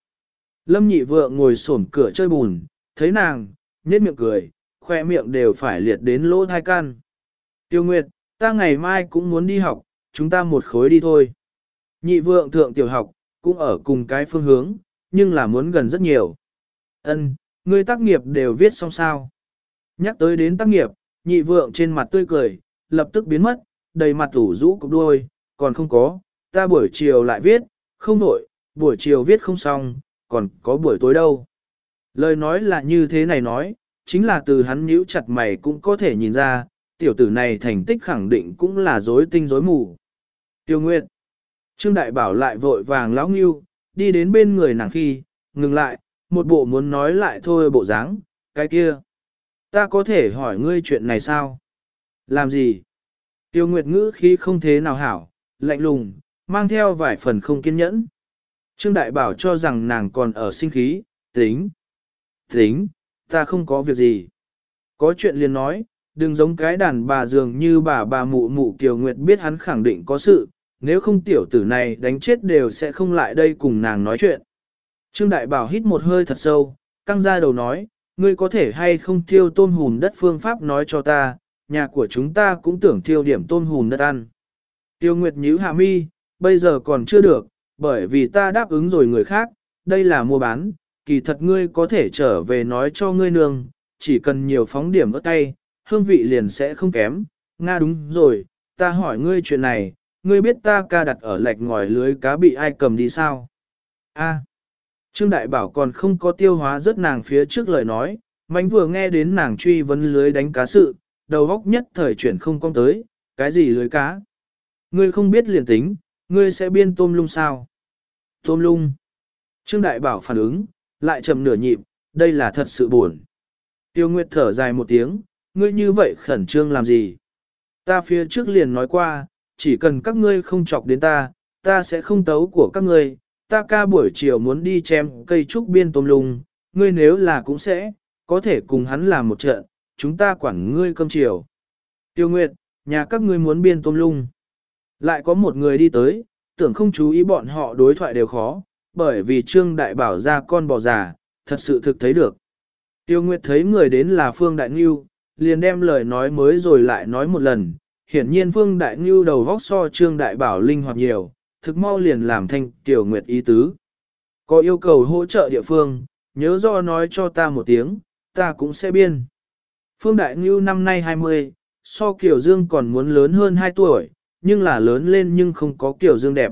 Lâm nhị vượng ngồi xổm cửa chơi bùn, thấy nàng, nhếch miệng cười, khoe miệng đều phải liệt đến lỗ thai can. Tiêu Nguyệt, ta ngày mai cũng muốn đi học, chúng ta một khối đi thôi. Nhị vượng thượng tiểu học, cũng ở cùng cái phương hướng, nhưng là muốn gần rất nhiều. Ân, ngươi tác nghiệp đều viết xong sao. Nhắc tới đến tác nghiệp, nhị vượng trên mặt tươi cười, lập tức biến mất, đầy mặt ủ rũ cục đuôi, còn không có, ta buổi chiều lại viết, không đổi, buổi chiều viết không xong, còn có buổi tối đâu. Lời nói là như thế này nói, chính là từ hắn nhíu chặt mày cũng có thể nhìn ra, tiểu tử này thành tích khẳng định cũng là dối tinh dối mù. Tiêu Nguyệt Trương Đại Bảo lại vội vàng lão nghiêu, đi đến bên người nàng khi, ngừng lại, một bộ muốn nói lại thôi bộ dáng, cái kia. Ta có thể hỏi ngươi chuyện này sao? Làm gì? Tiêu Nguyệt ngữ khí không thế nào hảo, lạnh lùng, mang theo vài phần không kiên nhẫn. Trương Đại Bảo cho rằng nàng còn ở sinh khí, tính. Tính, ta không có việc gì. Có chuyện liền nói, đừng giống cái đàn bà dường như bà bà mụ mụ Kiều Nguyệt biết hắn khẳng định có sự, nếu không tiểu tử này đánh chết đều sẽ không lại đây cùng nàng nói chuyện. Trương Đại Bảo hít một hơi thật sâu, căng ra đầu nói, ngươi có thể hay không thiêu tôm hùn đất phương pháp nói cho ta, nhà của chúng ta cũng tưởng thiêu điểm tôm hùn đất ăn. Tiêu Nguyệt nhíu hạ mi, bây giờ còn chưa được, bởi vì ta đáp ứng rồi người khác, đây là mua bán, kỳ thật ngươi có thể trở về nói cho ngươi nương, chỉ cần nhiều phóng điểm ớt tay, hương vị liền sẽ không kém. Nga đúng rồi, ta hỏi ngươi chuyện này, ngươi biết ta ca đặt ở lạch ngòi lưới cá bị ai cầm đi sao? A. Trương Đại Bảo còn không có tiêu hóa rất nàng phía trước lời nói, mánh vừa nghe đến nàng truy vấn lưới đánh cá sự, đầu góc nhất thời chuyển không công tới, cái gì lưới cá? Ngươi không biết liền tính, ngươi sẽ biên tôm lung sao? Tôm lung. Trương Đại Bảo phản ứng, lại chậm nửa nhịp, đây là thật sự buồn. Tiêu Nguyệt thở dài một tiếng, ngươi như vậy khẩn trương làm gì? Ta phía trước liền nói qua, chỉ cần các ngươi không chọc đến ta, ta sẽ không tấu của các ngươi, ta ca buổi chiều muốn đi chém cây trúc biên tôm lung, ngươi nếu là cũng sẽ, có thể cùng hắn làm một trận, chúng ta quản ngươi cơm chiều. Tiêu Nguyệt, nhà các ngươi muốn biên tôm lung. Lại có một người đi tới, tưởng không chú ý bọn họ đối thoại đều khó, bởi vì Trương Đại Bảo ra con bò già, thật sự thực thấy được. Tiêu Nguyệt thấy người đến là Phương Đại Ngưu, liền đem lời nói mới rồi lại nói một lần. Hiển nhiên Phương Đại Ngưu đầu vóc so Trương Đại Bảo linh hoạt nhiều, thực mau liền làm thanh Tiểu Nguyệt ý tứ. Có yêu cầu hỗ trợ địa phương, nhớ do nói cho ta một tiếng, ta cũng sẽ biên. Phương Đại Ngưu năm nay 20, so Kiều Dương còn muốn lớn hơn 2 tuổi, nhưng là lớn lên nhưng không có Kiều Dương đẹp.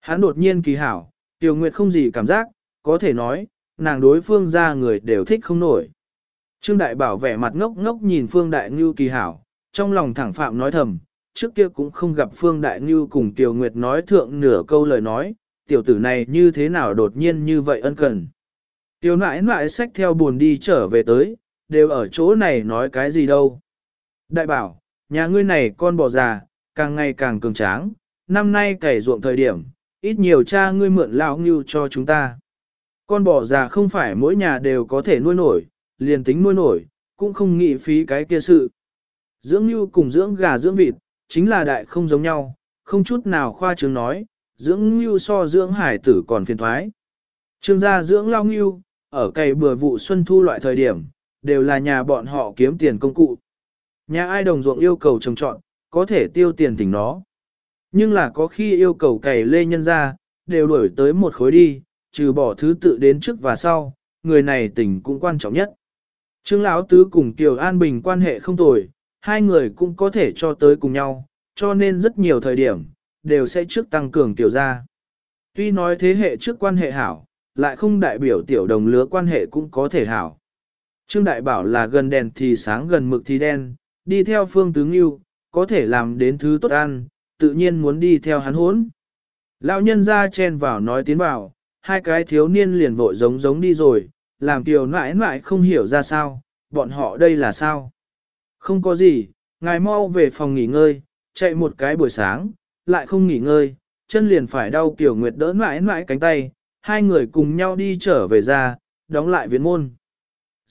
Hắn đột nhiên kỳ hảo, Tiểu Nguyệt không gì cảm giác, có thể nói, nàng đối phương ra người đều thích không nổi. Trương Đại Bảo vẻ mặt ngốc ngốc nhìn Phương Đại Ngưu kỳ hảo, trong lòng thẳng phạm nói thầm, trước kia cũng không gặp Phương Đại Ngưu cùng Tiểu Nguyệt nói thượng nửa câu lời nói, tiểu tử này như thế nào đột nhiên như vậy ân cần. Tiểu nãi nãi sách theo buồn đi trở về tới, đều ở chỗ này nói cái gì đâu. Đại bảo, nhà ngươi này con bò già, càng ngày càng cường tráng, năm nay cày ruộng thời điểm, ít nhiều cha ngươi mượn lão ngưu cho chúng ta. Con bò già không phải mỗi nhà đều có thể nuôi nổi, liền tính nuôi nổi, cũng không nghĩ phí cái kia sự. Dưỡng ngưu cùng dưỡng gà dưỡng vịt, chính là đại không giống nhau, không chút nào khoa trương nói, dưỡng ngưu so dưỡng hải tử còn phiền thoái. Trương gia dưỡng lao ngưu, ở cày bừa vụ xuân thu loại thời điểm, đều là nhà bọn họ kiếm tiền công cụ. Nhà ai đồng ruộng yêu cầu trồng trọn, có thể tiêu tiền tỉnh nó. Nhưng là có khi yêu cầu cày lê nhân ra, đều đổi tới một khối đi, trừ bỏ thứ tự đến trước và sau, người này tỉnh cũng quan trọng nhất. Trương Lão Tứ cùng Kiều An Bình quan hệ không tồi, hai người cũng có thể cho tới cùng nhau, cho nên rất nhiều thời điểm, đều sẽ trước tăng cường tiểu gia. Tuy nói thế hệ trước quan hệ hảo, lại không đại biểu tiểu đồng lứa quan hệ cũng có thể hảo. Trương Đại bảo là gần đèn thì sáng gần mực thì đen, đi theo phương tướng yêu, có thể làm đến thứ tốt ăn, tự nhiên muốn đi theo hắn hốn. Lão nhân ra chen vào nói tiến vào, hai cái thiếu niên liền vội giống giống đi rồi, làm tiểu nãi nãi không hiểu ra sao, bọn họ đây là sao. Không có gì, ngài mau về phòng nghỉ ngơi, chạy một cái buổi sáng, lại không nghỉ ngơi, chân liền phải đau kiểu nguyệt đỡ nãi nãi cánh tay, hai người cùng nhau đi trở về ra, đóng lại viện môn.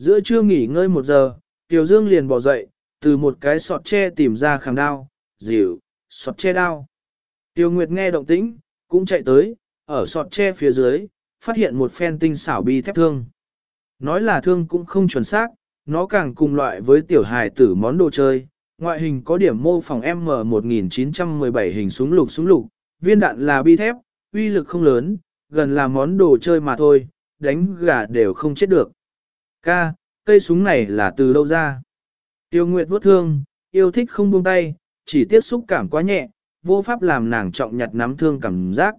Giữa trưa nghỉ ngơi một giờ, Tiểu Dương liền bỏ dậy, từ một cái sọt tre tìm ra khảm đao, dịu, sọt tre đao. Tiêu Nguyệt nghe động tĩnh, cũng chạy tới, ở sọt tre phía dưới, phát hiện một phen tinh xảo bi thép thương. Nói là thương cũng không chuẩn xác, nó càng cùng loại với tiểu hài tử món đồ chơi, ngoại hình có điểm mô phỏng M1917 hình súng lục súng lục, viên đạn là bi thép, uy lực không lớn, gần là món đồ chơi mà thôi, đánh gà đều không chết được. Ca, cây súng này là từ đâu ra? Tiêu Nguyệt vuốt thương, yêu thích không buông tay, chỉ tiếp xúc cảm quá nhẹ, vô pháp làm nàng trọng nhặt nắm thương cảm giác.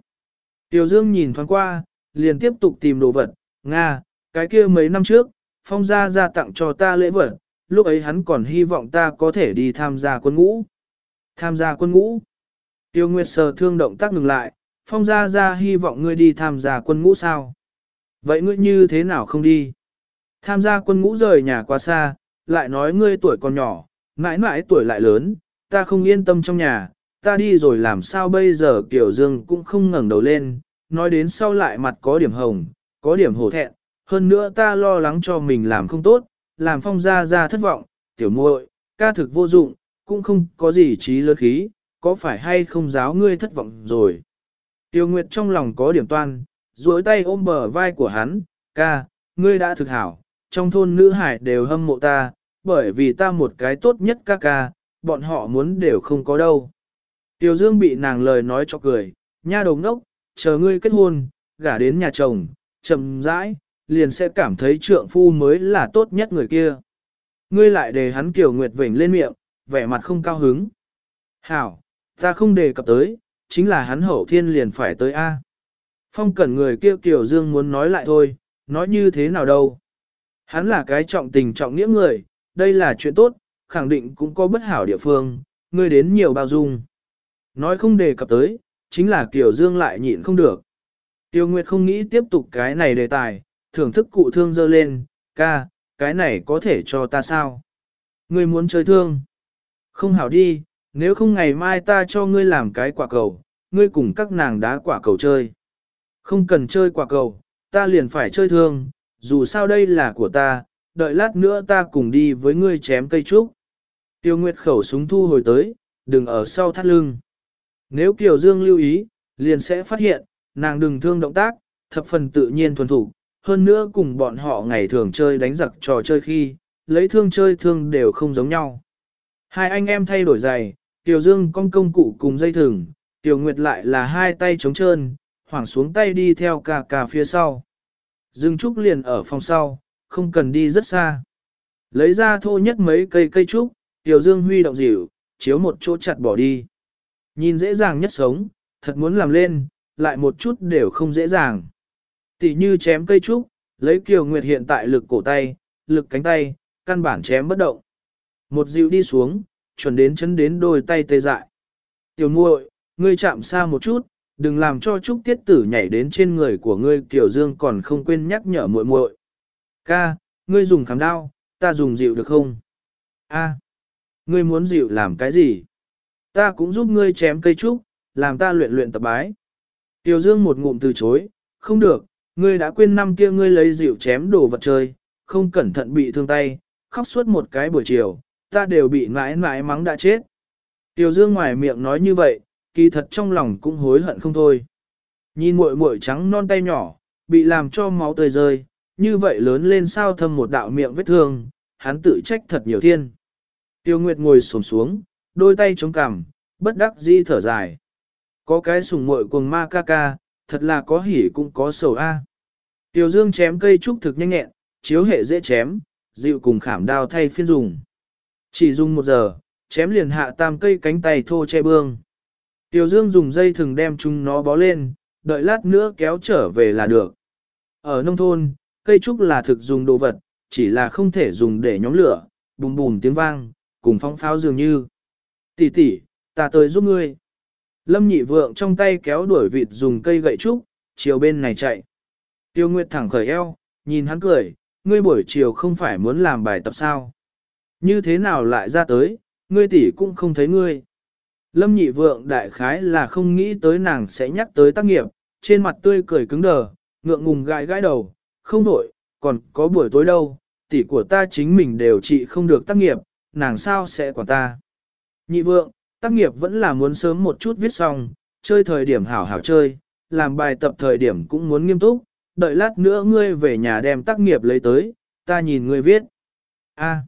Tiêu Dương nhìn thoáng qua, liền tiếp tục tìm đồ vật, Nga, cái kia mấy năm trước, phong gia ra tặng cho ta lễ vật, lúc ấy hắn còn hy vọng ta có thể đi tham gia quân ngũ. Tham gia quân ngũ. Tiêu Nguyệt sờ thương động tác ngừng lại, phong gia ra hy vọng ngươi đi tham gia quân ngũ sao? Vậy ngươi như thế nào không đi? Tham gia quân ngũ rời nhà quá xa, lại nói ngươi tuổi còn nhỏ, mãi mãi tuổi lại lớn, ta không yên tâm trong nhà, ta đi rồi làm sao bây giờ Kiều Dương cũng không ngẩng đầu lên, nói đến sau lại mặt có điểm hồng, có điểm hổ thẹn, hơn nữa ta lo lắng cho mình làm không tốt, làm phong gia gia thất vọng, tiểu muội, ca thực vô dụng, cũng không có gì trí lớn khí, có phải hay không giáo ngươi thất vọng rồi. Tiêu Nguyệt trong lòng có điểm toan, duỗi tay ôm bờ vai của hắn, ca, ngươi đã thực hảo, trong thôn nữ hải đều hâm mộ ta, bởi vì ta một cái tốt nhất ca ca, bọn họ muốn đều không có đâu. Tiêu Dương bị nàng lời nói cho cười, nha đồng đốc, chờ ngươi kết hôn, gả đến nhà chồng, chậm rãi, liền sẽ cảm thấy trượng phu mới là tốt nhất người kia. Ngươi lại để hắn kiểu nguyệt vểnh lên miệng, vẻ mặt không cao hứng. Hảo, ta không đề cập tới, chính là hắn hậu thiên liền phải tới A. Phong cẩn người kia kiểu dương muốn nói lại thôi, nói như thế nào đâu. Hắn là cái trọng tình trọng nghĩa người, đây là chuyện tốt, khẳng định cũng có bất hảo địa phương, ngươi đến nhiều bao dung. Nói không đề cập tới, chính là Kiều Dương lại nhịn không được. Tiêu Nguyệt không nghĩ tiếp tục cái này đề tài, thưởng thức cụ thương dơ lên, ca, cái này có thể cho ta sao? Ngươi muốn chơi thương? Không hảo đi, nếu không ngày mai ta cho ngươi làm cái quả cầu, ngươi cùng các nàng đá quả cầu chơi. Không cần chơi quả cầu, ta liền phải chơi thương, dù sao đây là của ta, đợi lát nữa ta cùng đi với ngươi chém cây trúc. Tiêu Nguyệt khẩu súng thu hồi tới, đừng ở sau thắt lưng. Nếu Kiều Dương lưu ý, liền sẽ phát hiện, nàng đừng thương động tác, thập phần tự nhiên thuần thủ, hơn nữa cùng bọn họ ngày thường chơi đánh giặc trò chơi khi, lấy thương chơi thương đều không giống nhau. Hai anh em thay đổi giày, Tiểu Dương con công cụ cùng dây thừng, Tiểu Nguyệt lại là hai tay trống trơn, hoảng xuống tay đi theo cà cà phía sau. Dương Trúc liền ở phòng sau, không cần đi rất xa. Lấy ra thô nhất mấy cây cây trúc, Tiểu Dương huy động dịu, chiếu một chỗ chặt bỏ đi. Nhìn dễ dàng nhất sống, thật muốn làm lên, lại một chút đều không dễ dàng. Tỷ như chém cây trúc, lấy Kiều Nguyệt hiện tại lực cổ tay, lực cánh tay, căn bản chém bất động. Một dịu đi xuống, chuẩn đến chân đến đôi tay tê dại. Tiểu muội, ngươi chạm xa một chút, đừng làm cho Trúc Tiết Tử nhảy đến trên người của ngươi Kiều Dương còn không quên nhắc nhở muội muội. Ca, ngươi dùng khám đao, ta dùng dịu được không? A, ngươi muốn dịu làm cái gì? Ta cũng giúp ngươi chém cây trúc, làm ta luyện luyện tập bái. Tiểu Dương một ngụm từ chối, không được, ngươi đã quên năm kia ngươi lấy dịu chém đồ vật chơi, không cẩn thận bị thương tay, khóc suốt một cái buổi chiều, ta đều bị mãi mãi mắng đã chết. Tiểu Dương ngoài miệng nói như vậy, kỳ thật trong lòng cũng hối hận không thôi. Nhìn muội muội trắng non tay nhỏ, bị làm cho máu tươi rơi, như vậy lớn lên sao thâm một đạo miệng vết thương, hắn tự trách thật nhiều thiên. Tiêu Nguyệt ngồi xổm xuống, đôi tay chống cằm, bất đắc dĩ thở dài. Có cái sùng muội cuồng ma ca ca, thật là có hỉ cũng có sầu a. Tiêu Dương chém cây trúc thực nhanh nhẹn, chiếu hệ dễ chém, dịu cùng khảm đao thay phiên dùng. Chỉ dùng một giờ, chém liền hạ tam cây cánh tay thô che bương. Tiêu Dương dùng dây thừng đem chúng nó bó lên, đợi lát nữa kéo trở về là được. Ở nông thôn, cây trúc là thực dùng đồ vật, chỉ là không thể dùng để nhóm lửa, bùm bùm tiếng vang, cùng phong pháo dường như. Tỷ tỷ, ta tới giúp ngươi. Lâm nhị vượng trong tay kéo đuổi vịt dùng cây gậy trúc, chiều bên này chạy. Tiêu Nguyệt thẳng khởi eo, nhìn hắn cười, ngươi buổi chiều không phải muốn làm bài tập sao. Như thế nào lại ra tới, ngươi tỷ cũng không thấy ngươi. Lâm nhị vượng đại khái là không nghĩ tới nàng sẽ nhắc tới tác nghiệp, trên mặt tươi cười cứng đờ, ngượng ngùng gãi gãi đầu, không nổi, còn có buổi tối đâu, tỷ của ta chính mình đều trị không được tác nghiệp, nàng sao sẽ quản ta. Nhị vượng, tác nghiệp vẫn là muốn sớm một chút viết xong, chơi thời điểm hảo hảo chơi, làm bài tập thời điểm cũng muốn nghiêm túc, đợi lát nữa ngươi về nhà đem tác nghiệp lấy tới, ta nhìn ngươi viết. A.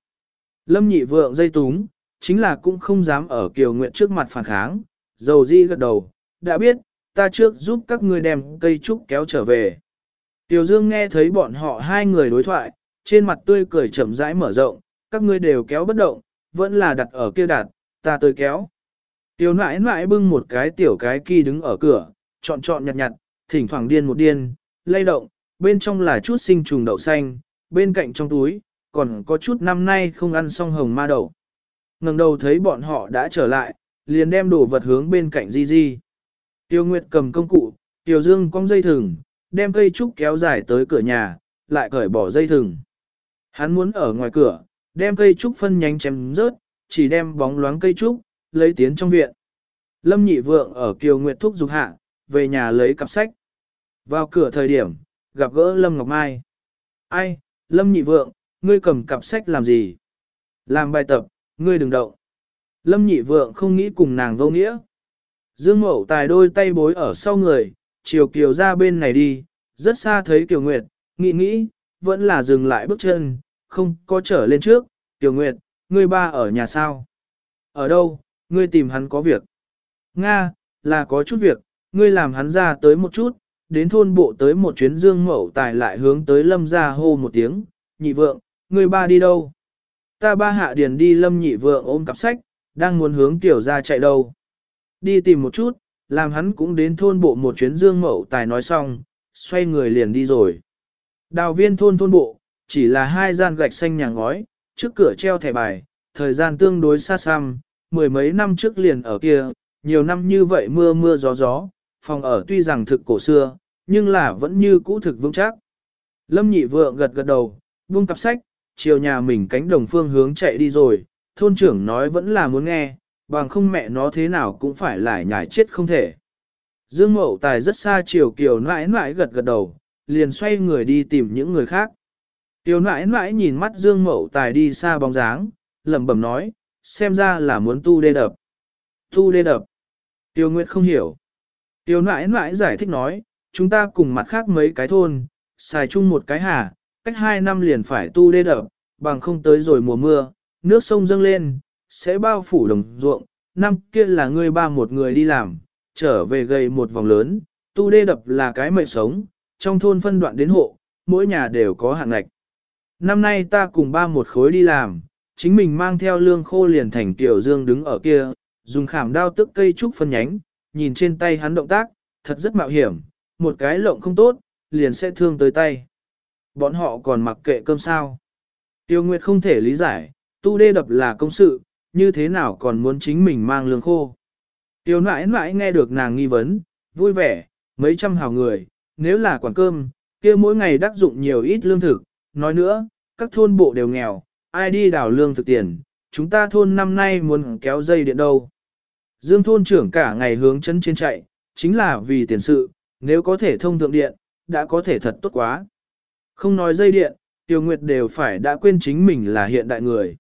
Lâm nhị vượng dây túng, chính là cũng không dám ở Kiều nguyện trước mặt phản kháng, dầu di gật đầu, đã biết, ta trước giúp các ngươi đem cây trúc kéo trở về. Tiểu Dương nghe thấy bọn họ hai người đối thoại, trên mặt tươi cười chậm rãi mở rộng, các ngươi đều kéo bất động, vẫn là đặt ở kia đặt, ta tới kéo. Tiểu nãi nãi bưng một cái tiểu cái kỳ đứng ở cửa, chọn chọn nhặt nhặt, thỉnh thoảng điên một điên, lay động, bên trong là chút sinh trùng đậu xanh, bên cạnh trong túi, còn có chút năm nay không ăn xong hồng ma đậu ngẩng đầu thấy bọn họ đã trở lại, liền đem đồ vật hướng bên cạnh Di Di. Tiêu Nguyệt cầm công cụ, Tiêu Dương cong dây thừng, đem cây trúc kéo dài tới cửa nhà, lại cởi bỏ dây thừng. Hắn muốn ở ngoài cửa, đem cây trúc phân nhánh chém rớt, chỉ đem bóng loáng cây trúc, lấy tiến trong viện. Lâm nhị vượng ở Kiều Nguyệt Thúc dục hạ, về nhà lấy cặp sách. Vào cửa thời điểm, gặp gỡ Lâm Ngọc Mai. Ai, Lâm nhị vượng, ngươi cầm cặp sách làm gì? Làm bài tập, ngươi đừng động. Lâm nhị vượng không nghĩ cùng nàng vô nghĩa. Dương mẫu tài đôi tay bối ở sau người, chiều kiều ra bên này đi, rất xa thấy Kiều Nguyệt, nghĩ nghĩ, vẫn là dừng lại bước chân, không có trở lên trước. Kiều Nguyệt, ngươi ba ở nhà sao? Ở đâu, ngươi tìm hắn có việc? Nga, là có chút việc, ngươi làm hắn ra tới một chút, đến thôn bộ tới một chuyến dương mẫu tài lại hướng tới lâm ra hô một tiếng, nhị vượng, ngươi ba đi đâu? Ta ba hạ điền đi lâm nhị vượng ôm cặp sách, đang muốn hướng tiểu ra chạy đâu. Đi tìm một chút, làm hắn cũng đến thôn bộ một chuyến dương mậu tài nói xong, xoay người liền đi rồi. Đào viên thôn thôn bộ, chỉ là hai gian gạch xanh nhà ngói, trước cửa treo thẻ bài, thời gian tương đối xa xăm, mười mấy năm trước liền ở kia, nhiều năm như vậy mưa mưa gió gió, phòng ở tuy rằng thực cổ xưa, nhưng là vẫn như cũ thực vững chắc. Lâm nhị vượng gật gật đầu, buông cặp sách, chiều nhà mình cánh đồng phương hướng chạy đi rồi, thôn trưởng nói vẫn là muốn nghe, bằng không mẹ nó thế nào cũng phải lại nhảy chết không thể. Dương Mậu Tài rất xa chiều Kiều nãi nãi gật gật đầu, liền xoay người đi tìm những người khác. Kiều nãi nãi nhìn mắt Dương Mậu Tài đi xa bóng dáng, lẩm bẩm nói, xem ra là muốn tu đê đập. Tu đê đập. Tiêu Nguyệt không hiểu. Tiêu nãi nãi giải thích nói, chúng ta cùng mặt khác mấy cái thôn, xài chung một cái hà, cách hai năm liền phải tu đê đập, bằng không tới rồi mùa mưa, nước sông dâng lên, sẽ bao phủ đồng ruộng, năm kia là ngươi ba một người đi làm, trở về gầy một vòng lớn, tu đê đập là cái mệnh sống, trong thôn phân đoạn đến hộ, mỗi nhà đều có hạng ngạch. Năm nay ta cùng ba một khối đi làm, chính mình mang theo lương khô liền thành tiểu dương đứng ở kia, dùng khảm đao tức cây trúc phân nhánh, nhìn trên tay hắn động tác, thật rất mạo hiểm, một cái lộng không tốt, liền sẽ thương tới tay. Bọn họ còn mặc kệ cơm sao. Tiêu Nguyệt không thể lý giải, tu đê đập là công sự, như thế nào còn muốn chính mình mang lương khô. Tiêu nãi nãi nghe được nàng nghi vấn, vui vẻ, mấy trăm hào người, nếu là quản cơm, kia mỗi ngày đắc dụng nhiều ít lương thực, nói nữa, các thôn bộ đều nghèo, ai đi đào lương thực tiền, chúng ta thôn năm nay muốn kéo dây điện đâu. Dương thôn trưởng cả ngày hướng chân trên chạy, chính là vì tiền sự, nếu có thể thông thượng điện, đã có thể thật tốt quá. Không nói dây điện, Tiêu Nguyệt đều phải đã quên chính mình là hiện đại người.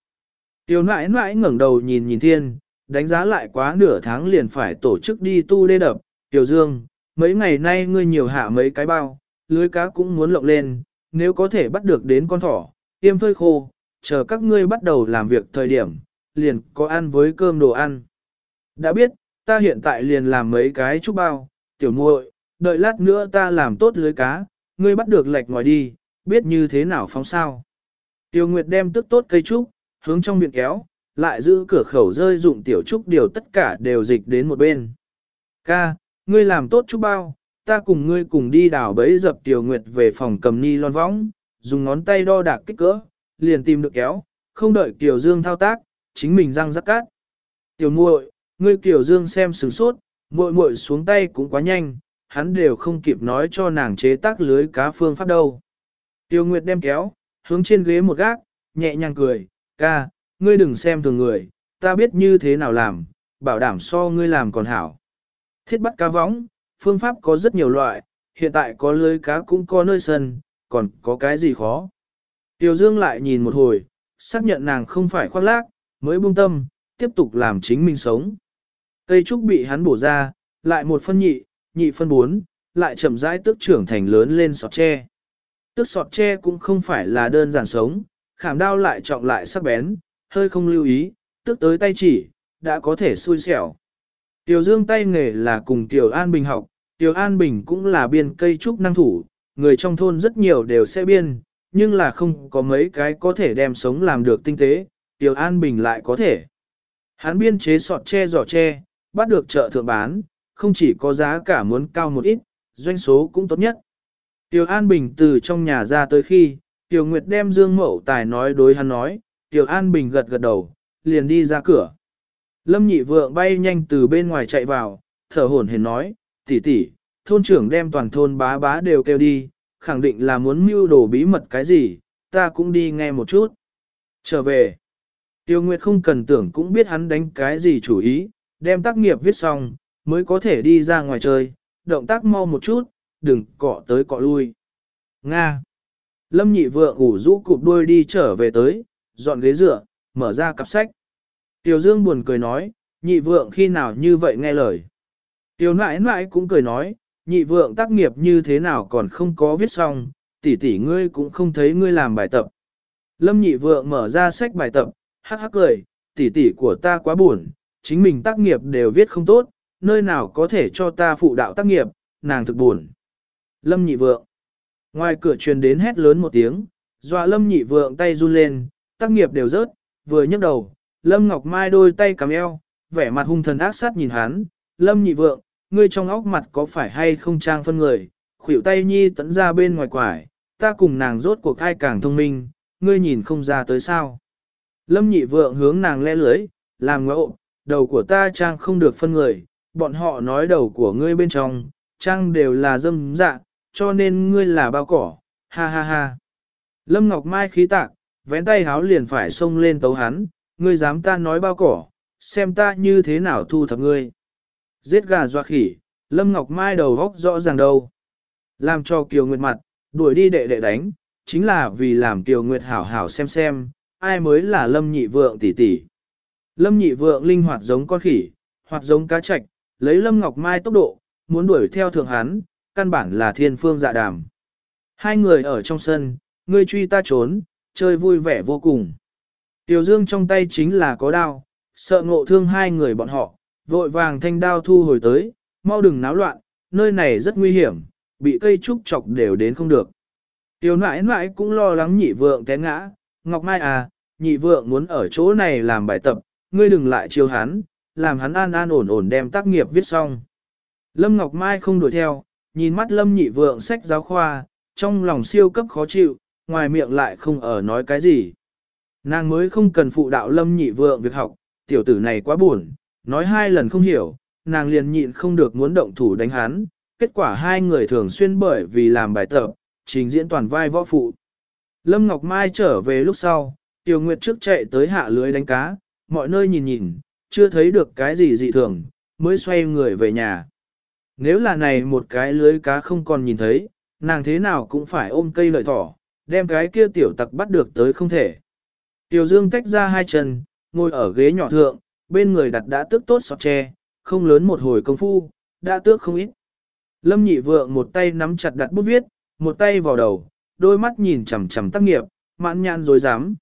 Tiêu nãi nãi ngẩng đầu nhìn nhìn thiên, đánh giá lại quá nửa tháng liền phải tổ chức đi tu đê đập. Tiêu Dương, mấy ngày nay ngươi nhiều hạ mấy cái bao, lưới cá cũng muốn lộng lên, nếu có thể bắt được đến con thỏ, tiêm phơi khô, chờ các ngươi bắt đầu làm việc thời điểm, liền có ăn với cơm đồ ăn. Đã biết, ta hiện tại liền làm mấy cái trúc bao, tiểu muội, đợi lát nữa ta làm tốt lưới cá, ngươi bắt được lệch ngoài đi, biết như thế nào phóng sao. Tiêu Nguyệt đem tức tốt cây trúc, hướng trong miệng kéo, lại giữ cửa khẩu rơi dụng tiểu trúc điều tất cả đều dịch đến một bên. Ca, ngươi làm tốt trúc bao, ta cùng ngươi cùng đi đảo bấy dập Tiểu Nguyệt về phòng cầm ni lon võng, dùng ngón tay đo đạc kích cỡ, liền tìm được kéo, không đợi Kiều Dương thao tác, chính mình răng rắc cát. Tiểu muội, ngươi Kiều Dương xem sửng sốt, muội muội xuống tay cũng quá nhanh, hắn đều không kịp nói cho nàng chế tác lưới cá phương pháp đâu. Tiêu Nguyệt đem kéo, hướng trên ghế một gác, nhẹ nhàng cười, ca, ngươi đừng xem thường người, ta biết như thế nào làm, bảo đảm so ngươi làm còn hảo. Thiết bắt cá võng, phương pháp có rất nhiều loại, hiện tại có lưới cá cũng có nơi sân, còn có cái gì khó. Tiêu Dương lại nhìn một hồi, xác nhận nàng không phải khoác lác, mới buông tâm, tiếp tục làm chính mình sống. Cây trúc bị hắn bổ ra, lại một phân nhị, nhị phân bốn, lại chậm rãi tước trưởng thành lớn lên sọt tre. Tước sọt tre cũng không phải là đơn giản sống, khảm đao lại trọng lại sắc bén, hơi không lưu ý, tước tới tay chỉ, đã có thể xui xẻo. Tiểu Dương tay nghề là cùng Tiểu An Bình học, Tiểu An Bình cũng là biên cây trúc năng thủ, người trong thôn rất nhiều đều sẽ biên, nhưng là không có mấy cái có thể đem sống làm được tinh tế, Tiểu An Bình lại có thể. Hắn biên chế sọt tre giỏ tre, bắt được chợ thượng bán, không chỉ có giá cả muốn cao một ít, doanh số cũng tốt nhất. Tiểu An Bình từ trong nhà ra tới khi, Tiểu Nguyệt đem Dương Mậu Tài nói đối hắn nói, Tiểu An Bình gật gật đầu, liền đi ra cửa. Lâm nhị vượng bay nhanh từ bên ngoài chạy vào, thở hổn hển nói, tỷ tỷ, thôn trưởng đem toàn thôn bá bá đều kêu đi, khẳng định là muốn mưu đồ bí mật cái gì, ta cũng đi nghe một chút. Trở về, Tiêu Nguyệt không cần tưởng cũng biết hắn đánh cái gì chủ ý, đem tác nghiệp viết xong, mới có thể đi ra ngoài chơi, động tác mau một chút, đừng cọ tới cọ lui. Nga. Lâm nhị vượng ủ rũ cụp đuôi đi trở về tới, dọn ghế dựa, mở ra cặp sách. Tiểu Dương buồn cười nói, nhị vượng khi nào như vậy nghe lời. Tiểu nãi nãi cũng cười nói, nhị vượng tác nghiệp như thế nào còn không có viết xong, tỷ tỷ ngươi cũng không thấy ngươi làm bài tập. Lâm nhị vượng mở ra sách bài tập, hắc hắc cười, tỷ tỷ của ta quá buồn, chính mình tác nghiệp đều viết không tốt, nơi nào có thể cho ta phụ đạo tác nghiệp, nàng thực buồn. Lâm nhị vượng. Ngoài cửa truyền đến hét lớn một tiếng, dọa lâm nhị vượng tay run lên, tác nghiệp đều rớt, vừa nhấc đầu, lâm ngọc mai đôi tay cắm eo, vẻ mặt hung thần ác sát nhìn hắn, lâm nhị vượng, ngươi trong óc mặt có phải hay không trang phân người, khuỷu tay nhi tấn ra bên ngoài quải, ta cùng nàng rốt cuộc ai càng thông minh, ngươi nhìn không ra tới sao. Lâm nhị vượng hướng nàng le lưới, làm ngộ, đầu của ta trang không được phân người, bọn họ nói đầu của ngươi bên trong, trang đều là dâm dạ, cho nên ngươi là bao cỏ, ha ha ha. Lâm Ngọc Mai khí tạc, vén tay háo liền phải xông lên tấu hắn, ngươi dám ta nói bao cỏ, xem ta như thế nào thu thập ngươi. Giết gà doa khỉ, Lâm Ngọc Mai đầu góc rõ ràng đâu. Làm cho Kiều Nguyệt mặt, đuổi đi đệ đệ đánh, chính là vì làm Kiều Nguyệt hảo hảo xem xem, ai mới là Lâm nhị vượng tỷ tỷ. Lâm nhị vượng linh hoạt giống con khỉ, hoặc giống cá trạch, lấy Lâm Ngọc Mai tốc độ, muốn đuổi theo thượng hắn, căn bản là thiên phương dạ đàm. Hai người ở trong sân, ngươi truy ta trốn, chơi vui vẻ vô cùng. Tiểu Dương trong tay chính là có đao, sợ ngộ thương hai người bọn họ, vội vàng thanh đao thu hồi tới, mau đừng náo loạn, nơi này rất nguy hiểm, bị cây trúc chọc đều đến không được. Tiểu nãi nãi cũng lo lắng nhị vượng té ngã, Ngọc Mai à, nhị vượng muốn ở chỗ này làm bài tập, ngươi đừng lại chiêu hắn, làm hắn an an ổn ổn đem tác nghiệp viết xong. Lâm Ngọc Mai không đuổi theo, nhìn mắt Lâm nhị vượng sách giáo khoa, trong lòng siêu cấp khó chịu, ngoài miệng lại không ở nói cái gì. Nàng mới không cần phụ đạo Lâm nhị vượng việc học, tiểu tử này quá buồn, nói hai lần không hiểu, nàng liền nhịn không được muốn động thủ đánh hắn, kết quả hai người thường xuyên bởi vì làm bài tập, trình diễn toàn vai võ phụ. Lâm Ngọc Mai trở về lúc sau, Tiểu Nguyệt trước chạy tới hạ lưới đánh cá, mọi nơi nhìn nhìn, chưa thấy được cái gì dị thường, mới xoay người về nhà. Nếu là này một cái lưới cá không còn nhìn thấy, nàng thế nào cũng phải ôm cây lợi thỏ, đem cái kia tiểu tặc bắt được tới không thể. Tiểu Dương tách ra hai chân, ngồi ở ghế nhỏ thượng, bên người đặt đã tước tốt sọt tre, không lớn một hồi công phu, đã tước không ít. Lâm nhị vượng một tay nắm chặt đặt bút viết, một tay vào đầu, đôi mắt nhìn chằm chằm tác nghiệp, mãn nhãn dối dám.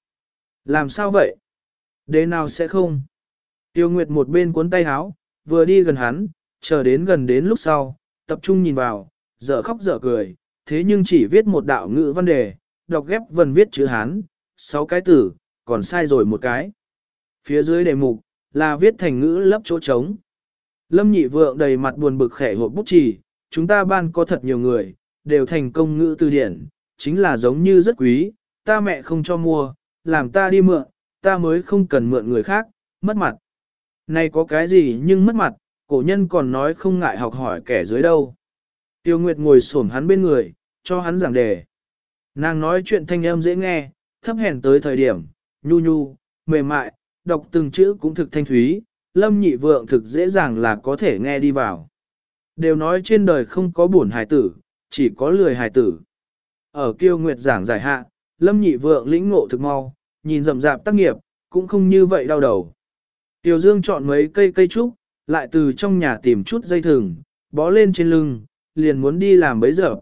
Làm sao vậy? Đế nào sẽ không? Tiêu Nguyệt một bên cuốn tay háo, vừa đi gần hắn, chờ đến gần đến lúc sau, tập trung nhìn vào, dở khóc dở cười, thế nhưng chỉ viết một đạo ngữ văn đề, đọc ghép vần viết chữ Hán, sáu cái tử, còn sai rồi một cái. Phía dưới đề mục, là viết thành ngữ lấp chỗ trống. Lâm nhị vượng đầy mặt buồn bực khẻ hộp bút chỉ chúng ta ban có thật nhiều người, đều thành công ngữ từ điển, chính là giống như rất quý, ta mẹ không cho mua, làm ta đi mượn, ta mới không cần mượn người khác, mất mặt. Này có cái gì nhưng mất mặt, cổ nhân còn nói không ngại học hỏi kẻ dưới đâu. Tiêu Nguyệt ngồi xổm hắn bên người, cho hắn giảng đề. Nàng nói chuyện thanh âm dễ nghe, thấp hèn tới thời điểm, nhu nhu, mềm mại, đọc từng chữ cũng thực thanh thúy, lâm nhị vượng thực dễ dàng là có thể nghe đi vào. Đều nói trên đời không có buồn hài tử, chỉ có lười hài tử. Ở kiêu nguyệt giảng giải hạ, lâm nhị vượng lĩnh ngộ thực mau, nhìn rậm rạp tác nghiệp, cũng không như vậy đau đầu. Tiểu Dương chọn mấy cây cây trúc, lại từ trong nhà tìm chút dây thừng, bó lên trên lưng, liền muốn đi làm bấy giờ.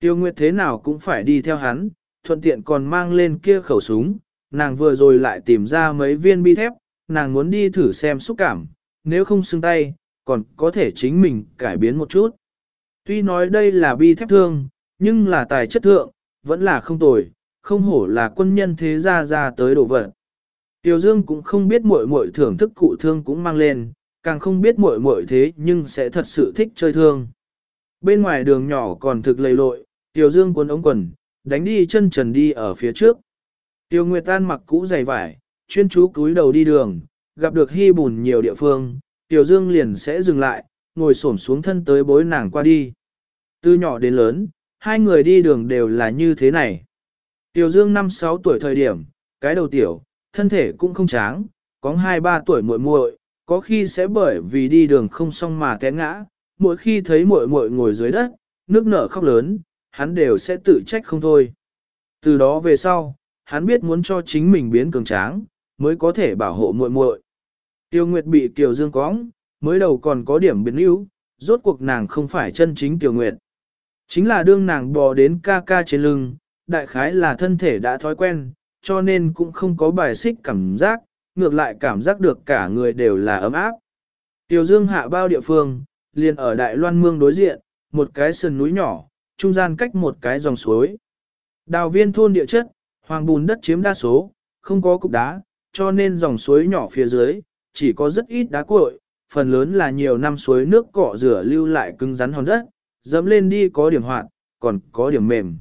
Tiêu Nguyệt thế nào cũng phải đi theo hắn, thuận tiện còn mang lên kia khẩu súng, nàng vừa rồi lại tìm ra mấy viên bi thép, nàng muốn đi thử xem xúc cảm, nếu không xưng tay, còn có thể chính mình cải biến một chút. Tuy nói đây là bi thép thương, nhưng là tài chất thượng, vẫn là không tồi, không hổ là quân nhân thế gia ra tới đổ vật. Tiểu Dương cũng không biết muội muội thưởng thức cụ thương cũng mang lên, càng không biết muội muội thế nhưng sẽ thật sự thích chơi thương. Bên ngoài đường nhỏ còn thực lầy lội, Tiểu Dương cuốn ống quần, đánh đi chân trần đi ở phía trước. Tiêu Nguyệt An mặc cũ dày vải, chuyên chú cúi đầu đi đường, gặp được hy bùn nhiều địa phương, Tiểu Dương liền sẽ dừng lại, ngồi xổm xuống thân tới bối nàng qua đi. Từ nhỏ đến lớn, hai người đi đường đều là như thế này. Tiểu Dương năm sáu tuổi thời điểm, cái đầu tiểu, thân thể cũng không tráng, có hai ba tuổi muội muội, có khi sẽ bởi vì đi đường không xong mà té ngã, mỗi khi thấy muội muội ngồi dưới đất, nước nở khóc lớn, hắn đều sẽ tự trách không thôi. Từ đó về sau, hắn biết muốn cho chính mình biến cường tráng, mới có thể bảo hộ muội muội. Tiêu Nguyệt bị Kiều Dương cóng, mới đầu còn có điểm biến yếu, rốt cuộc nàng không phải chân chính Tiêu Nguyệt. Chính là đương nàng bò đến ca ca trên lưng, đại khái là thân thể đã thói quen, cho nên cũng không có bài xích cảm giác, ngược lại cảm giác được cả người đều là ấm áp. Tiêu Dương hạ bao địa phương, liền ở Đại Loan Mương đối diện, một cái sườn núi nhỏ, trung gian cách một cái dòng suối. Đào viên thôn địa chất, hoàng bùn đất chiếm đa số, không có cục đá, cho nên dòng suối nhỏ phía dưới, chỉ có rất ít đá cuội, phần lớn là nhiều năm suối nước cọ rửa lưu lại cứng rắn hòn đất, dẫm lên đi có điểm hoạt, còn có điểm mềm.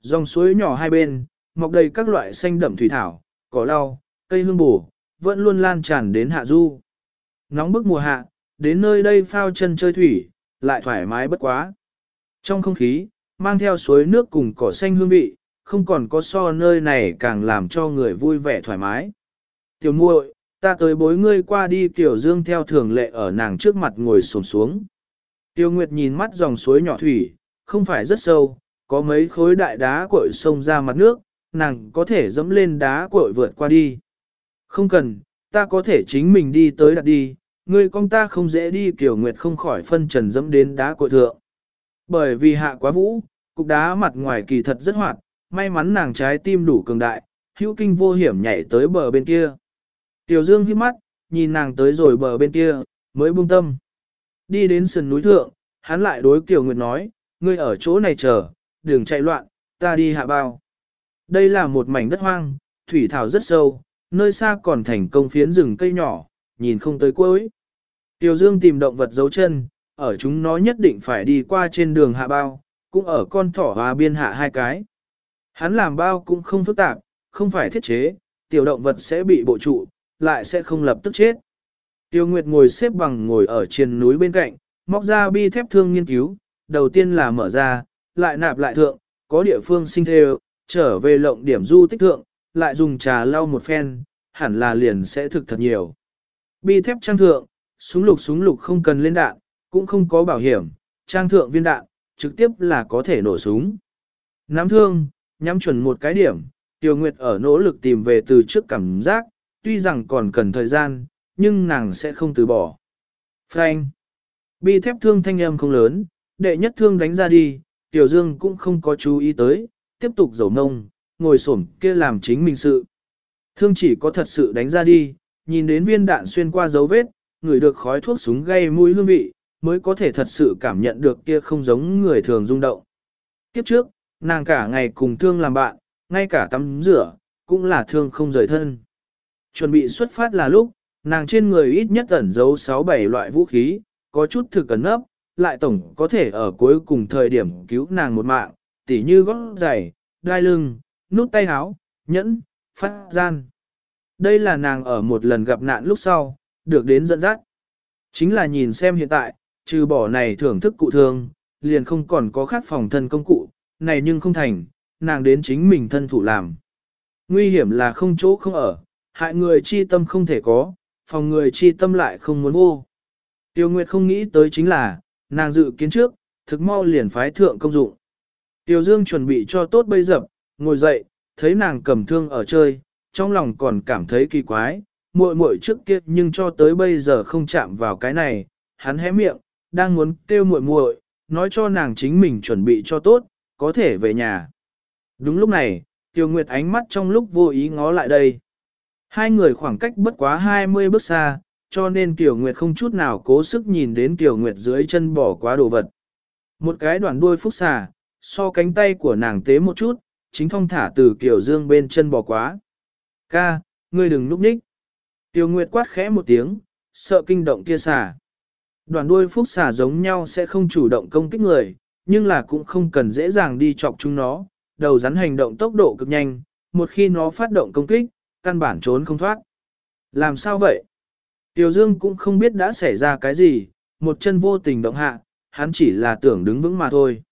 Dòng suối nhỏ hai bên, mọc đầy các loại xanh đậm thủy thảo, cỏ lau, cây hương bù vẫn luôn lan tràn đến hạ du. Nóng bức mùa hạ, đến nơi đây phao chân chơi thủy, lại thoải mái bất quá. Trong không khí, mang theo suối nước cùng cỏ xanh hương vị, không còn có so nơi này càng làm cho người vui vẻ thoải mái. Tiểu muội, ta tới bối ngươi qua đi Tiểu Dương theo thường lệ ở nàng trước mặt ngồi xổm xuống. Tiêu Nguyệt nhìn mắt dòng suối nhỏ thủy, không phải rất sâu, có mấy khối đại đá cội sông ra mặt nước, nàng có thể dẫm lên đá cội vượt qua đi. Không cần, ta có thể chính mình đi tới đặt đi, ngươi con ta không dễ đi kiểu Nguyệt không khỏi phân trần dẫm đến đá cội thượng. Bởi vì hạ quá vũ, cục đá mặt ngoài kỳ thật rất hoạt, may mắn nàng trái tim đủ cường đại, hữu kinh vô hiểm nhảy tới bờ bên kia. Tiểu Dương hít mắt, nhìn nàng tới rồi bờ bên kia, mới buông tâm. Đi đến sườn núi thượng, hắn lại đối Kiều Nguyệt nói, ngươi ở chỗ này chờ, đừng chạy loạn, ta đi hạ bao. Đây là một mảnh đất hoang, thủy thảo rất sâu, nơi xa còn thành công phiến rừng cây nhỏ, nhìn không tới cuối. Tiểu Dương tìm động vật dấu chân, ở chúng nó nhất định phải đi qua trên đường hạ bao, cũng ở con thỏ hòa biên hạ hai cái. Hắn làm bao cũng không phức tạp, không phải thiết chế, tiểu động vật sẽ bị bộ trụ, lại sẽ không lập tức chết. Tiêu Nguyệt ngồi xếp bằng ngồi ở trên núi bên cạnh, móc ra bi thép thương nghiên cứu, đầu tiên là mở ra, lại nạp lại thượng, có địa phương sinh theo, trở về lộng điểm du tích thượng, lại dùng trà lau một phen, hẳn là liền sẽ thực thật nhiều. Bi thép trang thượng, súng lục súng lục không cần lên đạn, cũng không có bảo hiểm, trang thượng viên đạn, trực tiếp là có thể nổ súng. Nắm thương, nhắm chuẩn một cái điểm, Tiêu Nguyệt ở nỗ lực tìm về từ trước cảm giác, tuy rằng còn cần thời gian, nhưng nàng sẽ không từ bỏ. Frank. Bi thép thương thanh âm không lớn, đệ nhất thương đánh ra đi, Tiểu Dương cũng không có chú ý tới, tiếp tục dầu nông, ngồi xổm kia làm chính mình sự. Thương chỉ có thật sự đánh ra đi, nhìn đến viên đạn xuyên qua dấu vết, người được khói thuốc súng gây mũi hương vị, mới có thể thật sự cảm nhận được kia không giống người thường rung động. Kiếp trước, nàng cả ngày cùng thương làm bạn, ngay cả tắm rửa, cũng là thương không rời thân. Chuẩn bị xuất phát là lúc, nàng trên người ít nhất ẩn giấu 6-7 loại vũ khí, có chút thực cẩn nấp, lại tổng có thể ở cuối cùng thời điểm cứu nàng một mạng, tỉ như gót giày, đai lưng, nút tay háo nhẫn, phát gian. Đây là nàng ở một lần gặp nạn lúc sau, được đến dẫn dắt. Chính là nhìn xem hiện tại, trừ bỏ này thưởng thức cụ thương, liền không còn có khác phòng thân công cụ, này nhưng không thành, nàng đến chính mình thân thủ làm. Nguy hiểm là không chỗ không ở, hại người chi tâm không thể có, phòng người chi tâm lại không muốn vô. Tiêu Nguyệt không nghĩ tới chính là, nàng dự kiến trước, thực mau liền phái thượng công dụng. Tiêu Dương chuẩn bị cho tốt bây dập, ngồi dậy, thấy nàng cầm thương ở chơi, trong lòng còn cảm thấy kỳ quái, muội muội trước kia nhưng cho tới bây giờ không chạm vào cái này, hắn hé miệng, đang muốn kêu muội muội, nói cho nàng chính mình chuẩn bị cho tốt, có thể về nhà. Đúng lúc này, Tiêu Nguyệt ánh mắt trong lúc vô ý ngó lại đây. Hai người khoảng cách bất quá 20 bước xa, cho nên Tiểu Nguyệt không chút nào cố sức nhìn đến Tiểu Nguyệt dưới chân bỏ quá đồ vật. Một cái đoạn đuôi phúc xà, so cánh tay của nàng tế một chút, chính thông thả từ Kiều Dương bên chân bò quá. Ca, ngươi đừng núp ních. Tiểu Nguyệt quát khẽ một tiếng, sợ kinh động kia xà. Đoàn đuôi phúc xà giống nhau sẽ không chủ động công kích người, nhưng là cũng không cần dễ dàng đi chọc chúng nó. Đầu rắn hành động tốc độ cực nhanh, một khi nó phát động công kích, căn bản trốn không thoát. Làm sao vậy? Tiểu Dương cũng không biết đã xảy ra cái gì, một chân vô tình động hạ, hắn chỉ là tưởng đứng vững mà thôi.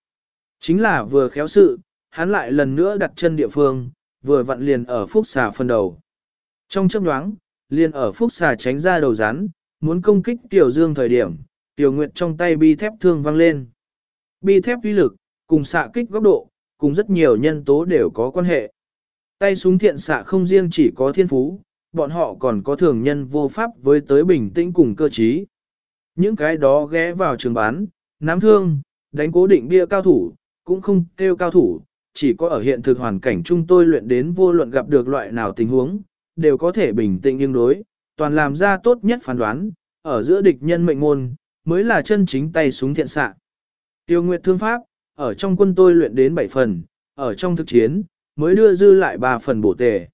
Chính là vừa khéo sự, hắn lại lần nữa đặt chân địa phương, vừa vặn liền ở phúc xà phần đầu. Trong chấp nhoáng, liền ở phúc xà tránh ra đầu rắn, muốn công kích Tiểu Dương thời điểm, Tiểu Nguyệt trong tay bi thép thương văng lên. Bi thép uy lực, cùng xạ kích góc độ, cùng rất nhiều nhân tố đều có quan hệ. Tay súng thiện xạ không riêng chỉ có thiên phú, bọn họ còn có thường nhân vô pháp với tới bình tĩnh cùng cơ trí. Những cái đó ghé vào trường bán, nắm thương, đánh cố định bia cao thủ, cũng không kêu cao thủ, chỉ có ở hiện thực hoàn cảnh chúng tôi luyện đến vô luận gặp được loại nào tình huống, đều có thể bình tĩnh nhưng đối, toàn làm ra tốt nhất phán đoán, ở giữa địch nhân mệnh môn, mới là chân chính tay súng thiện xạ. Tiêu Nguyệt Thương Pháp, ở trong quân tôi luyện đến 7 phần, ở trong thực chiến, mới đưa dư lại 3 phần bổ tề.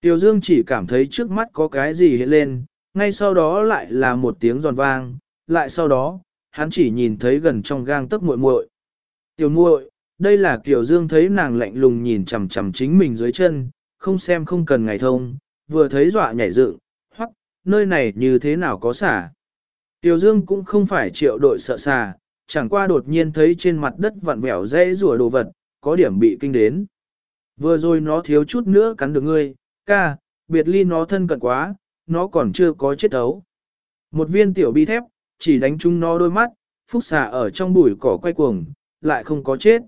Tiêu Dương chỉ cảm thấy trước mắt có cái gì hiện lên, ngay sau đó lại là một tiếng giòn vang, lại sau đó, hắn chỉ nhìn thấy gần trong gang tấc muội muội. Tiểu muội, đây là Kiều Dương thấy nàng lạnh lùng nhìn chằm chằm chính mình dưới chân, không xem không cần ngày thông, vừa thấy dọa nhảy dựng, hoặc, nơi này như thế nào có xả. Tiểu Dương cũng không phải triệu đội sợ xà, chẳng qua đột nhiên thấy trên mặt đất vặn vẹo dễ rùa đồ vật, có điểm bị kinh đến. Vừa rồi nó thiếu chút nữa cắn được ngươi, ca, biệt ly nó thân cận quá, nó còn chưa có chết ấu. Một viên tiểu bi thép, chỉ đánh trúng nó đôi mắt, phúc xà ở trong bụi cỏ quay cuồng, lại không có chết.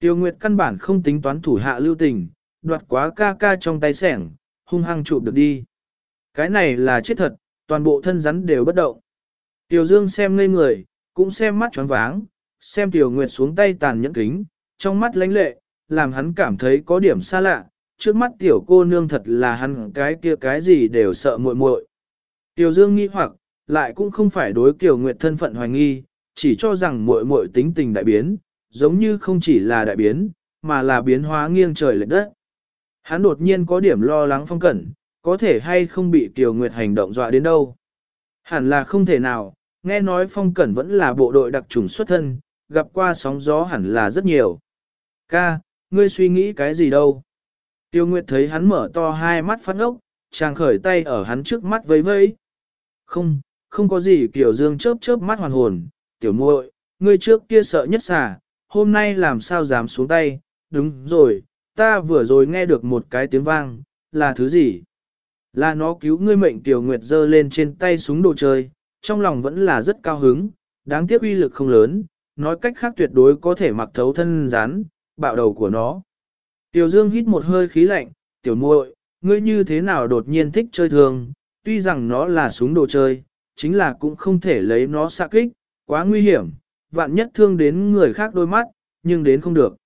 Tiêu Nguyệt căn bản không tính toán thủ hạ lưu tình, đoạt quá ca ca trong tay sẻng, hung hăng chụp được đi. Cái này là chết thật, toàn bộ thân rắn đều bất động. Tiểu Dương xem ngây người, cũng xem mắt choáng váng, xem Tiểu Nguyệt xuống tay tàn nhẫn kính, trong mắt lãnh lệ, làm hắn cảm thấy có điểm xa lạ, trước mắt tiểu cô nương thật là hắn cái kia cái gì đều sợ muội muội. Tiểu Dương nghi hoặc, lại cũng không phải đối Tiểu Nguyệt thân phận hoài nghi, chỉ cho rằng muội muội tính tình đại biến, giống như không chỉ là đại biến, mà là biến hóa nghiêng trời lệch đất. Hắn đột nhiên có điểm lo lắng phong cẩn, có thể hay không bị Kiều Nguyệt hành động dọa đến đâu. Hẳn là không thể nào, nghe nói phong cẩn vẫn là bộ đội đặc trùng xuất thân, gặp qua sóng gió hẳn là rất nhiều. Ca, ngươi suy nghĩ cái gì đâu? Tiêu Nguyệt thấy hắn mở to hai mắt phát ngốc, chàng khởi tay ở hắn trước mắt vẫy vẫy. Không, không có gì Kiều Dương chớp chớp mắt hoàn hồn, tiểu muội, ngươi trước kia sợ nhất xà, hôm nay làm sao dám xuống tay, đúng rồi, ta vừa rồi nghe được một cái tiếng vang, là thứ gì? Là nó cứu ngươi mệnh Tiểu Nguyệt giơ lên trên tay súng đồ chơi, trong lòng vẫn là rất cao hứng, đáng tiếc uy lực không lớn, nói cách khác tuyệt đối có thể mặc thấu thân rắn, bạo đầu của nó. Tiểu Dương hít một hơi khí lạnh, tiểu muội, ngươi như thế nào đột nhiên thích chơi thường, tuy rằng nó là súng đồ chơi, chính là cũng không thể lấy nó xạ kích, quá nguy hiểm, vạn nhất thương đến người khác đôi mắt, nhưng đến không được.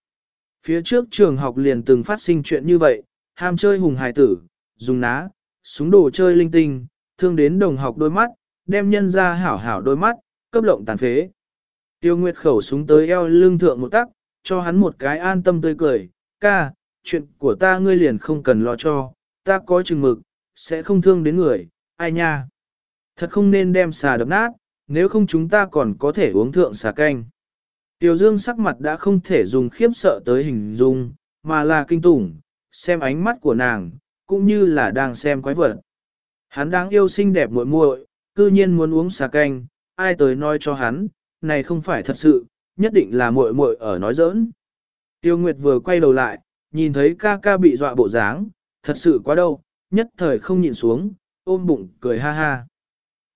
Phía trước trường học liền từng phát sinh chuyện như vậy, ham chơi hùng hài tử, dùng ná, súng đồ chơi linh tinh, thương đến đồng học đôi mắt, đem nhân ra hảo hảo đôi mắt, cấp lộng tàn phế. Tiêu Nguyệt khẩu súng tới eo lưng thượng một tắc, cho hắn một cái an tâm tươi cười, ca, chuyện của ta ngươi liền không cần lo cho, ta có chừng mực, sẽ không thương đến người, ai nha. Thật không nên đem xà đập nát, nếu không chúng ta còn có thể uống thượng xà canh. Tiểu Dương sắc mặt đã không thể dùng khiếp sợ tới hình dung, mà là kinh tủng, xem ánh mắt của nàng, cũng như là đang xem quái vật. Hắn đáng yêu xinh đẹp muội muội, cư nhiên muốn uống xà canh, ai tới nói cho hắn, này không phải thật sự, nhất định là muội muội ở nói giỡn. Tiêu Nguyệt vừa quay đầu lại, nhìn thấy ca ca bị dọa bộ dáng, thật sự quá đâu, nhất thời không nhịn xuống, ôm bụng cười ha ha.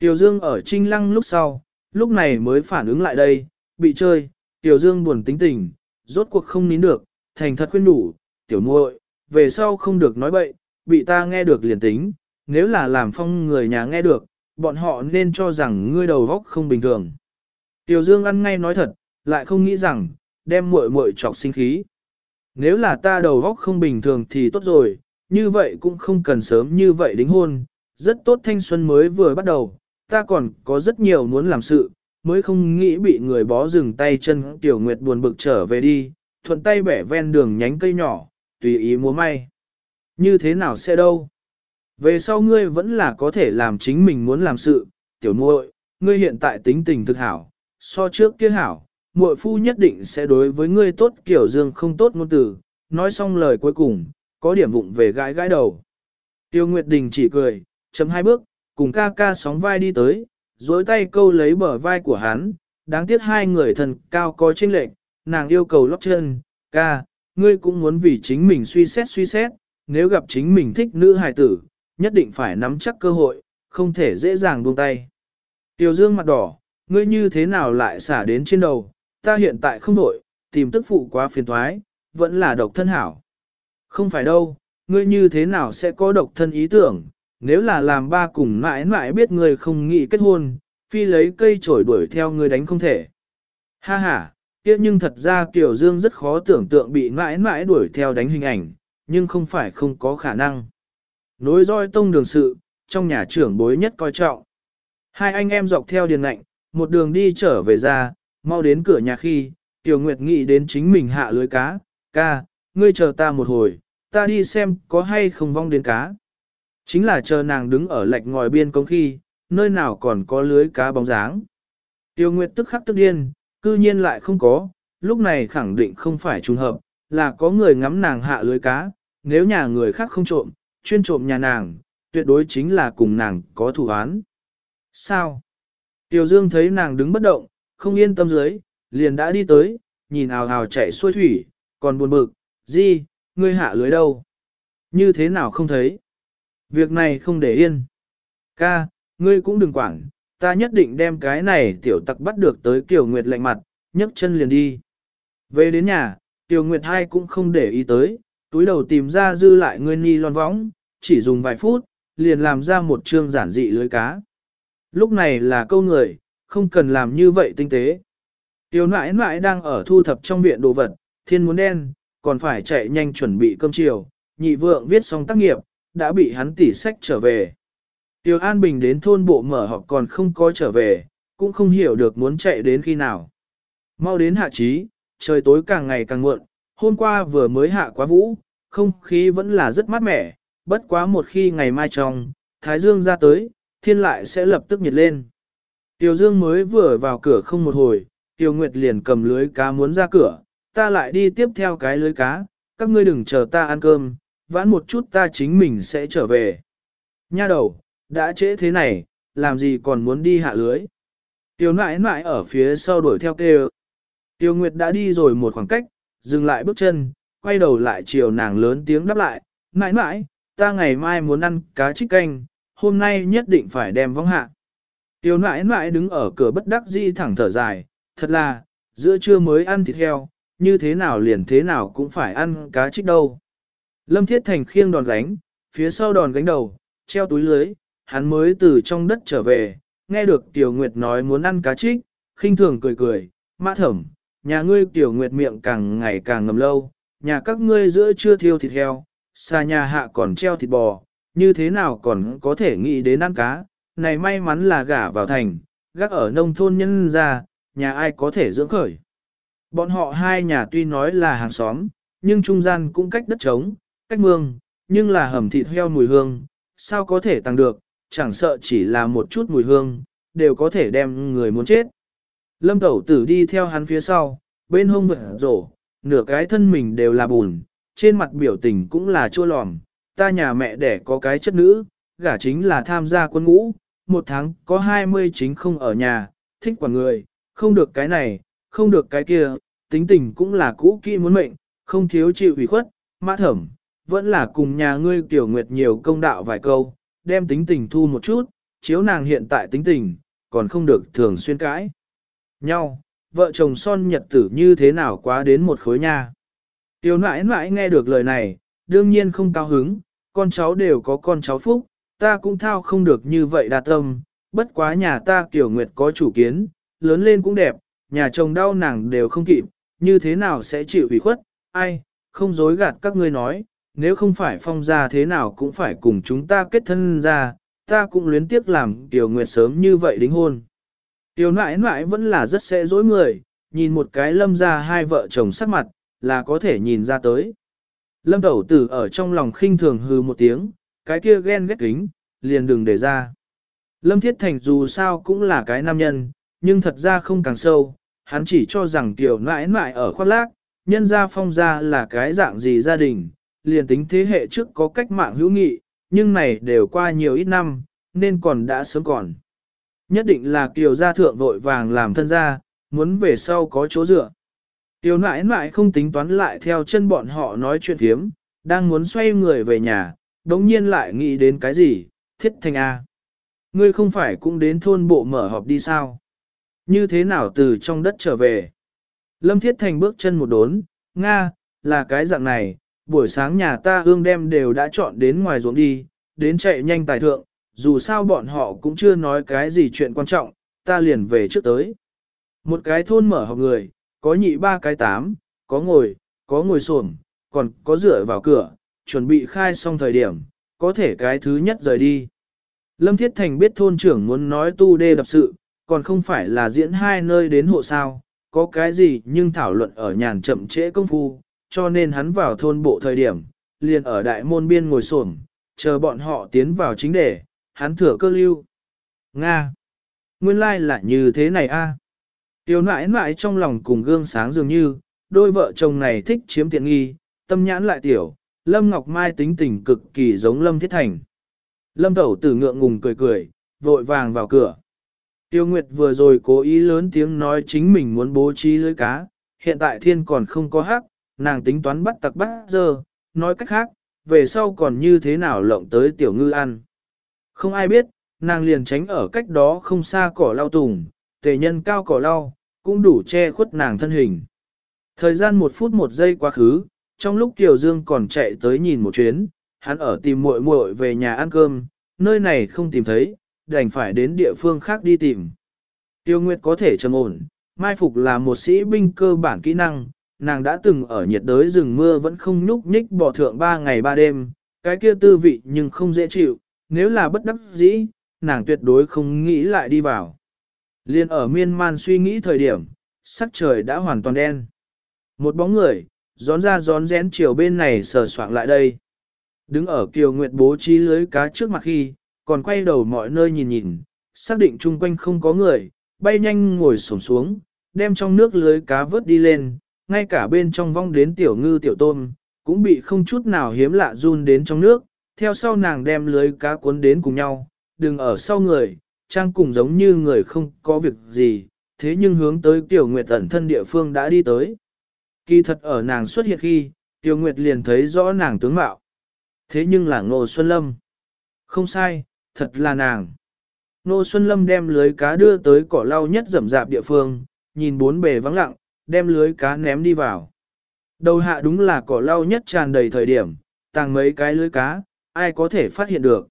Tiểu Dương ở trinh lăng lúc sau, lúc này mới phản ứng lại đây, bị chơi, Tiểu Dương buồn tính tình, rốt cuộc không nín được, thành thật khuyên đủ, tiểu muội, về sau không được nói bậy, bị ta nghe được liền tính, nếu là làm phong người nhà nghe được, bọn họ nên cho rằng ngươi đầu góc không bình thường. Tiểu Dương ăn ngay nói thật, lại không nghĩ rằng, đem muội muội chọc sinh khí. Nếu là ta đầu góc không bình thường thì tốt rồi, như vậy cũng không cần sớm như vậy đính hôn, rất tốt thanh xuân mới vừa bắt đầu, ta còn có rất nhiều muốn làm sự, mới không nghĩ bị người bó dừng tay chân Tiểu Nguyệt buồn bực trở về đi, thuận tay bẻ ven đường nhánh cây nhỏ, tùy ý múa may. Như thế nào sẽ đâu? Về sau ngươi vẫn là có thể làm chính mình muốn làm sự, tiểu muội, ngươi hiện tại tính tình thực hảo, so trước kia hảo, muội phu nhất định sẽ đối với ngươi tốt kiểu dương không tốt ngôn từ, nói xong lời cuối cùng, có điểm vụng về gãi gãi đầu. Tiêu Nguyệt Đình chỉ cười, chấm hai bước, cùng ca ca sóng vai đi tới, dối tay câu lấy bờ vai của hắn, đáng tiếc hai người thần cao có chênh lệch, nàng yêu cầu lót chân, ca, ngươi cũng muốn vì chính mình suy xét suy xét, nếu gặp chính mình thích nữ hài tử, nhất định phải nắm chắc cơ hội, không thể dễ dàng buông tay. Tiểu Dương mặt đỏ, ngươi như thế nào lại xả đến trên đầu, ta hiện tại không đổi, tìm tức phụ quá phiền thoái, vẫn là độc thân hảo. Không phải đâu, ngươi như thế nào sẽ có độc thân ý tưởng, nếu là làm ba cùng mãi mãi biết ngươi không nghĩ kết hôn, phi lấy cây chổi đuổi theo ngươi đánh không thể. Ha ha, kia nhưng thật ra Kiều Dương rất khó tưởng tượng bị mãi mãi đuổi theo đánh hình ảnh, nhưng không phải không có khả năng. Nối roi tông đường sự, trong nhà trưởng bối nhất coi trọng. Hai anh em dọc theo điền lạnh, một đường đi trở về ra, mau đến cửa nhà khi, Tiểu Nguyệt nghĩ đến chính mình hạ lưới cá, ca, ngươi chờ ta một hồi, ta đi xem có hay không vong đến cá. Chính là chờ nàng đứng ở lạch ngòi biên công khi, nơi nào còn có lưới cá bóng dáng. Tiêu Nguyệt tức khắc tức điên, cư nhiên lại không có, lúc này khẳng định không phải trùng hợp, là có người ngắm nàng hạ lưới cá, nếu nhà người khác không trộm, chuyên trộm nhà nàng, tuyệt đối chính là cùng nàng có thủ án. Sao? Tiêu Dương thấy nàng đứng bất động, không yên tâm dưới, liền đã đi tới, nhìn ào ào chạy xuôi thủy, còn buồn bực, gì, ngươi hạ lưới đâu? Như thế nào không thấy? Việc này không để yên. Ca, ngươi cũng đừng quản, ta nhất định đem cái này tiểu tặc bắt được tới Kiều Nguyệt lạnh mặt, nhấc chân liền đi. Về đến nhà, Tiểu Nguyệt hai cũng không để ý tới, túi đầu tìm ra dư lại ngươi ni lon võng, chỉ dùng vài phút, liền làm ra một chương giản dị lưới cá. Lúc này là câu người, không cần làm như vậy tinh tế. Tiểu nãi nãi đang ở thu thập trong viện đồ vật, thiên muốn đen, còn phải chạy nhanh chuẩn bị cơm chiều, nhị vượng viết xong tác nghiệp, đã bị hắn tỉ sách trở về. Tiêu An Bình đến thôn bộ mở họp còn không có trở về, cũng không hiểu được muốn chạy đến khi nào. Mau đến hạ trí, trời tối càng ngày càng muộn, hôm qua vừa mới hạ quá vũ, không khí vẫn là rất mát mẻ, bất quá một khi ngày mai trong, Thái Dương ra tới, thiên lại sẽ lập tức nhiệt lên. Tiêu Dương mới vừa vào cửa không một hồi, Tiêu Nguyệt liền cầm lưới cá muốn ra cửa, ta lại đi tiếp theo cái lưới cá, các ngươi đừng chờ ta ăn cơm, vãn một chút ta chính mình sẽ trở về. Nha đầu, đã trễ thế này, làm gì còn muốn đi hạ lưới. Tiêu nãi nãi ở phía sau đuổi theo kêu. Tiêu Nguyệt đã đi rồi một khoảng cách, dừng lại bước chân, quay đầu lại chiều nàng lớn tiếng đáp lại, nãi nãi, ta ngày mai muốn ăn cá trích canh, hôm nay nhất định phải đem vong hạ. Tiêu nãi nãi đứng ở cửa bất đắc dĩ thẳng thở dài, thật là, giữa trưa mới ăn thịt heo, như thế nào liền thế nào cũng phải ăn cá trích đâu. Lâm Thiết Thành khiêng đòn gánh, phía sau đòn gánh đầu, treo túi lưới, hắn mới từ trong đất trở về, nghe được Tiểu Nguyệt nói muốn ăn cá trích, khinh thường cười cười, mã thẩm, nhà ngươi Tiểu Nguyệt miệng càng ngày càng ngầm lâu, nhà các ngươi giữa chưa thiêu thịt heo, xa nhà hạ còn treo thịt bò, như thế nào còn có thể nghĩ đến ăn cá, này may mắn là gả vào thành, gác ở nông thôn nhân ra, nhà ai có thể dưỡng khởi. Bọn họ hai nhà tuy nói là hàng xóm, nhưng trung gian cũng cách đất trống, cách mương, nhưng là hầm thịt heo mùi hương, sao có thể tăng được, chẳng sợ chỉ là một chút mùi hương, đều có thể đem người muốn chết. Lâm tẩu tử đi theo hắn phía sau, bên hông vật rổ, nửa cái thân mình đều là bùn, trên mặt biểu tình cũng là chua lòm, ta nhà mẹ đẻ có cái chất nữ, gả chính là tham gia quân ngũ, một tháng có 20 chính không ở nhà, thích quản người, không được cái này, không được cái kia, tính tình cũng là cũ kỹ muốn mệnh, không thiếu chịu ủy khuất, mã thẩm, vẫn là cùng nhà ngươi tiểu nguyệt nhiều công đạo vài câu, đem tính tình thu một chút, chiếu nàng hiện tại tính tình, còn không được thường xuyên cãi. Nhau, vợ chồng son nhật tử như thế nào quá đến một khối nha. Tiểu nãi nãi nghe được lời này, đương nhiên không cao hứng, con cháu đều có con cháu phúc, ta cũng thao không được như vậy đa tâm, bất quá nhà ta tiểu nguyệt có chủ kiến, lớn lên cũng đẹp, nhà chồng đau nàng đều không kịp, như thế nào sẽ chịu ủy khuất, ai, không dối gạt các ngươi nói, nếu không phải phong gia thế nào cũng phải cùng chúng ta kết thân ra, ta cũng luyến tiếc làm tiểu nguyệt sớm như vậy đính hôn. Tiểu nãi nãi vẫn là rất sẽ dối người, nhìn một cái lâm ra hai vợ chồng sắc mặt, là có thể nhìn ra tới. Lâm tẩu tử ở trong lòng khinh thường hư một tiếng, cái kia ghen ghét kính, liền đừng để ra. Lâm Thiết Thành dù sao cũng là cái nam nhân, nhưng thật ra không càng sâu, hắn chỉ cho rằng tiểu nãi nãi ở khoác lác, nhân gia phong gia là cái dạng gì gia đình, liền tính thế hệ trước có cách mạng hữu nghị, nhưng này đều qua nhiều ít năm, nên còn đã sớm còn. Nhất định là kiều gia thượng vội vàng làm thân gia, muốn về sau có chỗ dựa. Tiểu nãi nãi không tính toán lại theo chân bọn họ nói chuyện thiếm, đang muốn xoay người về nhà, đống nhiên lại nghĩ đến cái gì, thiết thành A. Ngươi không phải cũng đến thôn bộ mở họp đi sao? Như thế nào từ trong đất trở về? Lâm Thiết Thành bước chân một đốn, Nga, là cái dạng này, buổi sáng nhà ta hương đem đều đã chọn đến ngoài ruộng đi, đến chạy nhanh tài thượng, dù sao bọn họ cũng chưa nói cái gì chuyện quan trọng, ta liền về trước tới. Một cái thôn mở họp người, có nhị ba cái tám, có ngồi, có ngồi xổm, còn có dựa vào cửa, chuẩn bị khai xong thời điểm, có thể cái thứ nhất rời đi. Lâm Thiết Thành biết thôn trưởng muốn nói tu đê đập sự, còn không phải là diễn hai nơi đến hộ sao, có cái gì nhưng thảo luận ở nhàn chậm trễ công phu, cho nên hắn vào thôn bộ thời điểm, liền ở đại môn biên ngồi xổm, chờ bọn họ tiến vào chính đề, hắn thừa cơ lưu. Nga! Nguyên lai like là như thế này a. À? Tiểu nãi nãi trong lòng cùng gương sáng dường như, đôi vợ chồng này thích chiếm tiện nghi, tâm nhãn lại tiểu, Lâm Ngọc Mai tính tình cực kỳ giống Lâm Thiết Thành. Lâm Tẩu tử ngượng ngùng cười cười, vội vàng vào cửa. Tiêu Nguyệt vừa rồi cố ý lớn tiếng nói chính mình muốn bố trí lưới cá, hiện tại thiên còn không có hắc, nàng tính toán bắt tặc bắt giờ, nói cách khác, về sau còn như thế nào lộng tới tiểu ngư ăn. Không ai biết, nàng liền tránh ở cách đó không xa cỏ lau tùng, tề nhân cao cỏ lau, cũng đủ che khuất nàng thân hình. Thời gian một phút một giây quá khứ, trong lúc tiểu Dương còn chạy tới nhìn một chuyến, hắn ở tìm muội muội về nhà ăn cơm, nơi này không tìm thấy, đành phải đến địa phương khác đi tìm. Tiêu Nguyệt có thể trầm ổn, mai phục là một sĩ binh cơ bản kỹ năng, nàng đã từng ở nhiệt đới rừng mưa vẫn không nhúc nhích bỏ thượng ba ngày ba đêm, cái kia tư vị nhưng không dễ chịu, nếu là bất đắc dĩ, nàng tuyệt đối không nghĩ lại đi vào. Liên ở miên man suy nghĩ thời điểm, sắc trời đã hoàn toàn đen. Một bóng người, gión ra gión rén chiều bên này sờ soạng lại đây. Đứng ở kiều nguyệt bố trí lưới cá trước mặt khi, còn quay đầu mọi nơi nhìn nhìn, xác định chung quanh không có người, bay nhanh ngồi xổm xuống, đem trong nước lưới cá vớt đi lên, ngay cả bên trong vong đến tiểu ngư tiểu tôm, cũng bị không chút nào hiếm lạ run đến trong nước, theo sau nàng đem lưới cá cuốn đến cùng nhau, đừng ở sau người, trang cùng giống như người không có việc gì, thế nhưng hướng tới tiểu nguyệt ẩn thân địa phương đã đi tới. Kỳ thật ở nàng xuất hiện khi, tiểu nguyệt liền thấy rõ nàng tướng mạo. Thế nhưng là Ngô Xuân Lâm. Không sai, thật là nàng. Ngô Xuân Lâm đem lưới cá đưa tới cỏ lau nhất rậm rạp địa phương, nhìn bốn bề vắng lặng, đem lưới cá ném đi vào. Đầu hạ đúng là cỏ lau nhất tràn đầy thời điểm, tàng mấy cái lưới cá, ai có thể phát hiện được.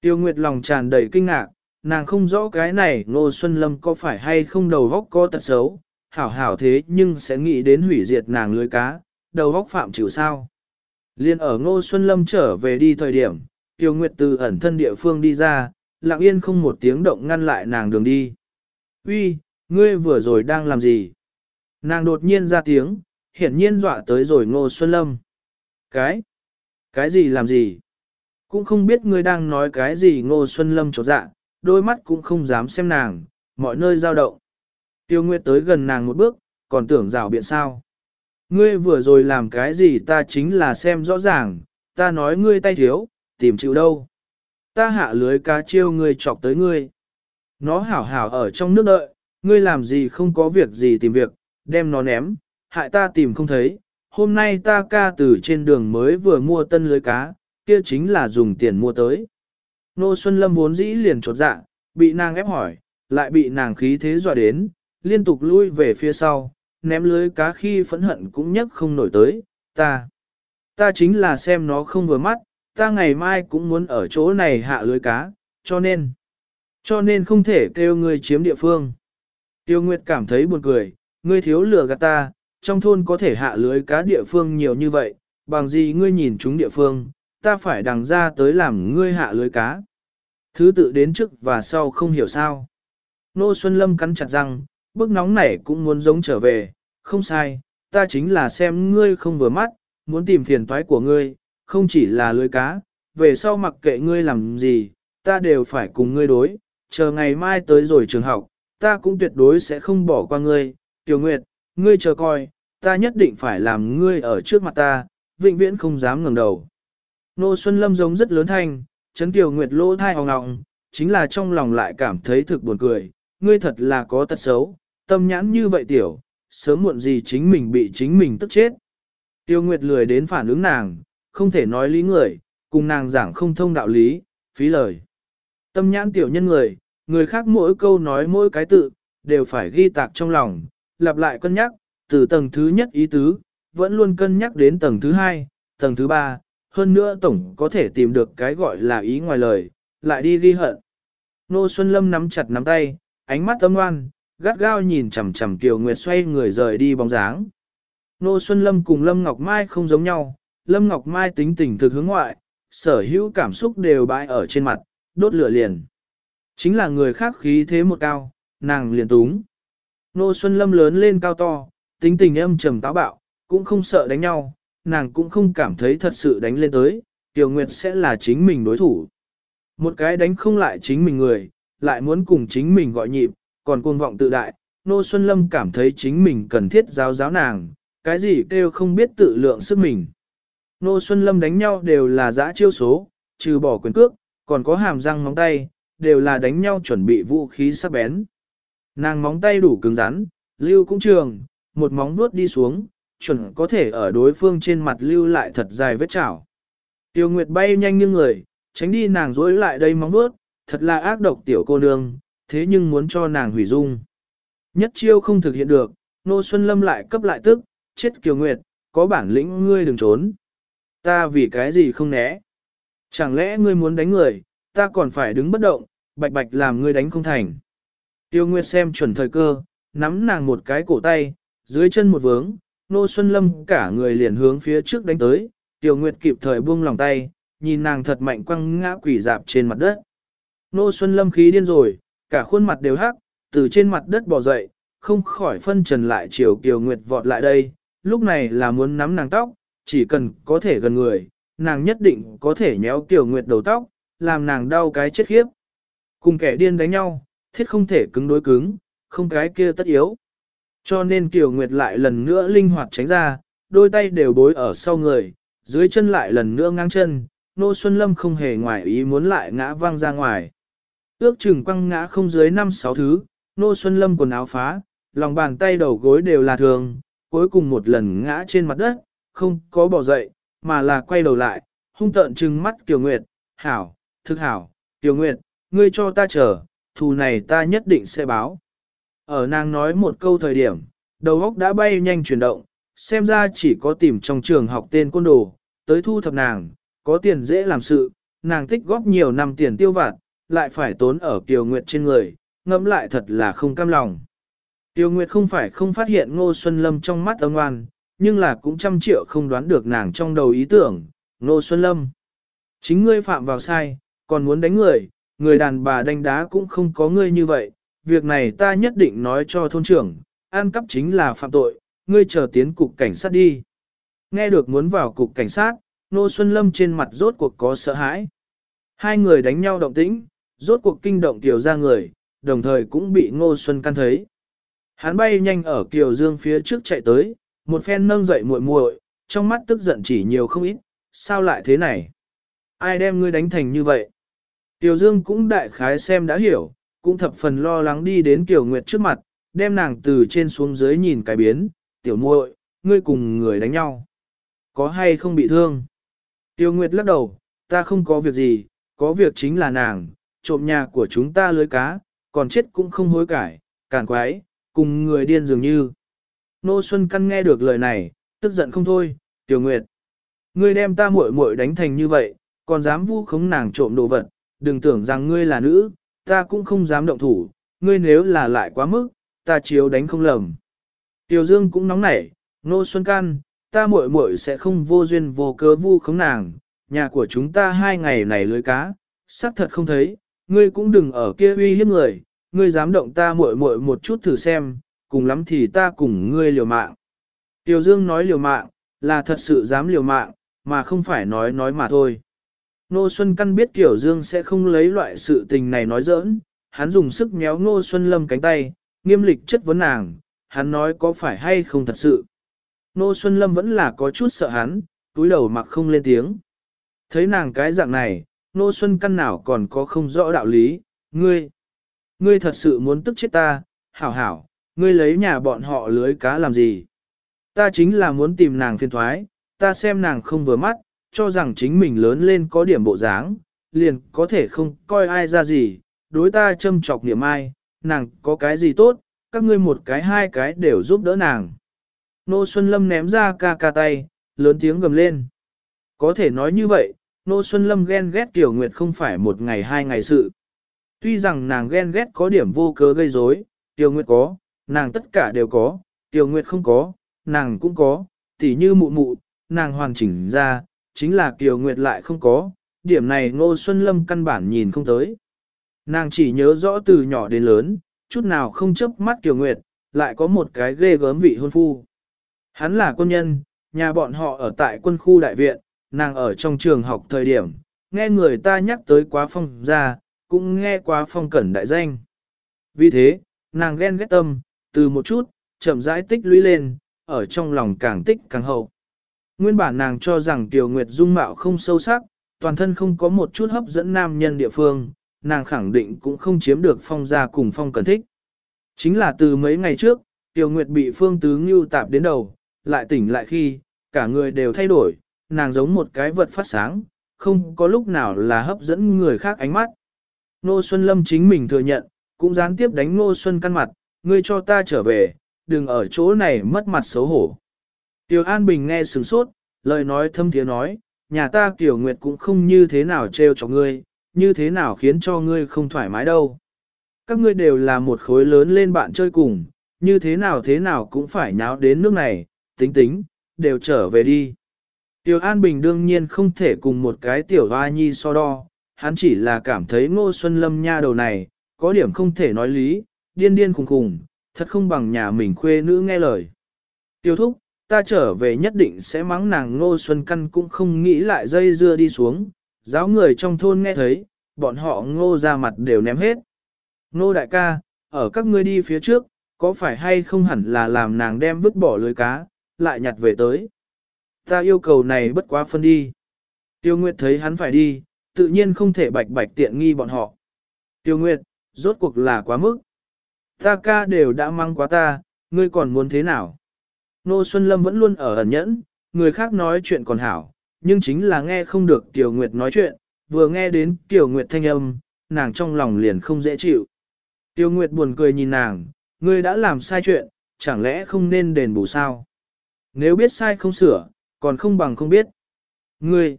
Tiêu Nguyệt lòng tràn đầy kinh ngạc, nàng không rõ cái này Ngô Xuân Lâm có phải hay không đầu góc có tật xấu, hảo hảo thế nhưng sẽ nghĩ đến hủy diệt nàng lưới cá, đầu góc phạm chịu sao. Liên ở Ngô Xuân Lâm trở về đi thời điểm, Tiêu Nguyệt từ ẩn thân địa phương đi ra, lặng yên không một tiếng động ngăn lại nàng đường đi. Uy, ngươi vừa rồi đang làm gì? Nàng đột nhiên ra tiếng, hiển nhiên dọa tới rồi Ngô Xuân Lâm. Cái? Cái gì làm gì? Cũng không biết ngươi đang nói cái gì Ngô Xuân Lâm trột dạ, đôi mắt cũng không dám xem nàng, mọi nơi dao động. Tiêu Nguyệt tới gần nàng một bước, còn tưởng rào biện sao. Ngươi vừa rồi làm cái gì ta chính là xem rõ ràng, ta nói ngươi tay thiếu, tìm chịu đâu. Ta hạ lưới cá chiêu ngươi chọc tới ngươi. Nó hảo hảo ở trong nước đợi, ngươi làm gì không có việc gì tìm việc, đem nó ném, hại ta tìm không thấy. Hôm nay ta ca từ trên đường mới vừa mua tân lưới cá, kia chính là dùng tiền mua tới. Nô Xuân Lâm vốn dĩ liền trột dạ, bị nàng ép hỏi, lại bị nàng khí thế dọa đến, liên tục lui về phía sau, ném lưới cá khi phẫn hận cũng nhấc không nổi tới, ta. Ta chính là xem nó không vừa mắt, ta ngày mai cũng muốn ở chỗ này hạ lưới cá, cho nên, cho nên không thể kêu người chiếm địa phương. Tiêu Nguyệt cảm thấy buồn cười, ngươi thiếu lừa gạt ta, trong thôn có thể hạ lưới cá địa phương nhiều như vậy, bằng gì ngươi nhìn chúng địa phương, ta phải đằng ra tới làm ngươi hạ lưới cá. Thứ tự đến trước và sau không hiểu sao. Nô Xuân Lâm cắn chặt răng, bước nóng này cũng muốn giống trở về, không sai, ta chính là xem ngươi không vừa mắt, muốn tìm phiền toái của ngươi, không chỉ là lưới cá, về sau mặc kệ ngươi làm gì, ta đều phải cùng ngươi đối, chờ ngày mai tới rồi trường học, ta cũng tuyệt đối sẽ không bỏ qua ngươi, Tiểu Nguyệt, ngươi chờ coi, ta nhất định phải làm ngươi ở trước mặt ta, vĩnh viễn không dám ngẩng đầu. Nô Xuân Lâm giống rất lớn thanh, chấn Tiểu Nguyệt lỗ thai hòng ngọng, chính là trong lòng lại cảm thấy thực buồn cười, ngươi thật là có tật xấu, tâm nhãn như vậy tiểu, sớm muộn gì chính mình bị chính mình tức chết. Tiêu Nguyệt lười đến phản ứng nàng, không thể nói lý người, cùng nàng giảng không thông đạo lý, phí lời. Tâm nhãn tiểu nhân người, người khác mỗi câu nói mỗi cái tự, đều phải ghi tạc trong lòng, lặp lại cân nhắc, từ tầng thứ nhất ý tứ, vẫn luôn cân nhắc đến tầng thứ hai, tầng thứ ba, hơn nữa tổng có thể tìm được cái gọi là ý ngoài lời, lại đi ghi hận. Nô Xuân Lâm nắm chặt nắm tay, ánh mắt âm ngoan, gắt gao nhìn chằm chằm Kiều Nguyệt xoay người rời đi bóng dáng. Nô Xuân Lâm cùng Lâm Ngọc Mai không giống nhau, Lâm Ngọc Mai tính tình thực hướng ngoại, sở hữu cảm xúc đều bãi ở trên mặt, đốt lửa liền. Chính là người khác khí thế một cao, nàng liền túng. Nô Xuân Lâm lớn lên cao to, tính tình âm trầm táo bạo, cũng không sợ đánh nhau, nàng cũng không cảm thấy thật sự đánh lên tới, Tiểu Nguyệt sẽ là chính mình đối thủ. Một cái đánh không lại chính mình người, lại muốn cùng chính mình gọi nhịp, còn cuồng vọng tự đại, Nô Xuân Lâm cảm thấy chính mình cần thiết giáo giáo nàng, cái gì kêu không biết tự lượng sức mình. Nô Xuân Lâm đánh nhau đều là giã chiêu số, trừ bỏ quyền cước, còn có hàm răng móng tay, đều là đánh nhau chuẩn bị vũ khí sắc bén. Nàng móng tay đủ cứng rắn, lưu cũng trường, một móng vuốt đi xuống, chuẩn có thể ở đối phương trên mặt lưu lại thật dài vết chảo. Tiêu Nguyệt bay nhanh như người, tránh đi nàng dối lại đây móng vuốt, thật là ác độc tiểu cô nương, thế nhưng muốn cho nàng hủy dung. Nhất chiêu không thực hiện được, Nô Xuân Lâm lại cấp lại tức, chết Kiều Nguyệt, có bản lĩnh ngươi đừng trốn. Ta vì cái gì không né? Chẳng lẽ ngươi muốn đánh người, ta còn phải đứng bất động, bạch bạch làm ngươi đánh không thành. Tiêu Nguyệt xem chuẩn thời cơ, nắm nàng một cái cổ tay, dưới chân một vướng, Nô Xuân Lâm cả người liền hướng phía trước đánh tới, Tiêu Nguyệt kịp thời buông lòng tay, nhìn nàng thật mạnh quăng ngã quỷ dạp trên mặt đất. Nô Xuân Lâm khí điên rồi, cả khuôn mặt đều hắc, từ trên mặt đất bò dậy, không khỏi phân trần lại chiều Kiều Nguyệt vọt lại đây, lúc này là muốn nắm nàng tóc, chỉ cần có thể gần người, nàng nhất định có thể nhéo Kiều Nguyệt đầu tóc, làm nàng đau cái chết khiếp. Cùng kẻ điên đánh nhau, thiết không thể cứng đối cứng, không cái kia tất yếu. Cho nên Kiều Nguyệt lại lần nữa linh hoạt tránh ra, đôi tay đều bối ở sau người, dưới chân lại lần nữa ngang chân, Nô Xuân Lâm không hề ngoài ý muốn lại ngã văng ra ngoài. Ước chừng quăng ngã không dưới 5-6 thứ, Nô Xuân Lâm quần áo phá, lòng bàn tay đầu gối đều là thường, cuối cùng một lần ngã trên mặt đất, không có bỏ dậy, mà là quay đầu lại, hung tợn trừng mắt Kiều Nguyệt, hảo, thức hảo, Kiều Nguyệt, ngươi cho ta chờ, thù này ta nhất định sẽ báo. Ở nàng nói một câu thời điểm, đầu óc đã bay nhanh chuyển động, xem ra chỉ có tìm trong trường học tên côn đồ, tới thu thập nàng, có tiền dễ làm sự, nàng tích góp nhiều năm tiền tiêu vặt, lại phải tốn ở Kiều Nguyệt trên người, ngẫm lại thật là không cam lòng. Tiêu Nguyệt không phải không phát hiện Ngô Xuân Lâm trong mắt âm oan, nhưng là cũng trăm triệu không đoán được nàng trong đầu ý tưởng, Ngô Xuân Lâm. Chính ngươi phạm vào sai, còn muốn đánh người, người đàn bà đánh đá cũng không có ngươi như vậy, việc này ta nhất định nói cho thôn trưởng, ăn cắp chính là phạm tội, ngươi chờ tiến cục cảnh sát đi. Nghe được muốn vào cục cảnh sát, Nô Xuân Lâm trên mặt rốt cuộc có sợ hãi. Hai người đánh nhau động tĩnh, rốt cuộc kinh động Tiểu ra người, đồng thời cũng bị Ngô Xuân căn thấy. Hắn bay nhanh ở Kiều Dương phía trước chạy tới, một phen nâng dậy muội muội, trong mắt tức giận chỉ nhiều không ít, sao lại thế này? Ai đem ngươi đánh thành như vậy? Tiểu Dương cũng đại khái xem đã hiểu, cũng thập phần lo lắng đi đến Kiều Nguyệt trước mặt, đem nàng từ trên xuống dưới nhìn cái biến, tiểu muội, ngươi cùng người đánh nhau. Có hay không bị thương? Tiêu Nguyệt lắc đầu, ta không có việc gì, có việc chính là nàng, trộm nhà của chúng ta lưới cá, còn chết cũng không hối cải, cản quái, cùng người điên dường như. Nô Xuân Căn nghe được lời này, tức giận không thôi, Tiêu Nguyệt. Ngươi đem ta muội muội đánh thành như vậy, còn dám vu khống nàng trộm đồ vật, đừng tưởng rằng ngươi là nữ, ta cũng không dám động thủ, ngươi nếu là lại quá mức, ta chiếu đánh không lầm. Tiểu Dương cũng nóng nảy, Nô Xuân can, ta muội muội sẽ không vô duyên vô cớ vu khống nàng, nhà của chúng ta hai ngày này lưới cá, xác thật không thấy, ngươi cũng đừng ở kia uy hiếp người, ngươi dám động ta muội muội một chút thử xem, cùng lắm thì ta cùng ngươi liều mạng. Tiểu Dương nói liều mạng, là thật sự dám liều mạng, mà không phải nói nói mà thôi. Nô Xuân Căn biết Tiểu Dương sẽ không lấy loại sự tình này nói giỡn, hắn dùng sức méo Nô Xuân Lâm cánh tay, nghiêm lịch chất vấn nàng, hắn nói có phải hay không thật sự. Nô Xuân Lâm vẫn là có chút sợ hắn, túi đầu mặc không lên tiếng. Thấy nàng cái dạng này, Nô Xuân căn nào còn có không rõ đạo lý, ngươi, ngươi thật sự muốn tức chết ta, hảo hảo, ngươi lấy nhà bọn họ lưới cá làm gì. Ta chính là muốn tìm nàng phiên thoái, ta xem nàng không vừa mắt, cho rằng chính mình lớn lên có điểm bộ dáng, liền có thể không coi ai ra gì, đối ta châm chọc niệm ai, nàng có cái gì tốt, các ngươi một cái hai cái đều giúp đỡ nàng. Nô Xuân Lâm ném ra ca ca tay, lớn tiếng gầm lên. Có thể nói như vậy, Nô Xuân Lâm ghen ghét Tiểu Nguyệt không phải một ngày hai ngày sự. Tuy rằng nàng ghen ghét có điểm vô cớ gây rối, Tiểu Nguyệt có, nàng tất cả đều có, Tiểu Nguyệt không có, nàng cũng có, tỉ như mụ mụ, nàng hoàn chỉnh ra, chính là Kiều Nguyệt lại không có, điểm này Ngô Xuân Lâm căn bản nhìn không tới. Nàng chỉ nhớ rõ từ nhỏ đến lớn, chút nào không chấp mắt Kiều Nguyệt, lại có một cái ghê gớm vị hôn phu. Hắn là quân nhân, nhà bọn họ ở tại quân khu đại viện, nàng ở trong trường học thời điểm, nghe người ta nhắc tới quá phong ra, cũng nghe quá phong cẩn đại danh. Vì thế, nàng ghen ghét tâm, từ một chút, chậm rãi tích lũy lên, ở trong lòng càng tích càng hậu. Nguyên bản nàng cho rằng Tiểu Nguyệt dung mạo không sâu sắc, toàn thân không có một chút hấp dẫn nam nhân địa phương, nàng khẳng định cũng không chiếm được phong gia cùng phong cần thích. Chính là từ mấy ngày trước, Tiểu Nguyệt bị phương tứ ngưu tạp đến đầu, lại tỉnh lại khi, cả người đều thay đổi, nàng giống một cái vật phát sáng, không có lúc nào là hấp dẫn người khác ánh mắt. Nô Xuân Lâm chính mình thừa nhận, cũng gián tiếp đánh Nô Xuân căn mặt, ngươi cho ta trở về, đừng ở chỗ này mất mặt xấu hổ. Tiểu An Bình nghe sửng sốt, lời nói thâm thiế nói, nhà ta Tiểu Nguyệt cũng không như thế nào trêu cho ngươi, như thế nào khiến cho ngươi không thoải mái đâu. Các ngươi đều là một khối lớn lên bạn chơi cùng, như thế nào thế nào cũng phải nháo đến nước này, tính tính, đều trở về đi. Tiểu An Bình đương nhiên không thể cùng một cái tiểu hoa nhi so đo, hắn chỉ là cảm thấy ngô xuân lâm nha đầu này, có điểm không thể nói lý, điên điên khùng khùng, thật không bằng nhà mình khuê nữ nghe lời. Tiểu thúc, ta trở về nhất định sẽ mắng nàng ngô xuân căn cũng không nghĩ lại dây dưa đi xuống, giáo người trong thôn nghe thấy, bọn họ ngô ra mặt đều ném hết. Ngô đại ca, ở các ngươi đi phía trước, có phải hay không hẳn là làm nàng đem vứt bỏ lưới cá, lại nhặt về tới. Ta yêu cầu này bất quá phân đi. Tiêu Nguyệt thấy hắn phải đi, tự nhiên không thể bạch bạch tiện nghi bọn họ. Tiêu Nguyệt, rốt cuộc là quá mức. Ta ca đều đã mang quá ta, ngươi còn muốn thế nào? Nô Xuân Lâm vẫn luôn ở ẩn nhẫn, người khác nói chuyện còn hảo, nhưng chính là nghe không được Tiểu Nguyệt nói chuyện, vừa nghe đến Tiểu Nguyệt thanh âm, nàng trong lòng liền không dễ chịu. Tiêu Nguyệt buồn cười nhìn nàng, ngươi đã làm sai chuyện, chẳng lẽ không nên đền bù sao? Nếu biết sai không sửa, còn không bằng không biết. Ngươi,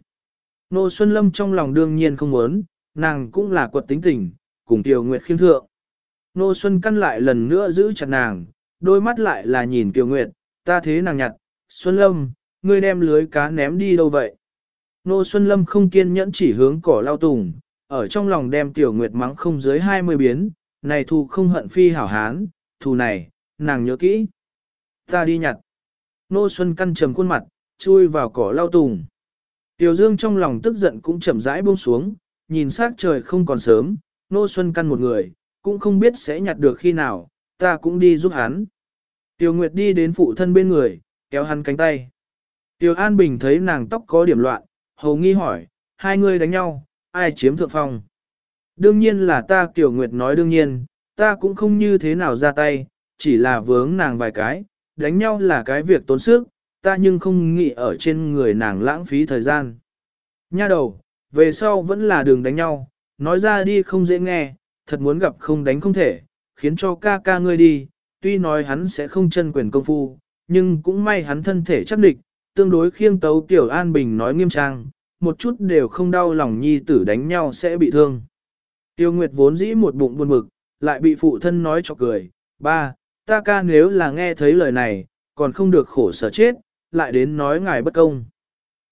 Nô Xuân Lâm trong lòng đương nhiên không muốn, nàng cũng là quật tính tình, cùng Tiểu Nguyệt khiêm thượng. Nô Xuân căn lại lần nữa giữ chặt nàng, đôi mắt lại là nhìn Kiều Nguyệt, ta thế nàng nhặt, Xuân Lâm, ngươi đem lưới cá ném đi đâu vậy? Nô Xuân Lâm không kiên nhẫn chỉ hướng cỏ lao tùng, ở trong lòng đem Tiểu Nguyệt mắng không dưới 20 biến, này thù không hận phi hảo hán, thù này, nàng nhớ kỹ. Ta đi nhặt. Nô Xuân căn trầm khuôn mặt, chui vào cỏ lao tùng. Tiểu Dương trong lòng tức giận cũng chậm rãi buông xuống, nhìn sát trời không còn sớm, Nô Xuân căn một người, cũng không biết sẽ nhặt được khi nào, ta cũng đi giúp hắn. Tiểu Nguyệt đi đến phụ thân bên người, kéo hắn cánh tay. Tiểu An Bình thấy nàng tóc có điểm loạn, hầu nghi hỏi, hai người đánh nhau, ai chiếm thượng phong? Đương nhiên là ta Tiểu Nguyệt nói đương nhiên, ta cũng không như thế nào ra tay, chỉ là vướng nàng vài cái, đánh nhau là cái việc tốn sức, ta nhưng không nghĩ ở trên người nàng lãng phí thời gian. Nha đầu, về sau vẫn là đường đánh nhau, nói ra đi không dễ nghe, thật muốn gặp không đánh không thể, khiến cho ca ca ngươi đi, tuy nói hắn sẽ không chân quyền công phu, nhưng cũng may hắn thân thể chắc địch, tương đối khiêng tấu tiểu an bình nói nghiêm trang, một chút đều không đau lòng nhi tử đánh nhau sẽ bị thương. Tiêu Nguyệt vốn dĩ một bụng buồn bực, lại bị phụ thân nói cho cười, ba, ta ca nếu là nghe thấy lời này, còn không được khổ sở chết, lại đến nói ngài bất công.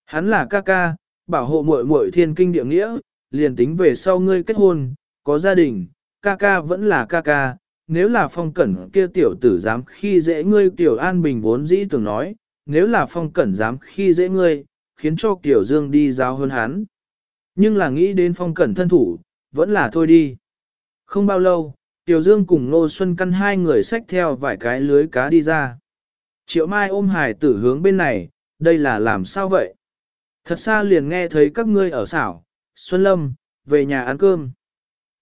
Hắn là ca ca, bảo hộ muội muội thiên kinh địa nghĩa, liền tính về sau ngươi kết hôn, có gia đình, ca ca vẫn là ca ca, nếu là phong cẩn kia tiểu tử dám khi dễ ngươi tiểu an bình vốn dĩ tưởng nói, nếu là phong cẩn dám khi dễ ngươi, khiến cho tiểu dương đi giáo hơn hắn. Nhưng là nghĩ đến phong cẩn thân thủ, vẫn là thôi đi. Không bao lâu, tiểu dương cùng nô xuân căn hai người xách theo vài cái lưới cá đi ra. Triệu mai ôm hải tử hướng bên này, đây là làm sao vậy? Thật xa liền nghe thấy các ngươi ở xảo, Xuân Lâm, về nhà ăn cơm.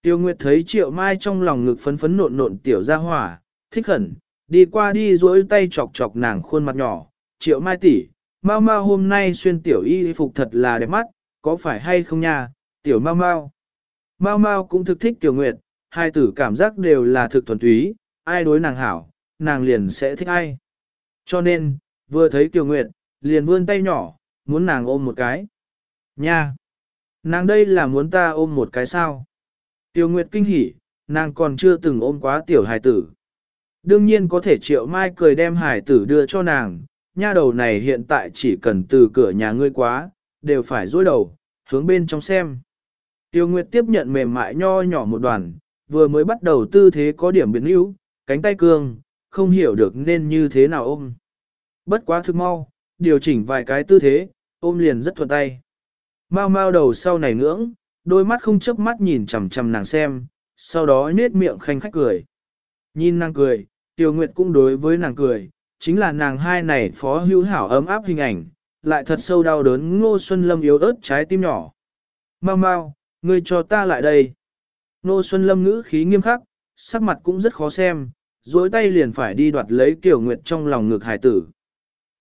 Tiêu Nguyệt thấy Triệu Mai trong lòng ngực phấn phấn nộn nộn tiểu ra hỏa, thích hẳn, đi qua đi duỗi tay chọc chọc nàng khuôn mặt nhỏ. Triệu Mai tỷ, Mau Mau hôm nay xuyên tiểu y phục thật là đẹp mắt, có phải hay không nha, tiểu Mau Mau. Mau Mau cũng thực thích Tiểu Nguyệt, hai tử cảm giác đều là thực thuần túy, ai đối nàng hảo, nàng liền sẽ thích ai. Cho nên, vừa thấy Tiểu Nguyệt, liền vươn tay nhỏ, muốn nàng ôm một cái. Nha! Nàng đây là muốn ta ôm một cái sao? Tiêu Nguyệt kinh hỉ, nàng còn chưa từng ôm quá tiểu hài tử. Đương nhiên có thể triệu mai cười đem hài tử đưa cho nàng, nha đầu này hiện tại chỉ cần từ cửa nhà ngươi quá, đều phải dối đầu, hướng bên trong xem. Tiêu Nguyệt tiếp nhận mềm mại nho nhỏ một đoàn, vừa mới bắt đầu tư thế có điểm biến yếu, cánh tay cương, không hiểu được nên như thế nào ôm. Bất quá thức mau, điều chỉnh vài cái tư thế, ôm liền rất thuận tay. Mau mau đầu sau này ngưỡng, đôi mắt không chớp mắt nhìn chằm chằm nàng xem, sau đó nết miệng khanh khách cười. Nhìn nàng cười, Tiêu Nguyệt cũng đối với nàng cười, chính là nàng hai này phó hữu hảo ấm áp hình ảnh, lại thật sâu đau đớn Ngô Xuân Lâm yếu ớt trái tim nhỏ. Mau mau, ngươi cho ta lại đây. Ngô Xuân Lâm ngữ khí nghiêm khắc, sắc mặt cũng rất khó xem, dối tay liền phải đi đoạt lấy Kiều Nguyệt trong lòng ngực hải tử.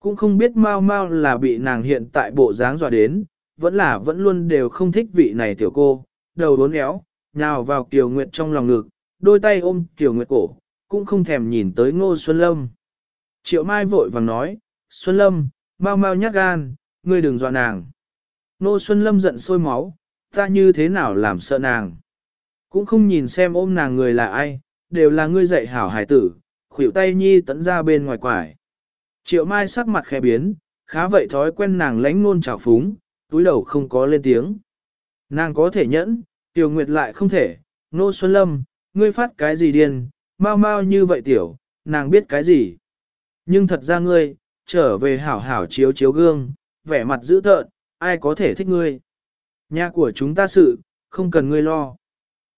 Cũng không biết mau mau là bị nàng hiện tại bộ dáng dọa đến, vẫn là vẫn luôn đều không thích vị này tiểu cô, đầu đốn éo, nhào vào Kiều Nguyệt trong lòng ngực, đôi tay ôm Kiều Nguyệt cổ, cũng không thèm nhìn tới Ngô Xuân Lâm. Triệu Mai vội vàng nói, Xuân Lâm, mau mau nhát gan, ngươi đừng dọa nàng. Ngô Xuân Lâm giận sôi máu, ta như thế nào làm sợ nàng. Cũng không nhìn xem ôm nàng người là ai, đều là ngươi dạy hảo hải tử, khuỷu tay nhi tấn ra bên ngoài quải. Triệu Mai sắc mặt khẽ biến, khá vậy thói quen nàng lánh nôn trào phúng, túi đầu không có lên tiếng. Nàng có thể nhẫn, Tiểu Nguyệt lại không thể, Nô Xuân Lâm, ngươi phát cái gì điên, mau mau như vậy tiểu, nàng biết cái gì. Nhưng thật ra ngươi, trở về hảo hảo chiếu chiếu gương, vẻ mặt dữ tợn, ai có thể thích ngươi. Nhà của chúng ta sự, không cần ngươi lo.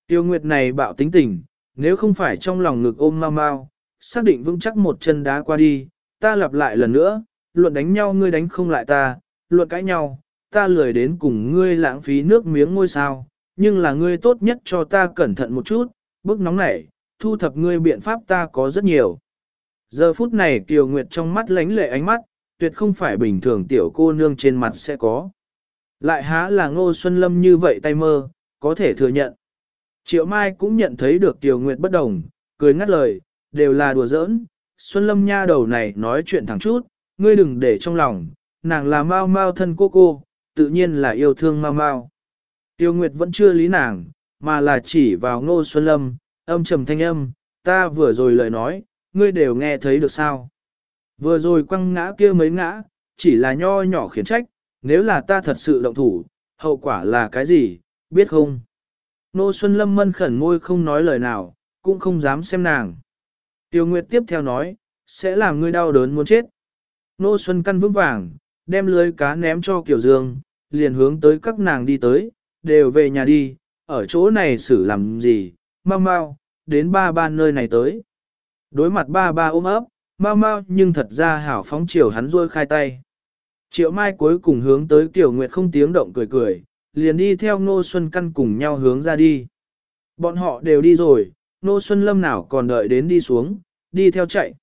Tiêu Nguyệt này bạo tính tình, nếu không phải trong lòng ngực ôm mau mau, xác định vững chắc một chân đá qua đi, ta lặp lại lần nữa, luận đánh nhau ngươi đánh không lại ta, luận cãi nhau, ta lười đến cùng ngươi lãng phí nước miếng ngôi sao, nhưng là ngươi tốt nhất cho ta cẩn thận một chút, bức nóng nảy, thu thập ngươi biện pháp ta có rất nhiều. Giờ phút này Kiều Nguyệt trong mắt lánh lệ ánh mắt, tuyệt không phải bình thường tiểu cô nương trên mặt sẽ có. Lại há là ngô xuân lâm như vậy tay mơ, có thể thừa nhận. Triệu Mai cũng nhận thấy được Tiểu Nguyệt bất đồng, cười ngắt lời, đều là đùa giỡn. Xuân Lâm nha đầu này nói chuyện thẳng chút, ngươi đừng để trong lòng, nàng là mau mau thân cô cô, tự nhiên là yêu thương mau mau. Tiêu Nguyệt vẫn chưa lý nàng, mà là chỉ vào Ngô Xuân Lâm, âm trầm thanh âm, ta vừa rồi lời nói, ngươi đều nghe thấy được sao. Vừa rồi quăng ngã kia mấy ngã, chỉ là nho nhỏ khiển trách, nếu là ta thật sự động thủ, hậu quả là cái gì, biết không? Nô Xuân Lâm mân khẩn môi không nói lời nào, cũng không dám xem nàng. Tiêu Nguyệt tiếp theo nói, sẽ làm ngươi đau đớn muốn chết. Nô Xuân căn vững vàng, đem lưới cá ném cho Kiều Dương, liền hướng tới các nàng đi tới, đều về nhà đi, ở chỗ này xử làm gì, mau mau, đến ba ba nơi này tới. Đối mặt ba ba ôm ấp, mau mau nhưng thật ra hảo phóng chiều hắn rôi khai tay. Triệu Mai cuối cùng hướng tới tiểu Nguyệt không tiếng động cười cười, liền đi theo Nô Xuân Căn cùng nhau hướng ra đi. Bọn họ đều đi rồi, Nô Xuân Lâm nào còn đợi đến đi xuống, đi theo chạy.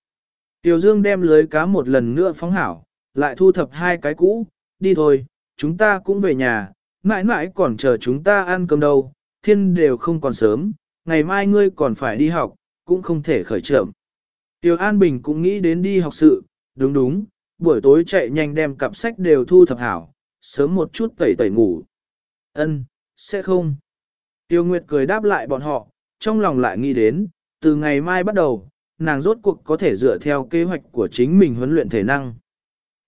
Tiểu Dương đem lưới cá một lần nữa phóng hảo, lại thu thập hai cái cũ, đi thôi, chúng ta cũng về nhà, mãi mãi còn chờ chúng ta ăn cơm đâu, thiên đều không còn sớm, ngày mai ngươi còn phải đi học, cũng không thể khởi trưởng. Tiểu An Bình cũng nghĩ đến đi học sự, đúng đúng, buổi tối chạy nhanh đem cặp sách đều thu thập hảo, sớm một chút tẩy tẩy ngủ. Ân, sẽ không. Tiêu Nguyệt cười đáp lại bọn họ, trong lòng lại nghĩ đến, từ ngày mai bắt đầu, nàng rốt cuộc có thể dựa theo kế hoạch của chính mình huấn luyện thể năng.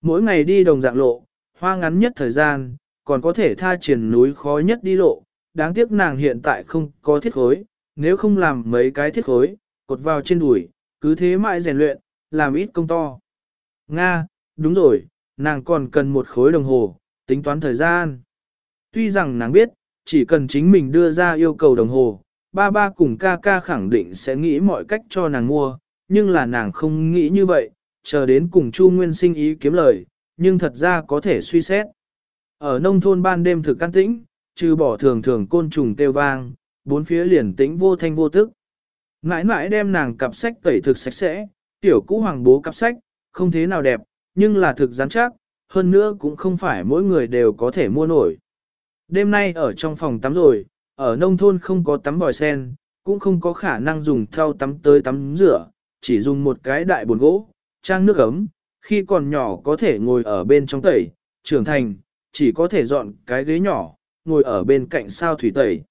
Mỗi ngày đi đồng dạng lộ, hoa ngắn nhất thời gian, còn có thể tha triển núi khó nhất đi lộ, đáng tiếc nàng hiện tại không có thiết khối, nếu không làm mấy cái thiết khối, cột vào trên đùi, cứ thế mãi rèn luyện, làm ít công to. Nga, đúng rồi, nàng còn cần một khối đồng hồ, tính toán thời gian. Tuy rằng nàng biết, chỉ cần chính mình đưa ra yêu cầu đồng hồ, ba ba cùng ca ca khẳng định sẽ nghĩ mọi cách cho nàng mua, nhưng là nàng không nghĩ như vậy, chờ đến cùng Chu Nguyên sinh ý kiếm lời, nhưng thật ra có thể suy xét. Ở nông thôn ban đêm thực can tĩnh, trừ bỏ thường thường côn trùng kêu vang, bốn phía liền tĩnh vô thanh vô tức. Mãi mãi đem nàng cặp sách tẩy thực sạch sẽ, tiểu cũ hoàng bố cặp sách, không thế nào đẹp, nhưng là thực rắn chắc, hơn nữa cũng không phải mỗi người đều có thể mua nổi. Đêm nay ở trong phòng tắm rồi, ở nông thôn không có tắm vòi sen, cũng không có khả năng dùng thau tắm tới tắm rửa, chỉ dùng một cái đại bồn gỗ, trang nước ấm, khi còn nhỏ có thể ngồi ở bên trong tẩy, trưởng thành, chỉ có thể dọn cái ghế nhỏ, ngồi ở bên cạnh sao thủy tẩy.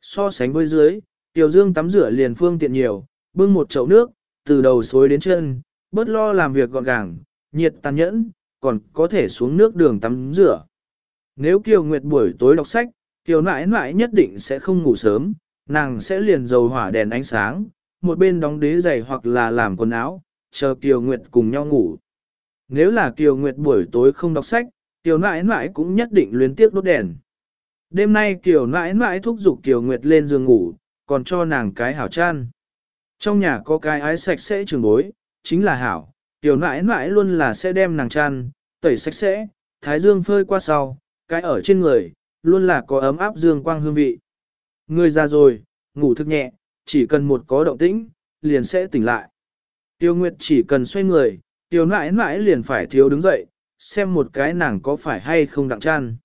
So sánh với dưới, Tiểu Dương tắm rửa liền phương tiện nhiều, bưng một chậu nước, từ đầu xối đến chân, bớt lo làm việc gọn gàng, nhiệt tàn nhẫn, còn có thể xuống nước đường tắm rửa. Nếu Kiều Nguyệt buổi tối đọc sách, Kiều nãi nãi nhất định sẽ không ngủ sớm, nàng sẽ liền dầu hỏa đèn ánh sáng, một bên đóng đế giày hoặc là làm quần áo, chờ Kiều Nguyệt cùng nhau ngủ. Nếu là Kiều Nguyệt buổi tối không đọc sách, Kiều nãi nãi cũng nhất định luyến tiếc đốt đèn. Đêm nay Kiều nãi nãi thúc giục Kiều Nguyệt lên giường ngủ, còn cho nàng cái hảo chan. Trong nhà có cái ái sạch sẽ trường bối, chính là hảo, Kiều nãi nãi luôn là sẽ đem nàng chan, tẩy sạch sẽ, thái dương phơi qua sau, cái ở trên người, luôn là có ấm áp dương quang hương vị. Người già rồi, ngủ thức nhẹ, chỉ cần một có động tĩnh, liền sẽ tỉnh lại. Tiêu Nguyệt chỉ cần xoay người, Tiểu nãi nãi liền phải thiếu đứng dậy, xem một cái nàng có phải hay không đặng chăn.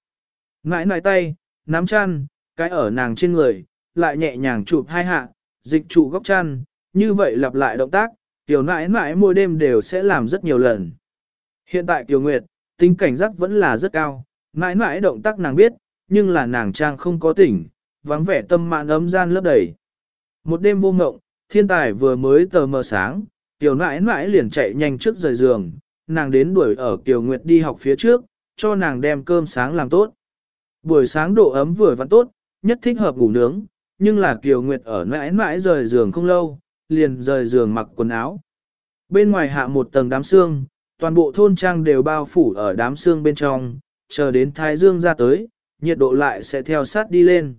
Nãi nãi tay, nắm chăn, cái ở nàng trên người, lại nhẹ nhàng chụp hai hạ, dịch trụ góc chăn, như vậy lặp lại động tác, tiểu nãi nãi mỗi đêm đều sẽ làm rất nhiều lần. Hiện tại Tiểu Nguyệt, tính cảnh giác vẫn là rất cao, nãi nãi động tác nàng biết, nhưng là nàng trang không có tỉnh, vắng vẻ tâm mạng ấm gian lấp đầy. Một đêm vô ngộng, thiên tài vừa mới tờ mờ sáng, tiểu nãi nãi liền chạy nhanh trước rời giường, nàng đến đuổi ở Kiều Nguyệt đi học phía trước, cho nàng đem cơm sáng làm tốt. Buổi sáng độ ấm vừa vặn tốt, nhất thích hợp ngủ nướng, nhưng là Kiều Nguyệt ở nãi nãi rời giường không lâu, liền rời giường mặc quần áo. Bên ngoài hạ một tầng đám xương, toàn bộ thôn trang đều bao phủ ở đám xương bên trong, chờ đến Thái Dương ra tới, nhiệt độ lại sẽ theo sát đi lên.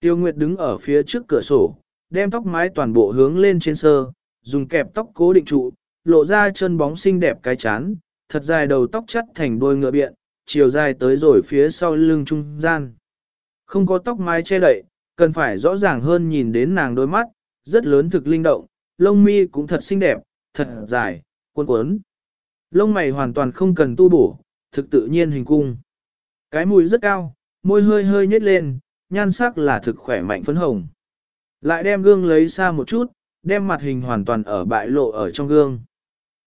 Tiêu Nguyệt đứng ở phía trước cửa sổ, đem tóc mái toàn bộ hướng lên trên sơ, dùng kẹp tóc cố định trụ, lộ ra chân bóng xinh đẹp cái chán, thật dài đầu tóc chắt thành đôi ngựa biện, chiều dài tới rồi phía sau lưng trung gian. Không có tóc mái che đậy, cần phải rõ ràng hơn nhìn đến nàng đôi mắt, rất lớn thực linh động, lông mi cũng thật xinh đẹp, thật dài, cuốn cuốn. Lông mày hoàn toàn không cần tu bổ, thực tự nhiên hình cung. Cái mùi rất cao, môi hơi hơi nhếch lên, nhan sắc là thực khỏe mạnh phấn hồng. Lại đem gương lấy xa một chút, đem mặt hình hoàn toàn ở bại lộ ở trong gương.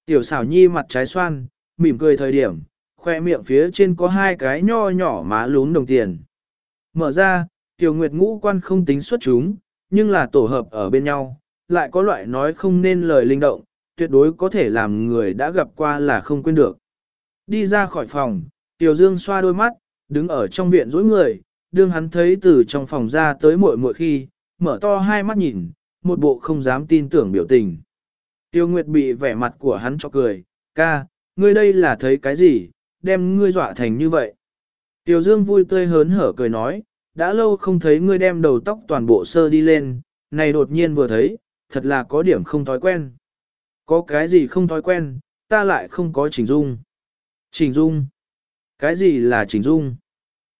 Tiểu xảo nhi mặt trái xoan, mỉm cười thời điểm, khoe miệng phía trên có hai cái nho nhỏ má lún đồng tiền. Mở ra, tiểu nguyệt ngũ quan không tính xuất chúng, nhưng là tổ hợp ở bên nhau, lại có loại nói không nên lời linh động, tuyệt đối có thể làm người đã gặp qua là không quên được. Đi ra khỏi phòng, Tiểu Dương xoa đôi mắt, đứng ở trong viện dối người, đương hắn thấy từ trong phòng ra tới muội muội khi, mở to hai mắt nhìn, một bộ không dám tin tưởng biểu tình. Tiêu Nguyệt bị vẻ mặt của hắn cho cười, ca, ngươi đây là thấy cái gì, đem ngươi dọa thành như vậy. Tiêu Dương vui tươi hớn hở cười nói, đã lâu không thấy ngươi đem đầu tóc toàn bộ sơ đi lên, này đột nhiên vừa thấy, thật là có điểm không thói quen. Có cái gì không thói quen, ta lại không có chỉnh dung. Chỉnh dung? Cái gì là chỉnh dung?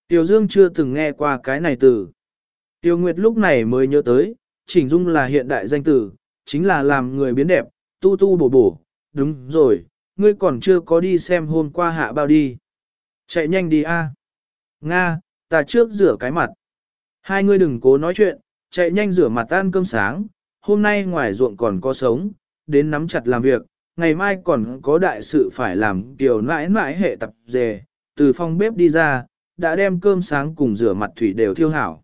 Tiểu Dương chưa từng nghe qua cái này từ. Tiêu Nguyệt lúc này mới nhớ tới, chỉnh dung là hiện đại danh từ, chính là làm người biến đẹp, tu tu bổ bổ. Đúng rồi, ngươi còn chưa có đi xem hôm qua hạ bao đi. Chạy nhanh đi a. Nga, ta trước rửa cái mặt. Hai ngươi đừng cố nói chuyện, chạy nhanh rửa mặt ăn cơm sáng, hôm nay ngoài ruộng còn có sống, đến nắm chặt làm việc, ngày mai còn có đại sự phải làm tiểu nãi nãi hệ tập dề, từ phòng bếp đi ra, đã đem cơm sáng cùng rửa mặt thủy đều thiêu hảo.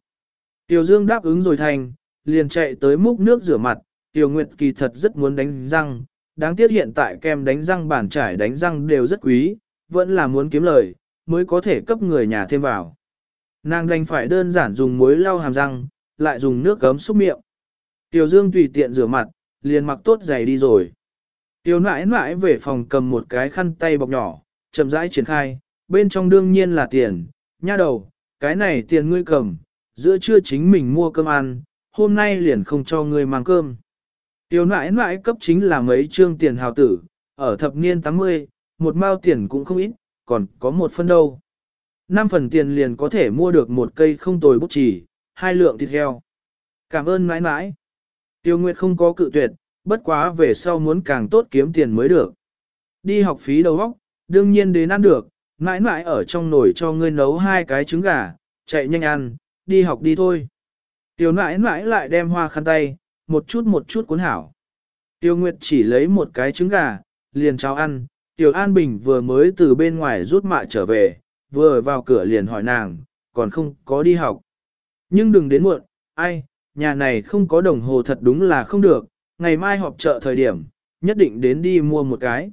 Tiểu Dương đáp ứng rồi thành, liền chạy tới múc nước rửa mặt, Tiểu Nguyệt kỳ thật rất muốn đánh răng, đáng tiếc hiện tại kem đánh răng bản trải đánh răng đều rất quý, vẫn là muốn kiếm lời, mới có thể cấp người nhà thêm vào. Nàng đành phải đơn giản dùng muối lau hàm răng, lại dùng nước gấm xúc miệng. Tiểu Dương tùy tiện rửa mặt, liền mặc tốt giày đi rồi. Tiểu nãi nãi về phòng cầm một cái khăn tay bọc nhỏ, chậm rãi triển khai, bên trong đương nhiên là tiền, nha đầu, cái này tiền ngươi cầm, giữa trưa chính mình mua cơm ăn, hôm nay liền không cho ngươi mang cơm. Tiểu nãi nãi cấp chính là mấy trương tiền hào tử, ở thập niên 80, một mao tiền cũng không ít, còn có một phân đâu. Năm phần tiền liền có thể mua được một cây không tồi bút chỉ, hai lượng thịt heo. Cảm ơn mãi mãi. Tiêu Nguyệt không có cự tuyệt, bất quá về sau muốn càng tốt kiếm tiền mới được. Đi học phí đầu óc, đương nhiên đến ăn được, mãi mãi ở trong nồi cho ngươi nấu hai cái trứng gà, chạy nhanh ăn, đi học đi thôi. Tiểu nãi nãi lại đem hoa khăn tay, một chút một chút cuốn hảo. Tiêu Nguyệt chỉ lấy một cái trứng gà, liền cháo ăn, Tiểu An Bình vừa mới từ bên ngoài rút mạ trở về, vừa vào cửa liền hỏi nàng, còn không có đi học. Nhưng đừng đến muộn, ai, nhà này không có đồng hồ thật đúng là không được, ngày mai họp chợ thời điểm, nhất định đến đi mua một cái.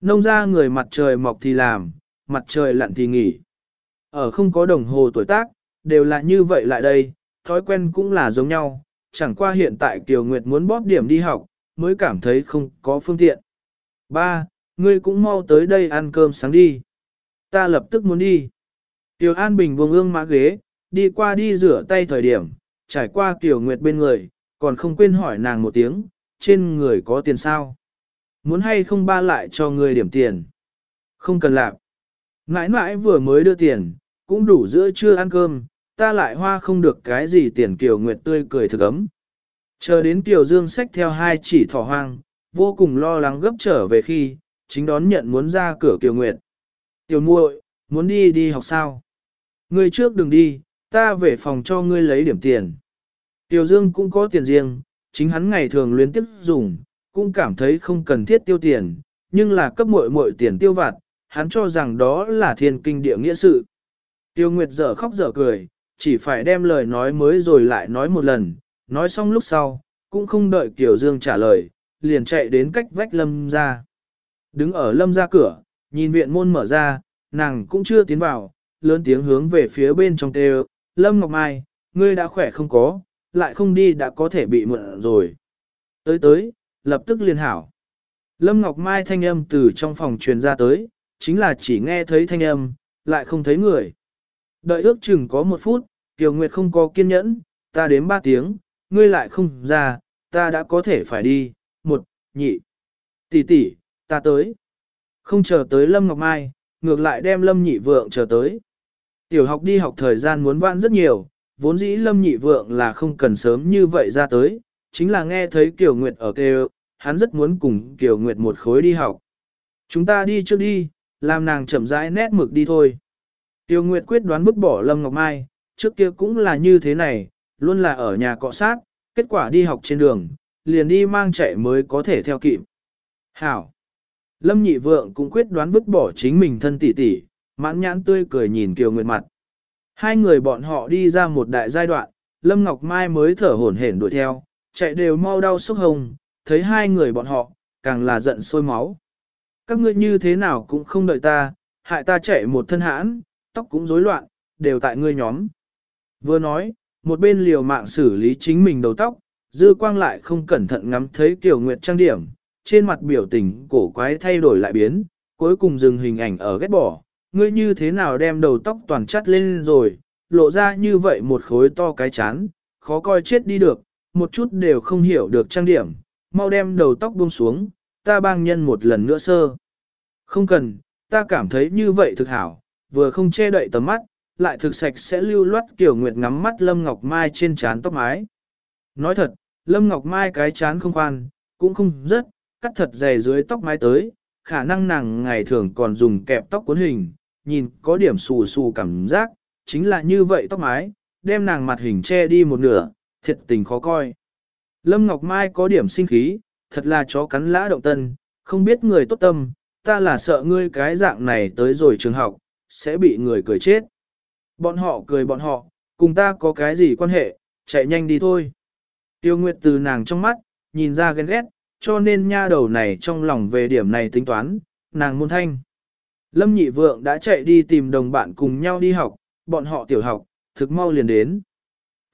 Nông ra người mặt trời mọc thì làm, mặt trời lặn thì nghỉ. Ở không có đồng hồ tuổi tác, đều là như vậy lại đây, thói quen cũng là giống nhau, chẳng qua hiện tại Kiều Nguyệt muốn bóp điểm đi học, mới cảm thấy không có phương tiện. Ba, ngươi cũng mau tới đây ăn cơm sáng đi. Ta lập tức muốn đi. Tiểu An Bình buông ương mã ghế, đi qua đi rửa tay thời điểm, trải qua Kiều Nguyệt bên người, còn không quên hỏi nàng một tiếng, trên người có tiền sao? Muốn hay không ba lại cho người điểm tiền? Không cần làm. Mãi mãi vừa mới đưa tiền, cũng đủ giữa trưa ăn cơm, ta lại hoa không được cái gì tiền Kiều Nguyệt tươi cười thực ấm. Chờ đến Kiều Dương sách theo hai chỉ thỏ hoang, vô cùng lo lắng gấp trở về khi, chính đón nhận muốn ra cửa Kiều Nguyệt. Tiểu muội, muốn đi đi học sao? Ngươi trước đừng đi, ta về phòng cho ngươi lấy điểm tiền. Tiểu Dương cũng có tiền riêng, chính hắn ngày thường luyến tiếp dùng, cũng cảm thấy không cần thiết tiêu tiền, nhưng là cấp muội muội tiền tiêu vặt, hắn cho rằng đó là thiên kinh địa nghĩa sự. Tiêu Nguyệt dở khóc dở cười, chỉ phải đem lời nói mới rồi lại nói một lần, nói xong lúc sau, cũng không đợi Kiều Dương trả lời, liền chạy đến cách vách lâm ra. Đứng ở lâm ra cửa, nhìn viện môn mở ra, nàng cũng chưa tiến vào, lớn tiếng hướng về phía bên trong tê Lâm Ngọc Mai, ngươi đã khỏe không có, lại không đi đã có thể bị mượn rồi. Tới tới, lập tức liên hảo. Lâm Ngọc Mai thanh âm từ trong phòng truyền ra tới, chính là chỉ nghe thấy thanh âm, lại không thấy người. Đợi ước chừng có một phút, Kiều Nguyệt không có kiên nhẫn, ta đếm ba tiếng, ngươi lại không ra, ta đã có thể phải đi, một, nhị, tỷ tỷ, ta tới. Không chờ tới Lâm Ngọc Mai, ngược lại đem Lâm nhị vượng chờ tới. Tiểu học đi học thời gian muốn vãn rất nhiều, vốn dĩ Lâm nhị vượng là không cần sớm như vậy ra tới, chính là nghe thấy Kiều Nguyệt ở kêu, hắn rất muốn cùng Kiều Nguyệt một khối đi học. Chúng ta đi trước đi, làm nàng chậm rãi nét mực đi thôi. Tiêu Nguyệt quyết đoán vứt bỏ Lâm Ngọc Mai, trước kia cũng là như thế này, luôn là ở nhà cọ sát, kết quả đi học trên đường, liền đi mang chạy mới có thể theo kịp. Hảo! Lâm nhị vượng cũng quyết đoán vứt bỏ chính mình thân tỷ tỷ, mãn nhãn tươi cười nhìn Kiều Nguyệt mặt. Hai người bọn họ đi ra một đại giai đoạn, Lâm Ngọc Mai mới thở hổn hển đuổi theo, chạy đều mau đau sốc hồng, thấy hai người bọn họ, càng là giận sôi máu. Các ngươi như thế nào cũng không đợi ta, hại ta chạy một thân hãn, tóc cũng rối loạn, đều tại ngươi nhóm. Vừa nói, một bên liều mạng xử lý chính mình đầu tóc, dư quang lại không cẩn thận ngắm thấy Kiều Nguyệt trang điểm, trên mặt biểu tình cổ quái thay đổi lại biến, cuối cùng dừng hình ảnh ở ghét bỏ, ngươi như thế nào đem đầu tóc toàn chắt lên rồi, lộ ra như vậy một khối to cái chán, khó coi chết đi được, một chút đều không hiểu được trang điểm, mau đem đầu tóc buông xuống, ta bang nhân một lần nữa sơ. Không cần, ta cảm thấy như vậy thực hảo, vừa không che đậy tầm mắt, lại thực sạch sẽ lưu loát kiểu nguyệt ngắm mắt Lâm Ngọc Mai trên trán tóc mái. Nói thật, Lâm Ngọc Mai cái chán không khoan, cũng không rất, cắt thật dày dưới tóc mái tới, khả năng nàng ngày thường còn dùng kẹp tóc cuốn hình, nhìn có điểm xù xù cảm giác, chính là như vậy tóc mái, đem nàng mặt hình che đi một nửa, thiệt tình khó coi. Lâm Ngọc Mai có điểm sinh khí, thật là chó cắn lã động tân, không biết người tốt tâm, ta là sợ ngươi cái dạng này tới rồi trường học, sẽ bị người cười chết. Bọn họ cười bọn họ, cùng ta có cái gì quan hệ, chạy nhanh đi thôi. Tiêu Nguyệt từ nàng trong mắt, nhìn ra ghen ghét, cho nên nha đầu này trong lòng về điểm này tính toán, nàng môn thanh. Lâm nhị vượng đã chạy đi tìm đồng bạn cùng nhau đi học, bọn họ tiểu học, thực mau liền đến.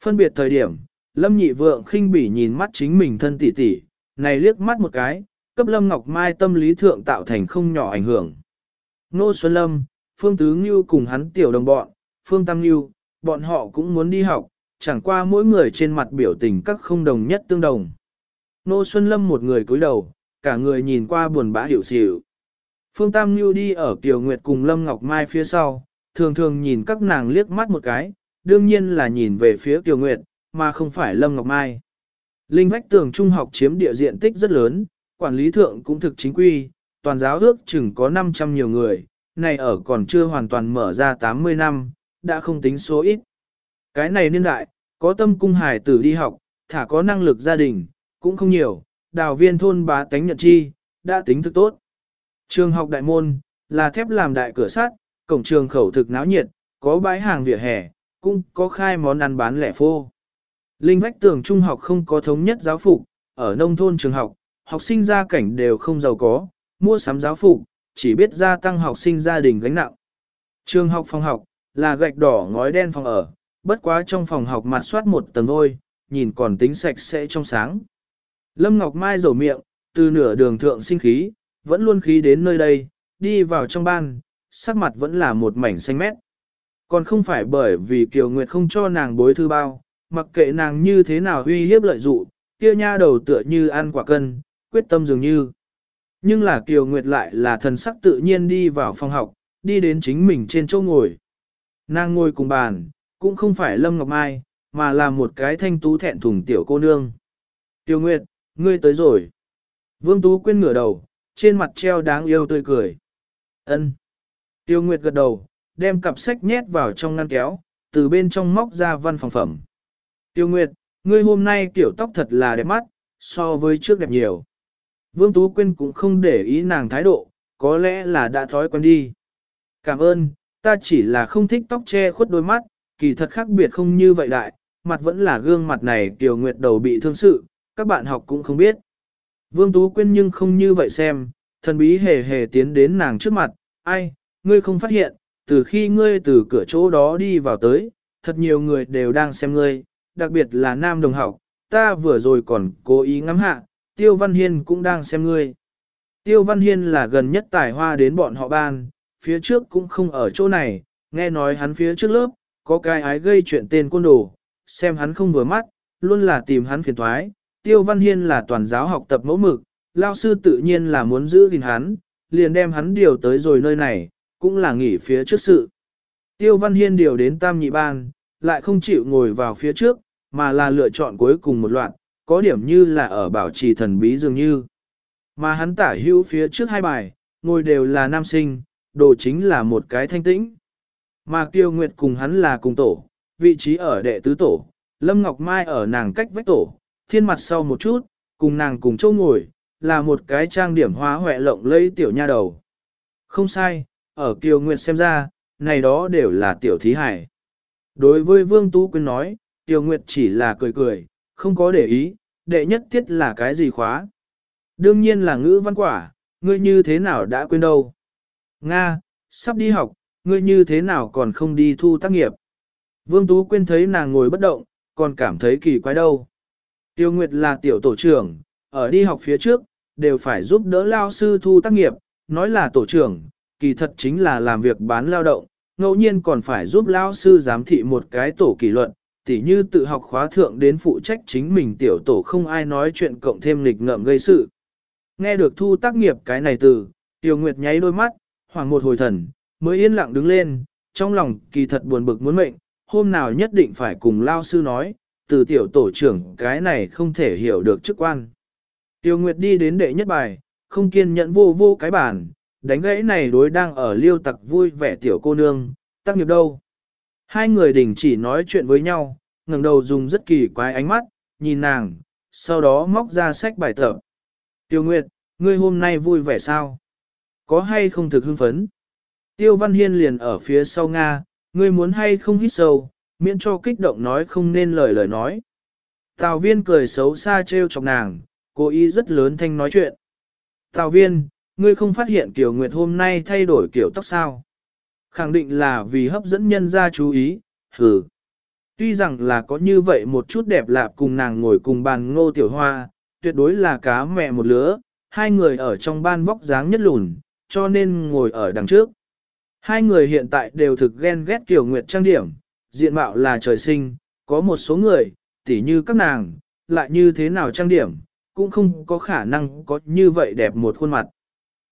Phân biệt thời điểm, Lâm nhị vượng khinh bỉ nhìn mắt chính mình thân tỷ tỷ, này liếc mắt một cái, cấp Lâm Ngọc Mai tâm lý thượng tạo thành không nhỏ ảnh hưởng. Nô Xuân Lâm, Phương Tứ Ngưu cùng hắn tiểu đồng bọn, Phương Tam Ngưu, bọn họ cũng muốn đi học, chẳng qua mỗi người trên mặt biểu tình các không đồng nhất tương đồng. Nô Xuân Lâm một người cúi đầu, cả người nhìn qua buồn bã hiểu xỉu. Phương Tam Ngưu đi ở Kiều Nguyệt cùng Lâm Ngọc Mai phía sau, thường thường nhìn các nàng liếc mắt một cái, đương nhiên là nhìn về phía Kiều Nguyệt, mà không phải Lâm Ngọc Mai. Linh vách tường trung học chiếm địa diện tích rất lớn, quản lý thượng cũng thực chính quy, toàn giáo ước chừng có 500 nhiều người, này ở còn chưa hoàn toàn mở ra 80 năm, đã không tính số ít. Cái này niên đại, có tâm cung hải tử đi học, thả có năng lực gia đình, cũng không nhiều, đào viên thôn bá tánh nhận chi, đã tính thực tốt. Trường học đại môn, là thép làm đại cửa sắt, cổng trường khẩu thực náo nhiệt, có bãi hàng vỉa hè, cũng có khai món ăn bán lẻ phô. Linh vách tường trung học không có thống nhất giáo phục, ở nông thôn trường học, học sinh gia cảnh đều không giàu có, mua sắm giáo phục, chỉ biết gia tăng học sinh gia đình gánh nặng. Trường học phòng học, là gạch đỏ ngói đen phòng ở, bất quá trong phòng học mặt soát một tầng vôi, nhìn còn tính sạch sẽ trong sáng. Lâm Ngọc Mai rầu miệng, từ nửa đường thượng sinh khí, vẫn luôn khí đến nơi đây, đi vào trong ban, sắc mặt vẫn là một mảnh xanh mét. Còn không phải bởi vì Kiều Nguyệt không cho nàng bối thư bao, mặc kệ nàng như thế nào uy hiếp lợi dụ, kia nha đầu tựa như ăn quả cân, quyết tâm dường như. Nhưng là Kiều Nguyệt lại là thần sắc tự nhiên đi vào phòng học, đi đến chính mình trên chỗ ngồi. Nàng ngồi cùng bàn, cũng không phải Lâm Ngọc Mai, mà là một cái thanh tú thẹn thùng tiểu cô nương. Tiêu Nguyệt, ngươi tới rồi. Vương Tú quên ngửa đầu, trên mặt treo đáng yêu tươi cười. Ân. Tiêu Nguyệt gật đầu, đem cặp sách nhét vào trong ngăn kéo, từ bên trong móc ra văn phòng phẩm. Tiêu Nguyệt, ngươi hôm nay kiểu tóc thật là đẹp mắt, so với trước đẹp nhiều. Vương Tú Quyên cũng không để ý nàng thái độ, có lẽ là đã thói quen đi. Cảm ơn, ta chỉ là không thích tóc che khuất đôi mắt, kỳ thật khác biệt không như vậy đại, mặt vẫn là gương mặt này Kiều Nguyệt đầu bị thương sự, các bạn học cũng không biết. Vương Tú Quyên nhưng không như vậy xem, thần bí hề hề tiến đến nàng trước mặt, ai, ngươi không phát hiện, từ khi ngươi từ cửa chỗ đó đi vào tới, thật nhiều người đều đang xem ngươi, đặc biệt là nam đồng học, ta vừa rồi còn cố ý ngắm hạ, Tiêu Văn Hiên cũng đang xem ngươi. Tiêu Văn Hiên là gần nhất tài hoa đến bọn họ ban, phía trước cũng không ở chỗ này, nghe nói hắn phía trước lớp, có cái ái gây chuyện tên côn đồ, xem hắn không vừa mắt, luôn là tìm hắn phiền thoái. Tiêu Văn Hiên là toàn giáo học tập mẫu mực, lao sư tự nhiên là muốn giữ gìn hắn, liền đem hắn điều tới rồi nơi này, cũng là nghỉ phía trước sự. Tiêu Văn Hiên điều đến tam nhị ban, lại không chịu ngồi vào phía trước, mà là lựa chọn cuối cùng một loạt, có điểm như là ở bảo trì thần bí dường như. Mà hắn tả hữu phía trước hai bài, ngồi đều là nam sinh, đồ chính là một cái thanh tĩnh. Mà Kiều Nguyệt cùng hắn là cùng tổ, vị trí ở đệ tứ tổ, Lâm Ngọc Mai ở nàng cách vách tổ, thiên mặt sau một chút, cùng nàng cùng châu ngồi, là một cái trang điểm hóa hoẹ lộng lẫy tiểu nha đầu. Không sai, ở Kiều Nguyệt xem ra, này đó đều là tiểu thí hải. Đối với Vương Tú Quyên nói, Tiêu Nguyệt chỉ là cười cười, không có để ý, đệ nhất tiết là cái gì khóa. Đương nhiên là ngữ văn quả, ngươi như thế nào đã quên đâu. Nga, sắp đi học, ngươi như thế nào còn không đi thu tác nghiệp. Vương Tú Quyên thấy nàng ngồi bất động, còn cảm thấy kỳ quái đâu. Tiêu Nguyệt là tiểu tổ trưởng, ở đi học phía trước, đều phải giúp đỡ lao sư thu tác nghiệp, nói là tổ trưởng, kỳ thật chính là làm việc bán lao động, ngẫu nhiên còn phải giúp lao sư giám thị một cái tổ kỷ luật, tỉ như tự học khóa thượng đến phụ trách chính mình tiểu tổ không ai nói chuyện cộng thêm lịch ngợm gây sự. Nghe được thu tác nghiệp cái này từ, Tiêu Nguyệt nháy đôi mắt, hoàng một hồi thần, mới yên lặng đứng lên, trong lòng kỳ thật buồn bực muốn mệnh, hôm nào nhất định phải cùng lao sư nói, từ tiểu tổ trưởng cái này không thể hiểu được chức quan. Tiêu Nguyệt đi đến đệ nhất bài, không kiên nhẫn vô vô cái bản, đánh gãy này đối đang ở liêu tặc vui vẻ tiểu cô nương, tác nghiệp đâu. Hai người đình chỉ nói chuyện với nhau, ngẩng đầu dùng rất kỳ quái ánh mắt, nhìn nàng, sau đó móc ra sách bài tập. Tiêu Nguyệt, ngươi hôm nay vui vẻ sao? Có hay không thực hưng phấn? Tiêu Văn Hiên liền ở phía sau Nga, ngươi muốn hay không hít sâu, miễn cho kích động nói không nên lời lời nói. Tào viên cười xấu xa trêu chọc nàng, cố ý rất lớn thanh nói chuyện. Tào viên, ngươi không phát hiện Kiều Nguyệt hôm nay thay đổi kiểu tóc sao? Khẳng định là vì hấp dẫn nhân ra chú ý, hừ. Tuy rằng là có như vậy một chút đẹp lạp cùng nàng ngồi cùng bàn ngô tiểu hoa, tuyệt đối là cá mẹ một lứa, hai người ở trong ban vóc dáng nhất lùn, cho nên ngồi ở đằng trước. Hai người hiện tại đều thực ghen ghét Kiều Nguyệt trang điểm, diện mạo là trời sinh, có một số người, tỉ như các nàng, lại như thế nào trang điểm, cũng không có khả năng có như vậy đẹp một khuôn mặt.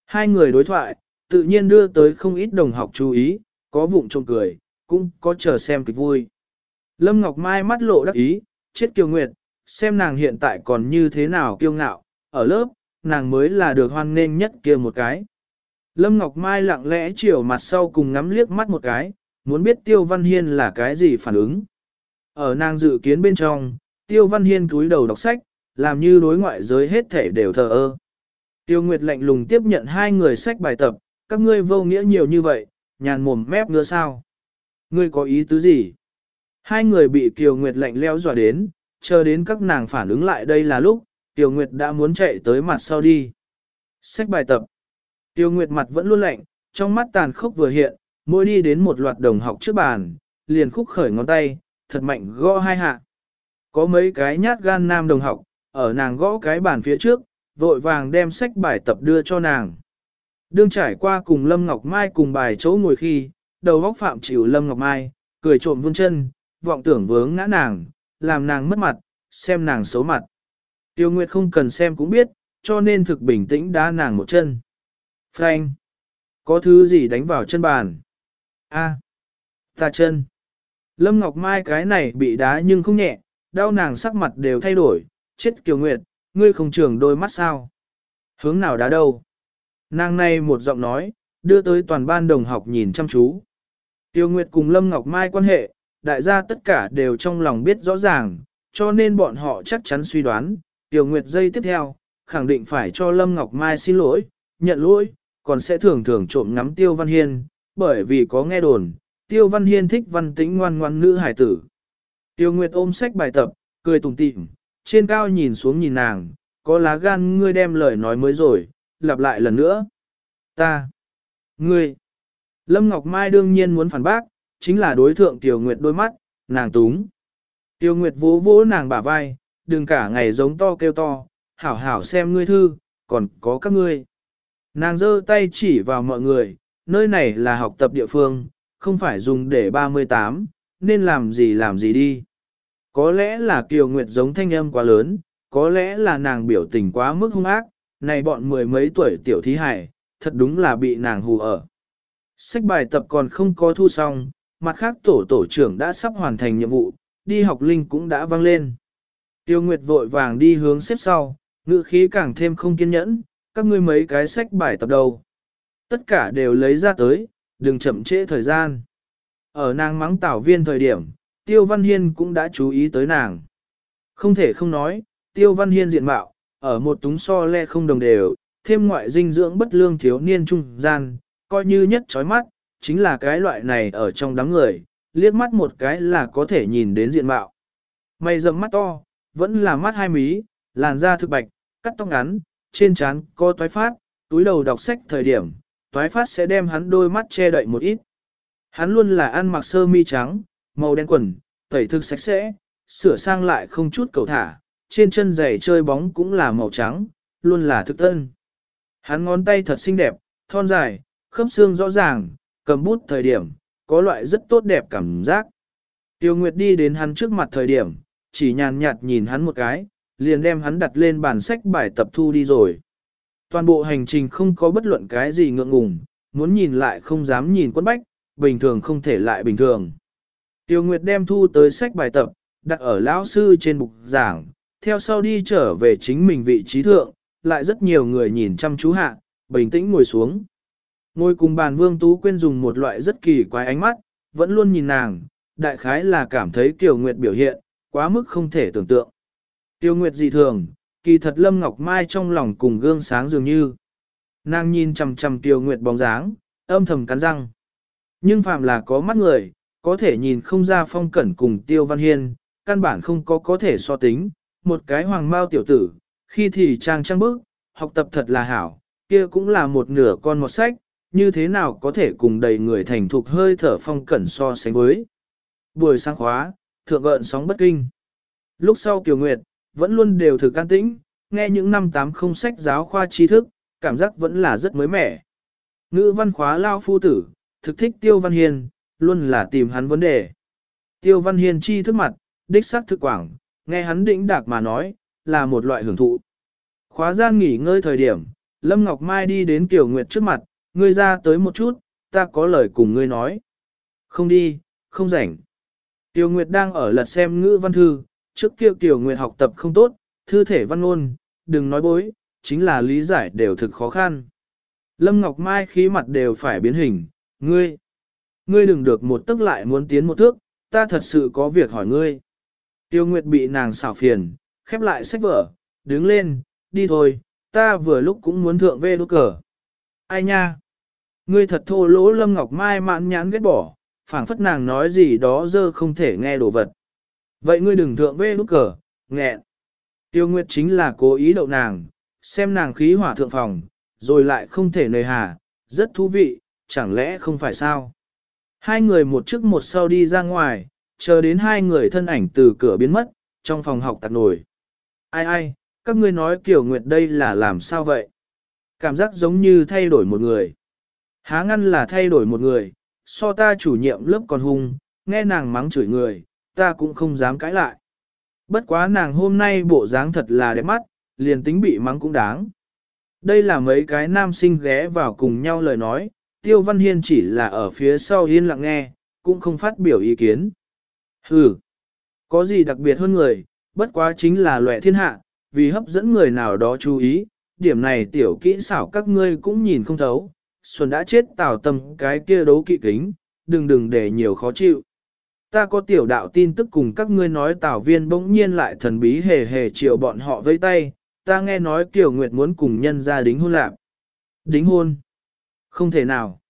Hai người đối thoại, tự nhiên đưa tới không ít đồng học chú ý, có vụng trộm cười, cũng có chờ xem kịch vui. Lâm Ngọc Mai mắt lộ đắc ý, chết kiều nguyệt, xem nàng hiện tại còn như thế nào kiêu ngạo, ở lớp, nàng mới là được hoan nghênh nhất kia một cái. Lâm Ngọc Mai lặng lẽ chiều mặt sau cùng ngắm liếc mắt một cái, muốn biết Tiêu Văn Hiên là cái gì phản ứng. Ở nàng dự kiến bên trong, Tiêu Văn Hiên cúi đầu đọc sách, làm như đối ngoại giới hết thể đều thờ ơ. Tiêu Nguyệt lạnh lùng tiếp nhận hai người sách bài tập, các ngươi vô nghĩa nhiều như vậy, nhàn mồm mép ngứa sao. Ngươi có ý tứ gì? Hai người bị Kiều Nguyệt lạnh leo dọa đến, chờ đến các nàng phản ứng lại đây là lúc, Tiêu Nguyệt đã muốn chạy tới mặt sau đi. Sách bài tập. Tiêu Nguyệt mặt vẫn luôn lạnh, trong mắt tàn khốc vừa hiện, mỗi đi đến một loạt đồng học trước bàn, liền khúc khởi ngón tay, thật mạnh gõ hai hạ. Có mấy cái nhát gan nam đồng học, ở nàng gõ cái bàn phía trước, vội vàng đem sách bài tập đưa cho nàng. Đương trải qua cùng Lâm Ngọc Mai cùng bài chỗ ngồi khi, đầu góc phạm chịu Lâm Ngọc Mai, cười trộm vươn chân, vọng tưởng vướng ngã nàng, làm nàng mất mặt, xem nàng xấu mặt. Tiêu Nguyệt không cần xem cũng biết, cho nên thực bình tĩnh đá nàng một chân. Frank! Có thứ gì đánh vào chân bàn? A, ta chân. Lâm Ngọc Mai cái này bị đá nhưng không nhẹ, đau nàng sắc mặt đều thay đổi, chết Kiều Nguyệt, ngươi không trường đôi mắt sao? Hướng nào đá đâu? Nàng này một giọng nói, đưa tới toàn ban đồng học nhìn chăm chú. Tiêu Nguyệt cùng Lâm Ngọc Mai quan hệ, đại gia tất cả đều trong lòng biết rõ ràng, cho nên bọn họ chắc chắn suy đoán, Tiêu Nguyệt dây tiếp theo, khẳng định phải cho Lâm Ngọc Mai xin lỗi, nhận lỗi, còn sẽ thường thường trộm ngắm Tiêu Văn Hiên, bởi vì có nghe đồn, Tiêu Văn Hiên thích văn tĩnh ngoan ngoan nữ hải tử. Tiêu Nguyệt ôm sách bài tập, cười tủm tỉm, trên cao nhìn xuống nhìn nàng, có lá gan ngươi đem lời nói mới rồi, lặp lại lần nữa. Ta, ngươi, Lâm Ngọc Mai đương nhiên muốn phản bác, chính là đối thượng Tiêu Nguyệt đôi mắt, nàng túng. Tiêu Nguyệt vỗ vỗ nàng bả vai, đừng cả ngày giống to kêu to, hảo hảo xem ngươi thư, còn có các ngươi. Nàng giơ tay chỉ vào mọi người, nơi này là học tập địa phương, không phải dùng để 38, nên làm gì làm gì đi. Có lẽ là Kiều Nguyệt giống thanh âm quá lớn, có lẽ là nàng biểu tình quá mức hung ác, này bọn mười mấy tuổi tiểu thí hải, thật đúng là bị nàng hù ở. Sách bài tập còn không có thu xong, mặt khác tổ tổ trưởng đã sắp hoàn thành nhiệm vụ, đi học linh cũng đã vang lên. Tiêu Nguyệt vội vàng đi hướng xếp sau, ngữ khí càng thêm không kiên nhẫn, các ngươi mấy cái sách bài tập đâu. Tất cả đều lấy ra tới, đừng chậm trễ thời gian. Ở nàng mắng tảo viên thời điểm, Tiêu Văn Hiên cũng đã chú ý tới nàng. Không thể không nói, Tiêu Văn Hiên diện mạo, ở một túng so le không đồng đều, thêm ngoại dinh dưỡng bất lương thiếu niên trung gian, coi như nhất chói mắt, chính là cái loại này ở trong đám người, liếc mắt một cái là có thể nhìn đến diện mạo. Mày rậm mắt to, vẫn là mắt hai mí, làn da thực bạch, cắt tóc ngắn, trên trán có toái phát, túi đầu đọc sách thời điểm, toái phát sẽ đem hắn đôi mắt che đậy một ít. Hắn luôn là ăn mặc sơ mi trắng, màu đen quần, tẩy thực sạch sẽ, sửa sang lại không chút cầu thả, trên chân giày chơi bóng cũng là màu trắng, luôn là thực tân. Hắn ngón tay thật xinh đẹp, thon dài, khớp xương rõ ràng, cầm bút thời điểm, có loại rất tốt đẹp cảm giác. Tiêu Nguyệt đi đến hắn trước mặt thời điểm, chỉ nhàn nhạt nhìn hắn một cái, liền đem hắn đặt lên bàn sách bài tập thu đi rồi. Toàn bộ hành trình không có bất luận cái gì ngượng ngùng, muốn nhìn lại không dám nhìn quất bách, bình thường không thể lại bình thường. Tiêu Nguyệt đem thu tới sách bài tập, đặt ở lão sư trên bục giảng, theo sau đi trở về chính mình vị trí thượng, lại rất nhiều người nhìn chăm chú hạ, bình tĩnh ngồi xuống. Ngồi cùng bàn Vương Tú Quyên dùng một loại rất kỳ quái ánh mắt, vẫn luôn nhìn nàng, đại khái là cảm thấy Kiều Nguyệt biểu hiện, quá mức không thể tưởng tượng. Tiêu Nguyệt dị thường, kỳ thật Lâm Ngọc Mai trong lòng cùng gương sáng dường như. Nàng nhìn chằm chằm Tiêu Nguyệt bóng dáng, âm thầm cắn răng. Nhưng phàm là có mắt người, có thể nhìn không ra phong cẩn cùng Tiêu Văn Hiên, căn bản không có có thể so tính, một cái hoàng mao tiểu tử, khi thì trang trang bức, học tập thật là hảo, kia cũng là một nửa con một sách, như thế nào có thể cùng đầy người thành thục hơi thở phong cẩn so sánh với. Buổi sáng khóa, thượng gợn sóng bất kinh. Lúc sau Kiều Nguyệt, vẫn luôn đều thực can tĩnh, nghe những năm tám không sách giáo khoa tri thức, cảm giác vẫn là rất mới mẻ. Ngữ văn khóa lao phu tử, thực thích Tiêu Văn Hiên, luôn là tìm hắn vấn đề. Tiêu Văn Hiên chi thức mặt, đích xác thực quảng, nghe hắn đĩnh đạc mà nói, là một loại hưởng thụ. Khóa gian nghỉ ngơi thời điểm, Lâm Ngọc Mai đi đến Kiều Nguyệt trước mặt, ngươi ra tới một chút, ta có lời cùng ngươi nói. Không đi, không rảnh. Tiêu Nguyệt đang ở lật xem ngữ văn thư, trước kia Tiêu Nguyệt học tập không tốt, thư thể văn ngôn, đừng nói bối, chính là lý giải đều thực khó khăn. Lâm Ngọc Mai khí mặt đều phải biến hình, ngươi, ngươi đừng được một tức lại muốn tiến một thước, ta thật sự có việc hỏi ngươi. Tiêu Nguyệt bị nàng xảo phiền, khép lại sách vở, đứng lên, đi thôi, ta vừa lúc cũng muốn thượng về đốt cờ. Ai nha? Ngươi thật thô lỗ Lâm Ngọc Mai mạn nhãn ghét bỏ, phảng phất nàng nói gì đó dơ không thể nghe đồ vật. Vậy ngươi đừng thượng về đốt cờ, nghẹn. Tiêu Nguyệt chính là cố ý đậu nàng, xem nàng khí hỏa thượng phòng, rồi lại không thể nề hà, rất thú vị, chẳng lẽ không phải sao? Hai người một trước một sau đi ra ngoài, chờ đến hai người thân ảnh từ cửa biến mất, trong phòng học tạc nổi. Ai ai, các ngươi nói Kiều Nguyệt đây là làm sao vậy? Cảm giác giống như thay đổi một người. Há ngăn là thay đổi một người, so ta chủ nhiệm lớp còn hung, nghe nàng mắng chửi người, ta cũng không dám cãi lại. Bất quá nàng hôm nay bộ dáng thật là đẹp mắt, liền tính bị mắng cũng đáng. Đây là mấy cái nam sinh ghé vào cùng nhau lời nói, Tiêu Văn Hiên chỉ là ở phía sau yên lặng nghe, cũng không phát biểu ý kiến. Hừ, có gì đặc biệt hơn người, bất quá chính là lệ thiên hạ, vì hấp dẫn người nào đó chú ý, điểm này tiểu kỹ xảo các ngươi cũng nhìn không thấu, Xuân đã chết tào tâm cái kia đấu kỵ kính, đừng đừng để nhiều khó chịu. Ta có tiểu đạo tin tức cùng các ngươi nói tào viên bỗng nhiên lại thần bí hề hề chiều bọn họ vây tay, ta nghe nói Kiều Nguyệt muốn cùng nhân gia đính hôn lạc. Đính hôn? Không thể nào.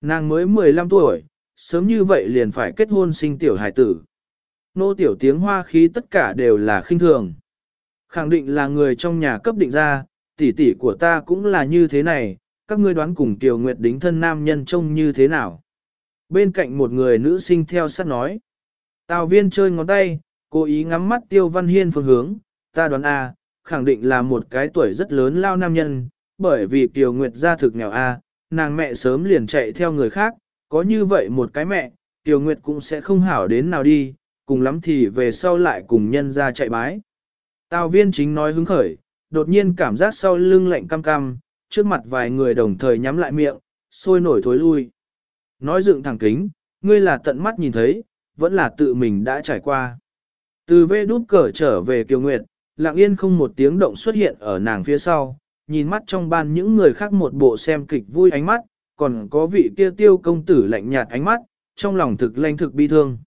Nàng mới 15 tuổi, sớm như vậy liền phải kết hôn sinh tiểu hải tử. Nô tiểu tiếng hoa khí tất cả đều là khinh thường. Khẳng định là người trong nhà cấp định ra, tỷ tỷ của ta cũng là như thế này, các ngươi đoán cùng Tiểu Nguyệt đính thân nam nhân trông như thế nào. Bên cạnh một người nữ sinh theo sát nói. Tào viên chơi ngón tay, cố ý ngắm mắt Tiêu Văn Hiên phương hướng, ta đoán A, khẳng định là một cái tuổi rất lớn lao nam nhân, bởi vì Tiểu Nguyệt gia thực nghèo A, nàng mẹ sớm liền chạy theo người khác, có như vậy một cái mẹ, Tiểu Nguyệt cũng sẽ không hảo đến nào đi, cùng lắm thì về sau lại cùng nhân ra chạy bái. Tào viên chính nói hứng khởi, đột nhiên cảm giác sau lưng lạnh cam cam, trước mặt vài người đồng thời nhắm lại miệng, sôi nổi thối lui. Nói dựng thẳng kính, ngươi là tận mắt nhìn thấy, vẫn là tự mình đã trải qua. Từ vê đút cờ trở về Kiều Nguyệt, lặng yên không một tiếng động xuất hiện ở nàng phía sau, nhìn mắt trong ban những người khác một bộ xem kịch vui ánh mắt, còn có vị kia tiêu công tử lạnh nhạt ánh mắt, trong lòng thực lanh thực bi thương.